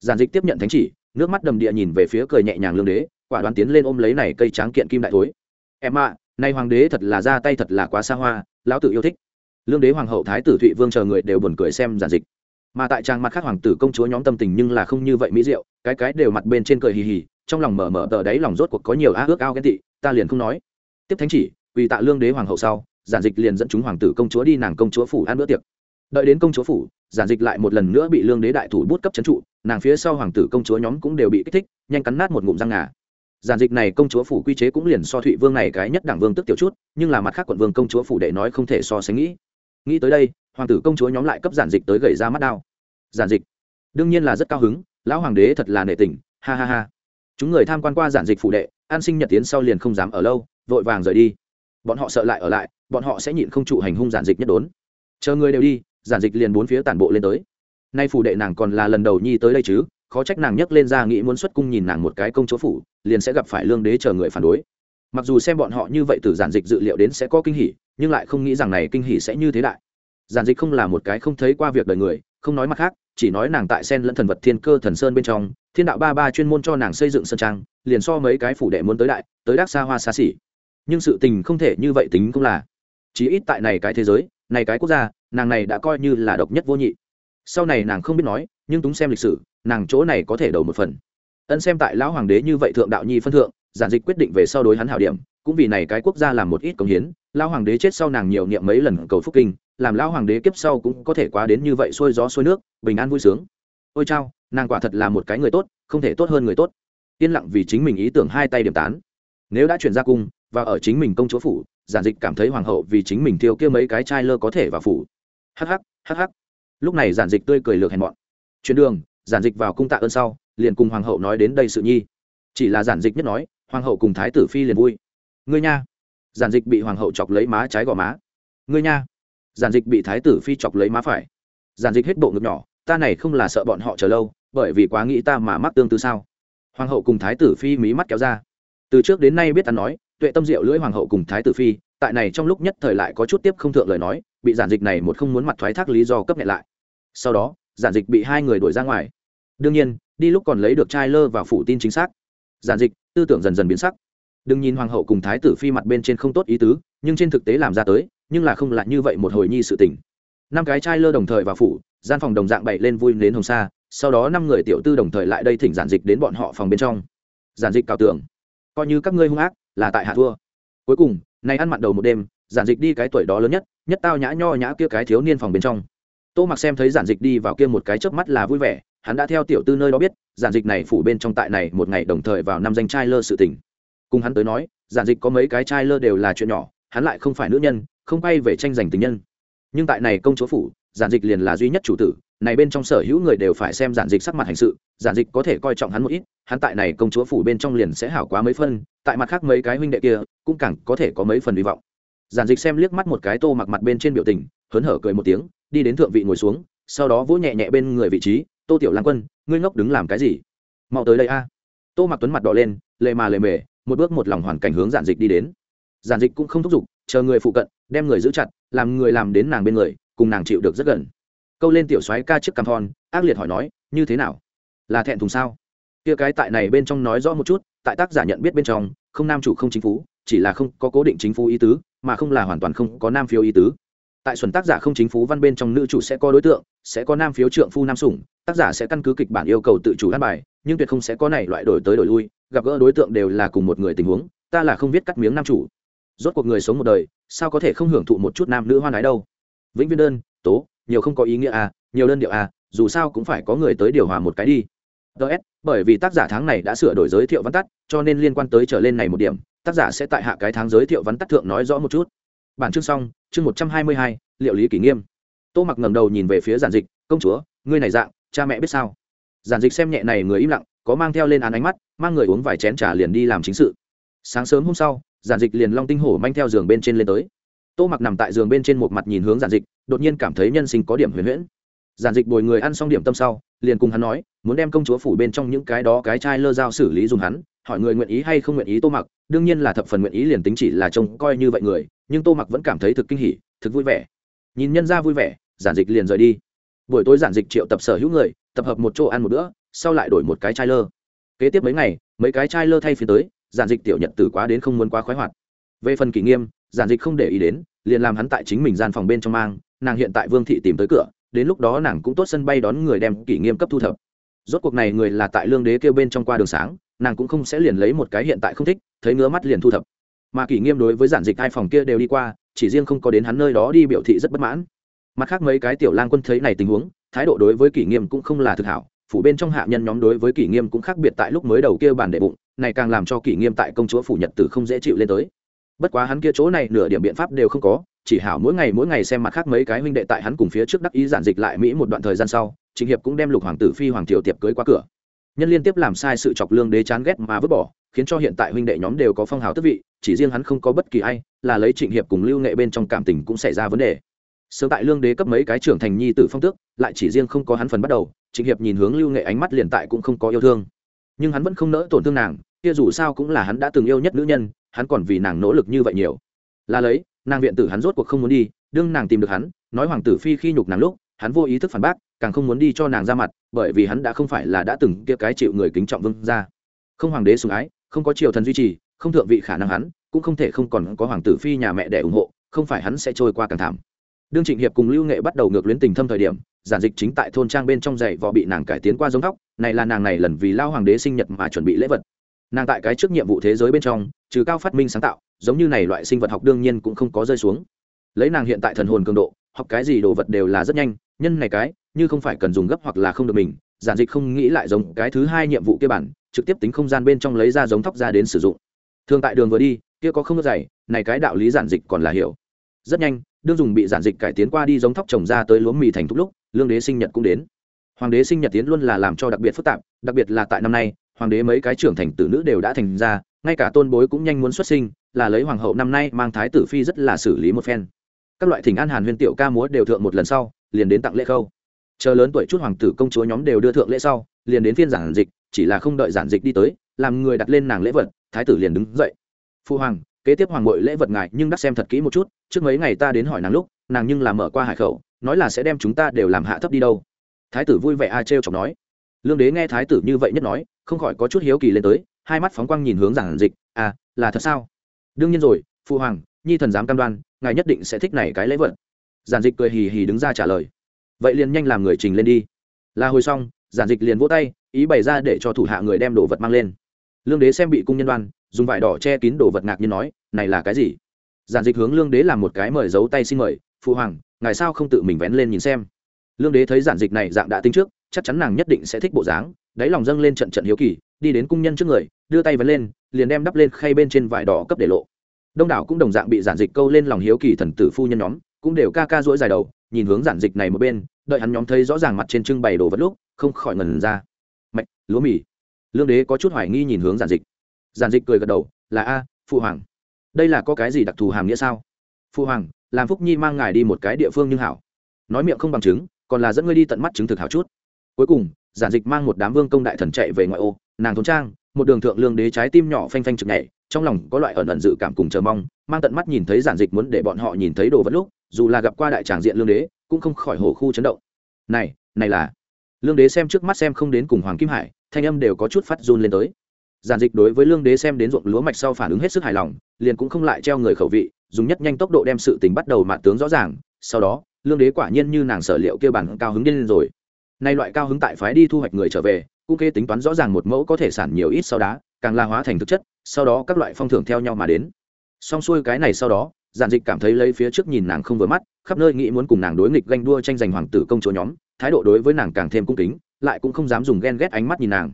Giản dịch tiếp nhận thánh chỉ, nước mắt đầm địa nhìn về phía cười nhẹ nhàng lương đế, quả đoán tiến lên ôm lấy này cây tráng kiện kim đại thối. Em ạ, nay hoàng đế thật là ra tay thật là quá xa hoa, lão tự yêu thích lương đế hoàng hậu thái tử thụy vương chờ người đều buồn cười xem giản dịch. Mà tại trang mặt khác hoàng tử công chúa nhóm tâm tình nhưng là không như vậy mỹ diệu, cái cái đều mặt bên trên cười hì hì, trong lòng mở mở tờ đấy lòng rốt cuộc có nhiều á ước ao ghen tị, ta liền không nói. Tiếp thánh chỉ vì tạ lương đế hoàng hậu sau giản dịch liền dẫn chúng hoàng tử công chúa đi nàng công chúa phủ ăn bữa tiệc. Đợi đến công chúa phủ giản dịch lại một lần nữa bị lương đế đại thủ bút cấp c trụ, nàng phía sau hoàng tử công chúa nhóm cũng đều bị kích thích, nhanh cắn nát một ngụm răng ngà. Giản dịch này công chúa phủ quy chế cũng liền so thụy vương này cái nhất đảng vương tức tiểu chút, nhưng là mặt khác quận vương công chúa phủ đệ nói không thể so sánh nghĩ nghĩ tới đây, hoàng tử công chúa nhóm lại cấp giản dịch tới gầy ra mắt đao. Giản dịch? Đương nhiên là rất cao hứng, lão hoàng đế thật là nể tình, ha ha ha. Chúng người tham quan qua giản dịch phủ đệ, an sinh nhật tiến sau liền không dám ở lâu, vội vàng rời đi. Bọn họ sợ lại ở lại, bọn họ sẽ nhịn không trụ hành hung giản dịch nhất đốn. Chờ người đều đi, giản dịch liền bốn phía tản bộ lên tới. Nay phủ đệ nàng còn là lần đầu nhi tới đây chứ, khó trách nàng nhấc lên ra nghĩ muốn xuất cung nhìn nàng một cái công chúa phủ, liền sẽ gặp phải lương đế chờ người phản đối mặc dù xem bọn họ như vậy từ giản dịch dự liệu đến sẽ có kinh hỉ, nhưng lại không nghĩ rằng này kinh hỉ sẽ như thế đại. Giản dịch không là một cái không thấy qua việc đời người, không nói mặt khác, chỉ nói nàng tại sen lẫn thần vật thiên cơ thần sơn bên trong, thiên đạo ba ba chuyên môn cho nàng xây dựng sân trang, liền so mấy cái phủ đệ muốn tới đại, tới đắc xa hoa xa xỉ. Nhưng sự tình không thể như vậy tính cũng là. Chí ít tại này cái thế giới, này cái quốc gia, nàng này đã coi như là độc nhất vô nhị. Sau này nàng không biết nói, nhưng túng xem lịch sử, nàng chỗ này có thể đầu một phần. Ân xem tại lão hoàng đế như vậy thượng đạo nhi phân thượng giản dịch quyết định về sau đối hắn hảo điểm cũng vì này cái quốc gia làm một ít công hiến lão hoàng đế chết sau nàng nhiều niệm mấy lần cầu phúc kinh làm lão hoàng đế kiếp sau cũng có thể quá đến như vậy xuôi gió xuôi nước bình an vui sướng. Ôi chao nàng quả thật là một cái người tốt không thể tốt hơn người tốt. Yên lặng vì chính mình ý tưởng hai tay điểm tán. Nếu đã chuyển ra cung và ở chính mình công chúa phủ giản dịch cảm thấy hoàng hậu vì chính mình thiêu kia mấy cái trai lơ có thể vào phủ. Hắc hắc, hắc hắc. lúc này giản dịch tươi cười lược hèn mọn. Chuyến đường giản dịch vào cung tạ ơn sau liền cùng hoàng hậu nói đến đây sự nhi. Chỉ là giản dịch nhất nói hoàng hậu cùng thái tử phi liền vui. Ngươi nha. Giản dịch bị hoàng hậu chọc lấy má trái gò má. Ngươi nha. Giản dịch bị thái tử phi chọc lấy má phải. Giản dịch hết bộ ngực nhỏ, ta này không là sợ bọn họ chờ lâu, bởi vì quá nghĩ ta mà mắc tương tư sao. Hoàng hậu cùng thái tử phi mí mắt kéo ra. Từ trước đến nay biết ta nói, tuệ tâm diệu lưỡi hoàng hậu cùng thái tử phi, tại này trong lúc nhất thời lại có chút tiếp không thượng lời nói, bị giản dịch này một không muốn mặt thoái thác lý do cấp nhẹ lại. Sau đó, giản dịch bị hai người đuổi ra ngoài. Đương nhiên, đi lúc còn lấy được trai lơ và phủ tin chính xác giản dịch, tư tưởng dần dần biến sắc. Đừng nhìn hoàng hậu cùng thái tử phi mặt bên trên không tốt ý tứ, nhưng trên thực tế làm ra tới, nhưng là không lại như vậy một hồi nhi sự tình. Năm cái trai lơ đồng thời vào phủ, gian phòng đồng dạng bậy lên vui đến hồng sa, sau đó năm người tiểu tư đồng thời lại đây thỉnh giản dịch đến bọn họ phòng bên trong. Giản dịch cao tưởng, coi như các ngươi hung ác, là tại hạ thua. Cuối cùng, nay ăn mặn đầu một đêm, giản dịch đi cái tuổi đó lớn nhất nhất tao nhã nho nhã kia cái thiếu niên phòng bên trong. Tô mặc xem thấy giản dịch đi vào kia một cái chớp mắt là vui vẻ, hắn đã theo tiểu tư nơi đó biết giản dịch này phủ bên trong tại này một ngày đồng thời vào năm danh trai lơ sự tình. Cùng hắn tới nói, giản dịch có mấy cái trai lơ đều là chuyện nhỏ, hắn lại không phải nữ nhân, không quay về tranh giành tình nhân. Nhưng tại này công chúa phủ, giản dịch liền là duy nhất chủ tử, này bên trong sở hữu người đều phải xem giản dịch sắc mặt hành sự, giản dịch có thể coi trọng hắn một ít, hắn tại này công chúa phủ bên trong liền sẽ hảo quá mấy phân, tại mặt khác mấy cái huynh đệ kia, cũng càng có thể có mấy phần hy vọng. Giản dịch xem liếc mắt một cái tô mặc mặt bên trên biểu tình, hớn hở cười một tiếng, đi đến thượng vị ngồi xuống sau đó vỗ nhẹ nhẹ bên người vị trí, tô tiểu lan quân, ngươi ngốc đứng làm cái gì? Mau tới đây a. Tô mặc tuấn mặt đỏ lên, lệ mà lệ mề, một bước một lòng hoàn cảnh hướng giản dịch đi đến. Giản dịch cũng không thúc giục, chờ người phụ cận, đem người giữ chặt, làm người làm đến nàng bên người, cùng nàng chịu được rất gần. Câu lên tiểu soái ca trước cằm thon, ác liệt hỏi nói, như thế nào? Là thẹn thùng sao? Kia cái tại này bên trong nói rõ một chút, tại tác giả nhận biết bên trong, không nam chủ không chính phủ chỉ là không có cố định chính phủ ý tứ, mà không là hoàn toàn không có nam phiếu ý tứ tại xuẩn tác giả không chính phủ văn bên trong nữ chủ sẽ có đối tượng, sẽ có nam phiếu trượng phu nam sủng, tác giả sẽ căn cứ kịch bản yêu cầu tự chủ ăn bài, nhưng tuyệt không sẽ có này loại đổi tới đổi lui, gặp gỡ đối tượng đều là cùng một người tình huống, ta là không biết cắt miếng nam chủ. Rốt cuộc người sống một đời, sao có thể không hưởng thụ một chút nam nữ hoan ái đâu? Vĩnh viên đơn, tố, nhiều không có ý nghĩa à nhiều đơn điệu à dù sao cũng phải có người tới điều hòa một cái đi. Ts bởi vì tác giả tháng này đã sửa đổi giới thiệu văn tắt, cho nên liên quan tới trở lên này một điểm, tác giả sẽ tại hạ cái tháng giới thiệu văn tắt thượng nói rõ một chút. Bản chương xong chương một trăm hai mươi hai, liệu lý kỷ nghiêm. Tô mặc ngầm đầu nhìn về phía giản dịch, công chúa, ngươi này dạng, cha mẹ biết sao? Giản dịch xem nhẹ này người im lặng, có mang theo lên án ánh mắt, mang người uống vài chén trà liền đi làm chính sự. Sáng sớm hôm sau, giản dịch liền long tinh hổ manh theo giường bên trên lên tới. Tô mặc nằm tại giường bên trên một mặt nhìn hướng giản dịch, đột nhiên cảm thấy nhân sinh có điểm huyền huyễn. Giản dịch bồi người ăn xong điểm tâm sau, liền cùng hắn nói, muốn đem công chúa phủ bên trong những cái đó cái chai lơ dao xử lý dùng hắn, hỏi người nguyện ý hay không nguyện ý tô mặc, đương nhiên là thập phần nguyện ý liền tính chỉ là trông coi như vậy người nhưng tô mặc vẫn cảm thấy thực kinh hỉ, thực vui vẻ. Nhìn nhân ra vui vẻ, giản dịch liền rời đi. Buổi tối giản dịch triệu tập sở hữu người, tập hợp một chỗ ăn một bữa, sau lại đổi một cái chai lơ. Kế tiếp mấy ngày, mấy cái chai lơ thay phiên tới, giản dịch tiểu nhật từ quá đến không muốn quá khoái hoạt. Về phần kỷ nghiêm, giản dịch không để ý đến, liền làm hắn tại chính mình gian phòng bên trong mang, nàng hiện tại vương thị tìm tới cửa, đến lúc đó nàng cũng tốt sân bay đón người đem kỷ nghiêm cấp thu thập. Rốt cuộc này người là tại lương đế kêu bên trong qua đường sáng, nàng cũng không sẽ liền lấy một cái hiện tại không thích, thấy ngứa mắt liền thu thập mà kỷ nghiêm đối với giản dịch hai phòng kia đều đi qua, chỉ riêng không có đến hắn nơi đó đi biểu thị rất bất mãn. Mặt khác mấy cái tiểu lang quân thấy này tình huống, thái độ đối với kỷ nghiêm cũng không là thực hảo, phủ bên trong hạ nhân nhóm đối với kỷ nghiêm cũng khác biệt tại lúc mới đầu kia bàn đệ bụng, này càng làm cho kỷ nghiêm tại công chúa phủ nhật tử không dễ chịu lên tới. Bất quá hắn kia chỗ này nửa điểm biện pháp đều không có, chỉ hảo mỗi ngày mỗi ngày xem mặt khác mấy cái huynh đệ tại hắn cùng phía trước đắc ý giản dịch lại mỹ một đoạn thời gian sau chính hiệp cũng đem lục hoàng tử phi hoàng tiểu tiệp cưới qua cửa. Nhân liên tiếp làm sai sự chọc lương đế chán ghét mà vứt bỏ khiến cho hiện tại huynh đệ nhóm đều có phong hào tức vị, chỉ riêng hắn không có bất kỳ ai, là lấy trịnh hiệp cùng lưu nghệ bên trong cảm tình cũng xảy ra vấn đề. Sớm tại lương đế cấp mấy cái trưởng thành nhi tử phong tước, lại chỉ riêng không có hắn phần bắt đầu, trịnh hiệp nhìn hướng lưu nghệ ánh mắt liền tại cũng không có yêu thương. Nhưng hắn vẫn không nỡ tổn thương nàng, kia dù sao cũng là hắn đã từng yêu nhất nữ nhân, hắn còn vì nàng nỗ lực như vậy nhiều. Là lấy, nàng viện tử hắn rốt cuộc không muốn đi, đương nàng tìm được hắn, nói hoàng tử phi khi nhục nàng lúc, hắn vô ý thức phản bác, càng không muốn đi cho nàng ra mặt, bởi vì hắn đã không phải là đã từng kia cái chịu người kính trọng vương ra không hoàng đế sùng ái không có triều thần duy trì, không thượng vị khả năng hắn, cũng không thể không còn có hoàng tử phi nhà mẹ để ủng hộ, không phải hắn sẽ trôi qua càng thảm. Đương trịnh hiệp cùng lưu nghệ bắt đầu ngược luyến tình thâm thời điểm, giản dịch chính tại thôn trang bên trong dạy vò bị nàng cải tiến qua giống tóc này là nàng này lần vì lao hoàng đế sinh nhật mà chuẩn bị lễ vật. Nàng tại cái trước nhiệm vụ thế giới bên trong, trừ cao phát minh sáng tạo, giống như này loại sinh vật học đương nhiên cũng không có rơi xuống. Lấy nàng hiện tại thần hồn cường độ, học cái gì đồ vật đều là rất nhanh, nhân này cái, như không phải cần dùng gấp hoặc là không được mình, giản dịch không nghĩ lại giống cái thứ hai nhiệm vụ kia bản trực tiếp tính không gian bên trong lấy ra giống thóc ra đến sử dụng. Thường tại đường vừa đi, kia có không nước dày, này cái đạo lý giản dịch còn là hiểu. Rất nhanh, đương dùng bị giản dịch cải tiến qua đi giống thóc trồng ra tới lúa mì thành thúc lúc, lương đế sinh nhật cũng đến. Hoàng đế sinh nhật tiến luôn là làm cho đặc biệt phức tạp, đặc biệt là tại năm nay, hoàng đế mấy cái trưởng thành tử nữ đều đã thành ra, ngay cả tôn bối cũng nhanh muốn xuất sinh, là lấy hoàng hậu năm nay mang thái tử phi rất là xử lý một phen. Các loại thỉnh an hàn huyên tiểu ca múa đều thượng một lần sau, liền đến tặng lễ khâu. Chờ lớn tuổi chút hoàng tử công chúa nhóm đều đưa thượng lễ sau, liền đến phiên giản dịch chỉ là không đợi giản dịch đi tới, làm người đặt lên nàng lễ vật, thái tử liền đứng dậy. Phu hoàng, kế tiếp hoàng bội lễ vật ngài nhưng đắc xem thật kỹ một chút, trước mấy ngày ta đến hỏi nàng lúc, nàng nhưng làm mở qua hải khẩu, nói là sẽ đem chúng ta đều làm hạ thấp đi đâu. Thái tử vui vẻ a trêu chọc nói. Lương đế nghe thái tử như vậy nhất nói, không khỏi có chút hiếu kỳ lên tới, hai mắt phóng quang nhìn hướng giản dịch à là thật sao? Đương nhiên rồi, phu hoàng, nhi thần dám cam đoan, ngài nhất định sẽ thích này cái lễ vật. Giản dịch cười hì hì đứng ra trả lời. Vậy liền nhanh làm người trình lên đi. Là hồi xong giản dịch liền vỗ tay, ý bày ra để cho thủ hạ người đem đồ vật mang lên. Lương đế xem bị cung nhân đoan, dùng vải đỏ che kín đồ vật ngạc nhiên nói, này là cái gì? Giản dịch hướng lương đế làm một cái mời giấu tay xin mời, phụ hoàng, ngài sao không tự mình vén lên nhìn xem? Lương đế thấy giản dịch này dạng đã tính trước, chắc chắn nàng nhất định sẽ thích bộ dáng, đáy lòng dâng lên trận trận hiếu kỳ, đi đến cung nhân trước người, đưa tay vén lên, liền đem đắp lên khay bên trên vải đỏ cấp để lộ. Đông đảo cũng đồng dạng bị giản dịch câu lên lòng hiếu kỳ thần tử phu nhân nhóm, cũng đều ca ca rỗi dài đầu nhìn hướng giản dịch này một bên, đợi hắn nhóm thấy rõ ràng mặt trên trưng bày đồ vật lúc, không khỏi ngần ra. Mạch, lúa mì. Lương đế có chút hoài nghi nhìn hướng giản dịch. Giản dịch cười gật đầu, là a phụ hoàng. Đây là có cái gì đặc thù hàm nghĩa sao? Phụ hoàng, làm phúc nhi mang ngài đi một cái địa phương nhưng hảo. Nói miệng không bằng chứng, còn là dẫn ngươi đi tận mắt chứng thực hảo chút. Cuối cùng, giản dịch mang một đám vương công đại thần chạy về ngoại ô, nàng thốn trang, một đường thượng lương đế trái tim nhỏ phanh phanh trực nhảy trong lòng có loại ẩn ẩn dự cảm cùng chờ mong, mang tận mắt nhìn thấy giản dịch muốn để bọn họ nhìn thấy đồ vật lúc, dù là gặp qua đại tràng diện lương đế, cũng không khỏi hổ khu chấn động. Này này là, lương đế xem trước mắt xem không đến cùng hoàng kim hải, thanh âm đều có chút phát run lên tới. Giản dịch đối với lương đế xem đến ruộng lúa mạch sau phản ứng hết sức hài lòng, liền cũng không lại treo người khẩu vị, dùng nhất nhanh tốc độ đem sự tình bắt đầu mạn tướng rõ ràng. Sau đó, lương đế quả nhiên như nàng sở liệu kêu bản cao hứng điên lên rồi. Nay loại cao hứng tại phái đi thu hoạch người trở về cũng kê tính toán rõ ràng một mẫu có thể sản nhiều ít sau đá, càng la hóa thành thực chất, sau đó các loại phong thưởng theo nhau mà đến. Xong xuôi cái này sau đó, giản dịch cảm thấy lấy phía trước nhìn nàng không vừa mắt, khắp nơi nghĩ muốn cùng nàng đối nghịch ganh đua tranh giành hoàng tử công chúa nhóm, thái độ đối với nàng càng thêm cung kính, lại cũng không dám dùng ghen ghét ánh mắt nhìn nàng.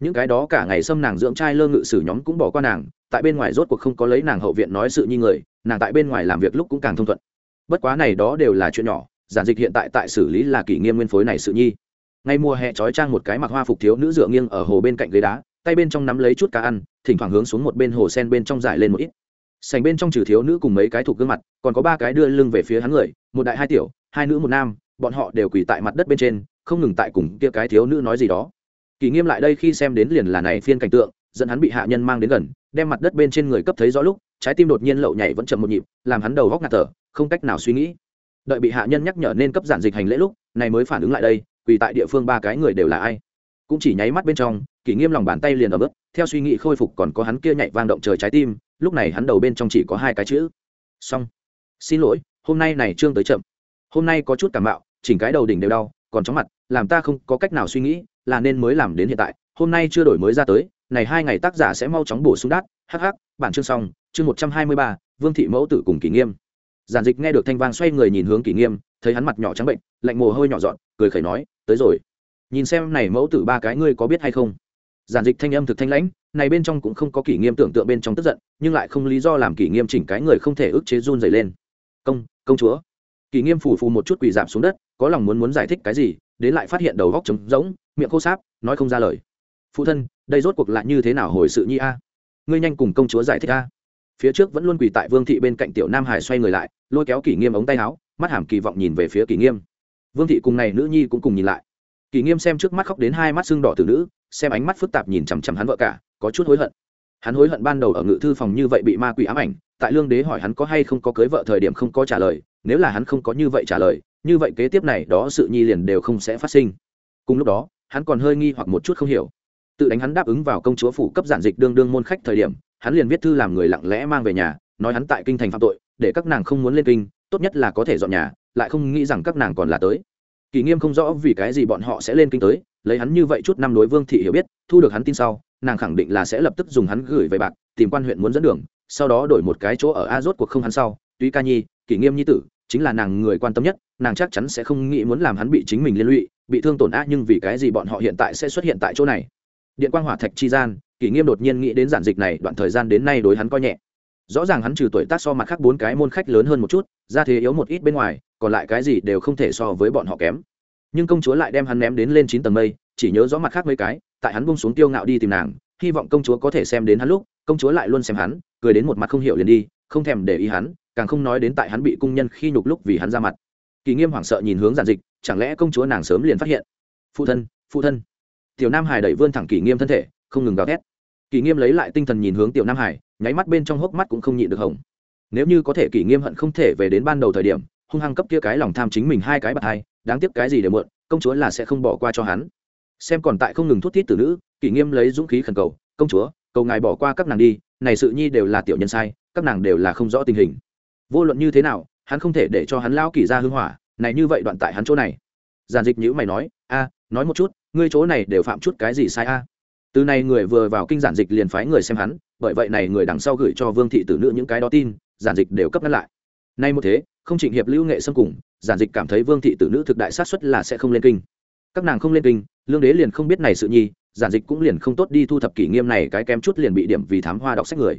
Những cái đó cả ngày xâm nàng dưỡng trai lơ ngự sử nhóm cũng bỏ qua nàng, tại bên ngoài rốt cuộc không có lấy nàng hậu viện nói sự như người, nàng tại bên ngoài làm việc lúc cũng càng thông thuận. Bất quá này đó đều là chuyện nhỏ, giản dịch hiện tại tại xử lý là kỷ nghiêm nguyên phối này sự nhi ngay mùa hè trói trang một cái mặc hoa phục thiếu nữ dựa nghiêng ở hồ bên cạnh ghế đá, tay bên trong nắm lấy chút cá ăn, thỉnh thoảng hướng xuống một bên hồ sen bên trong giải lên một ít. Sành bên trong trừ thiếu nữ cùng mấy cái thuộc gương mặt, còn có ba cái đưa lưng về phía hắn người, một đại hai tiểu, hai nữ một nam, bọn họ đều quỳ tại mặt đất bên trên, không ngừng tại cùng kia cái thiếu nữ nói gì đó. Kỳ nghiêm lại đây khi xem đến liền là này phiên cảnh tượng, dẫn hắn bị hạ nhân mang đến gần, đem mặt đất bên trên người cấp thấy rõ lúc, trái tim đột nhiên lậu nhảy vẫn chậm một nhịp, làm hắn đầu góc ngạt thở, không cách nào suy nghĩ. Đợi bị hạ nhân nhắc nhở nên cấp giản dịch hành lễ lúc, này mới phản ứng lại đây quỳ tại địa phương ba cái người đều là ai? Cũng chỉ nháy mắt bên trong, kỷ nghiêm lòng bàn tay liền ở bước theo suy nghĩ khôi phục còn có hắn kia nhảy vang động trời trái tim, lúc này hắn đầu bên trong chỉ có hai cái chữ. Xong. Xin lỗi, hôm nay này trương tới chậm. Hôm nay có chút cảm mạo, chỉnh cái đầu đỉnh đều đau, còn chóng mặt, làm ta không có cách nào suy nghĩ là nên mới làm đến hiện tại. Hôm nay chưa đổi mới ra tới, này hai ngày tác giả sẽ mau chóng bổ sung đát. Hắc hắc, bản chương xong, chương một trăm hai mươi ba, vương thị mẫu tử cùng kỷ nghiêm. Giản dịch nghe được thanh vang xoay người nhìn hướng kỷ nghiêm, thấy hắn mặt nhỏ trắng bệnh, lạnh mồ hôi nhỏ dọn, cười khẩy nói tới rồi. Nhìn xem này mẫu tử ba cái ngươi có biết hay không? Giản dịch thanh âm thực thanh lãnh, này bên trong cũng không có kỷ nghiêm tưởng tượng bên trong tức giận, nhưng lại không lý do làm kỷ nghiêm chỉnh cái người không thể ức chế run dày lên. Công công chúa. Kỷ nghiêm phủ phù một chút quỳ giảm xuống đất, có lòng muốn muốn giải thích cái gì, đến lại phát hiện đầu góc trống rỗng, miệng khô sáp, nói không ra lời. Phụ thân, đây rốt cuộc lại như thế nào hồi sự nhi a? Ngươi nhanh cùng công chúa giải thích a. Phía trước vẫn luôn quỳ tại vương thị bên cạnh tiểu nam hải xoay người lại, lôi kéo kỷ nghiêm ống tay áo, mắt hàm kỳ vọng nhìn về phía kỷ nghiêm vương thị cùng này nữ nhi cũng cùng nhìn lại. Kỷ nghiêm xem trước mắt khóc đến hai mắt sưng đỏ từ nữ, xem ánh mắt phức tạp nhìn chằm chằm hắn vợ cả, có chút hối hận. Hắn hối hận ban đầu ở ngự thư phòng như vậy bị ma quỷ ám ảnh, tại lương đế hỏi hắn có hay không có cưới vợ thời điểm không có trả lời, nếu là hắn không có như vậy trả lời, như vậy kế tiếp này đó sự nhi liền đều không sẽ phát sinh. Cùng lúc đó, hắn còn hơi nghi hoặc một chút không hiểu. Tự đánh hắn đáp ứng vào công chúa phủ cấp giản dịch đương đương môn khách thời điểm, hắn liền viết thư làm người lặng lẽ mang về nhà, nói hắn tại kinh thành phạm tội, để các nàng không muốn lên kinh, tốt nhất là có thể dọn nhà lại không nghĩ rằng các nàng còn là tới. Kỳ nghiêm không rõ vì cái gì bọn họ sẽ lên kinh tới, lấy hắn như vậy chút năm đối vương thị hiểu biết, thu được hắn tin sau, nàng khẳng định là sẽ lập tức dùng hắn gửi về bạc, tìm quan huyện muốn dẫn đường, sau đó đổi một cái chỗ ở a rốt cuộc không hắn sau tuy ca nhi kỷ nghiêm nhi tử, chính là nàng người quan tâm nhất, nàng chắc chắn sẽ không nghĩ muốn làm hắn bị chính mình liên lụy, bị thương tổn a nhưng vì cái gì bọn họ hiện tại sẽ xuất hiện tại chỗ này? Điện quan hỏa thạch chi gian kỷ nghiêm đột nhiên nghĩ đến giản dịch này, đoạn thời gian đến nay đối hắn coi nhẹ. Rõ ràng hắn trừ tuổi tác so mặt khác bốn cái môn khách lớn hơn một chút ra thế yếu một ít bên ngoài còn lại cái gì đều không thể so với bọn họ kém. Nhưng công chúa lại đem hắn ném đến lên chín tầng mây, chỉ nhớ rõ mặt khác mấy cái, tại hắn bung xuống tiêu ngạo đi tìm nàng, hy vọng công chúa có thể xem đến hắn lúc, công chúa lại luôn xem hắn, cười đến một mặt không hiểu liền đi, không thèm để ý hắn, càng không nói đến tại hắn bị cung nhân khi nhục lúc vì hắn ra mặt. Kỳ nghiêm hoảng sợ nhìn hướng giản dịch, chẳng lẽ công chúa nàng sớm liền phát hiện? Phụ thân phụ thân. Tiểu nam hải đẩy vươn thẳng kỳ nghiêm thân thể, không ngừng gào thét. Kỳ nghiêm lấy lại tinh thần nhìn hướng tiểu nam hải, nháy mắt bên trong hốc mắt cũng không nhịn được hồng. Nếu như có thể kỳ nghiêm hận không thể về đến ban đầu thời điểm hung hăng cấp kia cái lòng tham chính mình hai cái bạc hai, đáng tiếc cái gì để mượn công chúa là sẽ không bỏ qua cho hắn. Xem còn tại không ngừng thút thít từ nữ, kỷ nghiêm lấy dũng khí khẩn cầu, công chúa, cầu ngài bỏ qua các nàng đi, này sự nhi đều là tiểu nhân sai, các nàng đều là không rõ tình hình. Vô luận như thế nào, hắn không thể để cho hắn lao kỳ ra hưng hỏa, này như vậy đoạn tại hắn chỗ này. Giản dịch nhữ mày nói, a, nói một chút, ngươi chỗ này đều phạm chút cái gì sai a? Từ này người vừa vào kinh giản dịch liền phái người xem hắn, bởi vậy này người đằng sau gửi cho vương thị tử nữ những cái đó tin, giản dịch đều cấp ngăn lại. Nay một thế không trịnh hiệp lưu nghệ xâm cùng, giản dịch cảm thấy vương thị tử nữ thực đại sát xuất là sẽ không lên kinh. Các nàng không lên kinh, lương đế liền không biết này sự nhi, giản dịch cũng liền không tốt đi thu thập kỷ nghiêm này cái kém chút liền bị điểm vì thám hoa đọc sách người.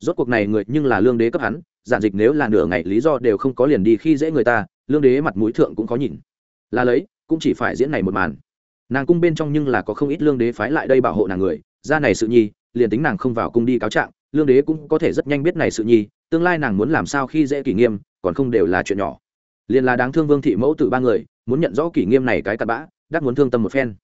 Rốt cuộc này người nhưng là lương đế cấp hắn, giản dịch nếu là nửa ngày lý do đều không có liền đi khi dễ người ta, lương đế mặt mũi thượng cũng có nhìn. Là lấy, cũng chỉ phải diễn này một màn. Nàng cung bên trong nhưng là có không ít lương đế phái lại đây bảo hộ nàng người, ra này sự nhi, liền tính nàng không vào cung đi cáo trạng, lương đế cũng có thể rất nhanh biết này sự nhi, tương lai nàng muốn làm sao khi dễ kỷ nghiêm còn không đều là chuyện nhỏ. Liền là đáng thương vương thị mẫu tự ba người, muốn nhận rõ kỷ nghiêm này cái cặn bã, đắc muốn thương tâm một phen.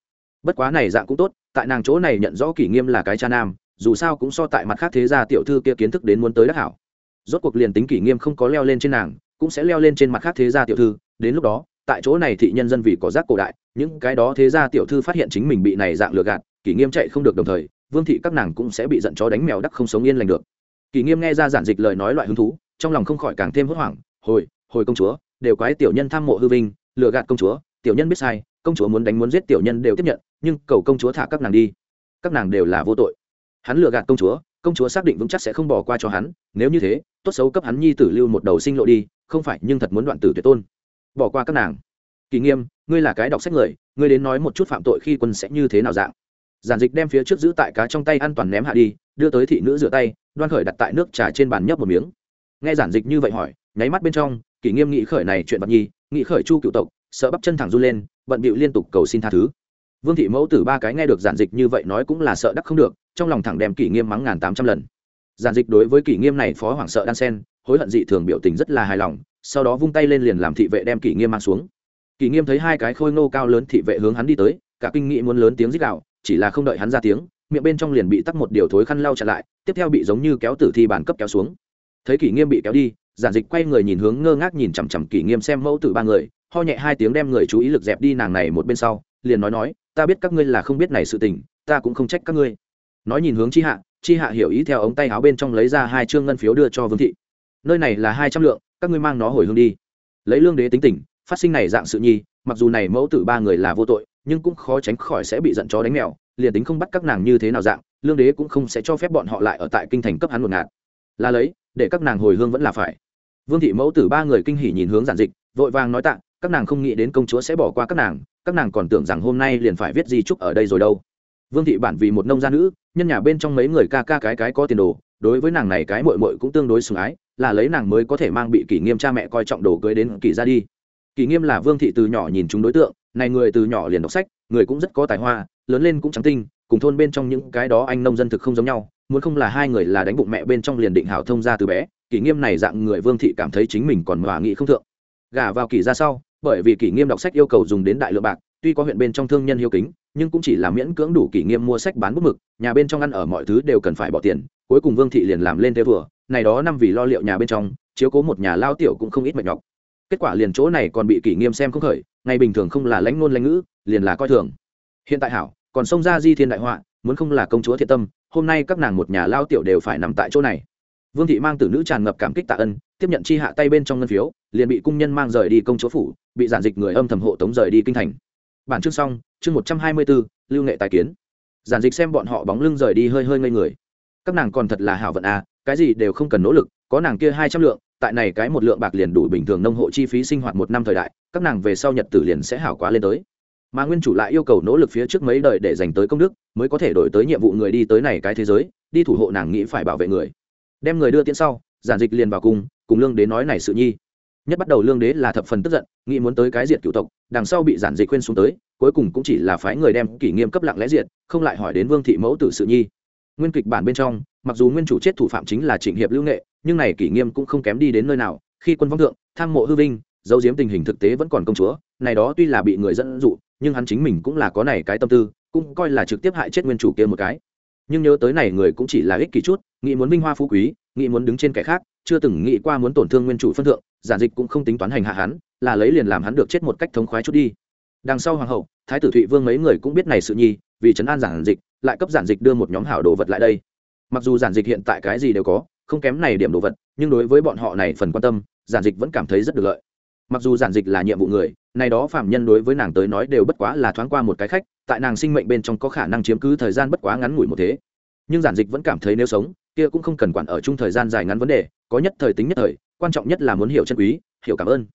Bất quá này dạng cũng tốt, tại nàng chỗ này nhận rõ kỷ nghiêm là cái cha nam, dù sao cũng so tại mặt khác thế gia tiểu thư kia kiến thức đến muốn tới đắc hảo. Rốt cuộc liền tính kỷ nghiêm không có leo lên trên nàng, cũng sẽ leo lên trên mặt khác thế gia tiểu thư, đến lúc đó, tại chỗ này thị nhân dân vì có giác cổ đại, những cái đó thế gia tiểu thư phát hiện chính mình bị này dạng lừa gạt, kỷ nghiêm chạy không được đồng thời, vương thị các nàng cũng sẽ bị giận chó đánh mèo đắc không sống yên lành được. Kỷ nghiêm nghe ra giản dịch lời nói loại hứng thú, trong lòng không khỏi càng thêm hốt hoảng hồi hồi công chúa, đều quái tiểu nhân tham mộ hư vinh, lừa gạt công chúa, tiểu nhân biết sai, công chúa muốn đánh muốn giết tiểu nhân đều tiếp nhận, nhưng cầu công chúa thả các nàng đi. Các nàng đều là vô tội. Hắn lừa gạt công chúa công chúa xác định vững chắc sẽ không bỏ qua cho hắn, nếu như thế, tốt xấu cấp hắn nhi tử lưu một đầu sinh lộ đi, không phải nhưng thật muốn đoạn tử tuyệt tôn. Bỏ qua các nàng. Kỳ nghiêm, ngươi là cái đọc sách người, ngươi đến nói một chút phạm tội khi quân sẽ như thế nào dạng. Giản dịch đem phía trước giữ tại cá trong tay an toàn ném hạ đi, đưa tới thị nữ rửa tay, đoan khởi đặt tại nước trà trên bàn nhấp một miếng. Nghe giản dịch như vậy hỏi nháy mắt bên trong, kỷ nghiêm nghị khởi này chuyện bạc nhi, nghị khởi chu cựu tộc, sợ bắp chân thẳng run lên bận bịu liên tục cầu xin tha thứ. Vương thị mẫu tử ba cái nghe được giản dịch như vậy nói cũng là sợ đắc không được, trong lòng thẳng đem kỷ nghiêm mắng ngàn tám trăm lần. Giản dịch đối với kỷ nghiêm này phó hoảng sợ đan sen, hối hận dị thường biểu tình rất là hài lòng, sau đó vung tay lên liền làm thị vệ đem kỷ nghiêm mang xuống. Kỷ nghiêm thấy hai cái khôi ngô cao lớn thị vệ hướng hắn đi tới, cả kinh nghị muốn lớn tiếng rít đạo chỉ là không đợi hắn ra tiếng, miệng bên trong liền bị tắc một điều thối khăn lau chặt lại, tiếp theo bị giống như kéo tử thi bản cấp kéo xuống. Thấy kỷ nghiêm bị kéo đi giản dịch quay người nhìn hướng ngơ ngác nhìn chằm chằm kỷ nghiêm xem mẫu tử ba người, ho nhẹ hai tiếng đem người chú ý lực dẹp đi nàng này một bên sau, liền nói nói, ta biết các ngươi là không biết này sự tình, ta cũng không trách các ngươi. Nói nhìn hướng chi hạ chi hạ hiểu ý theo ống tay áo bên trong lấy ra hai chương ngân phiếu đưa cho vương thị. Nơi này là hai trăm lượng, các ngươi mang nó hồi hương đi. Lấy lương đế tính tình, phát sinh này dạng sự nhi, mặc dù này mẫu tử ba người là vô tội, nhưng cũng khó tránh khỏi sẽ bị giận chó đánh mèo, liền tính không bắt các nàng như thế nào dạng, lương đế cũng không sẽ cho phép bọn họ lại ở tại kinh thành cấp hắn một ngạt. Là lấy để các nàng hồi hương vẫn là phải. Vương thị mẫu tử ba người kinh hỉ nhìn hướng giản dịch, vội vàng nói tạ, các nàng không nghĩ đến công chúa sẽ bỏ qua các nàng các nàng còn tưởng rằng hôm nay liền phải viết di trúc ở đây rồi đâu. Vương thị bản vì một nông gia nữ, nhân nhà bên trong mấy người ca ca cái cái có tiền đồ, đối với nàng này cái mội mội cũng tương đối sủng ái, là lấy nàng mới có thể mang bị kỷ nghiêm cha mẹ coi trọng đồ cưới đến kỷ ra đi. Kỷ nghiêm là vương thị từ nhỏ nhìn chúng đối tượng, này người từ nhỏ liền đọc sách, người cũng rất có tài hoa, lớn lên cũng trắng tinh, cùng thôn bên trong những cái đó anh nông dân thực không giống nhau muốn không là hai người là đánh bụng mẹ bên trong liền định hảo thông ra từ bé, kỷ nghiêm này dạng người vương thị cảm thấy chính mình còn hòa nghị không thượng. Gả vào kỷ ra sau, bởi vì kỷ nghiêm đọc sách yêu cầu dùng đến đại lượng bạc, tuy có huyện bên trong thương nhân hiếu kính, nhưng cũng chỉ là miễn cưỡng đủ kỷ nghiêm mua sách bán bút mực, nhà bên trong ăn ở mọi thứ đều cần phải bỏ tiền, cuối cùng vương thị liền làm lên thế vừa này đó năm vì lo liệu nhà bên trong, chiếu cố một nhà lao tiểu cũng không ít mệt nhọc. Kết quả liền chỗ này còn bị kỷ nghiêm xem không khởi, ngày bình thường không là lãnh ngôn lãnh ngữ, liền là coi thường. Hiện tại hảo, còn xông ra di thiên đại họa, muốn không là công chúa thiện tâm hôm nay các nàng một nhà lao tiểu đều phải nằm tại chỗ này. Vương thị mang tử nữ tràn ngập cảm kích tạ ân, tiếp nhận chi hạ tay bên trong ngân phiếu, liền bị cung nhân mang rời đi công chúa phủ, bị giản dịch người âm thầm hộ tống rời đi kinh thành. Bản chương xong, chương một trăm hai mươi bốn, lưu nghệ tài kiến. Giản dịch xem bọn họ bóng lưng rời đi hơi hơi ngây người. Các nàng còn thật là hảo vận à cái gì đều không cần nỗ lực, có nàng kia hai trăm lượng, tại này cái một lượng bạc liền đủ bình thường nông hộ chi phí sinh hoạt một năm thời đại, các nàng về sau nhật tử liền sẽ hảo quá lên tới mà nguyên chủ lại yêu cầu nỗ lực phía trước mấy đời để dành tới công đức, mới có thể đổi tới nhiệm vụ người đi tới này cái thế giới, đi thủ hộ nàng nghĩ phải bảo vệ người. Đem người đưa tiễn sau, giản dịch liền vào cùng cùng lương đến nói này sự nhi. Nhất bắt đầu lương đế là thập phần tức giận, nghĩ muốn tới cái diệt cựu tộc, đằng sau bị giản dịch khuyên xuống tới, cuối cùng cũng chỉ là phái người đem kỷ nghiêm cấp lặng lẽ diệt, không lại hỏi đến vương thị mẫu tử sự nhi. Nguyên kịch bản bên trong, mặc dù nguyên chủ chết thủ phạm chính là trịnh hiệp lưu nghệ, nhưng này kỷ nghiêm cũng không kém đi đến nơi nào, khi quân vong thượng, tham mộ hư vinh, giấu giếm tình hình thực tế vẫn còn công chúa, này đó tuy là bị người dẫn dụ nhưng hắn chính mình cũng là có này cái tâm tư, cũng coi là trực tiếp hại chết nguyên chủ kia một cái. Nhưng nhớ tới này người cũng chỉ là ích kỷ chút, nghĩ muốn vinh hoa phú quý, nghĩ muốn đứng trên kẻ khác, chưa từng nghĩ qua muốn tổn thương nguyên chủ phân thượng, giản dịch cũng không tính toán hành hạ hắn, là lấy liền làm hắn được chết một cách thống khoái chút đi. Đằng sau hoàng hậu, thái tử thụy vương mấy người cũng biết này sự nhi, vì trấn an giản dịch, lại cấp giản dịch đưa một nhóm hảo đồ vật lại đây. Mặc dù giản dịch hiện tại cái gì đều có, không kém này điểm đồ vật, nhưng đối với bọn họ này phần quan tâm, giản dịch vẫn cảm thấy rất được lợi mặc dù giản dịch là nhiệm vụ người này đó phạm nhân đối với nàng tới nói đều bất quá là thoáng qua một cái khách, tại nàng sinh mệnh bên trong có khả năng chiếm cứ thời gian bất quá ngắn ngủi một thế. Nhưng giản dịch vẫn cảm thấy nếu sống, kia cũng không cần quản ở chung thời gian dài ngắn vấn đề, có nhất thời tính nhất thời, quan trọng nhất là muốn hiểu chân quý, hiểu cảm ơn.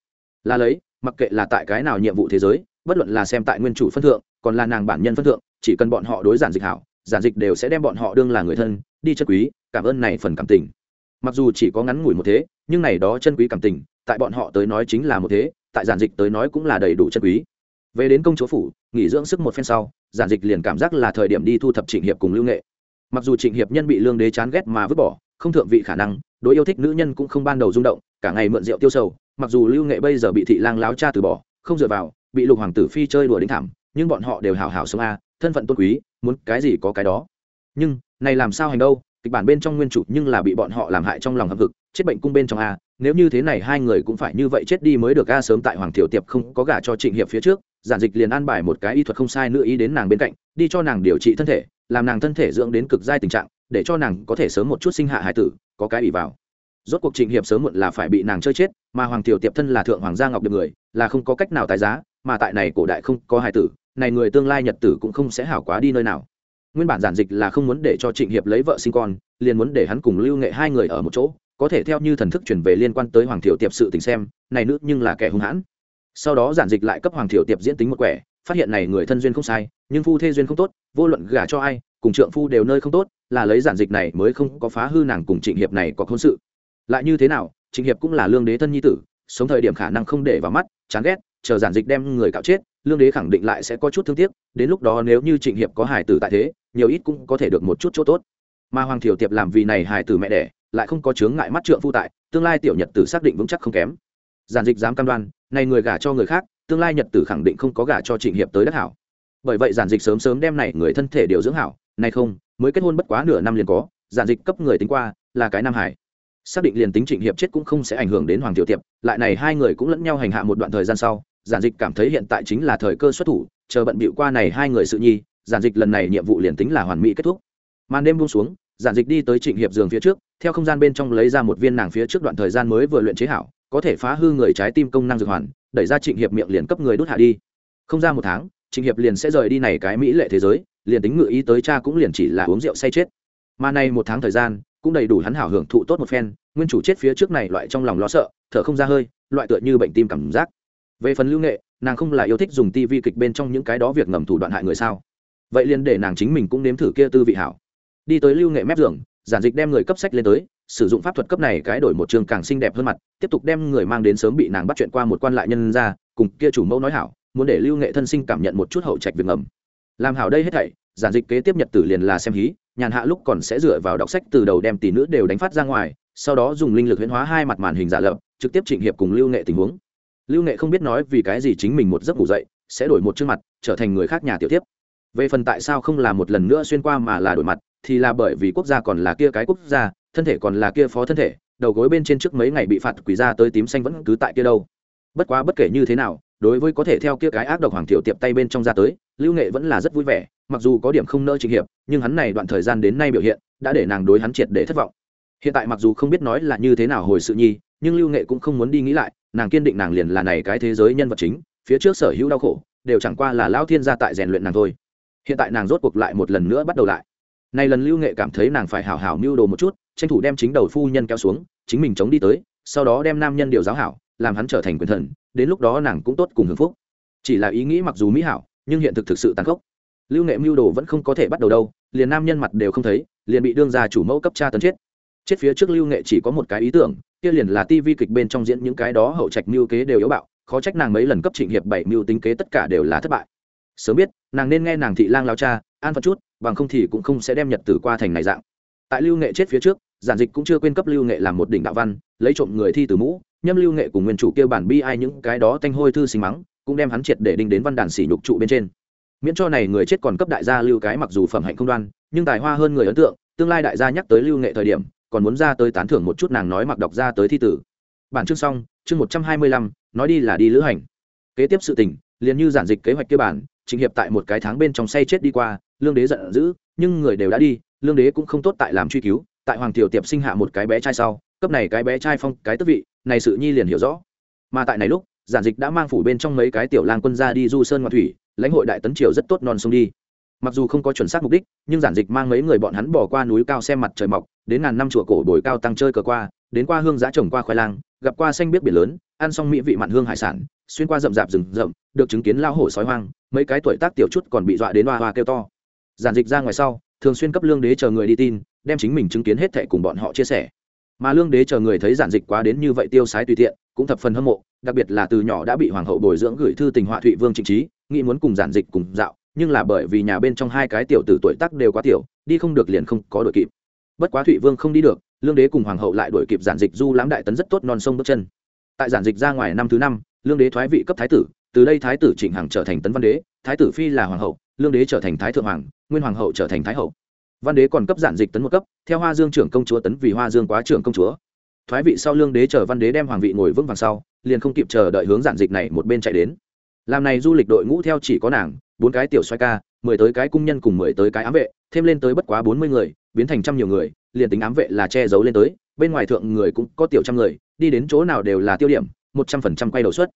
Là lấy, mặc kệ là tại cái nào nhiệm vụ thế giới, bất luận là xem tại nguyên chủ phân thượng, còn là nàng bản nhân phân thượng, chỉ cần bọn họ đối giản dịch hảo, giản dịch đều sẽ đem bọn họ đương là người thân, đi chân quý, cảm ơn này phần cảm tình. Mặc dù chỉ có ngắn ngủi một thế, nhưng này đó chân quý cảm tình tại bọn họ tới nói chính là một thế, tại giản dịch tới nói cũng là đầy đủ chân quý. Về đến công chúa phủ, nghỉ dưỡng sức một phen sau, giản dịch liền cảm giác là thời điểm đi thu thập trịnh hiệp cùng lưu nghệ. Mặc dù trịnh hiệp nhân bị lương đế chán ghét mà vứt bỏ, không thượng vị khả năng, đối yêu thích nữ nhân cũng không ban đầu rung động, cả ngày mượn rượu tiêu sầu, mặc dù lưu nghệ bây giờ bị thị lang láo cha từ bỏ, không dựa vào, bị lục hoàng tử phi chơi đùa đến thảm, nhưng bọn họ đều hào hào sống a, thân phận tôn quý, muốn cái gì có cái đó. Nhưng, này làm sao hành đâu, kịch bản bên trong nguyên chủ nhưng là bị bọn họ làm hại trong lòng hâm hực, chết bệnh cung bên trong a nếu như thế này hai người cũng phải như vậy chết đi mới được ga sớm tại hoàng thiểu tiệp không có gả cho trịnh hiệp phía trước, giản dịch liền an bài một cái y thuật không sai nữa ý đến nàng bên cạnh, đi cho nàng điều trị thân thể, làm nàng thân thể dưỡng đến cực giai tình trạng, để cho nàng có thể sớm một chút sinh hạ hải tử, có cái ỷ vào. Rốt cuộc trịnh hiệp sớm muộn là phải bị nàng chơi chết, mà hoàng tiểu tiệp thân là thượng hoàng gia ngọc được người, là không có cách nào tái giá, mà tại này cổ đại không có hải tử, này người tương lai nhật tử cũng không sẽ hảo quá đi nơi nào. Nguyên bản giản dịch là không muốn để cho trịnh hiệp lấy vợ sinh con, liền muốn để hắn cùng lưu nghệ hai người ở một chỗ có thể theo như thần thức chuyển về liên quan tới hoàng thiểu tiệp sự tình xem, này nữ nhưng là kẻ hung hãn. Sau đó giản dịch lại cấp hoàng thiểu tiệp diễn tính một quẻ, phát hiện này người thân duyên không sai, nhưng phu thê duyên không tốt, vô luận gả cho ai, cùng trượng phu đều nơi không tốt, là lấy giản dịch này mới không có phá hư nàng cùng trịnh hiệp này có hôn sự. Lại như thế nào, trịnh hiệp cũng là lương đế thân nhi tử, sống thời điểm khả năng không để vào mắt, chán ghét, chờ giản dịch đem người cạo chết, lương đế khẳng định lại sẽ có chút thương tiếc, đến lúc đó nếu như trịnh hiệp có hải tử tại thế, nhiều ít cũng có thể được một chút chỗ tốt. Mà hoàng thiểu tiệp làm vì này hải tử mẹ đẻ lại không có chướng ngại mắt trượng phu tại, tương lai tiểu nhật tử xác định vững chắc không kém. Giản dịch dám cam đoan này người gả cho người khác, tương lai nhật tử khẳng định không có gả cho trịnh hiệp tới đất hảo. Bởi vậy giản dịch sớm sớm đem này người thân thể điều dưỡng hảo, nay không, mới kết hôn bất quá nửa năm liền có, giản dịch cấp người tính qua, là cái nam hải. Xác định liền tính trịnh hiệp chết cũng không sẽ ảnh hưởng đến hoàng tiểu tiệp, lại này hai người cũng lẫn nhau hành hạ một đoạn thời gian sau, giản dịch cảm thấy hiện tại chính là thời cơ xuất thủ, chờ bận bịu qua này hai người sự nhi, giản dịch lần này nhiệm vụ liền tính là hoàn mỹ kết thúc. Màn đêm buông xuống, giản dịch đi tới trịnh hiệp giường phía trước theo không gian bên trong lấy ra một viên nàng phía trước đoạn thời gian mới vừa luyện chế hảo, có thể phá hư người trái tim công năng dược hoàn, đẩy ra trịnh hiệp miệng liền cấp người đốt hạ đi. Không ra một tháng, trịnh hiệp liền sẽ rời đi này cái mỹ lệ thế giới, liền tính ngự ý tới cha cũng liền chỉ là uống rượu say chết. Mà này một tháng thời gian, cũng đầy đủ hắn hảo hưởng thụ tốt một phen, nguyên chủ chết phía trước này loại trong lòng lo sợ, thở không ra hơi, loại tựa như bệnh tim cảm giác. Về phần lưu nghệ, nàng không là yêu thích dùng tivi kịch bên trong những cái đó việc ngầm thủ đoạn hại người sao? Vậy liền để nàng chính mình cũng nếm thử kia tư vị hảo. Đi tới lưu nghệ mép giường giản dịch đem người cấp sách lên tới, sử dụng pháp thuật cấp này cái đổi một trường càng xinh đẹp hơn mặt, tiếp tục đem người mang đến sớm bị nàng bắt chuyện qua một quan lại nhân ra, cùng kia chủ mẫu nói hảo, muốn để lưu nghệ thân sinh cảm nhận một chút hậu trạch việc ngầm. Làm hảo đây hết thảy, giản dịch kế tiếp nhật tử liền là xem hí, nhàn hạ lúc còn sẽ dựa vào đọc sách từ đầu đem tỷ nữ đều đánh phát ra ngoài, sau đó dùng linh lực huyễn hóa hai mặt màn hình giả lập, trực tiếp trịnh hiệp cùng lưu nghệ tình huống. Lưu nghệ không biết nói vì cái gì chính mình một giấc ngủ dậy, sẽ đổi một chương mặt, trở thành người khác nhà tiểu tiếp. Về phần tại sao không là một lần nữa xuyên qua mà là đổi mặt thì là bởi vì quốc gia còn là kia cái quốc gia, thân thể còn là kia phó thân thể, đầu gối bên trên trước mấy ngày bị phạt quỷ ra tới tím xanh vẫn cứ tại kia đâu. Bất quá bất kể như thế nào, đối với có thể theo kia cái ác độc hoàng tiểu tiệp tay bên trong ra tới, lưu nghệ vẫn là rất vui vẻ, mặc dù có điểm không nỡ trình hiệp, nhưng hắn này đoạn thời gian đến nay biểu hiện, đã để nàng đối hắn triệt để thất vọng. Hiện tại mặc dù không biết nói là như thế nào hồi sự nhi, nhưng lưu nghệ cũng không muốn đi nghĩ lại, nàng kiên định nàng liền là này cái thế giới nhân vật chính, phía trước sở hữu đau khổ, đều chẳng qua là lao thiên gia tại rèn luyện nàng thôi. Hiện tại nàng rốt cuộc lại một lần nữa bắt đầu lại nay lần lưu nghệ cảm thấy nàng phải hảo hảo mưu đồ một chút, tranh thủ đem chính đầu phu nhân kéo xuống, chính mình chống đi tới, sau đó đem nam nhân điều giáo hảo, làm hắn trở thành quyền thần, đến lúc đó nàng cũng tốt cùng hưởng phúc. Chỉ là ý nghĩ mặc dù mỹ hảo, nhưng hiện thực thực sự tàn khốc. Lưu nghệ mưu đồ vẫn không có thể bắt đầu đâu, liền nam nhân mặt đều không thấy, liền bị đương gia chủ mẫu cấp cha tấn chết. Chết phía trước lưu nghệ chỉ có một cái ý tưởng, kia liền là tivi kịch bên trong diễn những cái đó hậu trạch mưu kế đều yếu bạo, khó trách nàng mấy lần cấp trịnh hiệp bảy mưu tính kế tất cả đều là thất bại. Sớm biết, nàng nên nghe nàng thị lang lao cha an phận chút, bằng không thì cũng không sẽ đem nhật tử qua thành này dạng. Tại lưu nghệ chết phía trước, giản dịch cũng chưa quên cấp lưu nghệ làm một đỉnh đạo văn, lấy trộm người thi từ mũ, nhâm lưu nghệ cùng nguyên chủ kêu bản bi ai những cái đó tanh hôi thư sinh mắng, cũng đem hắn triệt để đinh đến văn đàn xỉ nhục trụ bên trên. Miễn cho này người chết còn cấp đại gia lưu cái mặc dù phẩm hạnh không đoan, nhưng tài hoa hơn người ấn tượng, tương lai đại gia nhắc tới lưu nghệ thời điểm, còn muốn ra tới tán thưởng một chút nàng nói mặc đọc ra tới thi tử. Bản chương xong, chương một trăm hai mươi lăm, nói đi là đi lữ hành. Kế tiếp sự tình, liền như giản dịch kế hoạch cơ bản, trình hiệp tại một cái tháng bên trong say chết đi qua lương đế giận dữ, nhưng người đều đã đi, lương đế cũng không tốt tại làm truy cứu, tại hoàng tiểu tiệp sinh hạ một cái bé trai sau, cấp này cái bé trai phong cái tức vị, này sự nhi liền hiểu rõ. Mà tại này lúc, giản dịch đã mang phủ bên trong mấy cái tiểu lang quân ra đi du sơn ngoại thủy, lãnh hội đại tấn triều rất tốt non sông đi. Mặc dù không có chuẩn xác mục đích, nhưng giản dịch mang mấy người bọn hắn bỏ qua núi cao xem mặt trời mọc, đến ngàn năm chùa cổ bồi cao tăng chơi cờ qua, đến qua hương giá trồng qua khoai lang, gặp qua xanh biết biển lớn, ăn xong mỹ vị mặn hương hải sản, xuyên qua rậm rạp rừng rậm, được chứng kiến lao hổ sói hoang, mấy cái tuổi tác tiểu chút còn bị dọa đến hoa hoa kêu to giản dịch ra ngoài sau, thường xuyên cấp lương đế chờ người đi tin, đem chính mình chứng kiến hết thệ cùng bọn họ chia sẻ. Mà lương đế chờ người thấy giản dịch quá đến như vậy tiêu sái tùy tiện, cũng thập phần hâm mộ, đặc biệt là từ nhỏ đã bị hoàng hậu bồi dưỡng gửi thư tình họa thụy vương trịnh trí, nghĩ muốn cùng giản dịch cùng dạo, nhưng là bởi vì nhà bên trong hai cái tiểu tử tuổi tác đều quá tiểu, đi không được liền không có đội kịp. Bất quá thụy vương không đi được, lương đế cùng hoàng hậu lại đổi kịp giản dịch du lãm đại tấn rất tốt non sông bước chân. Tại giản dịch ra ngoài năm thứ năm, lương đế thoái vị cấp thái tử, từ đây thái tử trịnh hằng trở thành tấn văn đế, thái tử phi là hoàng hậu lương đế trở thành thái thượng hoàng, nguyên hoàng hậu trở thành thái hậu. Văn đế còn cấp giản dịch tấn một cấp, theo hoa dương trưởng công chúa tấn vì hoa dương quá trưởng công chúa. Thoái vị sau lương đế chờ văn đế đem hoàng vị ngồi vững vàng sau, liền không kịp chờ đợi hướng giản dịch này một bên chạy đến. Làm này du lịch đội ngũ theo chỉ có nàng, bốn cái tiểu xoay ca, mười tới cái cung nhân cùng mười tới cái ám vệ, thêm lên tới bất quá bốn mươi người, biến thành trăm nhiều người, liền tính ám vệ là che giấu lên tới, bên ngoài thượng người cũng có tiểu trăm người, đi đến chỗ nào đều là tiêu điểm, một trăm phần trăm quay đầu suất.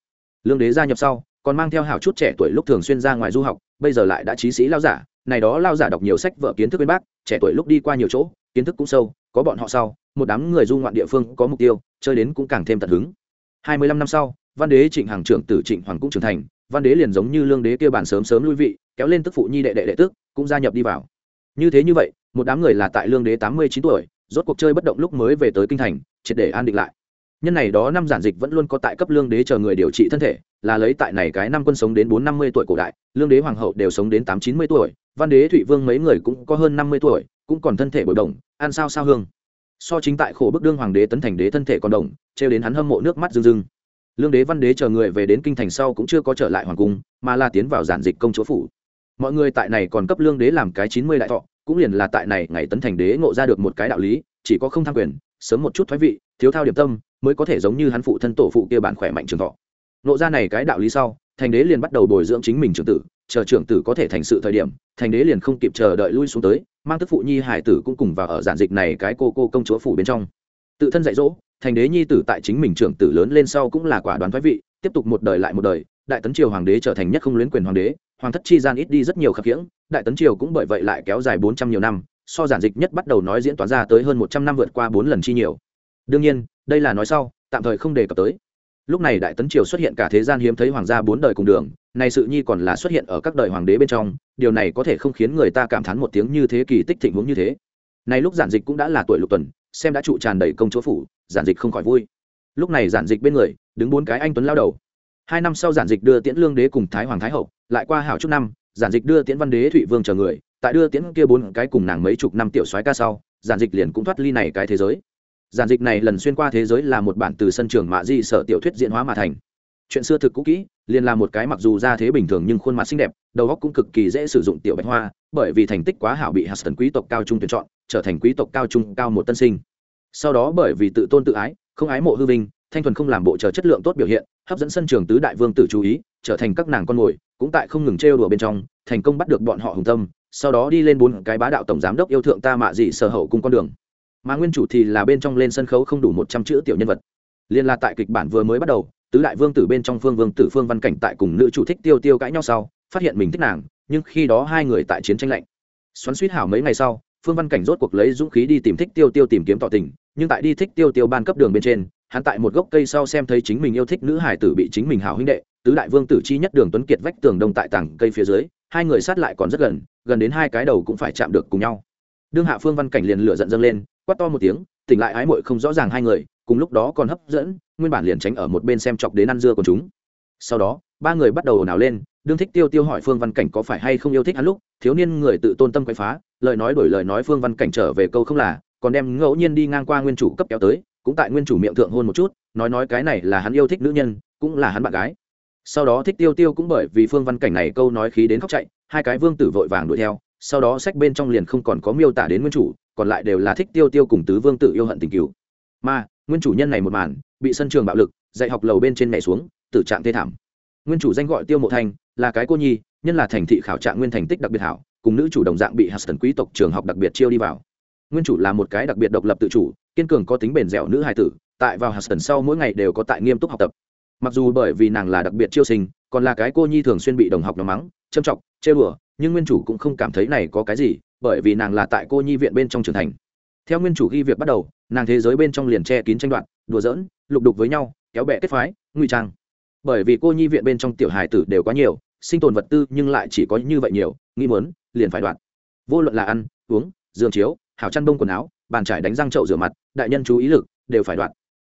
Lương đế gia nhập sau còn mang theo hảo chút trẻ tuổi lúc thường xuyên ra ngoài du học, bây giờ lại đã trí sĩ lao giả, này đó lao giả đọc nhiều sách vợ kiến thức bên bác, trẻ tuổi lúc đi qua nhiều chỗ, kiến thức cũng sâu, có bọn họ sau, một đám người du ngoạn địa phương có mục tiêu, chơi đến cũng càng thêm tận hứng. Hai mươi lăm năm sau, văn đế trịnh hàng trưởng tử trịnh hoàng cũng trưởng thành, văn đế liền giống như lương đế kia bản sớm sớm lui vị, kéo lên tức phụ nhi đệ đệ đệ tước, cũng gia nhập đi vào. Như thế như vậy, một đám người là tại lương đế tám mươi chín tuổi, rốt cuộc chơi bất động lúc mới về tới kinh thành, triệt để an định lại nhân này đó năm giản dịch vẫn luôn có tại cấp lương đế chờ người điều trị thân thể, là lấy tại này cái năm quân sống đến bốn năm mươi tuổi cổ đại, lương đế hoàng hậu đều sống đến tám chín mươi tuổi, văn đế thụy vương mấy người cũng có hơn năm mươi tuổi, cũng còn thân thể bồi đồng, ăn sao sao hương. So chính tại khổ bức đương hoàng đế tấn thành đế thân thể còn đồng, trêu đến hắn hâm mộ nước mắt rưng rưng. Lương đế văn đế chờ người về đến kinh thành sau cũng chưa có trở lại hoàng cung, mà là tiến vào giản dịch công chúa phủ. Mọi người tại này còn cấp lương đế làm cái chín mươi đại thọ, cũng liền là tại này ngày tấn thành đế ngộ ra được một cái đạo lý, chỉ có không tham quyền, sớm một chút thoái vị, thiếu thao điểm tâm mới có thể giống như hắn phụ thân tổ phụ kia bản khỏe mạnh trường thọ. Nộ ra này cái đạo lý sau, thành đế liền bắt đầu bồi dưỡng chính mình trưởng tử, chờ trưởng tử có thể thành sự thời điểm, thành đế liền không kịp chờ đợi lui xuống tới, mang tức phụ nhi hải tử cũng cùng vào ở giản dịch này cái cô cô công chúa phủ bên trong. Tự thân dạy dỗ, thành đế nhi tử tại chính mình trưởng tử lớn lên sau cũng là quả đoán thoái vị, tiếp tục một đời lại một đời, đại tấn triều hoàng đế trở thành nhất không luyến quyền hoàng đế, hoàng thất chi gian ít đi rất nhiều khập khiễng, đại tấn triều cũng bởi vậy lại kéo dài bốn trăm nhiều năm, so giản dịch nhất bắt đầu nói diễn toán ra tới hơn một trăm năm vượt qua bốn lần chi nhiều đương nhiên, đây là nói sau, tạm thời không đề cập tới. Lúc này đại tấn triều xuất hiện cả thế gian hiếm thấy hoàng gia bốn đời cùng đường này sự nhi còn là xuất hiện ở các đời hoàng đế bên trong, điều này có thể không khiến người ta cảm thán một tiếng như thế kỳ tích thịnh huống như thế. Này lúc giản dịch cũng đã là tuổi lục tuần, xem đã trụ tràn đầy công chúa phủ, giản dịch không khỏi vui. Lúc này giản dịch bên người, đứng bốn cái anh tuấn lao đầu. Hai năm sau giản dịch đưa tiễn lương đế cùng thái hoàng thái hậu, lại qua hảo chút năm, giản dịch đưa tiễn văn đế thụy vương chờ người, tại đưa tiễn kia bốn cái cùng nàng mấy chục năm tiểu soái ca sau, giản dịch liền cũng thoát ly này cái thế giới giản dịch này lần xuyên qua thế giới là một bản từ sân trường mạ di sở tiểu thuyết diễn hóa mà thành. Chuyện xưa thực cũ kỹ, liền là một cái mặc dù ra thế bình thường nhưng khuôn mặt xinh đẹp, đầu óc cũng cực kỳ dễ sử dụng tiểu bạch hoa, bởi vì thành tích quá hảo bị hạt tần quý tộc cao trung tuyển chọn, trở thành quý tộc cao trung cao một tân sinh. Sau đó bởi vì tự tôn tự ái, không ái mộ hư vinh, thanh thuần không làm bộ chờ chất lượng tốt biểu hiện, hấp dẫn sân trường tứ đại vương tử chú ý, trở thành các nàng con mồi, cũng tại không ngừng trêu đùa bên trong, thành công bắt được bọn họ hùng tâm, sau đó đi lên bốn cái bá đạo tổng giám đốc yêu thượng ta mạ dị sở hậu cung con đường mà nguyên chủ thì là bên trong lên sân khấu không đủ một trăm chữ tiểu nhân vật. Liên là tại kịch bản vừa mới bắt đầu, tứ đại vương tử bên trong phương vương tử phương văn cảnh tại cùng nữ chủ thích tiêu tiêu cãi nhau sau, phát hiện mình thích nàng, nhưng khi đó hai người tại chiến tranh lạnh. Xoắn suýt hảo mấy ngày sau, phương văn cảnh rốt cuộc lấy dũng khí đi tìm thích tiêu tiêu tìm kiếm tỏ tình, nhưng tại đi thích tiêu tiêu ban cấp đường bên trên, hắn tại một gốc cây sau xem thấy chính mình yêu thích nữ hải tử bị chính mình hảo huynh đệ, tứ đại vương tử chi nhất đường tuấn kiệt vách tường đông tại tảng cây phía dưới, hai người sát lại còn rất gần gần đến hai cái đầu cũng phải chạm được cùng nhau. Đương hạ phương văn cảnh liền lửa giận dâng lên quát to một tiếng, tỉnh lại ái muội không rõ ràng hai người, cùng lúc đó còn hấp dẫn, nguyên bản liền tránh ở một bên xem chọc đến ăn dưa của chúng. Sau đó, ba người bắt đầu ồn ào lên, đương thích tiêu tiêu hỏi phương văn cảnh có phải hay không yêu thích hắn lúc, thiếu niên người tự tôn tâm quậy phá, lời nói đổi lời nói phương văn cảnh trở về câu không là, còn đem ngẫu nhiên đi ngang qua nguyên chủ cấp kéo tới, cũng tại nguyên chủ miệng thượng hôn một chút, nói nói cái này là hắn yêu thích nữ nhân, cũng là hắn bạn gái. Sau đó thích tiêu tiêu cũng bởi vì phương văn cảnh này câu nói khí đến khóc chạy, hai cái vương tử vội vàng đuổi theo, sau đó sách bên trong liền không còn có miêu tả đến nguyên chủ còn lại đều là thích tiêu tiêu cùng tứ vương tự yêu hận tình cứu mà, nguyên chủ nhân này một màn, bị sân trường bạo lực, dạy học lầu bên trên nhảy xuống, tử trạng thê thảm. Nguyên chủ danh gọi tiêu mộ thanh, là cái cô nhi, nhân là thành thị khảo trạng nguyên thành tích đặc biệt hảo, cùng nữ chủ đồng dạng bị huston quý tộc trường học đặc biệt chiêu đi vào. Nguyên chủ là một cái đặc biệt độc lập tự chủ, kiên cường có tính bền dẻo nữ hài tử, tại vào huston sau mỗi ngày đều có tại nghiêm túc học tập. Mặc dù bởi vì nàng là đặc biệt chiêu sinh, còn là cái cô nhi thường xuyên bị đồng học nhóm mắng, châm chọc, chê bừa nhưng nguyên chủ cũng không cảm thấy này có cái gì, bởi vì nàng là tại cô nhi viện bên trong trưởng thành. Theo nguyên chủ ghi việc bắt đầu, nàng thế giới bên trong liền che kín tranh đoạt, đùa giỡn, lục đục với nhau, kéo bẹ kết phái nguy trang. Bởi vì cô nhi viện bên trong tiểu hài tử đều quá nhiều, sinh tồn vật tư nhưng lại chỉ có như vậy nhiều, nghi muốn, liền phải đoạn vô luận là ăn, uống, giường chiếu hảo chăn bông quần áo, bàn trải đánh răng trậu rửa mặt, đại nhân chú ý lực, đều phải đoạn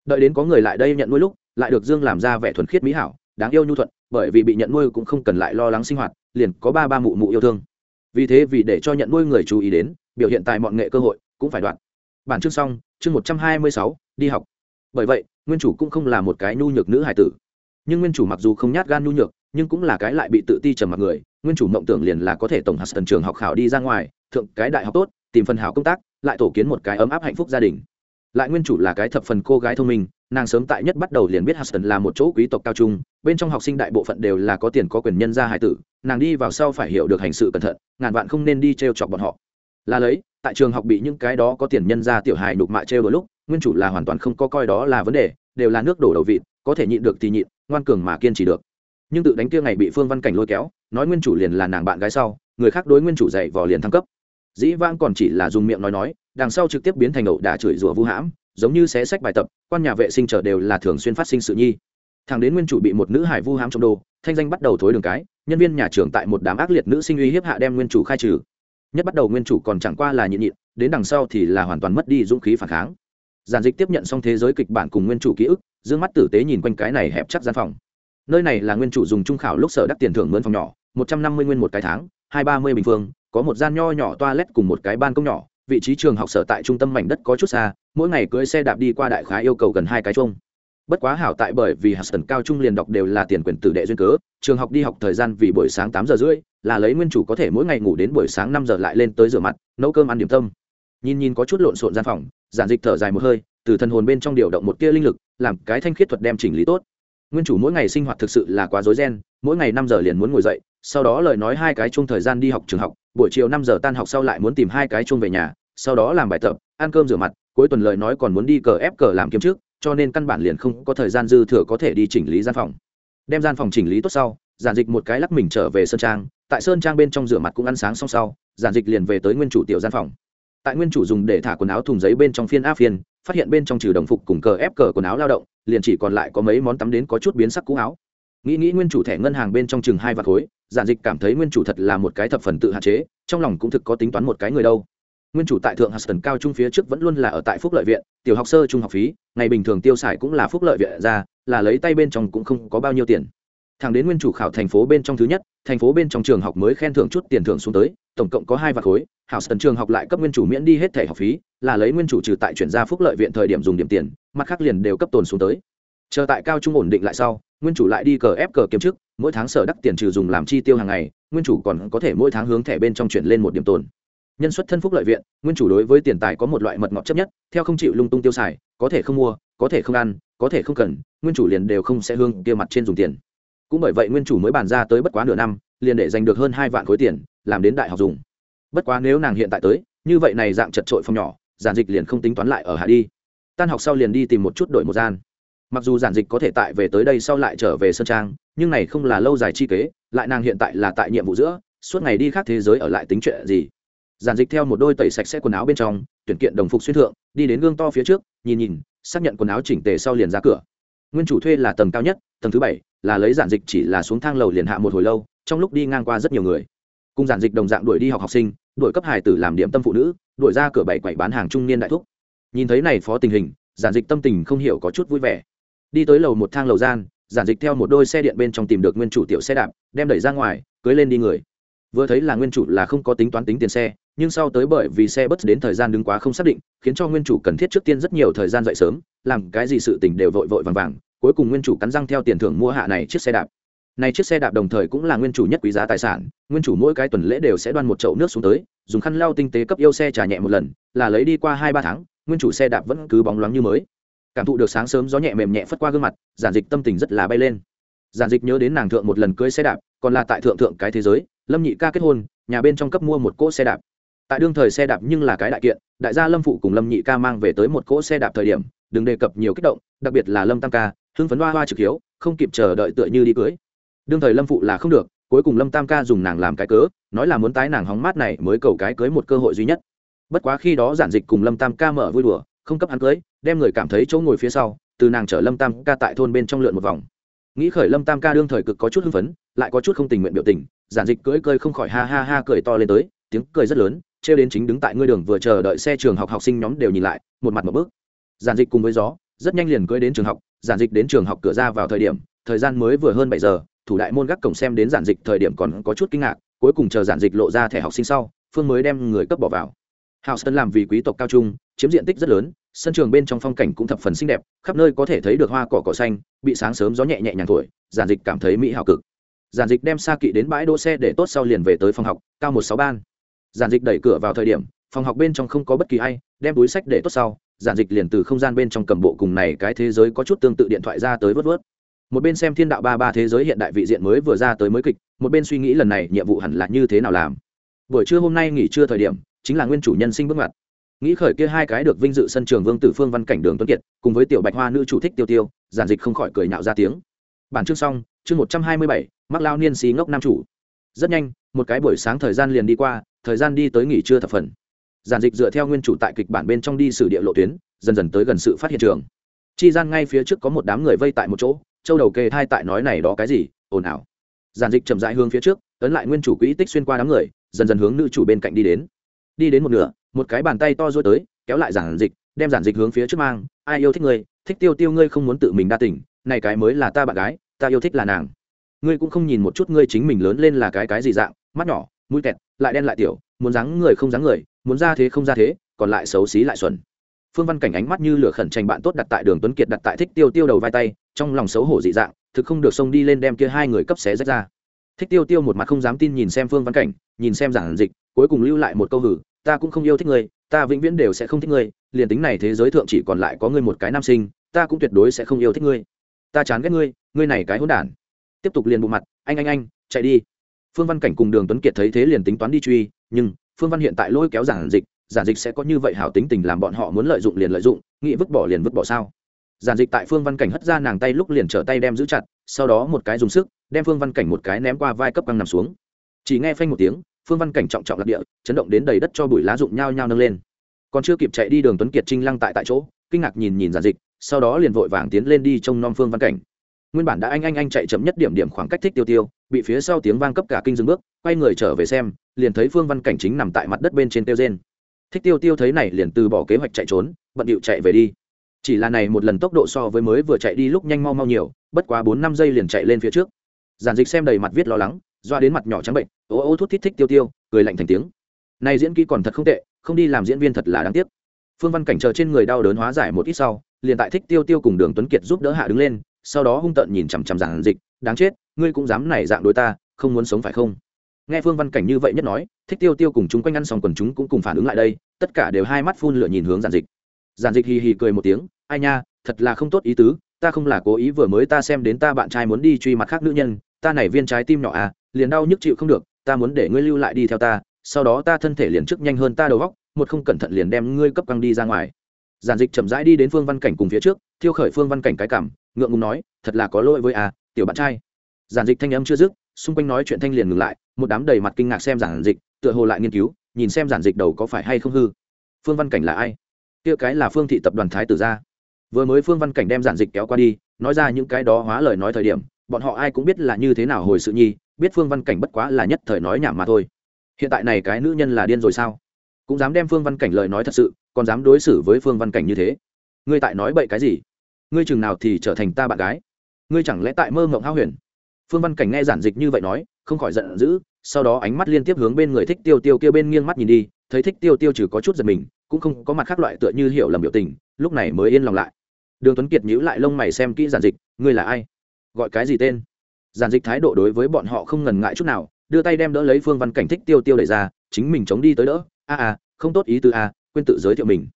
đợi đến có người lại đây nhận nuôi lúc, lại được dương làm ra vẻ thuần khiết mỹ hảo, đáng yêu nhu thuận, bởi vì bị nhận nuôi cũng không cần lại lo lắng sinh hoạt liền có ba ba mụ mụ yêu thương. Vì thế vì để cho nhận nuôi người chú ý đến, biểu hiện tại mọi nghệ cơ hội cũng phải đoạn. Bản chương xong, chương một trăm hai mươi sáu, đi học. Bởi vậy, nguyên chủ cũng không là một cái nhu nhược nữ hải tử. Nhưng nguyên chủ mặc dù không nhát gan nhu nhược, nhưng cũng là cái lại bị tự ti trầm mặc người, nguyên chủ mộng tưởng liền là có thể tổng hạt tần trường học khảo đi ra ngoài, thượng cái đại học tốt, tìm phần hảo công tác, lại tổ kiến một cái ấm áp hạnh phúc gia đình lại nguyên chủ là cái thập phần cô gái thông minh, nàng sớm tại nhất bắt đầu liền biết hudson là một chỗ quý tộc cao trung, bên trong học sinh đại bộ phận đều là có tiền có quyền nhân gia hải tử, nàng đi vào sau phải hiểu được hành sự cẩn thận, ngàn vạn không nên đi t r e o chọc bọn họ. Là lấy, tại trường học bị những cái đó có tiền nhân gia tiểu hài đục mạ t r e o đôi lúc, nguyên chủ là hoàn toàn không có coi đó là vấn đề, đều là nước đổ đầu vịt, có thể nhịn được thì nhịn, ngoan cường mà kiên trì được. Nhưng tự đánh kia ngày bị phương văn cảnh lôi kéo, nói nguyên chủ liền là nàng bạn gái sau, người khác đối nguyên chủ dạy vò liền thăng cấp. Dĩ vang còn chỉ là dùng miệng nói nói đằng sau trực tiếp biến thành ẩu đả chửi rủa vũ hãm, giống như xé sách bài tập, quan nhà vệ sinh trở đều là thường xuyên phát sinh sự nhi. Thằng đến nguyên chủ bị một nữ hải vu hãm trong đô thanh danh bắt đầu thối đường cái, nhân viên nhà trường tại một đám ác liệt nữ sinh uy hiếp hạ đem nguyên chủ khai trừ. Nhất bắt đầu nguyên chủ còn chẳng qua là nhịn nhịn, đến đằng sau thì là hoàn toàn mất đi dũng khí phản kháng. Giản dịch tiếp nhận xong thế giới kịch bản cùng nguyên chủ ký ức d mắt tử tế nhìn quanh cái này hẹp chắc gian phòng. Nơi này là nguyên chủ dùng trung khảo lúc sở đắc tiền thưởng mướn phòng nhỏ, một trăm năm mươi nguyên một cái tháng, hai ba mươi bình phương, có một gian nho nhỏ toilet cùng một cái ban công nhỏ vị trí trường học sở tại trung tâm mảnh đất có chút xa, mỗi ngày cưỡi xe đạp đi qua đại khái yêu cầu gần hai cái chung bất quá hảo tại bởi vì hạt sân cao trung liền đọc đều là tiền quyền tử đệ duyên cớ, trường học đi học thời gian vì buổi sáng tám giờ rưỡi, là lấy nguyên chủ có thể mỗi ngày ngủ đến buổi sáng năm giờ lại lên tới rửa mặt, nấu cơm ăn điểm tâm. Nhìn nhìn có chút lộn xộn gian phòng, giản dịch thở dài một hơi, từ thần hồn bên trong điều động một tia linh lực, làm cái thanh khiết thuật đem chỉnh lý tốt. Nguyên chủ mỗi ngày sinh hoạt thực sự là quá rối ren, mỗi ngày năm giờ liền muốn ngồi dậy sau đó lời nói hai cái chung thời gian đi học trường học, buổi chiều năm giờ tan học sau lại muốn tìm hai cái chung về nhà, sau đó làm bài tập, ăn cơm rửa mặt, cuối tuần lời nói còn muốn đi cờ ép cờ làm kiếm trước, cho nên căn bản liền không có thời gian dư thừa có thể đi chỉnh lý gian phòng. Đem gian phòng chỉnh lý tốt sau, giản dịch một cái lắc mình trở về sơn trang, tại sơn trang bên trong rửa mặt cũng ăn sáng xong sau, giản dịch liền về tới nguyên chủ tiểu gian phòng. Tại nguyên chủ dùng để thả quần áo thùng giấy bên trong phiên áp phiên, phát hiện bên trong trừ đồng phục cùng cờ ép cờ quần áo lao động, liền chỉ còn lại có mấy món tắm đến có chút biến sắc cũ áo nghĩ nghĩ nguyên chủ thẻ ngân hàng bên trong chừng hai vạt khối, giản dịch cảm thấy nguyên chủ thật là một cái thập phần tự hạn chế, trong lòng cũng thực có tính toán một cái người đâu. Nguyên chủ tại thượng huston cao trung phía trước vẫn luôn là ở tại phúc lợi viện, tiểu học sơ, trung học phí, ngày bình thường tiêu xài cũng là phúc lợi viện ra, là lấy tay bên trong cũng không có bao nhiêu tiền. Thằng đến nguyên chủ khảo thành phố bên trong thứ nhất, thành phố bên trong trường học mới khen thưởng chút tiền thưởng xuống tới, tổng cộng có hai vạt khối hảo sân trường học lại cấp nguyên chủ miễn đi hết thẻ học phí, là lấy nguyên chủ trừ tại chuyển ra phúc lợi viện thời điểm dùng điểm tiền, mặt khác liền đều cấp tồn xuống tới chờ tại cao trung ổn định lại sau, nguyên chủ lại đi cờ ép cờ kiếm chức, mỗi tháng sở đắc tiền trừ dùng làm chi tiêu hàng ngày, nguyên chủ còn có thể mỗi tháng hướng thẻ bên trong chuyển lên một điểm tồn. Nhân xuất thân phúc lợi viện, nguyên chủ đối với tiền tài có một loại mật ngọt chấp nhất, theo không chịu lung tung tiêu xài, có thể không mua, có thể không ăn, có thể không cần, nguyên chủ liền đều không sẽ hương kia mặt trên dùng tiền. Cũng bởi vậy nguyên chủ mới bàn ra tới bất quá nửa năm, liền để giành được hơn hai vạn khối tiền, làm đến đại học dùng. Bất quá nếu nàng hiện tại tới, như vậy này dạng chật trội phòng nhỏ, giản dịch liền không tính toán lại ở hạ đi. Tan học sau liền đi tìm một chút đổi một gian mặc dù giản dịch có thể tại về tới đây sau lại trở về sơn trang, nhưng này không là lâu dài chi kế, lại nàng hiện tại là tại nhiệm vụ giữa, suốt ngày đi khác thế giới ở lại tính chuyện gì. Giản dịch theo một đôi tẩy sạch sẽ quần áo bên trong, tuyển kiện đồng phục xuyên thượng, đi đến gương to phía trước, nhìn nhìn, xác nhận quần áo chỉnh tề sau liền ra cửa. Nguyên chủ thuê là tầng cao nhất, tầng thứ bảy, là lấy giản dịch chỉ là xuống thang lầu liền hạ một hồi lâu, trong lúc đi ngang qua rất nhiều người. Cùng giản dịch đồng dạng đuổi đi học học sinh, đuổi cấp hải tử làm điểm tâm phụ nữ, đuổi ra cửa bảy quậy bán hàng trung niên đại thúc. Nhìn thấy này phó tình hình, giản dịch tâm tình không hiểu có chút vui vẻ đi tới lầu một thang lầu gian, giản dịch theo một đôi xe điện bên trong tìm được nguyên chủ tiểu xe đạp, đem đẩy ra ngoài, cưới lên đi người. Vừa thấy là nguyên chủ là không có tính toán tính tiền xe, nhưng sau tới bởi vì xe bất đến thời gian đứng quá không xác định, khiến cho nguyên chủ cần thiết trước tiên rất nhiều thời gian dậy sớm, làm cái gì sự tình đều vội vội vàng vàng, cuối cùng nguyên chủ cắn răng theo tiền thưởng mua hạ này chiếc xe đạp. Này chiếc xe đạp đồng thời cũng là nguyên chủ nhất quý giá tài sản, nguyên chủ mỗi cái tuần lễ đều sẽ đoan một chậu nước xuống tới, dùng khăn lau tinh tế cấp yêu xe trả nhẹ một lần, là lấy đi qua hai ba tháng, nguyên chủ xe đạp vẫn cứ bóng loáng như mới cảm thụ được sáng sớm gió nhẹ mềm nhẹ phất qua gương mặt, giản dịch tâm tình rất là bay lên. Giản dịch nhớ đến nàng thượng một lần cưới xe đạp, còn là tại thượng thượng cái thế giới, lâm nhị ca kết hôn, nhà bên trong cấp mua một cỗ xe đạp. Tại đương thời xe đạp nhưng là cái đại kiện, đại gia lâm phụ cùng lâm nhị ca mang về tới một cỗ xe đạp thời điểm, đừng đề cập nhiều kích động, đặc biệt là lâm tam ca, hưng phấn hoa hoa trực hiếu, không kịp chờ đợi tựa như đi cưới. Đương thời lâm phụ là không được, cuối cùng lâm tam ca dùng nàng làm cái cớ, nói là muốn tái nàng hóng mát này mới cầu cái cưới một cơ hội duy nhất. Bất quá khi đó giản dịch cùng lâm tam ca mở vui đùa, không cấp hắn cưới đem người cảm thấy chỗ ngồi phía sau từ nàng chở lâm tam ca tại thôn bên trong lượn một vòng. Nghĩ khởi lâm tam ca đương thời cực có chút hưng phấn lại có chút không tình nguyện biểu tình giản dịch cưỡi cơi không khỏi ha ha ha cười to lên tới tiếng cười rất lớn trêu đến chính đứng tại ngươi đường vừa chờ đợi xe trường học học sinh nhóm đều nhìn lại một mặt một bước. Giản dịch cùng với gió rất nhanh liền cưỡi đến trường học giản dịch đến trường học cửa ra vào thời điểm thời gian mới vừa hơn bảy giờ thủ đại môn gác cổng xem đến giản dịch thời điểm còn có chút kinh ngạc cuối cùng chờ giản dịch lộ ra thẻ học sinh sau phương mới đem người cấp bỏ vào. Houston làm vì quý tộc cao trung, chiếm diện tích rất lớn, sân trường bên trong phong cảnh cũng thập phần xinh đẹp, khắp nơi có thể thấy được hoa cỏ cỏ xanh, bị sáng sớm gió nhẹ nhẹ nhàng thổi, giản dịch cảm thấy mỹ hảo cực. Giản dịch đem xa kỵ đến bãi đỗ xe để tốt sau liền về tới phòng học, cao một sáu ban. Giản dịch đẩy cửa vào thời điểm, phòng học bên trong không có bất kỳ ai, đem túi sách để tốt sau, giản dịch liền từ không gian bên trong cầm bộ cùng này cái thế giới có chút tương tự điện thoại ra tới vớt vớt một bên xem thiên đạo ba ba thế giới hiện đại vị diện mới vừa ra tới mới kịch một bên suy nghĩ lần này nhiệm vụ hẳn là như thế nào làm buổi trưa hôm nay nghỉ trưa thời điểm chính là nguyên chủ nhân sinh bước ngoặt nghĩ khởi kia hai cái được vinh dự sân trường vương tử phương văn cảnh đường tuấn kiệt, cùng với tiểu bạch hoa nữ chủ thích tiêu tiêu, giản dịch không khỏi cười nhạo ra tiếng. Bản chương xong, chương một trăm hai mươi bảy, mắc lao niên xí ngốc nam chủ. Rất nhanh, một cái buổi sáng thời gian liền đi qua, thời gian đi tới nghỉ trưa thập phần. Giản dịch dựa theo nguyên chủ tại kịch bản bên trong đi sử địa lộ tuyến, dần dần tới gần sự phát hiện trường. Chi gian ngay phía trước có một đám người vây tại một chỗ, châu đầu kề thai tại nói này đó cái gì, ồn ào. Giản dịch chậm rãi hướng phía trước ấn lại nguyên chủ quỹ tích xuyên qua đám người, dần dần hướng nữ chủ bên cạnh đi đến. Đi đến một nửa một cái bàn tay to rối tới, kéo lại giản dịch, đem giản dịch hướng phía trước mang. Ai yêu thích ngươi, thích tiêu tiêu ngươi không muốn tự mình đa tỉnh này cái mới là ta bạn gái, ta yêu thích là nàng. Ngươi cũng không nhìn một chút ngươi chính mình lớn lên là cái cái gì dạng, mắt nhỏ, mũi kẹt, lại đen lại tiểu, muốn dáng người không dáng người, muốn ra thế không ra thế, còn lại xấu xí lại xuẩn. Phương văn cảnh ánh mắt như lửa khẩn tranh bạn tốt đặt tại đường tuấn kiệt đặt tại thích tiêu tiêu đầu vai tay, trong lòng xấu hổ dị dạng, thực không được xông đi lên đem kia hai người cấp xé rách ra. Thích tiêu tiêu một mặt không dám tin nhìn xem phương văn cảnh, nhìn xem giản dịch, cuối cùng lưu lại một câu hử ta cũng không yêu thích ngươi, ta vĩnh viễn đều sẽ không thích ngươi, liền tính này thế giới thượng chỉ còn lại có ngươi một cái nam sinh, ta cũng tuyệt đối sẽ không yêu thích ngươi. Ta chán ghét ngươi ngươi này cái hỗn đản. Tiếp tục liền bộ mặt, anh anh anh, chạy đi. Phương văn cảnh cùng đường tuấn kiệt thấy thế liền tính toán đi truy, nhưng phương văn hiện tại lôi kéo giản dịch giản dịch sẽ có như vậy hảo tính tình làm bọn họ muốn lợi dụng liền lợi dụng, nghĩ vứt bỏ liền vứt bỏ sao? Giản dịch tại phương văn cảnh hất ra nàng tay lúc liền trở tay đem giữ chặt, sau đó một cái dùng sức, đem phương văn cảnh một cái ném qua vai cấp căng nằm xuống. Chỉ nghe phanh một tiếng phương văn cảnh trọng trọng lạc địa, chấn động đến đầy đất cho bụi lá rụng nhao nhao nâng lên. Còn chưa kịp chạy đi đường tuấn kiệt trinh lăng tại tại chỗ, kinh ngạc nhìn nhìn giản dịch, sau đó liền vội vàng tiến lên đi trông nom phương văn cảnh. Nguyên bản đã anh anh anh chạy chậm nhất điểm điểm khoảng cách thích tiêu tiêu, bị phía sau tiếng vang cấp cả kinh dừng bước, quay người trở về xem, liền thấy phương văn cảnh chính nằm tại mặt đất bên trên tiêu trên thích tiêu tiêu thấy này liền từ bỏ kế hoạch chạy trốn, bận điệu chạy về đi. Chỉ là này một lần tốc độ so với mới vừa chạy đi lúc nhanh mau mau nhiều, bất quá bốn năm giây liền chạy lên phía trước. Giản dịch xem đầy mặt viết lo lắng doa đến mặt nhỏ trắng bệnh ô ô thút thít thích tiêu tiêu, cười lạnh thành tiếng. Này diễn kỹ còn thật không tệ, không đi làm diễn viên thật là đáng tiếc. Phương văn cảnh chờ trên người đau đớn hóa giải một ít sau, liền tại thích tiêu tiêu cùng đường tuấn kiệt giúp đỡ hạ đứng lên, sau đó hung tợn nhìn chằm chằm giản dịch, đáng chết, ngươi cũng dám này dạng đối ta, không muốn sống phải không? Nghe phương văn cảnh như vậy nhất nói, thích tiêu tiêu cùng chúng quanh ăn xong quần chúng cũng cùng phản ứng lại đây, tất cả đều hai mắt phun lửa nhìn hướng giản dịch. Giản dịch hì hì cười một tiếng, ai nha, thật là không tốt ý tứ, ta không là cố ý vừa mới ta xem đến ta bạn trai muốn đi truy mặt khác nữ nhân, ta này viên trái tim nhỏ à liền đau nhức chịu không được, ta muốn để ngươi lưu lại đi theo ta, sau đó ta thân thể liền trước nhanh hơn ta đầu góc một không cẩn thận liền đem ngươi cấp căng đi ra ngoài. Giản dịch chậm rãi đi đến phương văn cảnh cùng phía trước, thiêu khởi phương văn cảnh cái cảm, ngượng ngùng nói, thật là có lỗi với à tiểu bạn trai. Giản dịch thanh âm chưa dứt, xung quanh nói chuyện thanh liền ngừng lại, một đám đầy mặt kinh ngạc xem giản dịch, tựa hồ lại nghiên cứu, nhìn xem giản dịch đầu có phải hay không hư. Phương văn cảnh là ai? Kia cái là phương thị tập đoàn thái tử gia. Vừa mới phương văn cảnh đem giản dịch kéo qua đi, nói ra những cái đó hóa lời nói thời điểm, bọn họ ai cũng biết là như thế nào hồi sự nhi biết phương văn cảnh bất quá là nhất thời nói nhảm mà thôi. Hiện tại này cái nữ nhân là điên rồi sao? Cũng dám đem phương văn cảnh lời nói thật sự, còn dám đối xử với phương văn cảnh như thế? Ngươi tại nói bậy cái gì? Ngươi chừng nào thì trở thành ta bạn gái? Ngươi chẳng lẽ tại mơ mộng hao huyền? Phương văn cảnh nghe giản dịch như vậy nói, không khỏi giận dữ, sau đó ánh mắt liên tiếp hướng bên người thích tiêu tiêu kia bên nghiêng mắt nhìn đi, thấy thích tiêu tiêu trừ có chút giật mình, cũng không có mặt khác loại tựa như hiểu lầm biểu tình, lúc này mới yên lòng lại. Đường tuấn kiệt nhíu lại lông mày xem kỹ giản dịch, ngươi là ai? Gọi cái gì tên? Giản dịch thái độ đối với bọn họ không ngần ngại chút nào, đưa tay đem đỡ lấy phương văn cảnh thích tiêu tiêu đẩy ra, chính mình chống đi tới đỡ. A a, không tốt ý từ a, quên tự giới thiệu mình.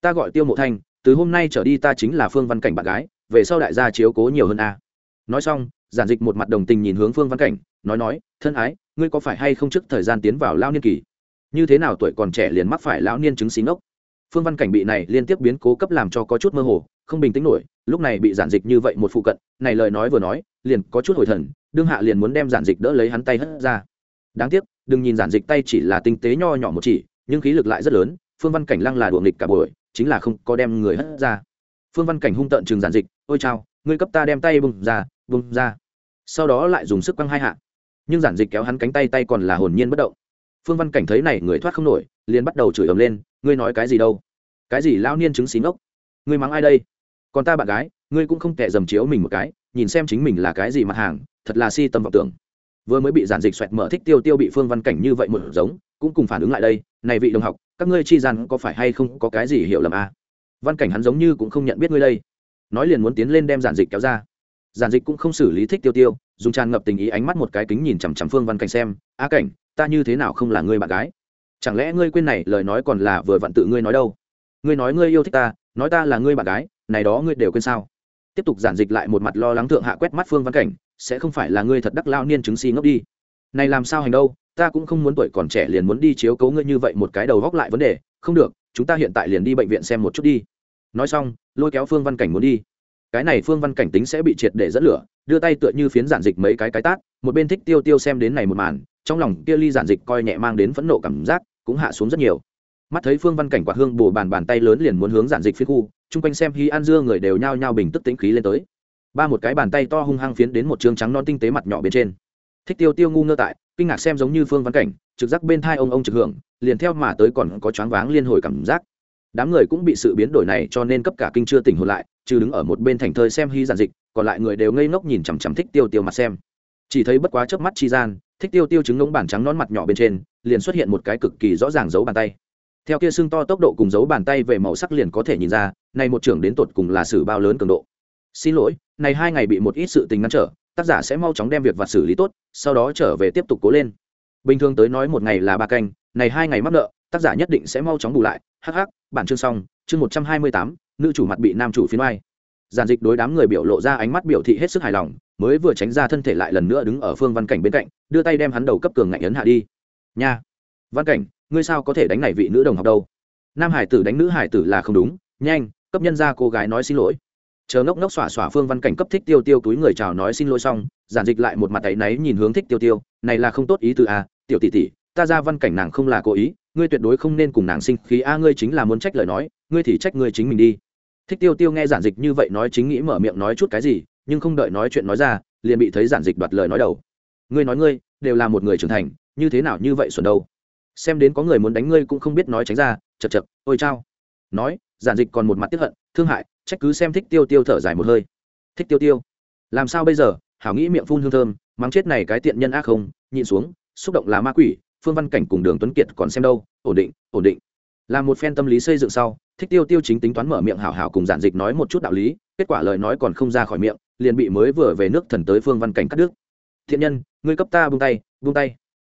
Ta gọi tiêu mộ thanh, từ hôm nay trở đi ta chính là phương văn cảnh bạn gái, về sau đại gia chiếu cố nhiều hơn a. Nói xong, giản dịch một mặt đồng tình nhìn hướng phương văn cảnh, nói nói, thân ái, ngươi có phải hay không trước thời gian tiến vào lao niên kỳ? Như thế nào tuổi còn trẻ liền mắc phải lão niên chứng xí ngốc? Phương văn cảnh bị này liên tiếp biến cố cấp làm cho có chút mơ hồ, không bình tĩnh nổi lúc này bị giản dịch như vậy một phụ cận, này lời nói vừa nói, liền có chút hồi thần, đương hạ liền muốn đem giản dịch đỡ lấy hắn tay hất ra. Đáng tiếc, đừng nhìn giản dịch tay chỉ là tinh tế nho nhỏ một chỉ, nhưng khí lực lại rất lớn, phương văn cảnh lăng là đuồng nghịch cả buổi, chính là không có đem người hất ra. Phương văn cảnh hung tợn chừng giản dịch, ôi chao, ngươi cấp ta đem tay bung ra bung ra. Sau đó lại dùng sức quăng hai hạ. Nhưng giản dịch kéo hắn cánh tay tay còn là hồn nhiên bất động. Phương văn cảnh thấy này người thoát không nổi, liền bắt đầu chửi ầm lên, ngươi nói cái gì đâu? Cái gì lao niên chứng xí ngốc? Ngươi mắng ai đây? Còn ta bạn gái, ngươi cũng không kẻ dầm chiếu mình một cái, nhìn xem chính mình là cái gì mặt hàng, thật là si tâm vọng tưởng. Vừa mới bị giản dịch xoẹt mở thích tiêu tiêu bị phương văn cảnh như vậy một giống, cũng cùng phản ứng lại đây, này vị đồng học, các ngươi chi rằng có phải hay không có cái gì hiểu lầm à? văn cảnh hắn giống như cũng không nhận biết ngươi đây. Nói liền muốn tiến lên đem giản dịch kéo ra. Giản dịch cũng không xử lý thích tiêu tiêu, dùng tràn ngập tình ý ánh mắt một cái kính nhìn chằm chằm phương văn cảnh xem, a cảnh, ta như thế nào không là ngươi bạn gái? Chẳng lẽ ngươi quên này lời nói còn là vừa vặn tự ngươi nói đâu? Ngươi nói ngươi yêu thích ta, nói ta là ngươi bạn gái này đó ngươi đều quên sao? Tiếp tục giản dịch lại một mặt lo lắng thượng hạ quét mắt phương văn cảnh, sẽ không phải là ngươi thật đắc lao niên chứng si ngốc đi. Này làm sao hành đâu, ta cũng không muốn tuổi còn trẻ liền muốn đi chiếu cấu ngươi như vậy một cái đầu góc lại vấn đề. Không được, chúng ta hiện tại liền đi bệnh viện xem một chút đi. Nói xong, lôi kéo phương văn cảnh muốn đi. Cái này phương văn cảnh tính sẽ bị triệt để dẫn lửa, đưa tay tựa như phiến giản dịch mấy cái cái tát, một bên thích tiêu tiêu xem đến này một màn, trong lòng kia ly giản dịch coi nhẹ mang đến phẫn nộ cảm giác, cũng hạ xuống rất nhiều mắt thấy phương văn cảnh quạt hương bổ bàn bàn tay lớn liền muốn hướng giản dịch phiến khu, chung quanh xem hy an dưa người đều nhao nhao bình tức tĩnh khí lên tới. Ba một cái bàn tay to hung hăng phiến đến một chương trắng non tinh tế mặt nhỏ bên trên. Thích tiêu tiêu ngu ngơ tại, kinh ngạc xem giống như phương văn cảnh, trực giác bên thai ông ông trực hưởng, liền theo mà tới còn có choáng váng liên hồi cảm giác. Đám người cũng bị sự biến đổi này cho nên cấp cả kinh chưa tỉnh hồn lại chứ đứng ở một bên thành thơi xem hy giản dịch, còn lại người đều ngây ngốc nhìn chằm chằm thích tiêu tiêu mặt xem. Chỉ thấy bất quá chớp mắt chi gian, thích tiêu tiêu chứng ngỗng bản trắng nón mặt nhỏ bên trên, liền xuất hiện một cái cực kỳ rõ ràng giấu bàn tay theo kia xương to tốc độ cùng dấu bàn tay về màu sắc liền có thể nhìn ra, này một trưởng đến tột cùng là xử bao lớn cường độ. Xin lỗi, này hai ngày bị một ít sự tình ngăn trở, tác giả sẽ mau chóng đem việc và xử lý tốt, sau đó trở về tiếp tục cố lên. Bình thường tới nói một ngày là ba canh, này hai ngày mắc nợ, tác giả nhất định sẽ mau chóng bù lại. Hh bản chương xong, chương một trăm hai mươi tám, nữ chủ mặt bị nam chủ phiến oai. Giản dịch đối đám người biểu lộ ra ánh mắt biểu thị hết sức hài lòng, mới vừa tránh ra thân thể lại lần nữa đứng ở phương văn cảnh bên cạnh, đưa tay đem hắn đầu cấp cường ngạnh ấn hạ đi. Nha. Văn cảnh ngươi sao có thể đánh này vị nữ đồng học đâu? Nam hải tử đánh nữ hải tử là không đúng nhanh cấp nhân ra cô gái nói xin lỗi. Chờ ngốc ngốc xỏa xỏa phương văn cảnh cấp thích tiêu tiêu túi người chào nói xin lỗi xong giản dịch lại một mặt tay náy nhìn hướng thích tiêu tiêu này là không tốt ý từ a à, tiểu tỷ tỷ ta ra văn cảnh nàng không là cố ý ngươi tuyệt đối không nên cùng nàng sinh khí a ngươi chính là muốn trách lời nói ngươi thì trách ngươi chính mình đi. Thích tiêu tiêu nghe giản dịch như vậy nói chính nghĩ mở miệng nói chút cái gì nhưng không đợi nói chuyện nói ra liền bị thấy giản dịch đoạt lời nói đầu. Ngươi nói ngươi đều là một người trưởng thành như thế nào như vậy xuẩn đâu? Xem đến có người muốn đánh ngươi cũng không biết nói tránh ra chật chật ôi chao. Nói, giản dịch còn một mặt tiếp hận, thương hại, trách cứ xem thích tiêu tiêu thở dài một hơi. Thích tiêu tiêu, làm sao bây giờ? Hảo nghĩ miệng phun hương thơm, mắng chết này cái tiện nhân ác không Nhìn xuống, xúc động là ma quỷ, phương văn cảnh cùng đường tuấn kiệt còn xem đâu, ổn định ổn định. Là một phen tâm lý xây dựng sau, thích tiêu tiêu chính tính toán mở miệng hảo hảo cùng giản dịch nói một chút đạo lý, kết quả lời nói còn không ra khỏi miệng, liền bị mới vừa về nước thần tới phương văn cảnh cắt đứt. Thiện nhân, ngươi cấp ta buông tay buông tay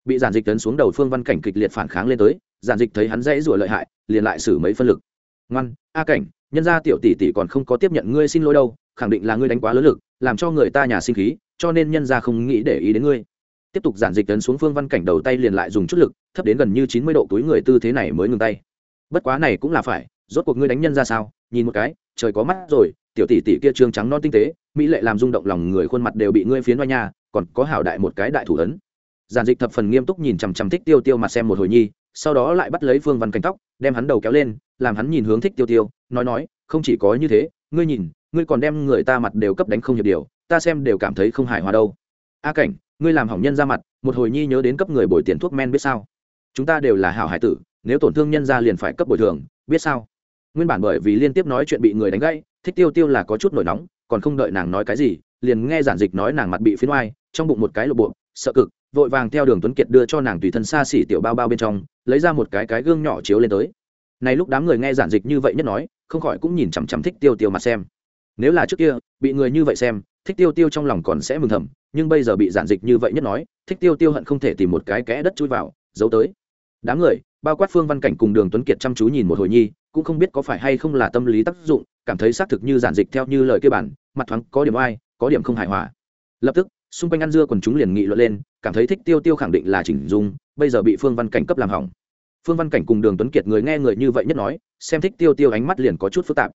bị giản dịch tấn xuống đầu phương văn cảnh kịch liệt phản kháng lên tới, giản dịch thấy hắn dãy rủa lợi hại, liền lại xử mấy phân lực. Ngoan, a cảnh, nhân gia tiểu tỷ tỷ còn không có tiếp nhận ngươi xin lỗi đâu, khẳng định là ngươi đánh quá lớn lực, làm cho người ta nhà sinh khí, cho nên nhân gia không nghĩ để ý đến ngươi. Tiếp tục giản dịch tấn xuống phương văn cảnh đầu tay liền lại dùng chút lực, thấp đến gần như chín mươi độ túi người tư thế này mới ngừng tay. Bất quá này cũng là phải, rốt cuộc ngươi đánh nhân ra sao? Nhìn một cái, trời có mắt rồi, tiểu tỷ tỷ kia trương trắng non tinh tế, mỹ lệ làm rung động lòng người khuôn mặt đều bị ngươi phiến oai nha, còn có hảo đại một cái đại thủ ấn giản dịch thập phần nghiêm túc nhìn chằm chằm thích tiêu tiêu mặt xem một hồi nhi, sau đó lại bắt lấy phương văn cánh tóc, đem hắn đầu kéo lên, làm hắn nhìn hướng thích tiêu tiêu, nói nói, không chỉ có như thế, ngươi nhìn, ngươi còn đem người ta mặt đều cấp đánh không hiệp điều, ta xem đều cảm thấy không hài hòa đâu. A cảnh, ngươi làm hỏng nhân ra mặt, một hồi nhi nhớ đến cấp người bồi tiền thuốc men biết sao? Chúng ta đều là hảo hải tử, nếu tổn thương nhân ra liền phải cấp bồi thường, biết sao? Nguyên bản bởi vì liên tiếp nói chuyện bị người đánh gãy, thích tiêu tiêu là có chút nổi nóng, còn không đợi nàng nói cái gì, liền nghe giản dịch nói nàng mặt bị phiến oai, trong bụng một cái lộ bộ sợ cực vội vàng theo đường tuấn kiệt đưa cho nàng tùy thân xa xỉ tiểu bao bao bên trong, lấy ra một cái cái gương nhỏ chiếu lên tới. Này lúc đám người nghe giản dịch như vậy nhất nói, không khỏi cũng nhìn chằm chằm thích tiêu tiêu mặt xem. Nếu là trước kia, bị người như vậy xem, thích tiêu tiêu trong lòng còn sẽ mừng thầm, nhưng bây giờ bị giản dịch như vậy nhất nói, thích tiêu tiêu hận không thể tìm một cái kẽ đất chui vào, giấu tới. Đám người, bao quát phương văn cảnh cùng đường tuấn kiệt chăm chú nhìn một hồi nhi, cũng không biết có phải hay không là tâm lý tác dụng, cảm thấy xác thực như giản dịch theo như lời kia bản, mặt thoáng có điểm oai, có điểm không hài hòa. Lập tức xung quanh ăn dưa quần chúng liền nghị luận lên, cảm thấy thích tiêu tiêu khẳng định là chỉnh dung, bây giờ bị phương văn cảnh cấp làm hỏng. Phương văn cảnh cùng đường tuấn kiệt người nghe người như vậy nhất nói, xem thích tiêu tiêu ánh mắt liền có chút phức tạp.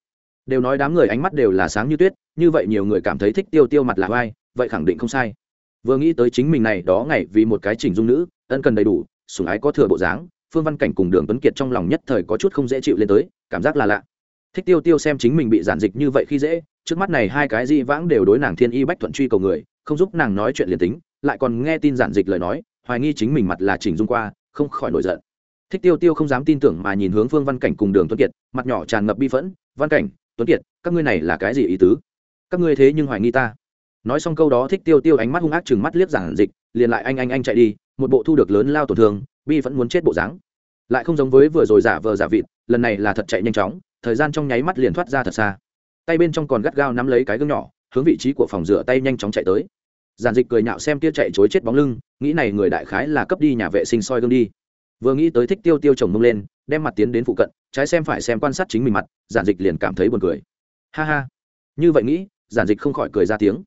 Đều nói đám người ánh mắt đều là sáng như tuyết, như vậy nhiều người cảm thấy thích tiêu tiêu mặt là vai vậy khẳng định không sai. Vừa nghĩ tới chính mình này, đó ngày vì một cái chỉnh dung nữ, ân cần đầy đủ, sủng ái có thừa bộ dáng, phương văn cảnh cùng đường tuấn kiệt trong lòng nhất thời có chút không dễ chịu lên tới, cảm giác là lạ. Thích tiêu tiêu xem chính mình bị giản dịch như vậy khi dễ, trước mắt này hai cái di vãng đều đối nàng thiên y bách thuận truy cầu người không giúp nàng nói chuyện liền tính, lại còn nghe tin giản dịch lời nói, hoài nghi chính mình mặt là chỉnh dung qua, không khỏi nổi giận. Thích tiêu tiêu không dám tin tưởng mà nhìn hướng phương văn cảnh cùng đường tuấn kiệt, mặt nhỏ tràn ngập bi phẫn, văn cảnh, tuấn kiệt, các ngươi này là cái gì ý tứ? Các ngươi thế nhưng hoài nghi ta. Nói xong câu đó, thích tiêu tiêu ánh mắt hung ác chừng mắt liếc giản dịch, liền lại anh anh anh chạy đi, một bộ thu được lớn lao tổn thương, bi vẫn muốn chết bộ dáng. Lại không giống với vừa rồi giả vờ giả vịt, lần này là thật chạy nhanh chóng, thời gian trong nháy mắt liền thoát ra thật xa. Tay bên trong còn gắt gao nắm lấy cái gương nhỏ hướng vị trí của phòng rửa tay nhanh chóng chạy tới. Giản dịch cười nhạo xem kia chạy chối chết bóng lưng, nghĩ này người đại khái là cấp đi nhà vệ sinh soi gương đi. Vừa nghĩ tới thích tiêu tiêu chồng mông lên, đem mặt tiến đến phụ cận, trái xem phải xem quan sát chính mình mặt, giản dịch liền cảm thấy buồn cười. Ha ha. Như vậy nghĩ, giản dịch không khỏi cười ra tiếng.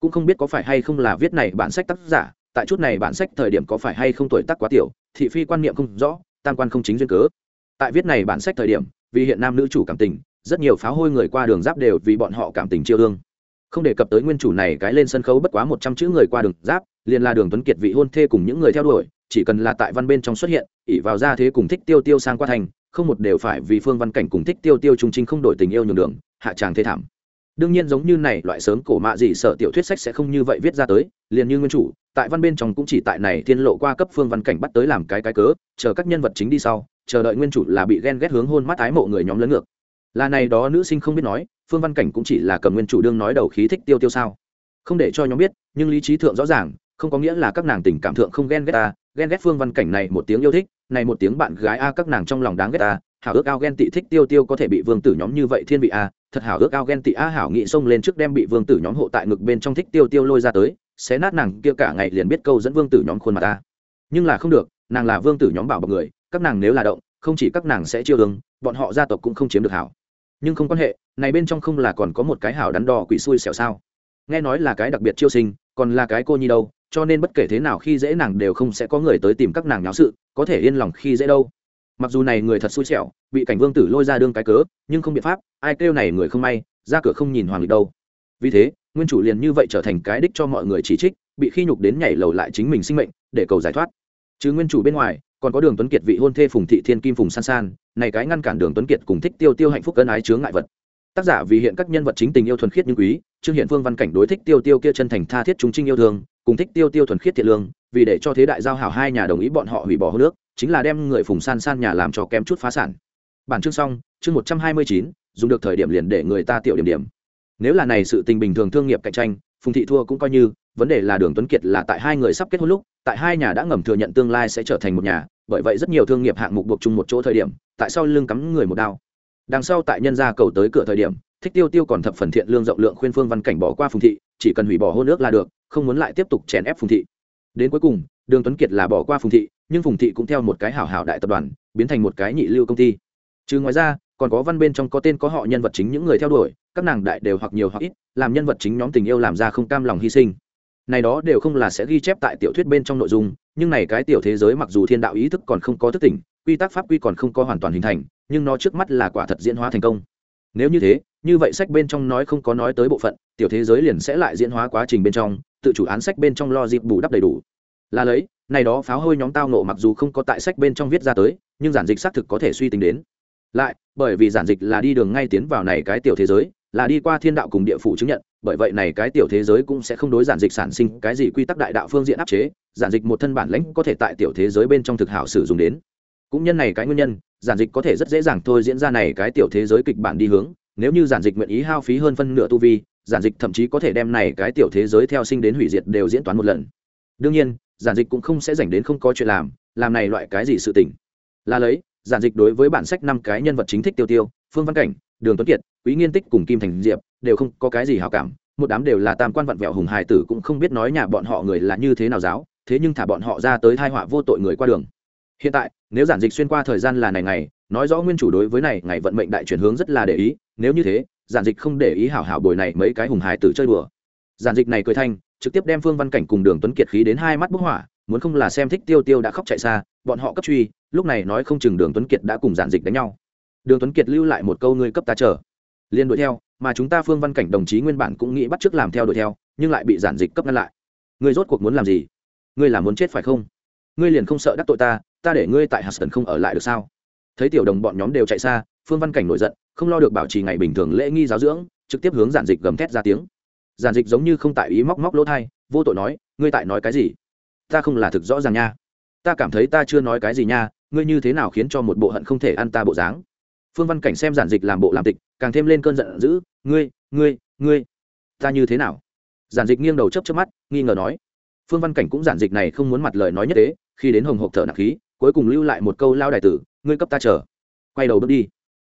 Cũng không biết có phải hay không là viết này bản sách tác giả, tại chút này bản sách thời điểm có phải hay không tuổi tác quá tiểu, thị phi quan niệm không rõ, tam quan không chính duyên cớ. Tại viết này bản sách thời điểm, vì hiện nam nữ chủ cảm tình, rất nhiều pháo hôi người qua đường giáp đều vì bọn họ cảm tình chiêu đương không đề cập tới nguyên chủ này cái lên sân khấu bất quá một trăm chữ người qua đường giáp, liền là đường tuấn kiệt vị hôn thê cùng những người theo đuổi, chỉ cần là tại văn bên trong xuất hiện ỉ vào ra thế cùng thích tiêu tiêu sang qua thành, không một đều phải vì phương văn cảnh cùng thích tiêu tiêu trung trinh không đổi tình yêu nhường đường, hạ tràng thế thảm. Đương nhiên giống như này loại sớm cổ mạ gì sợ tiểu thuyết sách sẽ không như vậy viết ra tới, liền như nguyên chủ, tại văn bên trong cũng chỉ tại này thiên lộ qua cấp phương văn cảnh bắt tới làm cái cái cớ, chờ các nhân vật chính đi sau, chờ đợi nguyên chủ là bị ghen ghét hướng hôn mắt ái mộ người nhóm lớn ngược. Là này đó nữ sinh không biết nói phương văn cảnh cũng chỉ là cầm nguyên chủ đương nói đầu khí thích tiêu tiêu sao. Không để cho nhóm biết, nhưng lý trí thượng rõ ràng, không có nghĩa là các nàng tình cảm thượng không ghen ghét ta, ghen ghét phương văn cảnh này một tiếng yêu thích, này một tiếng bạn gái a, các nàng trong lòng đáng ghét ta, hảo ước ao ghen tị thích tiêu tiêu có thể bị vương tử nhóm như vậy thiên vị a, thật hảo ước ao ghen tị a, hảo nghị xông lên trước đem bị vương tử nhóm hộ tại ngực bên trong thích tiêu tiêu lôi ra tới, xé nát nàng kia cả ngày liền biết câu dẫn vương tử nhóm khuôn mặt ta. Nhưng là không được, nàng là vương tử nhóm bảo bọc người, các nàng nếu là động, không chỉ các nàng sẽ chiêu ứng bọn họ gia tộc cũng không chiếm được hảo nhưng không quan hệ, này bên trong không là còn có một cái hảo đắn đo quỷ xui xẻo sao? Nghe nói là cái đặc biệt chiêu sinh, còn là cái cô nhi đâu, cho nên bất kể thế nào khi dễ nàng đều không sẽ có người tới tìm các nàng nháo sự, có thể yên lòng khi dễ đâu. Mặc dù này người thật xui xẻo, bị cảnh vương tử lôi ra đương cái cớ, nhưng không biện pháp, ai kêu này người không may, ra cửa không nhìn hoàng lịch đâu. Vì thế, nguyên chủ liền như vậy trở thành cái đích cho mọi người chỉ trích, bị khi nhục đến nhảy lầu lại chính mình sinh mệnh, để cầu giải thoát. Chứ nguyên chủ bên ngoài còn có đường tuấn kiệt vị hôn thê phùng thị thiên kim phùng san san, này cái ngăn cản đường tuấn kiệt cùng thích tiêu tiêu hạnh phúc cân ái chướng ngại vật. Tác giả vì hiện các nhân vật chính tình yêu thuần khiết như quý, trương hiện phương văn cảnh đối thích tiêu tiêu kia chân thành tha thiết chúng trinh yêu thương, cùng thích tiêu tiêu thuần khiết thiện lương, vì để cho thế đại giao hảo hai nhà đồng ý bọn họ hủy bỏ hô nước chính là đem người phùng san san nhà làm cho kém chút phá sản. Bản chương xong, chương một trăm hai mươi chín, dùng được thời điểm liền để người ta tiểu điểm điểm. Nếu là này sự tình bình thường thương nghiệp cạnh tranh phùng thị thua cũng coi như, vấn đề là đường tuấn kiệt là tại hai người sắp kết hôn lúc, tại hai nhà đã ngầm thừa nhận tương lai sẽ trở thành một nhà, bởi vậy rất nhiều thương nghiệp hạng mục buộc chung một chỗ thời điểm, tại sao lưng cắm người một đao. Đằng sau tại nhân gia cầu tới cửa thời điểm, thích tiêu tiêu còn thập phần thiện lương rộng lượng khuyên phương văn cảnh bỏ qua phùng thị, chỉ cần hủy bỏ hôn ước là được, không muốn lại tiếp tục chèn ép phùng thị. Đến cuối cùng, đường tuấn kiệt là bỏ qua phùng thị, nhưng phùng thị cũng theo một cái hảo hảo đại tập đoàn, biến thành một cái nhị lưu công ty. Chứ ngoài ra, còn có văn bên trong có tên có họ nhân vật chính những người theo đuổi các nàng đại đều hoặc nhiều hoặc ít, làm nhân vật chính nhóm tình yêu làm ra không cam lòng hy sinh. Này đó đều không là sẽ ghi chép tại tiểu thuyết bên trong nội dung, nhưng này cái tiểu thế giới mặc dù thiên đạo ý thức còn không có thức tỉnh, quy tắc pháp quy còn không có hoàn toàn hình thành, nhưng nó trước mắt là quả thật diễn hóa thành công. Nếu như thế, như vậy sách bên trong nói không có nói tới bộ phận, tiểu thế giới liền sẽ lại diễn hóa quá trình bên trong, tự chủ án sách bên trong lo dịp bù đắp đầy đủ. Là lấy, này đó pháo hôi nhóm tao nộ mặc dù không có tại sách bên trong viết ra tới, nhưng giản dịch xác thực có thể suy tính đến. Lại, bởi vì giản dịch là đi đường ngay tiến vào này cái tiểu thế giới là đi qua thiên đạo cùng địa phủ chứng nhận, bởi vậy này cái tiểu thế giới cũng sẽ không đối giản dịch sản sinh cái gì quy tắc đại đạo phương diện áp chế, giản dịch một thân bản lãnh có thể tại tiểu thế giới bên trong thực hảo sử dụng đến. Cũng nhân này cái nguyên nhân, giản dịch có thể rất dễ dàng thôi diễn ra này cái tiểu thế giới kịch bản đi hướng, nếu như giản dịch nguyện ý hao phí hơn phân nửa tu vi, giản dịch thậm chí có thể đem này cái tiểu thế giới theo sinh đến hủy diệt đều diễn toán một lần. Đương nhiên, giản dịch cũng không sẽ dành đến không có chuyện làm làm này loại cái gì sự tình. Là lấy, giản dịch đối với bản sách năm cái nhân vật chính thích tiêu tiêu phương văn cảnh, đường tuấn kiệt, quý nghiên tích cùng kim thành diệp đều không có cái gì hào cảm, một đám đều là tam quan vặn vẹo hùng hài tử cũng không biết nói nhà bọn họ người là như thế nào giáo, thế nhưng thả bọn họ ra tới thai họa vô tội người qua đường. Hiện tại, nếu giản dịch xuyên qua thời gian là này ngày, nói rõ nguyên chủ đối với này ngày vận mệnh đại chuyển hướng rất là để ý, nếu như thế, giản dịch không để ý hảo hảo bồi này mấy cái hùng hài tử chơi đùa. Giản dịch này cười thanh, trực tiếp đem phương văn cảnh cùng đường tuấn kiệt khí đến hai mắt bức hỏa, muốn không là xem thích tiêu tiêu đã khóc chạy xa, bọn họ cấp truy, lúc này nói không chừng đường tuấn kiệt đã cùng giản dịch đánh nhau đường tuấn kiệt lưu lại một câu ngươi cấp ta chờ. Liên đuổi theo, mà chúng ta phương văn cảnh đồng chí nguyên bản cũng nghĩ bắt t làm theo đuổi theo, nhưng lại bị giản dịch cấp ngăn lại. Ngươi rốt cuộc muốn làm gì? Ngươi là muốn chết phải không? Ngươi liền không sợ đắc tội ta ta để ngươi tại hạt sơn không ở lại được sao? Thấy tiểu đồng bọn nhóm đều chạy xa, phương văn cảnh nổi giận, không lo được bảo trì ngày bình thường lễ nghi giáo dưỡng, trực tiếp hướng giản dịch gầm thét ra tiếng. Giản dịch giống như không tại ý móc móc lỗ thai, vô tội nói, ngươi tại nói cái gì? Ta không là thực rõ ràng nha. Ta cảm thấy ta chưa nói cái gì nha, ngươi như thế nào khiến cho một bộ hận không thể ăn ta bộ dáng? Phương văn cảnh xem giản dịch làm bộ làm tịch, càng thêm lên cơn giận dữ, ngươi ngươi ngươi, ta như thế nào? Giản dịch nghiêng đầu chấp chấp mắt, nghi ngờ nói. Phương văn cảnh cũng giản dịch này không muốn mặt lời nói nhất tế khi đến hồng hộp thở nặng khí, cuối cùng lưu lại một câu lao đại tử, ngươi cấp ta chờ. Quay đầu bước đi.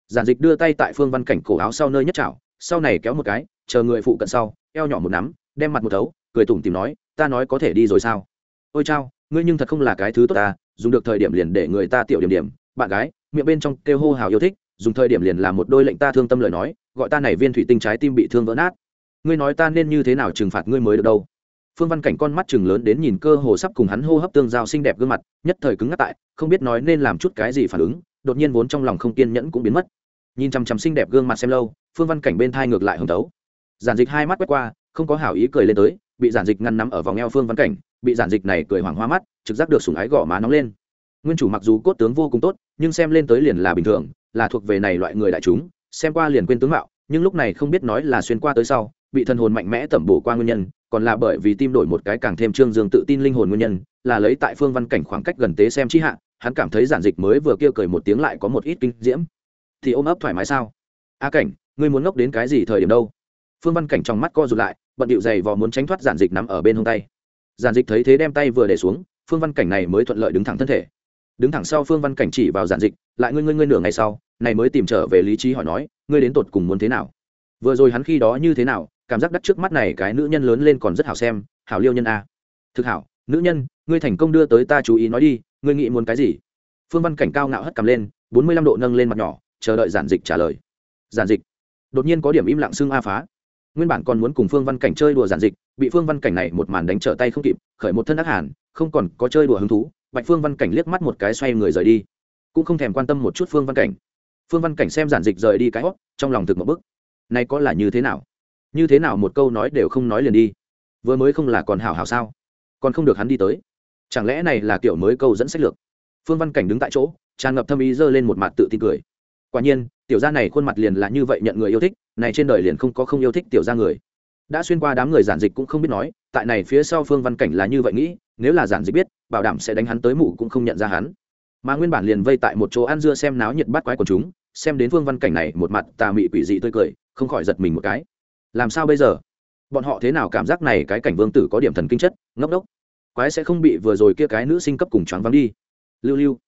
Giản dịch đưa tay tại phương văn cảnh cổ áo sau nơi nhất trảo sau này kéo một cái, chờ người phụ cận sau, eo nhỏ một nắm, đem mặt một thấu, cười tủm tìm nói, ta nói có thể đi rồi sao? Ôi chao, ngươi nhưng thật không là cái thứ tốt ta, dùng được thời điểm liền để người ta tiểu điểm điểm, bạn gái, miệng bên trong kêu hô hào yêu thích dùng thời điểm liền làm một đôi lệnh ta thương tâm lời nói, gọi ta này viên thủy tinh trái tim bị thương vỡ nát. Ngươi nói ta nên như thế nào trừng phạt ngươi mới được đâu? Phương văn cảnh con mắt chừng lớn đến nhìn cơ hồ sắp cùng hắn hô hấp tương giao xinh đẹp gương mặt, nhất thời cứng ngắt tại, không biết nói nên làm chút cái gì phản ứng, đột nhiên vốn trong lòng không kiên nhẫn cũng biến mất. Nhìn chằm chằm xinh đẹp gương mặt xem lâu, phương văn cảnh bên thai ngược lại hồng tấu. Giản dịch hai mắt quét qua, không có hảo ý cười lên tới, bị giản dịch ngăn nắm ở vòng eo phương văn cảnh, bị giản dịch này cười hoảng hoa mắt, trực giác được sủng ái gõ má nóng lên. Nguyên chủ mặc dù cốt tướng vô cùng tốt, nhưng xem lên tới liền là bình thường là thuộc về này loại người đại chúng, xem qua liền quên tướng mạo, nhưng lúc này không biết nói là xuyên qua tới sau, bị thần hồn mạnh mẽ tẩm bổ qua nguyên nhân, còn là bởi vì tim đổi một cái càng thêm trương dương tự tin linh hồn nguyên nhân, là lấy tại phương văn cảnh khoảng cách gần tế xem chi hạ, hắn cảm thấy giản dịch mới vừa kêu cười một tiếng lại có một ít kinh diễm. Thì ôm ấp thoải mái sao? A à cảnh, ngươi muốn ngốc đến cái gì thời điểm đâu? Phương văn cảnh trong mắt co rụt lại, bận điệu dày vò muốn tránh thoát giản dịch nắm ở bên hông tay. Giản dịch thấy thế đem tay vừa để xuống, phương văn cảnh này mới thuận lợi đứng thẳng thân thể đứng thẳng sau phương văn cảnh chỉ vào giản dịch, lại ngươi ngươi ngươi nửa ngày sau, này mới tìm trở về lý trí hỏi nói, ngươi đến tột cùng muốn thế nào? Vừa rồi hắn khi đó như thế nào, cảm giác đắt trước mắt này cái nữ nhân lớn lên còn rất hảo xem, hảo liêu nhân a. Thực hảo, nữ nhân, ngươi thành công đưa tới ta chú ý nói đi, ngươi nghĩ muốn cái gì? Phương văn cảnh cao ngạo hất cầm lên, bốn mươi lăm độ nâng lên mặt nhỏ, chờ đợi giản dịch trả lời. Giản dịch. Đột nhiên có điểm im lặng xưng a phá. Nguyên bản còn muốn cùng phương văn cảnh chơi đùa giản dịch, bị phương văn cảnh này một màn đánh trở tay không kịp, khởi một thân ác hàn, không còn có chơi đùa hứng thú bạch phương văn cảnh liếc mắt một cái xoay người rời đi. Cũng không thèm quan tâm một chút phương văn cảnh. Phương văn cảnh xem giản dịch rời đi cái hót trong lòng thực một bức. Nay có là như thế nào? Như thế nào một câu nói đều không nói liền đi? Vừa mới không là còn hảo hảo sao? Còn không được hắn đi tới. Chẳng lẽ này là kiểu mới câu dẫn sách lược? Phương văn cảnh đứng tại chỗ, tràn ngập thâm ý giơ lên một mặt tự tin cười. Quả nhiên, tiểu gia này khuôn mặt liền là như vậy nhận người yêu thích, này trên đời liền không có không yêu thích tiểu gia người. Đã xuyên qua đám người giản dịch cũng không biết nói, tại này phía sau phương văn cảnh là như vậy nghĩ, nếu là giản dịch biết bảo đảm sẽ đánh hắn tới mụ cũng không nhận ra hắn. Mà nguyên bản liền vây tại một chỗ ăn dưa xem náo nhiệt bắt quái của chúng, xem đến vương văn cảnh này một mặt tà mị quỷ dị tươi cười, không khỏi giật mình một cái. Làm sao bây giờ? Bọn họ thế nào cảm giác này cái cảnh vương tử có điểm thần kinh chất, ngốc đốc. Quái sẽ không bị vừa rồi kia cái nữ sinh cấp cùng choáng vắng đi. Lưu lưu.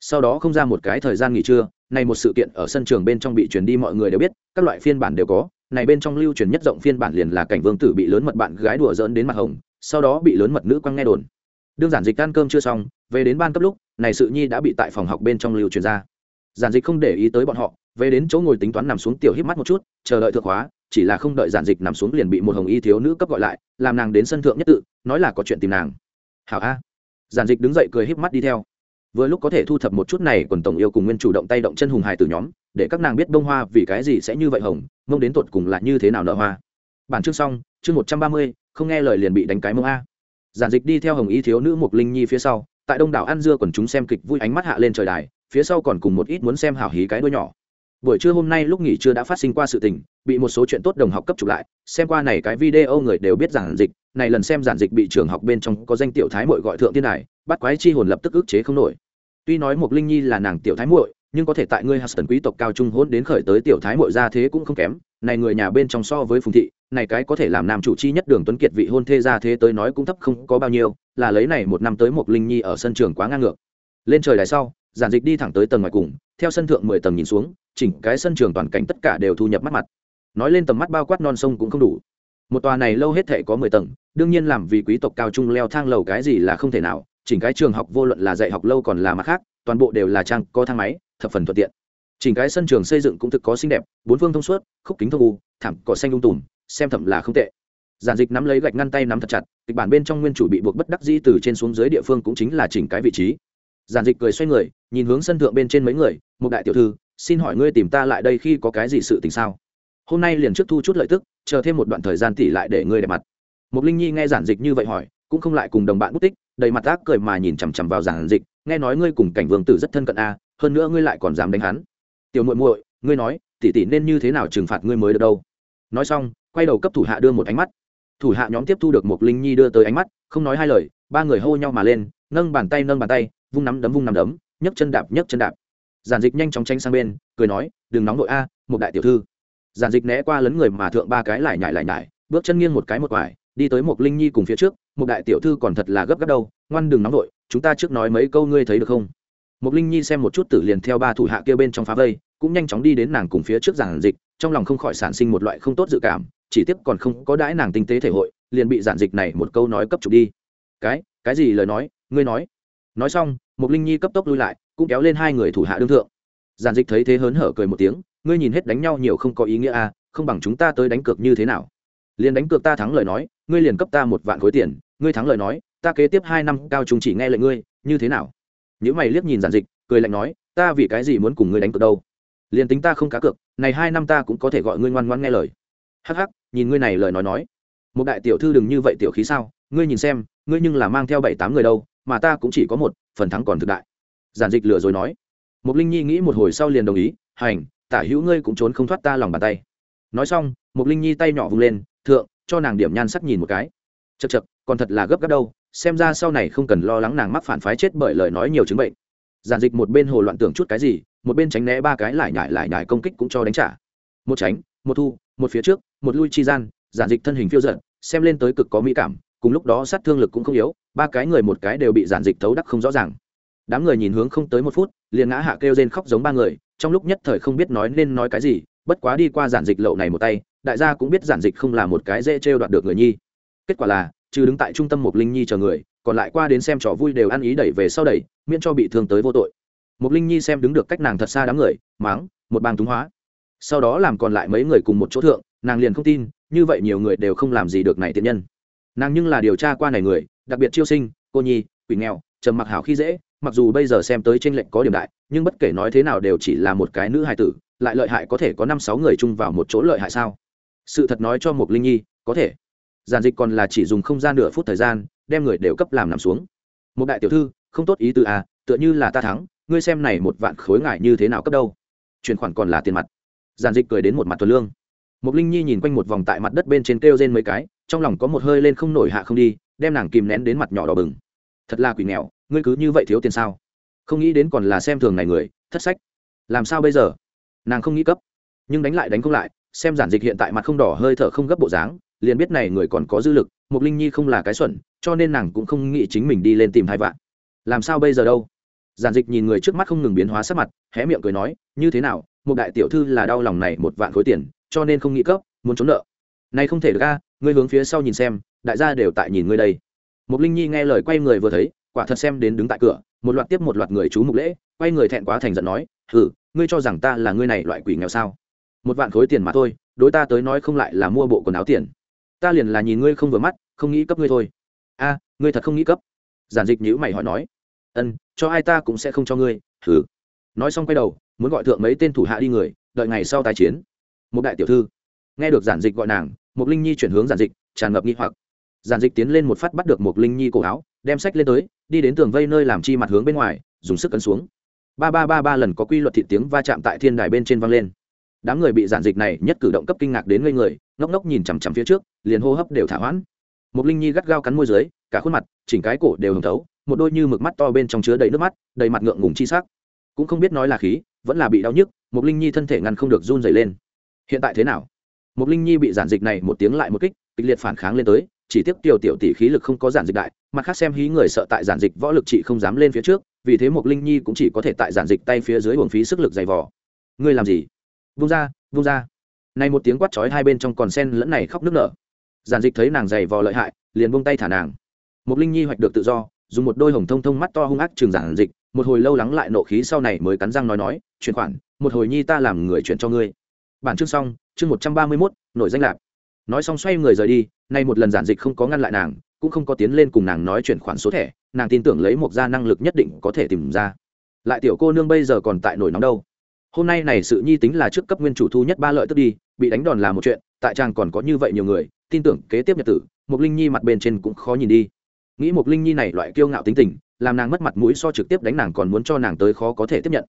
Sau đó không ra một cái thời gian nghỉ trưa, này một sự kiện ở sân trường bên trong bị truyền đi mọi người đều biết, các loại phiên bản đều có. Này bên trong lưu truyền nhất rộng phiên bản liền là cảnh vương tử bị lớn mật bạn gái đùa dỡn đến mặt hồng, sau đó bị lớn mật nữ quăng nghe đồn đương giản dịch ăn cơm chưa xong, về đến ban cấp lúc, này sự nhi đã bị tại phòng học bên trong lưu truyền ra. Giản dịch không để ý tới bọn họ, về đến chỗ ngồi tính toán nằm xuống tiểu híp mắt một chút, chờ đợi thượng hóa chỉ là không đợi giản dịch nằm xuống liền bị một hồng y thiếu nữ cấp gọi lại, làm nàng đến sân thượng nhất tự, nói là có chuyện tìm nàng. Hảo a. Giản dịch đứng dậy cười híp mắt đi theo. Vừa lúc có thể thu thập một chút này, quần tổng yêu cùng nguyên chủ động tay động chân hùng hài từ nhóm, để các nàng biết bông hoa vì cái gì sẽ như vậy hồng, mông đến tột cùng là như thế nào nợ hoa. Bản chương xong, chương một trăm ba mươi, không nghe lời liền bị đánh cái mông a giản dịch đi theo hồng y thiếu nữ mục linh nhi phía sau, tại đông đảo ăn dưa còn chúng xem kịch vui ánh mắt hạ lên trời đài, phía sau còn cùng một ít muốn xem hảo hí cái đuôi nhỏ. Buổi trưa hôm nay lúc nghỉ trưa đã phát sinh qua sự tình, bị một số chuyện tốt đồng học cấp chụp lại, xem qua này cái video người đều biết giản dịch, này lần xem giản dịch bị trường học bên trong có danh tiểu thái mội gọi thượng thiên đài, bắt quái chi hồn lập tức ức chế không nổi. Tuy nói Mục linh nhi là nàng tiểu thái muội nhưng có thể tại ngươi huston quý tộc cao trung hôn đến khởi tới tiểu thái muội ra thế cũng không kém, này người nhà bên trong so với phùng thị, này cái có thể làm nam chủ chi nhất đường tuấn kiệt vị hôn thê ra thế tới nói cũng thấp không có bao nhiêu, là lấy này một năm tới một linh nhi ở sân trường quá ngang ngược. Lên trời đài sau, giản dịch đi thẳng tới tầng ngoài cùng, theo sân thượng mười tầng nhìn xuống, chỉnh cái sân trường toàn cảnh tất cả đều thu nhập mắt mặt. Nói lên tầm mắt bao quát non sông cũng không đủ. Một tòa này lâu hết thể có mười tầng, đương nhiên làm vì quý tộc cao trung leo thang lầu cái gì là không thể nào, chỉnh cái trường học vô luận là dạy học lâu còn là mặt khác, toàn bộ đều là trang, có thang máy thập phần thuận tiện. Chỉnh cái sân trường xây dựng cũng thực có xinh đẹp, bốn phương thông suốt, khúc kính thông u, thảm cỏ xanh lung tùm, xem thậm là không tệ. Giản dịch nắm lấy gạch ngăn tay nắm thật chặt, kịch bản bên trong nguyên chủ bị buộc bất đắc dĩ từ trên xuống dưới địa phương cũng chính là chỉnh cái vị trí. Giản dịch cười xoay người, nhìn hướng sân thượng bên trên mấy người, một đại tiểu thư, xin hỏi ngươi tìm ta lại đây khi có cái gì sự tình sao? Hôm nay liền trước thu chút lợi tức, chờ thêm một đoạn thời gian tỉ lại để ngươi đẹp mặt. Một linh nhi nghe giản dịch như vậy hỏi, cũng không lại cùng đồng bạn bút tích, đầy mặt ác cười mà nhìn chằm chằm vào giản dịch, nghe nói ngươi cùng cảnh vương tử rất thân cận a hơn nữa ngươi lại còn dám đánh hắn. Tiểu muội muội, ngươi nói, tỷ tỷ nên như thế nào trừng phạt ngươi mới được đâu? Nói xong, quay đầu cấp thủ hạ đưa một ánh mắt. Thủ hạ nhóm tiếp thu được một linh nhi đưa tới ánh mắt, không nói hai lời, ba người hô nhau mà lên, nâng bàn tay, nâng bàn tay, vung nắm đấm, vung nắm đấm, nhấc chân đạp, nhấc chân đạp. Giản dịch nhanh chóng tranh sang bên, cười nói, đừng nóng nội a một đại tiểu thư. Giản dịch né qua lấn người mà thượng ba cái lại nhải lại nhải bước chân nghiêng một cái một quải, đi tới một linh nhi cùng phía trước một đại tiểu thư còn thật là gấp gáp đâu, ngoan đừng nóng nội chúng ta trước nói mấy câu ngươi thấy được không? Mộc linh nhi xem một chút tử liền theo ba thủ hạ kia bên trong phá vây, cũng nhanh chóng đi đến nàng cùng phía trước giản dịch, trong lòng không khỏi sản sinh một loại không tốt dự cảm, chỉ tiếp còn không có đãi nàng tinh tế thể hội, liền bị giản dịch này một câu nói cấp chụp đi. Cái cái gì lời nói, ngươi nói? Nói xong, Mộc linh nhi cấp tốc lui lại, cũng kéo lên hai người thủ hạ đương thượng. Giản dịch thấy thế hớn hở cười một tiếng, ngươi nhìn hết đánh nhau nhiều không có ý nghĩa à không bằng chúng ta tới đánh cược như thế nào? Liền đánh cược ta thắng lời nói, ngươi liền cấp ta một vạn khối tiền, ngươi thắng lời nói, ta kế tiếp hai năm cao trung chỉ nghe lệnh ngươi, như thế nào? Những mày liếc nhìn giản dịch, cười lạnh nói, ta vì cái gì muốn cùng ngươi đánh cược đâu? Liền tính ta không cá cược, này hai năm ta cũng có thể gọi ngươi ngoan ngoan nghe lời. Hắc hắc, nhìn ngươi này lời nói nói. Một đại tiểu thư đừng như vậy tiểu khí sao? Ngươi nhìn xem, ngươi nhưng là mang theo bảy tám người đâu, mà ta cũng chỉ có một, phần thắng còn thực đại. Giản dịch lừa rồi nói. Một linh nhi nghĩ một hồi sau liền đồng ý, hành, tả hữu ngươi cũng trốn không thoát ta lòng bàn tay. Nói xong một linh nhi tay nhỏ vung lên, thượng, cho nàng điểm nhan sắc nhìn một cái. Chật chật còn thật là gấp gáp đâu xem ra sau này không cần lo lắng nàng mắc phản phái chết bởi lời nói nhiều chứng bệnh. Giản dịch một bên hồ loạn tưởng chút cái gì, một bên tránh né ba cái lại nhải lại nhải công kích cũng cho đánh trả. Một tránh, một thu, một phía trước, một lui chi gian, giản dịch thân hình phiêu giận xem lên tới cực có mỹ cảm, cùng lúc đó sát thương lực cũng không yếu, ba cái người một cái đều bị giản dịch thấu đắc không rõ ràng. Đám người nhìn hướng không tới một phút, liền ngã hạ kêu rên khóc giống ba người, trong lúc nhất thời không biết nói nên nói cái gì, bất quá đi qua giản dịch lậu này một tay, đại gia cũng biết giản dịch không là một cái dễ trêu đoạt được người nhi. Kết quả là trừ đứng tại trung tâm một linh nhi chờ người, còn lại qua đến xem trò vui đều ăn ý đẩy về sau đẩy, miễn cho bị thương tới vô tội. Một linh nhi xem đứng được cách nàng thật xa đám người máng một bang túng hóa. Sau đó làm còn lại mấy người cùng một chỗ thượng, nàng liền không tin, như vậy nhiều người đều không làm gì được này tiện nhân. Nàng nhưng là điều tra qua này người, đặc biệt chiêu sinh, cô nhi, quỷ nghèo, trầm mặc hảo khi dễ, mặc dù bây giờ xem tới tranh lệnh có điểm đại, nhưng bất kể nói thế nào đều chỉ là một cái nữ hài tử, lại lợi hại có thể có năm sáu người chung vào một chỗ lợi hại sao? Sự thật nói cho một linh nhi, có thể giản dịch còn là chỉ dùng không gian nửa phút thời gian, đem người đều cấp làm nằm xuống. Một đại tiểu thư, không tốt ý từ à tựa như là ta thắng, ngươi xem này một vạn khối ngại như thế nào cấp đâu. Chuyển khoản còn là tiền mặt. Giản dịch cười đến một mặt thuần lương. Một linh nhi nhìn quanh một vòng tại mặt đất bên trên kêu trên mấy cái, trong lòng có một hơi lên không nổi hạ không đi, đem nàng kìm nén đến mặt nhỏ đỏ bừng. Thật là quỷ nghèo, ngươi cứ như vậy thiếu tiền sao? Không nghĩ đến còn là xem thường này người, thất sách. Làm sao bây giờ? Nàng không nghĩ cấp, nhưng đánh lại đánh không lại, xem giản dịch hiện tại mặt không đỏ hơi thở không gấp bộ dáng liền biết này người còn có dư lực mục linh nhi không là cái xuẩn, cho nên nàng cũng không nghĩ chính mình đi lên tìm hai vạn. Làm sao bây giờ đâu? Giản dịch nhìn người trước mắt không ngừng biến hóa sắc mặt, hé miệng cười nói, như thế nào một đại tiểu thư là đau lòng này một vạn khối tiền, cho nên không nghĩ cấp, muốn trốn nợ. Này không thể được a, ngươi hướng phía sau nhìn xem, đại gia đều tại nhìn ngươi đây. Mục linh nhi nghe lời quay người vừa thấy, quả thật xem đến đứng tại cửa, một loạt tiếp một loạt người chú mục lễ, quay người thẹn quá thành giận nói, hừ, ngươi cho rằng ta là ngươi này loại quỷ nghèo sao? Một vạn khối tiền mà thôi, đối ta tới nói không lại là mua bộ quần áo tiền ta liền là nhìn ngươi không vừa mắt, không nghĩ cấp ngươi thôi. A, ngươi thật không nghĩ cấp? Giản dịch nhữ mày hỏi nói. Ân, cho ai ta cũng sẽ không cho ngươi thử nói xong quay đầu, muốn gọi thượng mấy tên thủ hạ đi người, đợi ngày sau tài chiến. Một đại tiểu thư. Nghe được giản dịch gọi nàng một linh nhi chuyển hướng giản dịch, tràn ngập nghi hoặc. Giản dịch tiến lên một phát bắt được một linh nhi cổ áo, đem sách lên tới, đi đến tường vây nơi làm chi mặt hướng bên ngoài, dùng sức cấn xuống. Ba ba ba ba lần có quy luật thị tiếng va chạm tại thiên đài bên trên vang lên đám người bị giản dịch này nhất cử động cấp kinh ngạc đến ngây người, ngốc ngốc nhìn chằm chằm phía trước, liền hô hấp đều thả hoãn. Một linh nhi gắt gao cắn môi dưới, cả khuôn mặt, chỉnh cái cổ đều hồng thấu, một đôi như mực mắt to bên trong chứa đầy nước mắt, đầy mặt ngượng ngùng chi sắc. Cũng không biết nói là khí, vẫn là bị đau nhức một linh nhi thân thể ngăn không được run dày lên. Hiện tại thế nào? Một linh nhi bị giản dịch này một tiếng lại một kích, kịch liệt phản kháng lên tới, chỉ tiếp tiểu tiểu tỷ khí lực không có giản dịch đại, mặt khác xem hí người sợ tại giản dịch võ lực chị không dám lên phía trước, vì thế một linh nhi cũng chỉ có thể tại giản dịch tay phía dưới uổng phí sức lực dày vò. Ngươi làm gì? Vung ra vung ra. Này một tiếng quát chói hai bên trong còn sen lẫn này khóc nước nở. Giản dịch thấy nàng dày vò lợi hại, liền buông tay thả nàng. Một linh nhi hoạch được tự do, dùng một đôi hồng thông thông mắt to hung ác trường giản dịch, một hồi lâu lắng lại nộ khí sau này mới cắn răng nói nói, chuyển khoản, một hồi nhi ta làm người chuyển cho ngươi. Bản chương xong, chương một trăm ba mươi mốt, nội danh lạc. Nói xong xoay người rời đi, nay một lần giản dịch không có ngăn lại nàng, cũng không có tiến lên cùng nàng nói chuyển khoản số thẻ, nàng tin tưởng lấy một gia năng lực nhất định có thể tìm ra. Lại tiểu cô nương bây giờ còn tại nổi nóng đâu? Hôm nay này sự nhi tính là trước cấp nguyên chủ thu nhất ba lợi tức đi, bị đánh đòn là một chuyện, tại trang còn có như vậy nhiều người, tin tưởng kế tiếp nhật tử một linh nhi mặt bên trên cũng khó nhìn đi. Nghĩ một linh nhi này loại kiêu ngạo tính tình, làm nàng mất mặt mũi so trực tiếp đánh nàng còn muốn cho nàng tới khó có thể tiếp nhận.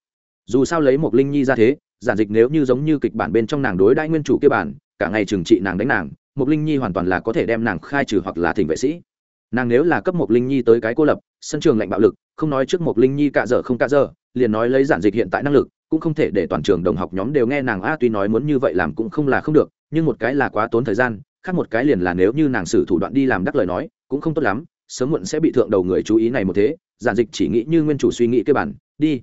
Dù sao lấy một linh nhi ra thế, giản dịch nếu như giống như kịch bản bên trong nàng đối đãi nguyên chủ kia bản, cả ngày trừng trị nàng đánh nàng một linh nhi hoàn toàn là có thể đem nàng khai trừ hoặc là thỉnh vệ sĩ nàng nếu là cấp một linh nhi tới cái cô lập, sân trường lạnh bạo lực, không nói trước một linh nhi cạ dở không cạ dở liền nói lấy giản dịch hiện tại năng lực, cũng không thể để toàn trường đồng học nhóm đều nghe nàng a tuy nói muốn như vậy làm cũng không là không được, nhưng một cái là quá tốn thời gian, khác một cái liền là nếu như nàng xử thủ đoạn đi làm đắc lời nói, cũng không tốt lắm, sớm muộn sẽ bị thượng đầu người chú ý này một thế, giản dịch chỉ nghĩ như nguyên chủ suy nghĩ cơ bản, đi.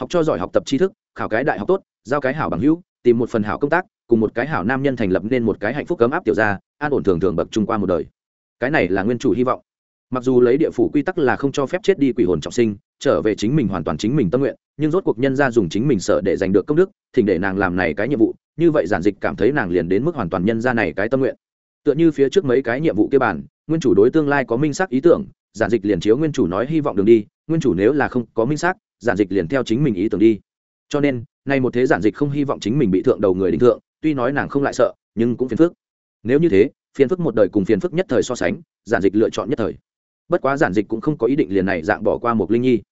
Học cho giỏi học tập tri thức, khảo cái đại học tốt, giao cái hảo bằng hữu, tìm một phần hảo công tác, cùng một cái hảo nam nhân thành lập nên một cái hạnh phúc cấm áp tiểu ra an ổn thường thường bậc trung qua một đời. Cái này là nguyên chủ hy vọng mặc dù lấy địa phủ quy tắc là không cho phép chết đi quỷ hồn trọng sinh, trở về chính mình hoàn toàn chính mình tâm nguyện, nhưng rốt cuộc nhân ra dùng chính mình sợ để giành được công đức, thỉnh để nàng làm này cái nhiệm vụ, như vậy giản dịch cảm thấy nàng liền đến mức hoàn toàn nhân ra này cái tâm nguyện. Tựa như phía trước mấy cái nhiệm vụ kia bản nguyên chủ đối tương lai có minh xác ý tưởng, giản dịch liền chiếu nguyên chủ nói hy vọng đường đi, nguyên chủ nếu là không có minh xác, giản dịch liền theo chính mình ý tưởng đi. Cho nên, nay một thế giản dịch không hy vọng chính mình bị thượng đầu người đình thượng, tuy nói nàng không lại sợ, nhưng cũng phiền phức. Nếu như thế, phiền phức một đời cùng phiền phức nhất thời so sánh, giản dịch lựa chọn nhất thời bất quá giản dịch cũng không có ý định liền này dạng bỏ qua một linh nhi.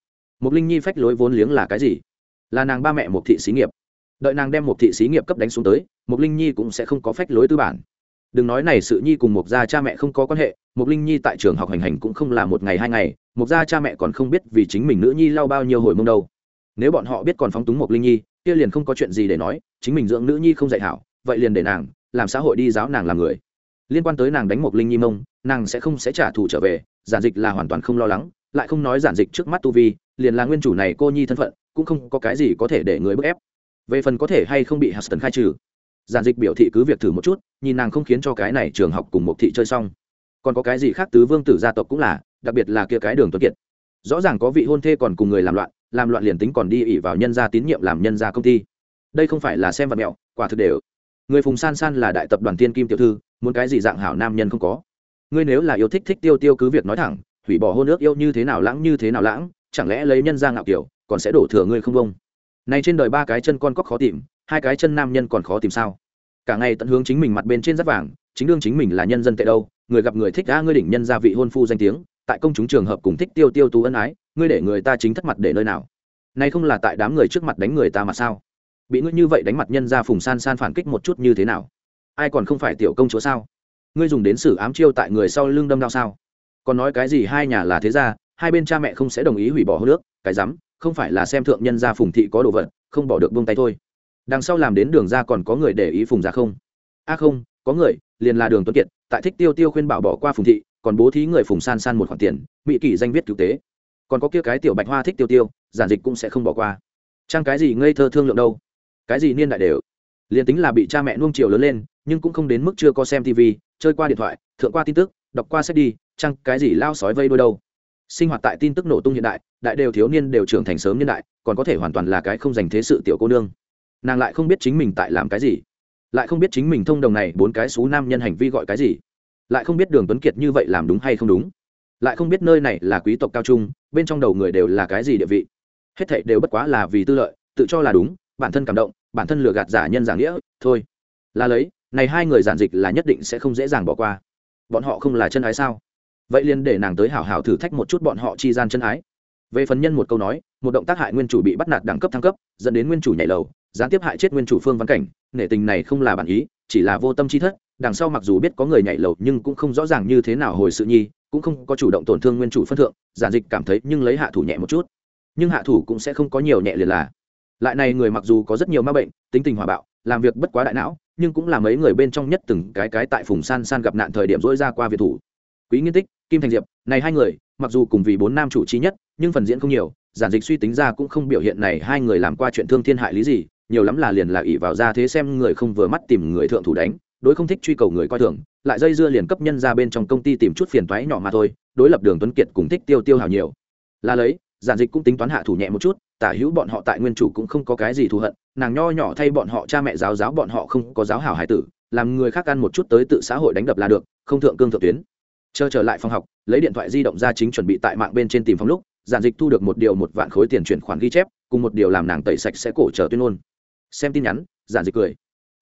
Một linh nhi phách lối vốn liếng là cái gì? Là nàng ba mẹ một thị xí nghiệp. Đợi nàng đem một thị xí nghiệp cấp đánh xuống tới một linh nhi cũng sẽ không có phách lối tư bản. Đừng nói này sự nhi cùng một gia cha mẹ không có quan hệ một linh nhi tại trường học hành hành cũng không là một ngày hai ngày một gia cha mẹ còn không biết vì chính mình nữ nhi lau bao nhiêu hồi mông đâu. Nếu bọn họ biết còn phóng túng một linh nhi, kia liền không có chuyện gì để nói, chính mình dưỡng nữ nhi không dạy hảo, vậy liền để nàng làm xã hội đi giáo nàng làm người. Liên quan tới nàng đánh một linh nhi mông, nàng sẽ không sẽ trả thù trở về giản dịch là hoàn toàn không lo lắng, lại không nói giản dịch trước mắt tu vi, liền là nguyên chủ này cô nhi thân phận, cũng không có cái gì có thể để người bức ép. Về phần có thể hay không bị huston khai trừ, giản dịch biểu thị cứ việc thử một chút, nhìn nàng không khiến cho cái này trường học cùng một thị chơi xong. Còn có cái gì khác tứ vương tử gia tộc cũng là, đặc biệt là kia cái đường tuấn kiệt. Rõ ràng có vị hôn thê còn cùng người làm loạn làm loạn liền tính còn đi ỉ vào nhân gia tín nhiệm làm nhân gia công ty. Đây không phải là xem vật mẹo, quả thực đều. Người phùng san san là đại tập đoàn tiên kim tiểu thư, muốn cái gì dạng hảo nam nhân không có ngươi nếu là yêu thích thích tiêu tiêu cứ việc nói thẳng, hủy bỏ hôn ước yêu như thế nào lãng như thế nào lãng, chẳng lẽ lấy nhân ra ngạo kiểu, còn sẽ đổ thừa ngươi không bông? Này trên đời ba cái chân con cóc khó tìm, hai cái chân nam nhân còn khó tìm sao? Cả ngày tận hướng chính mình mặt bên trên rất vàng, chính đương chính mình là nhân dân tệ đâu, người gặp người thích đã ngươi đỉnh nhân gia vị hôn phu danh tiếng, tại công chúng trường hợp cùng thích tiêu tiêu tú ân ái, ngươi để người ta chính thất mặt để nơi nào? Này không là tại đám người trước mặt đánh người ta mà sao? Bị ngươi như vậy đánh mặt nhân ra phùng san san phản kích một chút như thế nào? Ai còn không phải tiểu công chúa sao? Ngươi dùng đến sử ám chiêu tại người sau lưng đâm đau sao? Còn nói cái gì hai nhà là thế ra hai bên cha mẹ không sẽ đồng ý hủy bỏ hô nước cái rắm, không phải là xem thượng nhân gia phùng thị có đồ vật, không bỏ được buông tay thôi. Đằng sau làm đến đường ra còn có người để ý phùng ra không? A à không, có người, liền là đường tuấn kiệt, tại thích tiêu tiêu khuyên bảo bỏ qua phùng thị, còn bố thí người phùng san san một khoản tiền, mỹ kỷ danh viết cứu tế. Còn có kia cái tiểu bạch hoa thích tiêu tiêu, giản dịch cũng sẽ không bỏ qua. Trang cái gì ngây thơ thương lượng đâu? Cái gì niên đại đều? Liền tính là bị cha mẹ nuông chiều lớn lên, nhưng cũng không đến mức chưa có xem tv chơi qua điện thoại, thượng qua tin tức, đọc qua sách đi, chăng cái gì lao sói vây đôi đâu. Sinh hoạt tại tin tức nổ tung hiện đại đại đều thiếu niên đều trưởng thành sớm niên đại, còn có thể hoàn toàn là cái không dành thế sự tiểu cô nương. Nàng lại không biết chính mình tại làm cái gì. Lại không biết chính mình thông đồng này bốn cái xú nam nhân hành vi gọi cái gì. Lại không biết đường tuấn kiệt như vậy làm đúng hay không đúng. Lại không biết nơi này là quý tộc cao trung, bên trong đầu người đều là cái gì địa vị. Hết thảy đều bất quá là vì tư lợi, tự cho là đúng, bản thân cảm động bản thân lừa gạt giả nhân giả nghĩa, thôi. Là lấy, này hai người giản dịch là nhất định sẽ không dễ dàng bỏ qua. Bọn họ không là chân ái sao? Vậy liền để nàng tới hảo hảo thử thách một chút bọn họ chi gian chân ái. Về phần nhân một câu nói, một động tác hại nguyên chủ bị bắt nạt đẳng cấp thăng cấp, dẫn đến nguyên chủ nhảy lầu, gián tiếp hại chết nguyên chủ phương văn cảnh, nể tình này không là bản ý, chỉ là vô tâm chi thất, đằng sau mặc dù biết có người nhảy lầu nhưng cũng không rõ ràng như thế nào hồi sự nhi, cũng không có chủ động tổn thương nguyên chủ phân thượng, giản dịch cảm thấy nhưng lấy hạ thủ nhẹ một chút. Nhưng hạ thủ cũng sẽ không có nhiều nhẹ liền là lại này người mặc dù có rất nhiều ma bệnh, tính tình hòa bạo, làm việc bất quá đại não, nhưng cũng là mấy người bên trong nhất từng cái cái tại phùng san san gặp nạn thời điểm dỗi ra qua việt thủ. Quý nghiên tích, kim thành diệp, này hai người, mặc dù cùng vì bốn nam chủ trí nhất, nhưng phần diễn không nhiều, giản dịch suy tính ra cũng không biểu hiện này hai người làm qua chuyện thương thiên hại lý gì, nhiều lắm là liền là ỷ vào ra thế xem người không vừa mắt tìm người thượng thủ đánh, đối không thích truy cầu người coi thường, lại dây dưa liền cấp nhân ra bên trong công ty tìm chút phiền toái nhỏ mà thôi, đối lập đường tuấn kiệt cùng thích tiêu tiêu hào nhiều. Là lấy giản dịch cũng tính toán hạ thủ nhẹ một chút, tả hữu bọn họ tại nguyên chủ cũng không có cái gì thù hận, nàng nho nhỏ thay bọn họ cha mẹ giáo giáo bọn họ không có giáo hảo hải tử, làm người khác ăn một chút tới tự xã hội đánh đập là được, không thượng cương thượng tuyến. Chờ trở lại phòng học, lấy điện thoại di động ra chính chuẩn bị tại mạng bên trên tìm phòng lúc, giản dịch thu được một điều một vạn khối tiền chuyển khoản ghi chép, cùng một điều làm nàng tẩy sạch sẽ cổ chờ tuyên ngôn. Xem tin nhắn, giản dịch cười.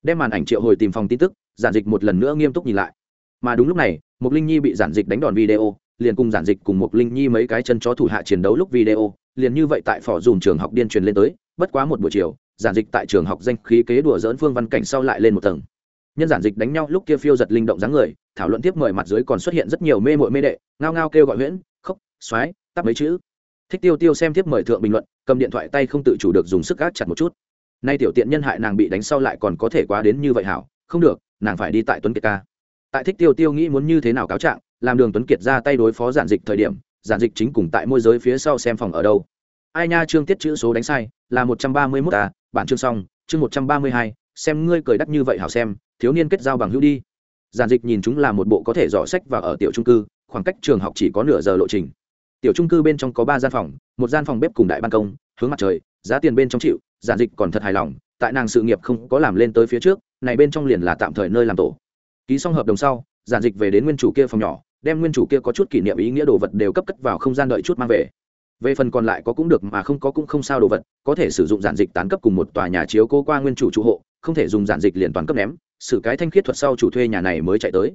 Đem màn ảnh triệu hồi tìm phòng tin tức, giản dịch một lần nữa nghiêm túc nhìn lại. Mà đúng lúc này một linh nhi bị giản dịch đánh đòn video liền cùng giản dịch cùng một linh nhi mấy cái chân chó thủ hạ chiến đấu lúc video, liền như vậy tại phỏ dùm trường học điên truyền lên tới, bất quá một buổi chiều, giản dịch tại trường học danh khí kế đùa dỡn phương văn cảnh sau lại lên một tầng. Nhân giản dịch đánh nhau lúc kia phiêu giật linh động dáng người, thảo luận tiếp mời mặt dưới còn xuất hiện rất nhiều mê mội mê đệ, ngao ngao kêu gọi nguyễn khóc xoái tắp mấy chữ. Thích tiêu tiêu xem tiếp mời thượng bình luận, cầm điện thoại tay không tự chủ được dùng sức gác chặt một chút. Nay tiểu tiện nhân hại nàng bị đánh sau lại còn có thể quá đến như vậy hảo, không được, nàng phải đi tại tuấn kiệt ca. Tại thích tiêu tiêu nghĩ muốn như thế nào cáo trạng làm đường tuấn kiệt ra tay đối phó giản dịch thời điểm, giản dịch chính cùng tại môi giới phía sau xem phòng ở đâu. Ai nha, chương tiết chữ số đánh sai, là một trăm ba mươi mốt à bản chương xong, chương một trăm ba mươi hai, xem ngươi cười đắt như vậy hảo xem, thiếu niên kết giao bằng hữu đi. Giản dịch nhìn chúng là một bộ có thể dò sách và ở tiểu trung cư, khoảng cách trường học chỉ có nửa giờ lộ trình. Tiểu trung cư bên trong có ba gian phòng, một gian phòng bếp cùng đại ban công, hướng mặt trời, giá tiền bên trong chịu, giản dịch còn thật hài lòng, tại nàng sự nghiệp không có làm lên tới phía trước, này bên trong liền là tạm thời nơi làm tổ. Ký xong hợp đồng sau, giản dịch về đến nguyên chủ kia phòng nhỏ đem nguyên chủ kia có chút kỷ niệm ý nghĩa đồ vật đều cấp cất vào không gian đợi chút mang về. Về phần còn lại có cũng được mà không có cũng không sao đồ vật, có thể sử dụng giản dịch tán cấp cùng một tòa nhà chiếu cô qua nguyên chủ trụ hộ, không thể dùng giản dịch liền toàn cấp ném, xử cái thanh khiết thuật sau chủ thuê nhà này mới chạy tới.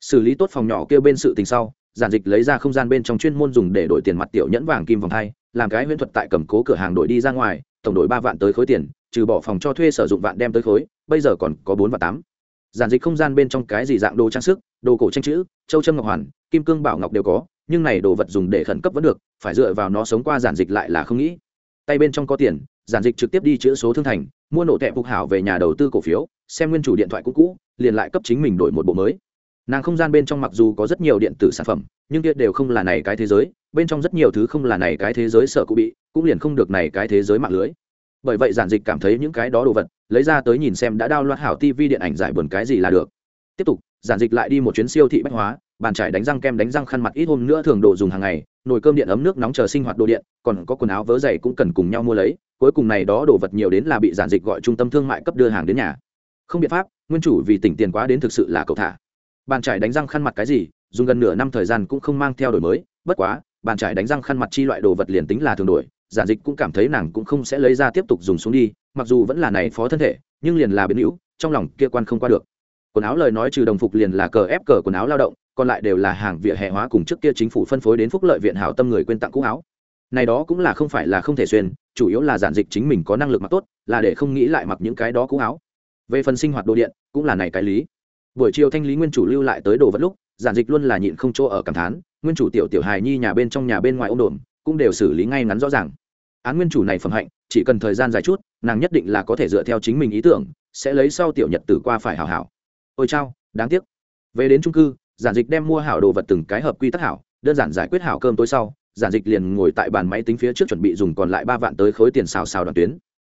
Xử lý tốt phòng nhỏ kia bên sự tình sau, giản dịch lấy ra không gian bên trong chuyên môn dùng để đổi tiền mặt tiểu nhẫn vàng kim vòng hai, làm cái huyễn thuật tại cầm cố cửa hàng đổi đi ra ngoài, tổng đổi ba vạn tới khối tiền, trừ bỏ phòng cho thuê sử dụng vạn đem tới khối, bây giờ còn có bốn và tám giản dịch không gian bên trong cái gì dạng đồ trang sức, đồ cổ tranh chữ, châu trâm ngọc hoàn, kim cương bảo ngọc đều có, nhưng này đồ vật dùng để khẩn cấp vẫn được, phải dựa vào nó sống qua giản dịch lại là không nghĩ. Tay bên trong có tiền, giản dịch trực tiếp đi chữ số thương thành, mua nổ tẹp phục hảo về nhà đầu tư cổ phiếu, xem nguyên chủ điện thoại cũ cũ, liền lại cấp chính mình đổi một bộ mới. Nàng không gian bên trong mặc dù có rất nhiều điện tử sản phẩm, nhưng kia đều không là này cái thế giới, bên trong rất nhiều thứ không là này cái thế giới sợ cụ bị, cũng liền không được này cái thế giới mạng lưới bởi vậy giản dịch cảm thấy những cái đó đồ vật, lấy ra tới nhìn xem đã đao loạt hảo tv điện ảnh giải buồn cái gì là được. Tiếp tục, giản dịch lại đi một chuyến siêu thị bách hóa, bàn trải đánh răng kem đánh răng khăn mặt ít hôm nữa thường đồ dùng hàng ngày, nồi cơm điện ấm nước nóng chờ sinh hoạt đồ điện, còn có quần áo vớ giày cũng cần cùng nhau mua lấy, cuối cùng này đó đồ vật nhiều đến là bị giản dịch gọi trung tâm thương mại cấp đưa hàng đến nhà. Không biện pháp, nguyên chủ vì tỉnh tiền quá đến thực sự là cầu thả. Bàn trải đánh răng khăn mặt cái gì, dùng gần nửa năm thời gian cũng không mang theo đổi mới, bất quá, bàn trải đánh răng khăn mặt chi loại đồ vật liền tính là thường đổi giản dịch cũng cảm thấy nàng cũng không sẽ lấy ra tiếp tục dùng xuống đi, mặc dù vẫn là này phó thân thể, nhưng liền là biến hữu, trong lòng kia quan không qua được. Quần áo lời nói trừ đồng phục liền là cờ ép cờ quần áo lao động, còn lại đều là hàng vỉa hè hóa cùng trước kia chính phủ phân phối đến phúc lợi viện hảo tâm người quên tặng cũ áo. Này đó cũng là không phải là không thể xuyên, chủ yếu là giản dịch chính mình có năng lực mặc tốt, là để không nghĩ lại mặc những cái đó cũ áo. Về phần sinh hoạt đồ điện, cũng là này cái lý. Buổi chiều thanh lý nguyên chủ lưu lại tới đồ vật lúc, giản dịch luôn là nhịn không chỗ ở cảm thán, nguyên chủ tiểu tiểu hài nhi nhà bên trong nhà bên ngoài ôm đồn cũng đều xử lý ngay ngắn rõ ràng. Án nguyên chủ này phẩm hạnh, chỉ cần thời gian dài chút, nàng nhất định là có thể dựa theo chính mình ý tưởng, sẽ lấy sau tiểu nhật tử qua phải hảo hảo. Ôi chao, đáng tiếc. Về đến trung cư, giản dịch đem mua hảo đồ vật từng cái hợp quy tắc hảo, đơn giản giải quyết hảo cơm tối sau, giản dịch liền ngồi tại bàn máy tính phía trước chuẩn bị dùng còn lại ba vạn tới khối tiền xào xào đoàn tuyến.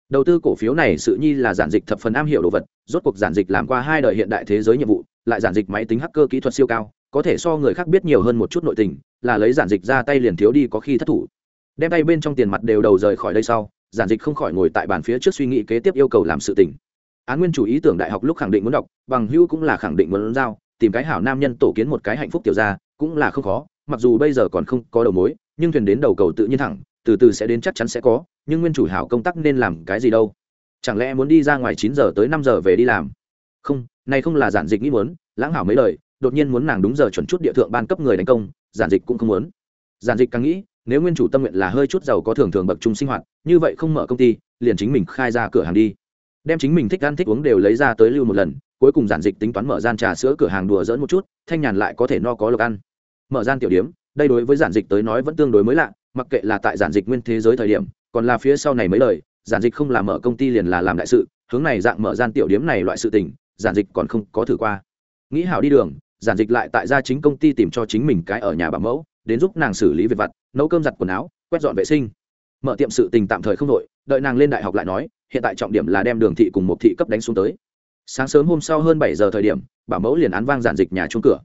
Đầu tư cổ phiếu này sự nhi là giản dịch thập phần am hiểu đồ vật, rốt cuộc giản dịch làm qua hai đời hiện đại thế giới nhiệm vụ, lại giản dịch máy tính hacker kỹ thuật siêu cao có thể so người khác biết nhiều hơn một chút nội tình, là lấy giản dịch ra tay liền thiếu đi có khi thất thủ. Đem tay bên trong tiền mặt đều đầu rời khỏi đây sau, giản dịch không khỏi ngồi tại bàn phía trước suy nghĩ kế tiếp yêu cầu làm sự tình. Án nguyên chủ ý tưởng đại học lúc khẳng định muốn đọc, bằng hữu cũng là khẳng định muốn giao, tìm cái hảo nam nhân tổ kiến một cái hạnh phúc tiểu ra cũng là không khó, mặc dù bây giờ còn không có đầu mối, nhưng thuyền đến đầu cầu tự nhiên thẳng, từ từ sẽ đến chắc chắn sẽ có, nhưng nguyên chủ hảo công tác nên làm cái gì đâu? Chẳng lẽ muốn đi ra ngoài chín giờ tới năm giờ về đi làm? Không, này không là giản dịch nghĩ muốn, lãng hảo mấy lời đột nhiên muốn nàng đúng giờ chuẩn chút địa thượng ban cấp người đánh công, giản dịch cũng không muốn. Giản dịch càng nghĩ, nếu nguyên chủ tâm nguyện là hơi chút giàu có thường thường bậc trung sinh hoạt, như vậy không mở công ty, liền chính mình khai ra cửa hàng đi. Đem chính mình thích ăn thích uống đều lấy ra tới lưu một lần, cuối cùng giản dịch tính toán mở gian trà sữa cửa hàng đùa dỡn một chút, thanh nhàn lại có thể no có lộc ăn. Mở gian tiểu điếm đây đối với giản dịch tới nói vẫn tương đối mới lạ, mặc kệ là tại giản dịch nguyên thế giới thời điểm, còn là phía sau này mấy lời, giản dịch không làm mở công ty liền là làm đại sự, hướng này dạng mở gian tiểu điếm này loại sự tình, giản dịch còn không có thử qua. Nghĩ hảo đi đường giản dịch lại tại gia chính công ty tìm cho chính mình cái ở nhà bà mẫu, đến giúp nàng xử lý việc vặt, nấu cơm giặt quần áo, quét dọn vệ sinh. Mở tiệm sự tình tạm thời không đội đợi nàng lên đại học lại nói, hiện tại trọng điểm là đem đường thị cùng một thị cấp đánh xuống tới. Sáng sớm hôm sau hơn bảy giờ thời điểm, bà mẫu liền án vang giản dịch nhà chung cửa.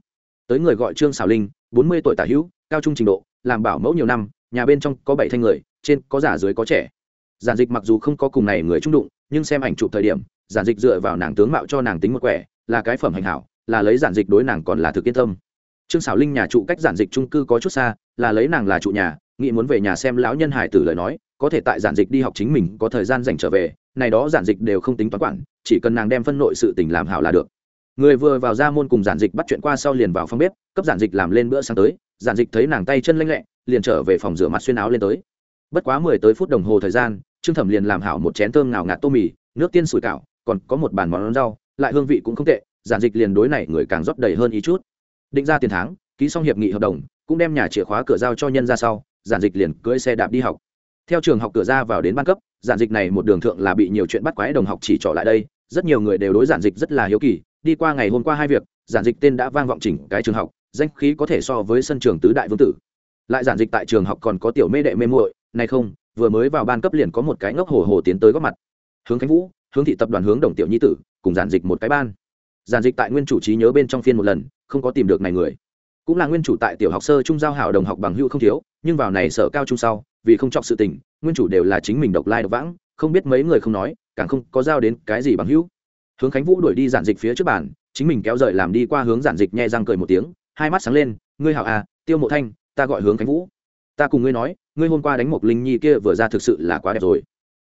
Tới người gọi trương xảo linh, bốn mươi tuổi tả hữu, cao trung trình độ, làm bảo mẫu nhiều năm, nhà bên trong có bảy thanh người, trên có già dưới có trẻ. Giản dịch mặc dù không có cùng này người trung đụng, nhưng xem ảnh chụp thời điểm, giản dịch dựa vào nàng tướng mạo cho nàng tính một quẻ, là cái phẩm hành hảo là lấy giản dịch đối nàng còn là thực yên tâm. Trương xảo linh nhà trụ cách giản dịch trung cư có chút xa, là lấy nàng là trụ nhà, nghĩ muốn về nhà xem lão nhân hải tử lời nói, có thể tại giản dịch đi học chính mình có thời gian dành trở về, này đó giản dịch đều không tính toán quản, chỉ cần nàng đem phân nội sự tình làm hảo là được. Người vừa vào ra môn cùng giản dịch bắt chuyện qua sau liền vào phòng bếp, cấp giản dịch làm lên bữa sáng tới, giản dịch thấy nàng tay chân lanh lẹ, liền trở về phòng rửa mặt xuyên áo lên tới. Bất quá mười tới phút đồng hồ thời gian, trương thẩm liền làm hảo một chén thơm ngào ngạt tô mì, nước tiên sủi cảo, còn có một bàn món rau, lại hương vị cũng không tệ giản dịch liền đối này người càng rót đầy hơn ý chút. Định ra tiền tháng, ký xong hiệp nghị hợp đồng, cũng đem nhà chìa khóa cửa giao cho nhân ra sau, giản dịch liền cưỡi xe đạp đi học. Theo trường học cửa ra vào đến ban cấp, giản dịch này một đường thượng là bị nhiều chuyện bắt quái đồng học chỉ trỏ lại đây, rất nhiều người đều đối giản dịch rất là hiếu kỳ. Đi qua ngày hôm qua hai việc, giản dịch tên đã vang vọng chỉnh cái trường học, danh khí có thể so với sân trường tứ đại vương tử. Lại giản dịch tại trường học còn có tiểu mê đệ mê muội, này không, vừa mới vào ban cấp liền có một cái ngốc hồ hồ tiến tới góp mặt. Hướng khánh vũ, hướng thị tập đoàn hướng đồng tiểu nhi tử, cùng giản dịch một cái ban giản dịch tại nguyên chủ trí nhớ bên trong phiên một lần, không có tìm được này người. Cũng là nguyên chủ tại tiểu học sơ trung giao hảo đồng học bằng hữu không thiếu, nhưng vào này sở cao trung sau, vì không trọng sự tình, nguyên chủ đều là chính mình độc lai độc vãng, không biết mấy người không nói, càng không có giao đến cái gì bằng hữu. Hướng khánh vũ đuổi đi giản dịch phía trước bàn, chính mình kéo rời làm đi qua hướng giản dịch nhẹ răng cười một tiếng, hai mắt sáng lên, ngươi hảo à tiêu mộ thanh, ta gọi hướng khánh vũ. Ta cùng ngươi nói, ngươi hôm qua đánh một linh nhi kia vừa ra thực sự là quá đẹp rồi.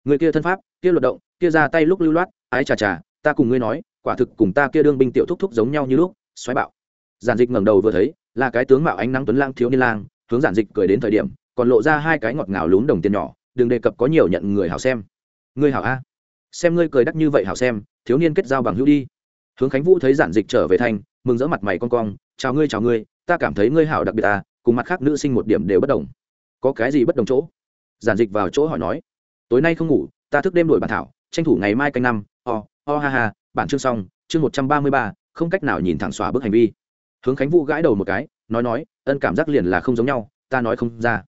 Người kia thân pháp, kia luật động, kia ra tay lúc lưu loát, ái chà chà, ta cùng ngươi nói quả thực cùng ta kia đương binh tiểu thúc thúc giống nhau như lúc, xoáy bạo. Giản dịch ngẩng đầu vừa thấy, là cái tướng mạo ánh nắng tuấn lang thiếu niên lang, hướng giản dịch cười đến thời điểm, còn lộ ra hai cái ngọt ngào lún đồng tiền nhỏ, đừng đề cập có nhiều nhận người hảo xem. Ngươi hảo a. Xem ngươi cười đắc như vậy hảo xem, thiếu niên kết giao bằng hữu đi. Hướng khánh vũ thấy giản dịch trở về thành, mừng rỡ mặt mày con cong, chào ngươi chào ngươi, ta cảm thấy ngươi hảo đặc biệt à cùng mặt khác nữ sinh một điểm đều bất đồng. Có cái gì bất đồng chỗ? Giản dịch vào chỗ hỏi nói. Tối nay không ngủ, ta thức đêm đổi bản thảo, tranh thủ ngày mai canh năm, o o ha ha bản chương xong, chương một trăm ba mươi ba, không cách nào nhìn thẳng xóa bước hành vi. Hướng khánh vũ gãi đầu một cái, nói nói, ân cảm giác liền là không giống nhau, ta nói không ra.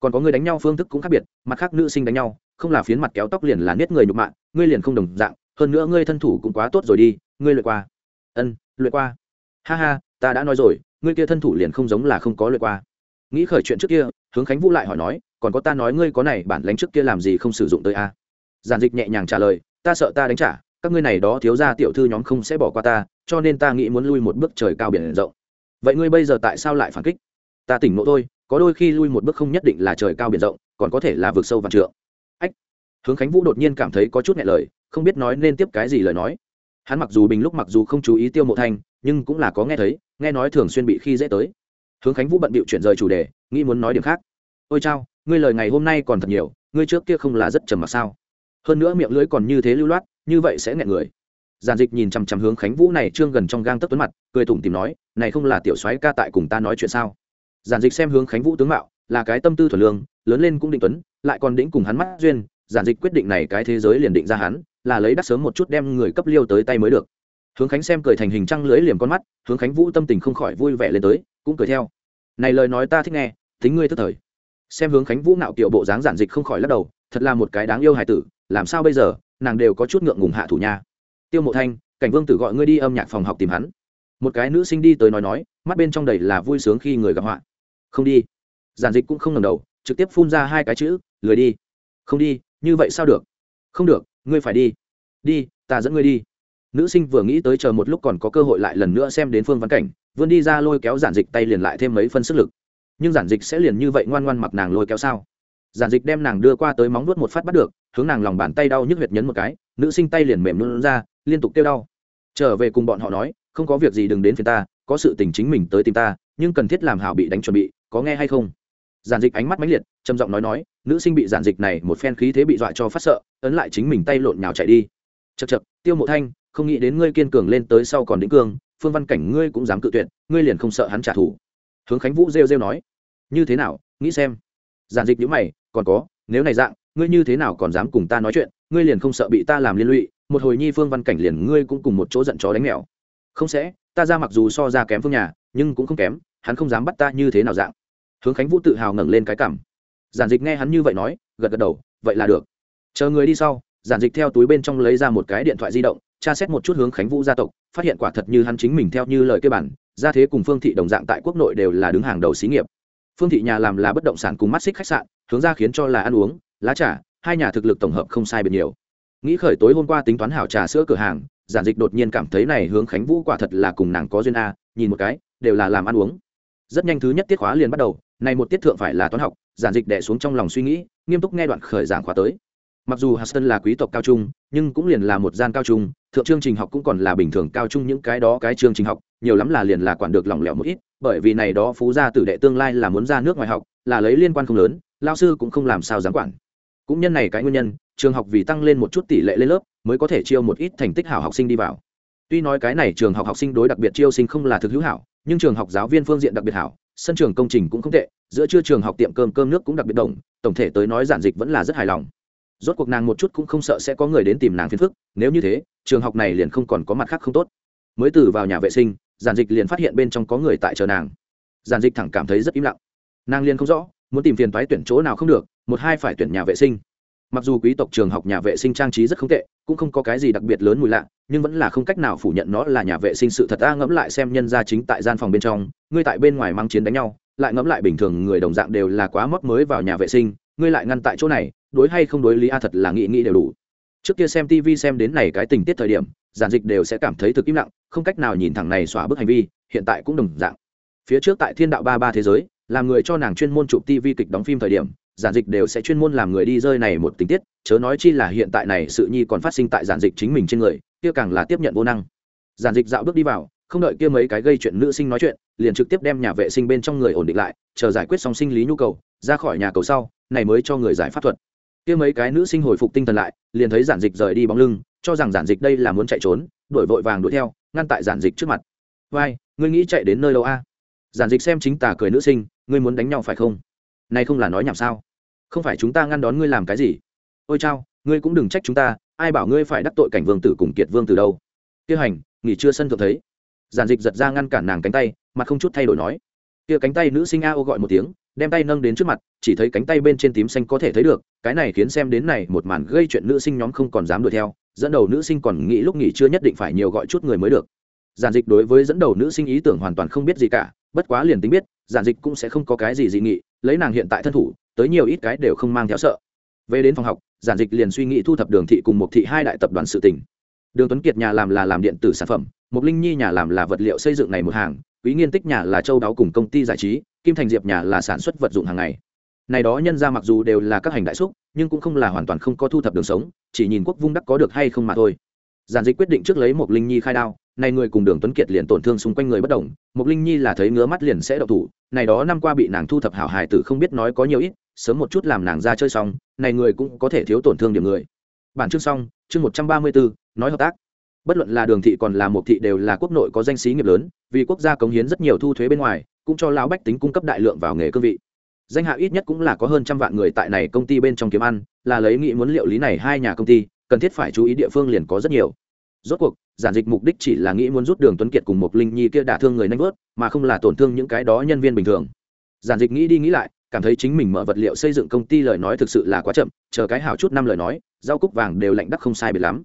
Còn có người đánh nhau phương thức cũng khác biệt, mặt khác nữ sinh đánh nhau, không là phiến mặt kéo tóc liền là niết người nhục mạ, ngươi liền không đồng dạng, hơn nữa ngươi thân thủ cũng quá tốt rồi đi, ngươi luyện qua. Ân, luyện qua. Ha ha, ta đã nói rồi, ngươi kia thân thủ liền không giống là không có luyện qua. Nghĩ khởi chuyện trước kia, hướng khánh vũ lại hỏi nói, còn có ta nói ngươi có này, bản lánh trước kia làm gì không sử dụng tới a? Giản dịch nhẹ nhàng trả lời, ta sợ ta đánh trả các ngươi này đó thiếu ra tiểu thư nhóm không sẽ bỏ qua ta, cho nên ta nghĩ muốn lui một bước trời cao biển rộng. Vậy ngươi bây giờ tại sao lại phản kích? Ta tỉnh ngộ thôi, có đôi khi lui một bước không nhất định là trời cao biển rộng, còn có thể là vực sâu và trượng. Ách. Hướng khánh vũ đột nhiên cảm thấy có chút nhẹ lời, không biết nói nên tiếp cái gì lời nói. Hắn mặc dù bình lúc mặc dù không chú ý tiêu mộ thanh, nhưng cũng là có nghe thấy, nghe nói thường xuyên bị khi dễ tới. Hướng khánh vũ bận bịu chuyển rời chủ đề, nghĩ muốn nói điểm khác. Ôi chao, ngươi lời ngày hôm nay còn thật nhiều, ngươi trước kia không là rất trầm mặc sao? Hơn nữa miệng lưỡi còn như thế lưu loát như vậy sẽ nghẹn người. Giàn dịch nhìn chằm chằm hướng khánh vũ này trương gần trong gang tất tuấn mặt, cười tủm tìm nói, này không là tiểu soái ca tại cùng ta nói chuyện sao? Giản dịch xem hướng khánh vũ tướng mạo, là cái tâm tư thuần lương, lớn lên cũng định tuấn, lại còn đĩnh cùng hắn mắt duyên, giản dịch quyết định này cái thế giới liền định ra hắn, là lấy đắc sớm một chút đem người cấp liêu tới tay mới được. Hướng khánh xem cười thành hình trăng lưới liềm con mắt, hướng khánh vũ tâm tình không khỏi vui vẻ lên tới, cũng cười theo. Này lời nói ta thích nghe, tính ngươi tức thời. Xem hướng khánh vũ nạo kiểu bộ dáng giản dịch không khỏi lắc đầu, thật là một cái đáng yêu hài tử, làm sao bây giờ? Nàng đều có chút ngượng ngùng hạ thủ nha. Tiêu mộ thanh, cảnh vương tử gọi ngươi đi âm nhạc phòng học tìm hắn. Một cái nữ sinh đi tới nói nói, mắt bên trong đầy là vui sướng khi người gặp họa. Không đi. Giản dịch cũng không ngầm đầu, trực tiếp phun ra hai cái chữ, lười đi. Không đi, như vậy sao được? Không được, ngươi phải đi. Đi, ta dẫn ngươi đi. Nữ sinh vừa nghĩ tới chờ một lúc còn có cơ hội lại lần nữa xem đến phương văn cảnh, vươn đi ra lôi kéo giản dịch tay liền lại thêm mấy phân sức lực. Nhưng giản dịch sẽ liền như vậy ngoan ngoan mặc nàng lôi kéo sao? Giản dịch đem nàng đưa qua tới móng nuốt một phát bắt được, hướng nàng lòng bàn tay đau nhức huyệt nhấn một cái, nữ sinh tay liền mềm luôn ra, liên tục kêu đau. Trở về cùng bọn họ nói, không có việc gì đừng đến phiền ta, có sự tình chính mình tới tìm ta, nhưng cần thiết làm hảo bị đánh chuẩn bị, có nghe hay không? Giản dịch ánh mắt mãnh liệt, trầm giọng nói nói, nữ sinh bị giản dịch này một phen khí thế bị dọa cho phát sợ, ấn lại chính mình tay lộn nhào chạy đi. Chật chật tiêu mộ thanh, không nghĩ đến ngươi kiên cường lên tới sau còn đĩnh cương, phương văn cảnh ngươi cũng dám cự tuyệt, ngươi liền không sợ hắn trả thù. Hướng khánh vũ rêu rêu nói, như thế nào, nghĩ xem giản dịch nhữ mày, còn có, nếu này dạng, ngươi như thế nào còn dám cùng ta nói chuyện? Ngươi liền không sợ bị ta làm liên lụy, một hồi nhi phương văn cảnh liền ngươi cũng cùng một chỗ giận chó đánh mèo. Không sẽ, ta ra mặc dù so ra kém phương nhà, nhưng cũng không kém, hắn không dám bắt ta như thế nào dạng. Hướng khánh vũ tự hào ngẩng lên cái cảm giản dịch nghe hắn như vậy nói, gật gật đầu, vậy là được. Chờ người đi sau. Giản dịch theo túi bên trong lấy ra một cái điện thoại di động, tra xét một chút hướng khánh vũ gia tộc, phát hiện quả thật như hắn chính mình theo như lời kêu bản, gia thế cùng phương thị đồng dạng tại quốc nội đều là đứng hàng đầu xí nghiệp phương thị nhà làm là bất động sản cùng mắt xích khách sạn, hướng ra khiến cho là ăn uống, lá trà, hai nhà thực lực tổng hợp không sai biệt nhiều. Nghĩ khởi tối hôm qua tính toán hảo trà sữa cửa hàng, giản dịch đột nhiên cảm thấy này hướng khánh vũ quả thật là cùng nàng có duyên a, nhìn một cái, đều là làm ăn uống. Rất nhanh thứ nhất tiết khóa liền bắt đầu, này một tiết thượng phải là toán học, giản dịch đẻ xuống trong lòng suy nghĩ, nghiêm túc nghe đoạn khởi giảng khóa tới. Mặc dù huston là quý tộc cao trung, nhưng cũng liền là một gian cao trung, thượng chương trình học cũng còn là bình thường cao trung những cái đó cái chương trình học, nhiều lắm là liền là quản được lỏng lẻo một ít bởi vì này đó phú gia tử đệ tương lai là muốn ra nước ngoài học, là lấy liên quan không lớn, lao sư cũng không làm sao dám quản. Cũng nhân này cái nguyên nhân, trường học vì tăng lên một chút tỷ lệ lên lớp, mới có thể chiêu một ít thành tích hảo học sinh đi vào. Tuy nói cái này trường học học sinh đối đặc biệt chiêu sinh không là thực hữu hảo, nhưng trường học giáo viên phương diện đặc biệt hảo, sân trường công trình cũng không tệ, giữa trưa trường học tiệm cơm cơm nước cũng đặc biệt đồng tổng thể tới nói giản dịch vẫn là rất hài lòng. Rốt cuộc nàng một chút cũng không sợ sẽ có người đến tìm nàng phiền phức, nếu như thế, trường học này liền không còn có mặt khác không tốt. Mới từ vào nhà vệ sinh giản dịch liền phát hiện bên trong có người tại chờ nàng. Giản dịch thẳng cảm thấy rất im lặng. Nàng liền không rõ, muốn tìm phiền toái tuyển chỗ nào không được, một hai phải tuyển nhà vệ sinh. Mặc dù quý tộc trường học nhà vệ sinh trang trí rất không tệ, cũng không có cái gì đặc biệt lớn mùi lạ, nhưng vẫn là không cách nào phủ nhận nó là nhà vệ sinh sự thật. Ta ngẫm lại xem nhân gia chính tại gian phòng bên trong, ngươi tại bên ngoài mang chiến đánh nhau, lại ngẫm lại bình thường người đồng dạng đều là quá mót mới vào nhà vệ sinh, ngươi lại ngăn tại chỗ này, đối hay không đối lý a thật là nghĩ nghĩ đều đủ. Trước kia xem tv xem đến này cái tình tiết thời điểm giản dịch đều sẽ cảm thấy thực im lặng, không cách nào nhìn thẳng này xóa bức hành vi, hiện tại cũng đồng dạng. Phía trước tại thiên đạo ba ba thế giới, làm người cho nàng chuyên môn chụp tv kịch đóng phim thời điểm, giản dịch đều sẽ chuyên môn làm người đi rơi này một tình tiết, chớ nói chi là hiện tại này sự nhi còn phát sinh tại giản dịch chính mình trên người, kia càng là tiếp nhận vô năng. Giản dịch dạo bước đi vào, không đợi kia mấy cái gây chuyện nữ sinh nói chuyện, liền trực tiếp đem nhà vệ sinh bên trong người ổn định lại, chờ giải quyết xong sinh lý nhu cầu, ra khỏi nhà cầu sau, này mới cho người giải pháp thuật kia mấy cái nữ sinh hồi phục tinh thần lại, liền thấy giản dịch rời đi bóng lưng, cho rằng giản dịch đây là muốn chạy trốn, đuổi vội vàng đuổi theo, ngăn tại giản dịch trước mặt. Vai, ngươi nghĩ chạy đến nơi đâu a? Giản dịch xem chính tà cười nữ sinh, ngươi muốn đánh nhau phải không? Này không là nói nhảm sao? Không phải chúng ta ngăn đón ngươi làm cái gì? Ôi chao, ngươi cũng đừng trách chúng ta, ai bảo ngươi phải đắc tội cảnh vương tử cùng kiệt vương từ đâu. Tiêu hành, nghỉ trưa sân thượng thấy. Giản dịch giật ra ngăn cản nàng cánh tay mà không chút thay đổi nói kia cánh tay nữ sinh a ô gọi một tiếng, đem tay nâng đến trước mặt, chỉ thấy cánh tay bên trên tím xanh có thể thấy được, cái này khiến xem đến này một màn gây chuyện nữ sinh nhóm không còn dám đuổi theo, dẫn đầu nữ sinh còn nghĩ lúc nghỉ chưa nhất định phải nhiều gọi chút người mới được. Giản dịch đối với dẫn đầu nữ sinh ý tưởng hoàn toàn không biết gì cả, bất quá liền tính biết, giản dịch cũng sẽ không có cái gì dị nghị, lấy nàng hiện tại thân thủ, tới nhiều ít cái đều không mang theo sợ. Về đến phòng học, giản dịch liền suy nghĩ thu thập đường thị cùng một thị hai đại tập đoàn sự tỉnh đường tuấn kiệt nhà làm là làm điện tử sản phẩm mục linh nhi nhà làm là vật liệu xây dựng này một hàng quý nghiên tích nhà là châu đáo cùng công ty giải trí, kim thành diệp nhà là sản xuất vật dụng hàng ngày. Này đó nhân ra mặc dù đều là các hành đại xúc, nhưng cũng không là hoàn toàn không có thu thập đường sống, chỉ nhìn quốc vung đắc có được hay không mà thôi. Giản dịch quyết định trước lấy một linh nhi khai đao, này người cùng đường tuấn kiệt liền tổn thương xung quanh người bất đồng một linh nhi là thấy ngứa mắt liền sẽ đậu thủ, này đó năm qua bị nàng thu thập hảo hài tử không biết nói có nhiều ít, sớm một chút làm nàng ra chơi xong, này người cũng có thể thiếu tổn thương điểm người. Bản chương xong, chương một trăm ba mươi bốn nói hợp tác bất luận là đường thị còn là một thị đều là quốc nội có danh sĩ nghiệp lớn, vì quốc gia cống hiến rất nhiều thu thuế bên ngoài, cũng cho lão bách tính cung cấp đại lượng vào nghề cương vị. Danh hạ ít nhất cũng là có hơn trăm vạn người tại này công ty bên trong kiếm ăn, là lấy nghĩ muốn liệu lý này hai nhà công ty, cần thiết phải chú ý địa phương liền có rất nhiều. Rốt cuộc, giản dịch mục đích chỉ là nghĩ muốn rút đường tuấn kiệt cùng một linh nhi kia đả thương người nanh vớt, mà không là tổn thương những cái đó nhân viên bình thường. Giản dịch nghĩ đi nghĩ lại, cảm thấy chính mình mở vật liệu xây dựng công ty lời nói thực sự là quá chậm, chờ cái hào chút năm lời nói, rau cúc vàng đều lạnh đắc không sai biệt lắm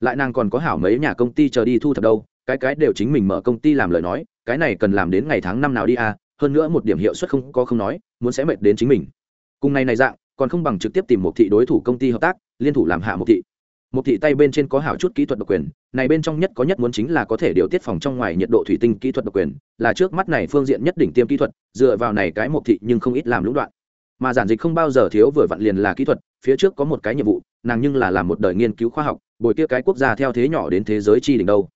lại nàng còn có hảo mấy nhà công ty chờ đi thu thập đâu, cái cái đều chính mình mở công ty làm lời nói, cái này cần làm đến ngày tháng năm nào đi à hơn nữa một điểm hiệu suất không có không nói, muốn sẽ mệt đến chính mình. Cùng này này dạng, còn không bằng trực tiếp tìm một thị đối thủ công ty hợp tác, liên thủ làm hạ một thị. Một thị tay bên trên có hảo chút kỹ thuật độc quyền, này bên trong nhất có nhất muốn chính là có thể điều tiết phòng trong ngoài nhiệt độ thủy tinh kỹ thuật độc quyền, là trước mắt này phương diện nhất đỉnh tiêm kỹ thuật, dựa vào này cái một thị nhưng không ít làm lũng đoạn. Mà giản dịch không bao giờ thiếu vừa vặn liền là kỹ thuật, phía trước có một cái nhiệm vụ, nàng nhưng là làm một đời nghiên cứu khoa học bồi kia cái quốc gia theo thế nhỏ đến thế giới chi đỉnh đâu.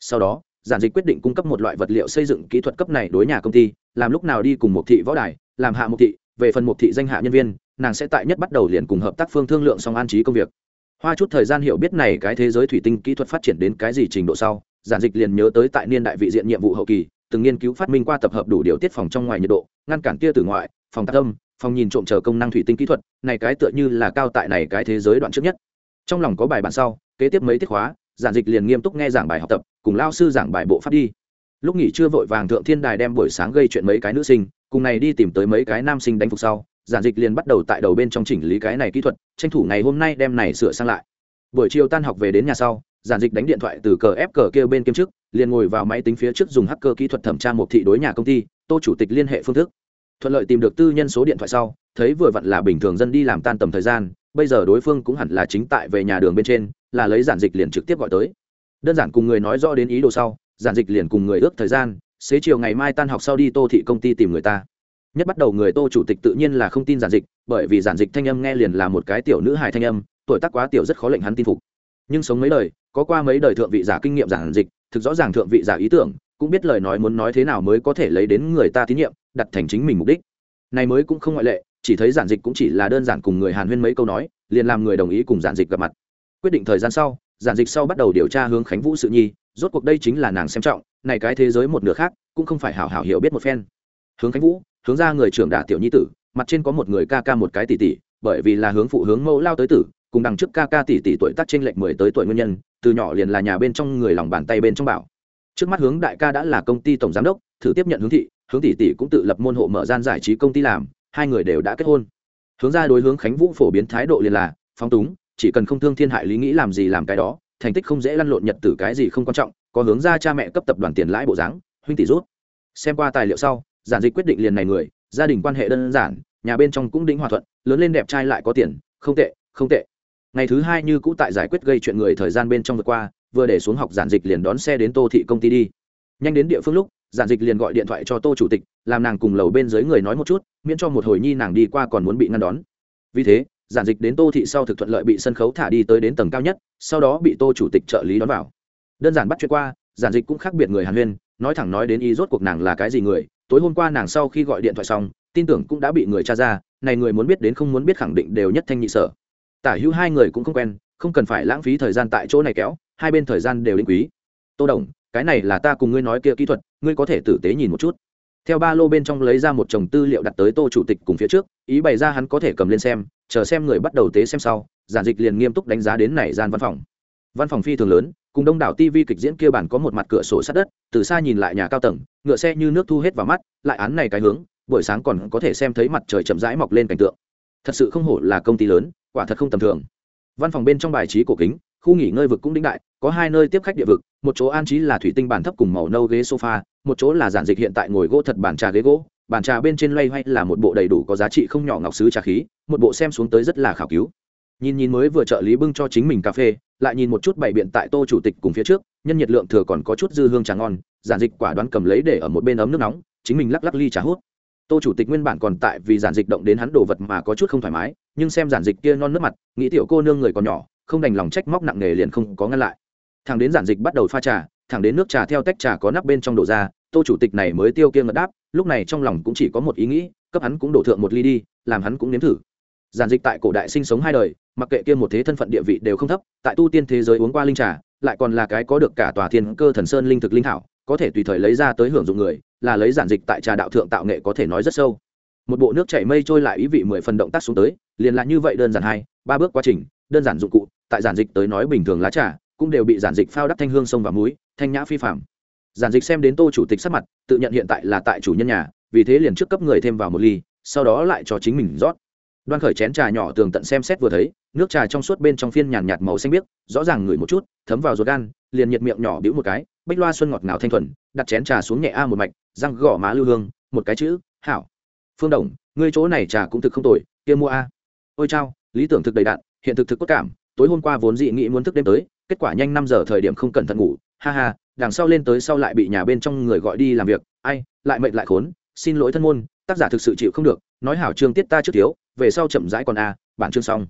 Sau đó, giản dịch quyết định cung cấp một loại vật liệu xây dựng kỹ thuật cấp này đối nhà công ty, làm lúc nào đi cùng một thị võ đài, làm hạ một thị, về phần một thị danh hạ nhân viên, nàng sẽ tại nhất bắt đầu liền cùng hợp tác phương thương lượng xong an trí công việc. Hoa chút thời gian hiểu biết này cái thế giới thủy tinh kỹ thuật phát triển đến cái gì trình độ sau, giản dịch liền nhớ tới tại niên đại vị diện nhiệm vụ hậu kỳ, từng nghiên cứu phát minh qua tập hợp đủ điều tiết phòng trong ngoài nhiệt độ, ngăn cản tia từ ngoại, phòng tác âm, phòng nhìn trộm chờ công năng thủy tinh kỹ thuật, này cái tựa như là cao tại này cái thế giới đoạn trước nhất. Trong lòng có bài bản sau kế tiếp mấy tiết khóa, giản dịch liền nghiêm túc nghe giảng bài học tập, cùng lao sư giảng bài bộ phát đi. Lúc nghỉ trưa vội vàng thượng thiên đài đem buổi sáng gây chuyện mấy cái nữ sinh, cùng này đi tìm tới mấy cái nam sinh đánh phục sau, giản dịch liền bắt đầu tại đầu bên trong chỉnh lý cái này kỹ thuật, tranh thủ ngày hôm nay đem này sửa sang lại. Buổi chiều tan học về đến nhà sau, giản dịch đánh điện thoại từ cờ ép cờ kêu bên kiêm chức liền ngồi vào máy tính phía trước dùng hacker kỹ thuật thẩm tra một thị đối nhà công ty, tô chủ tịch liên hệ phương thức. Thuận lợi tìm được tư nhân số điện thoại sau, thấy vừa vặn là bình thường dân đi làm tan tầm thời gian bây giờ đối phương cũng hẳn là chính tại về nhà đường bên trên, là lấy giản dịch liền trực tiếp gọi tới. Đơn giản cùng người nói rõ đến ý đồ sau, giản dịch liền cùng người ước thời gian, xế chiều ngày mai tan học sau đi tô thị công ty tìm người ta. Nhất bắt đầu người tô chủ tịch tự nhiên là không tin giản dịch, bởi vì giản dịch thanh âm nghe liền là một cái tiểu nữ hài thanh âm, tuổi tác quá tiểu rất khó lệnh hắn tin phục. Nhưng sống mấy đời, có qua mấy đời thượng vị giả kinh nghiệm giản dịch, thực rõ ràng thượng vị giả ý tưởng, cũng biết lời nói muốn nói thế nào mới có thể lấy đến người ta tín nhiệm, đặt thành chính mình mục đích. Này mới cũng không ngoại lệ chỉ thấy giản dịch cũng chỉ là đơn giản cùng người hàn huyên mấy câu nói, liền làm người đồng ý cùng giản dịch gặp mặt. Quyết định thời gian sau, giản dịch sau bắt đầu điều tra hướng khánh vũ sự nhi, rốt cuộc đây chính là nàng xem trọng, này cái thế giới một nửa khác, cũng không phải hảo hảo hiểu biết một phen. Hướng khánh vũ, hướng ra người trưởng đả tiểu nhi tử, mặt trên có một người ca ca một cái tỷ tỷ, bởi vì là hướng phụ hướng mẫu lao tới tử, cùng đằng trước ca ca tỷ tỷ tuổi tác trên lệch mười tới tuổi nguyên nhân, từ nhỏ liền là nhà bên trong người lòng bàn tay bên trong bảo. Trước mắt hướng đại ca đã là công ty tổng giám đốc, thử tiếp nhận hướng thị, hướng tỷ tỷ cũng tự lập môn hộ mở gian giải trí công ty làm hai người đều đã kết hôn. Hướng ra đối hướng khánh vũ phổ biến thái độ liền là, phóng túng, chỉ cần không thương thiên hại lý nghĩ làm gì làm cái đó, thành tích không dễ lăn lộn nhật tử cái gì không quan trọng, có hướng ra cha mẹ cấp tập đoàn tiền lãi bộ dáng, huynh tỷ rút xem qua tài liệu sau, giản dịch quyết định liền này người, gia đình quan hệ đơn giản, nhà bên trong cũng đính hòa thuận, lớn lên đẹp trai lại có tiền, không tệ không tệ. Ngày thứ hai như cũ tại giải quyết gây chuyện người thời gian bên trong vừa qua, vừa để xuống học giản dịch liền đón xe đến tô thị công ty đi. Nhanh đến địa phương lúc giản dịch liền gọi điện thoại cho tô chủ tịch, làm nàng cùng lầu bên dưới người nói một chút, miễn cho một hồi nhi nàng đi qua còn muốn bị ngăn đón. Vì thế, giản dịch đến tô thị sau thực thuận lợi bị sân khấu thả đi tới đến tầng cao nhất, sau đó bị tô chủ tịch trợ lý đón vào. Đơn giản bắt chuyện qua, giản dịch cũng khác biệt người hàn huyên, nói thẳng nói đến ý rốt cuộc nàng là cái gì người, tối hôm qua nàng sau khi gọi điện thoại xong, tin tưởng cũng đã bị người tra ra, này người muốn biết đến không muốn biết khẳng định đều nhất thanh nhị sở. Tả hữu hai người cũng không quen, không cần phải lãng phí thời gian tại chỗ này kéo, hai bên thời gian đều linh quý. Tô đồng, cái này là ta cùng ngươi nói kia kỹ thuật ngươi có thể tử tế nhìn một chút. Theo ba lô bên trong lấy ra một chồng tư liệu đặt tới tô chủ tịch cùng phía trước, ý bày ra hắn có thể cầm lên xem, chờ xem người bắt đầu tế xem sau, giản dịch liền nghiêm túc đánh giá đến này gian văn phòng. Văn phòng phi thường lớn, cùng đông đảo tv kịch diễn kia bản có một mặt cửa sổ sát đất, từ xa nhìn lại nhà cao tầng, ngựa xe như nước thu hết vào mắt, lại án này cái hướng, buổi sáng còn có thể xem thấy mặt trời chậm rãi mọc lên cảnh tượng. Thật sự không hổ là công ty lớn, quả thật không tầm thường. Văn phòng bên trong bài trí cổ kính, khu nghỉ ngơi vực cũng đĩnh đại, có hai nơi tiếp khách địa vực, một chỗ an trí là thủy tinh bàn thấp cùng màu nâu ghế sofa một chỗ là giản dịch hiện tại ngồi gỗ thật bàn trà ghế gỗ, bàn trà bên trên loay hoay là một bộ đầy đủ có giá trị không nhỏ ngọc sứ trà khí, một bộ xem xuống tới rất là khảo cứu. Nhìn nhìn mới vừa trợ lý bưng cho chính mình cà phê, lại nhìn một chút bày biện tại tô chủ tịch cùng phía trước, nhân nhiệt lượng thừa còn có chút dư hương trà ngon, giản dịch quả đoán cầm lấy để ở một bên ấm nước nóng, chính mình lắc lắc ly trà hút. Tô chủ tịch nguyên bản còn tại vì giản dịch động đến hắn đồ vật mà có chút không thoải mái, nhưng xem giản dịch kia non nước mặt, nghĩ tiểu cô nương người còn nhỏ, không đành lòng trách móc nặng nề liền không có ngăn lại. Thằng đến giản dịch bắt đầu pha trà thẳng đến nước trà theo tách trà có nắp bên trong đổ ra, tô chủ tịch này mới tiêu kia ngật đáp, lúc này trong lòng cũng chỉ có một ý nghĩ, cấp hắn cũng đổ thượng một ly đi, làm hắn cũng nếm thử. Giản dịch tại cổ đại sinh sống hai đời, mặc kệ kia một thế thân phận địa vị đều không thấp, tại tu tiên thế giới uống qua linh trà, lại còn là cái có được cả tòa thiên cơ thần sơn linh thực linh thảo, có thể tùy thời lấy ra tới hưởng dụng người, là lấy giản dịch tại trà đạo thượng tạo nghệ có thể nói rất sâu. Một bộ nước chảy mây trôi lại ý vị mười phần động tác xuống tới, liền là như vậy đơn giản hai, ba bước quá trình, đơn giản dụng cụ, tại giản dịch tới nói bình thường lá trà, cũng đều bị giản dịch phao đắp thanh hương sông và muối thanh nhã phi phạm. Giản dịch xem đến tô chủ tịch sắp mặt, tự nhận hiện tại là tại chủ nhân nhà, vì thế liền trước cấp người thêm vào một ly, sau đó lại cho chính mình rót. Đoan khởi chén trà nhỏ tường tận xem xét vừa thấy, nước trà trong suốt bên trong phiên nhàn nhạt màu xanh biếc, rõ ràng ngửi một chút, thấm vào ruột gan, liền nhiệt miệng nhỏ bĩu một cái bách loa xuân ngọt ngào thanh thuần, đặt chén trà xuống nhẹ a một mạch, răng gõ má lưu hương, một cái chữ, hảo. Phương đồng, ngươi chỗ này trà cũng thực không tồi, kia mua a. Ôi chao, lý tưởng thực đầy đạn, hiện thực thực cốt cảm, tối hôm qua vốn dị nghĩ muốn thức đêm tới, kết quả nhanh năm giờ thời điểm không cẩn thận ngủ ha ha, đằng sau lên tới sau lại bị nhà bên trong người gọi đi làm việc. Ai, lại mệnh lại khốn, xin lỗi thân môn, tác giả thực sự chịu không được, nói hảo chương tiết ta trước thiếu, về sau chậm rãi còn a bản chương xong.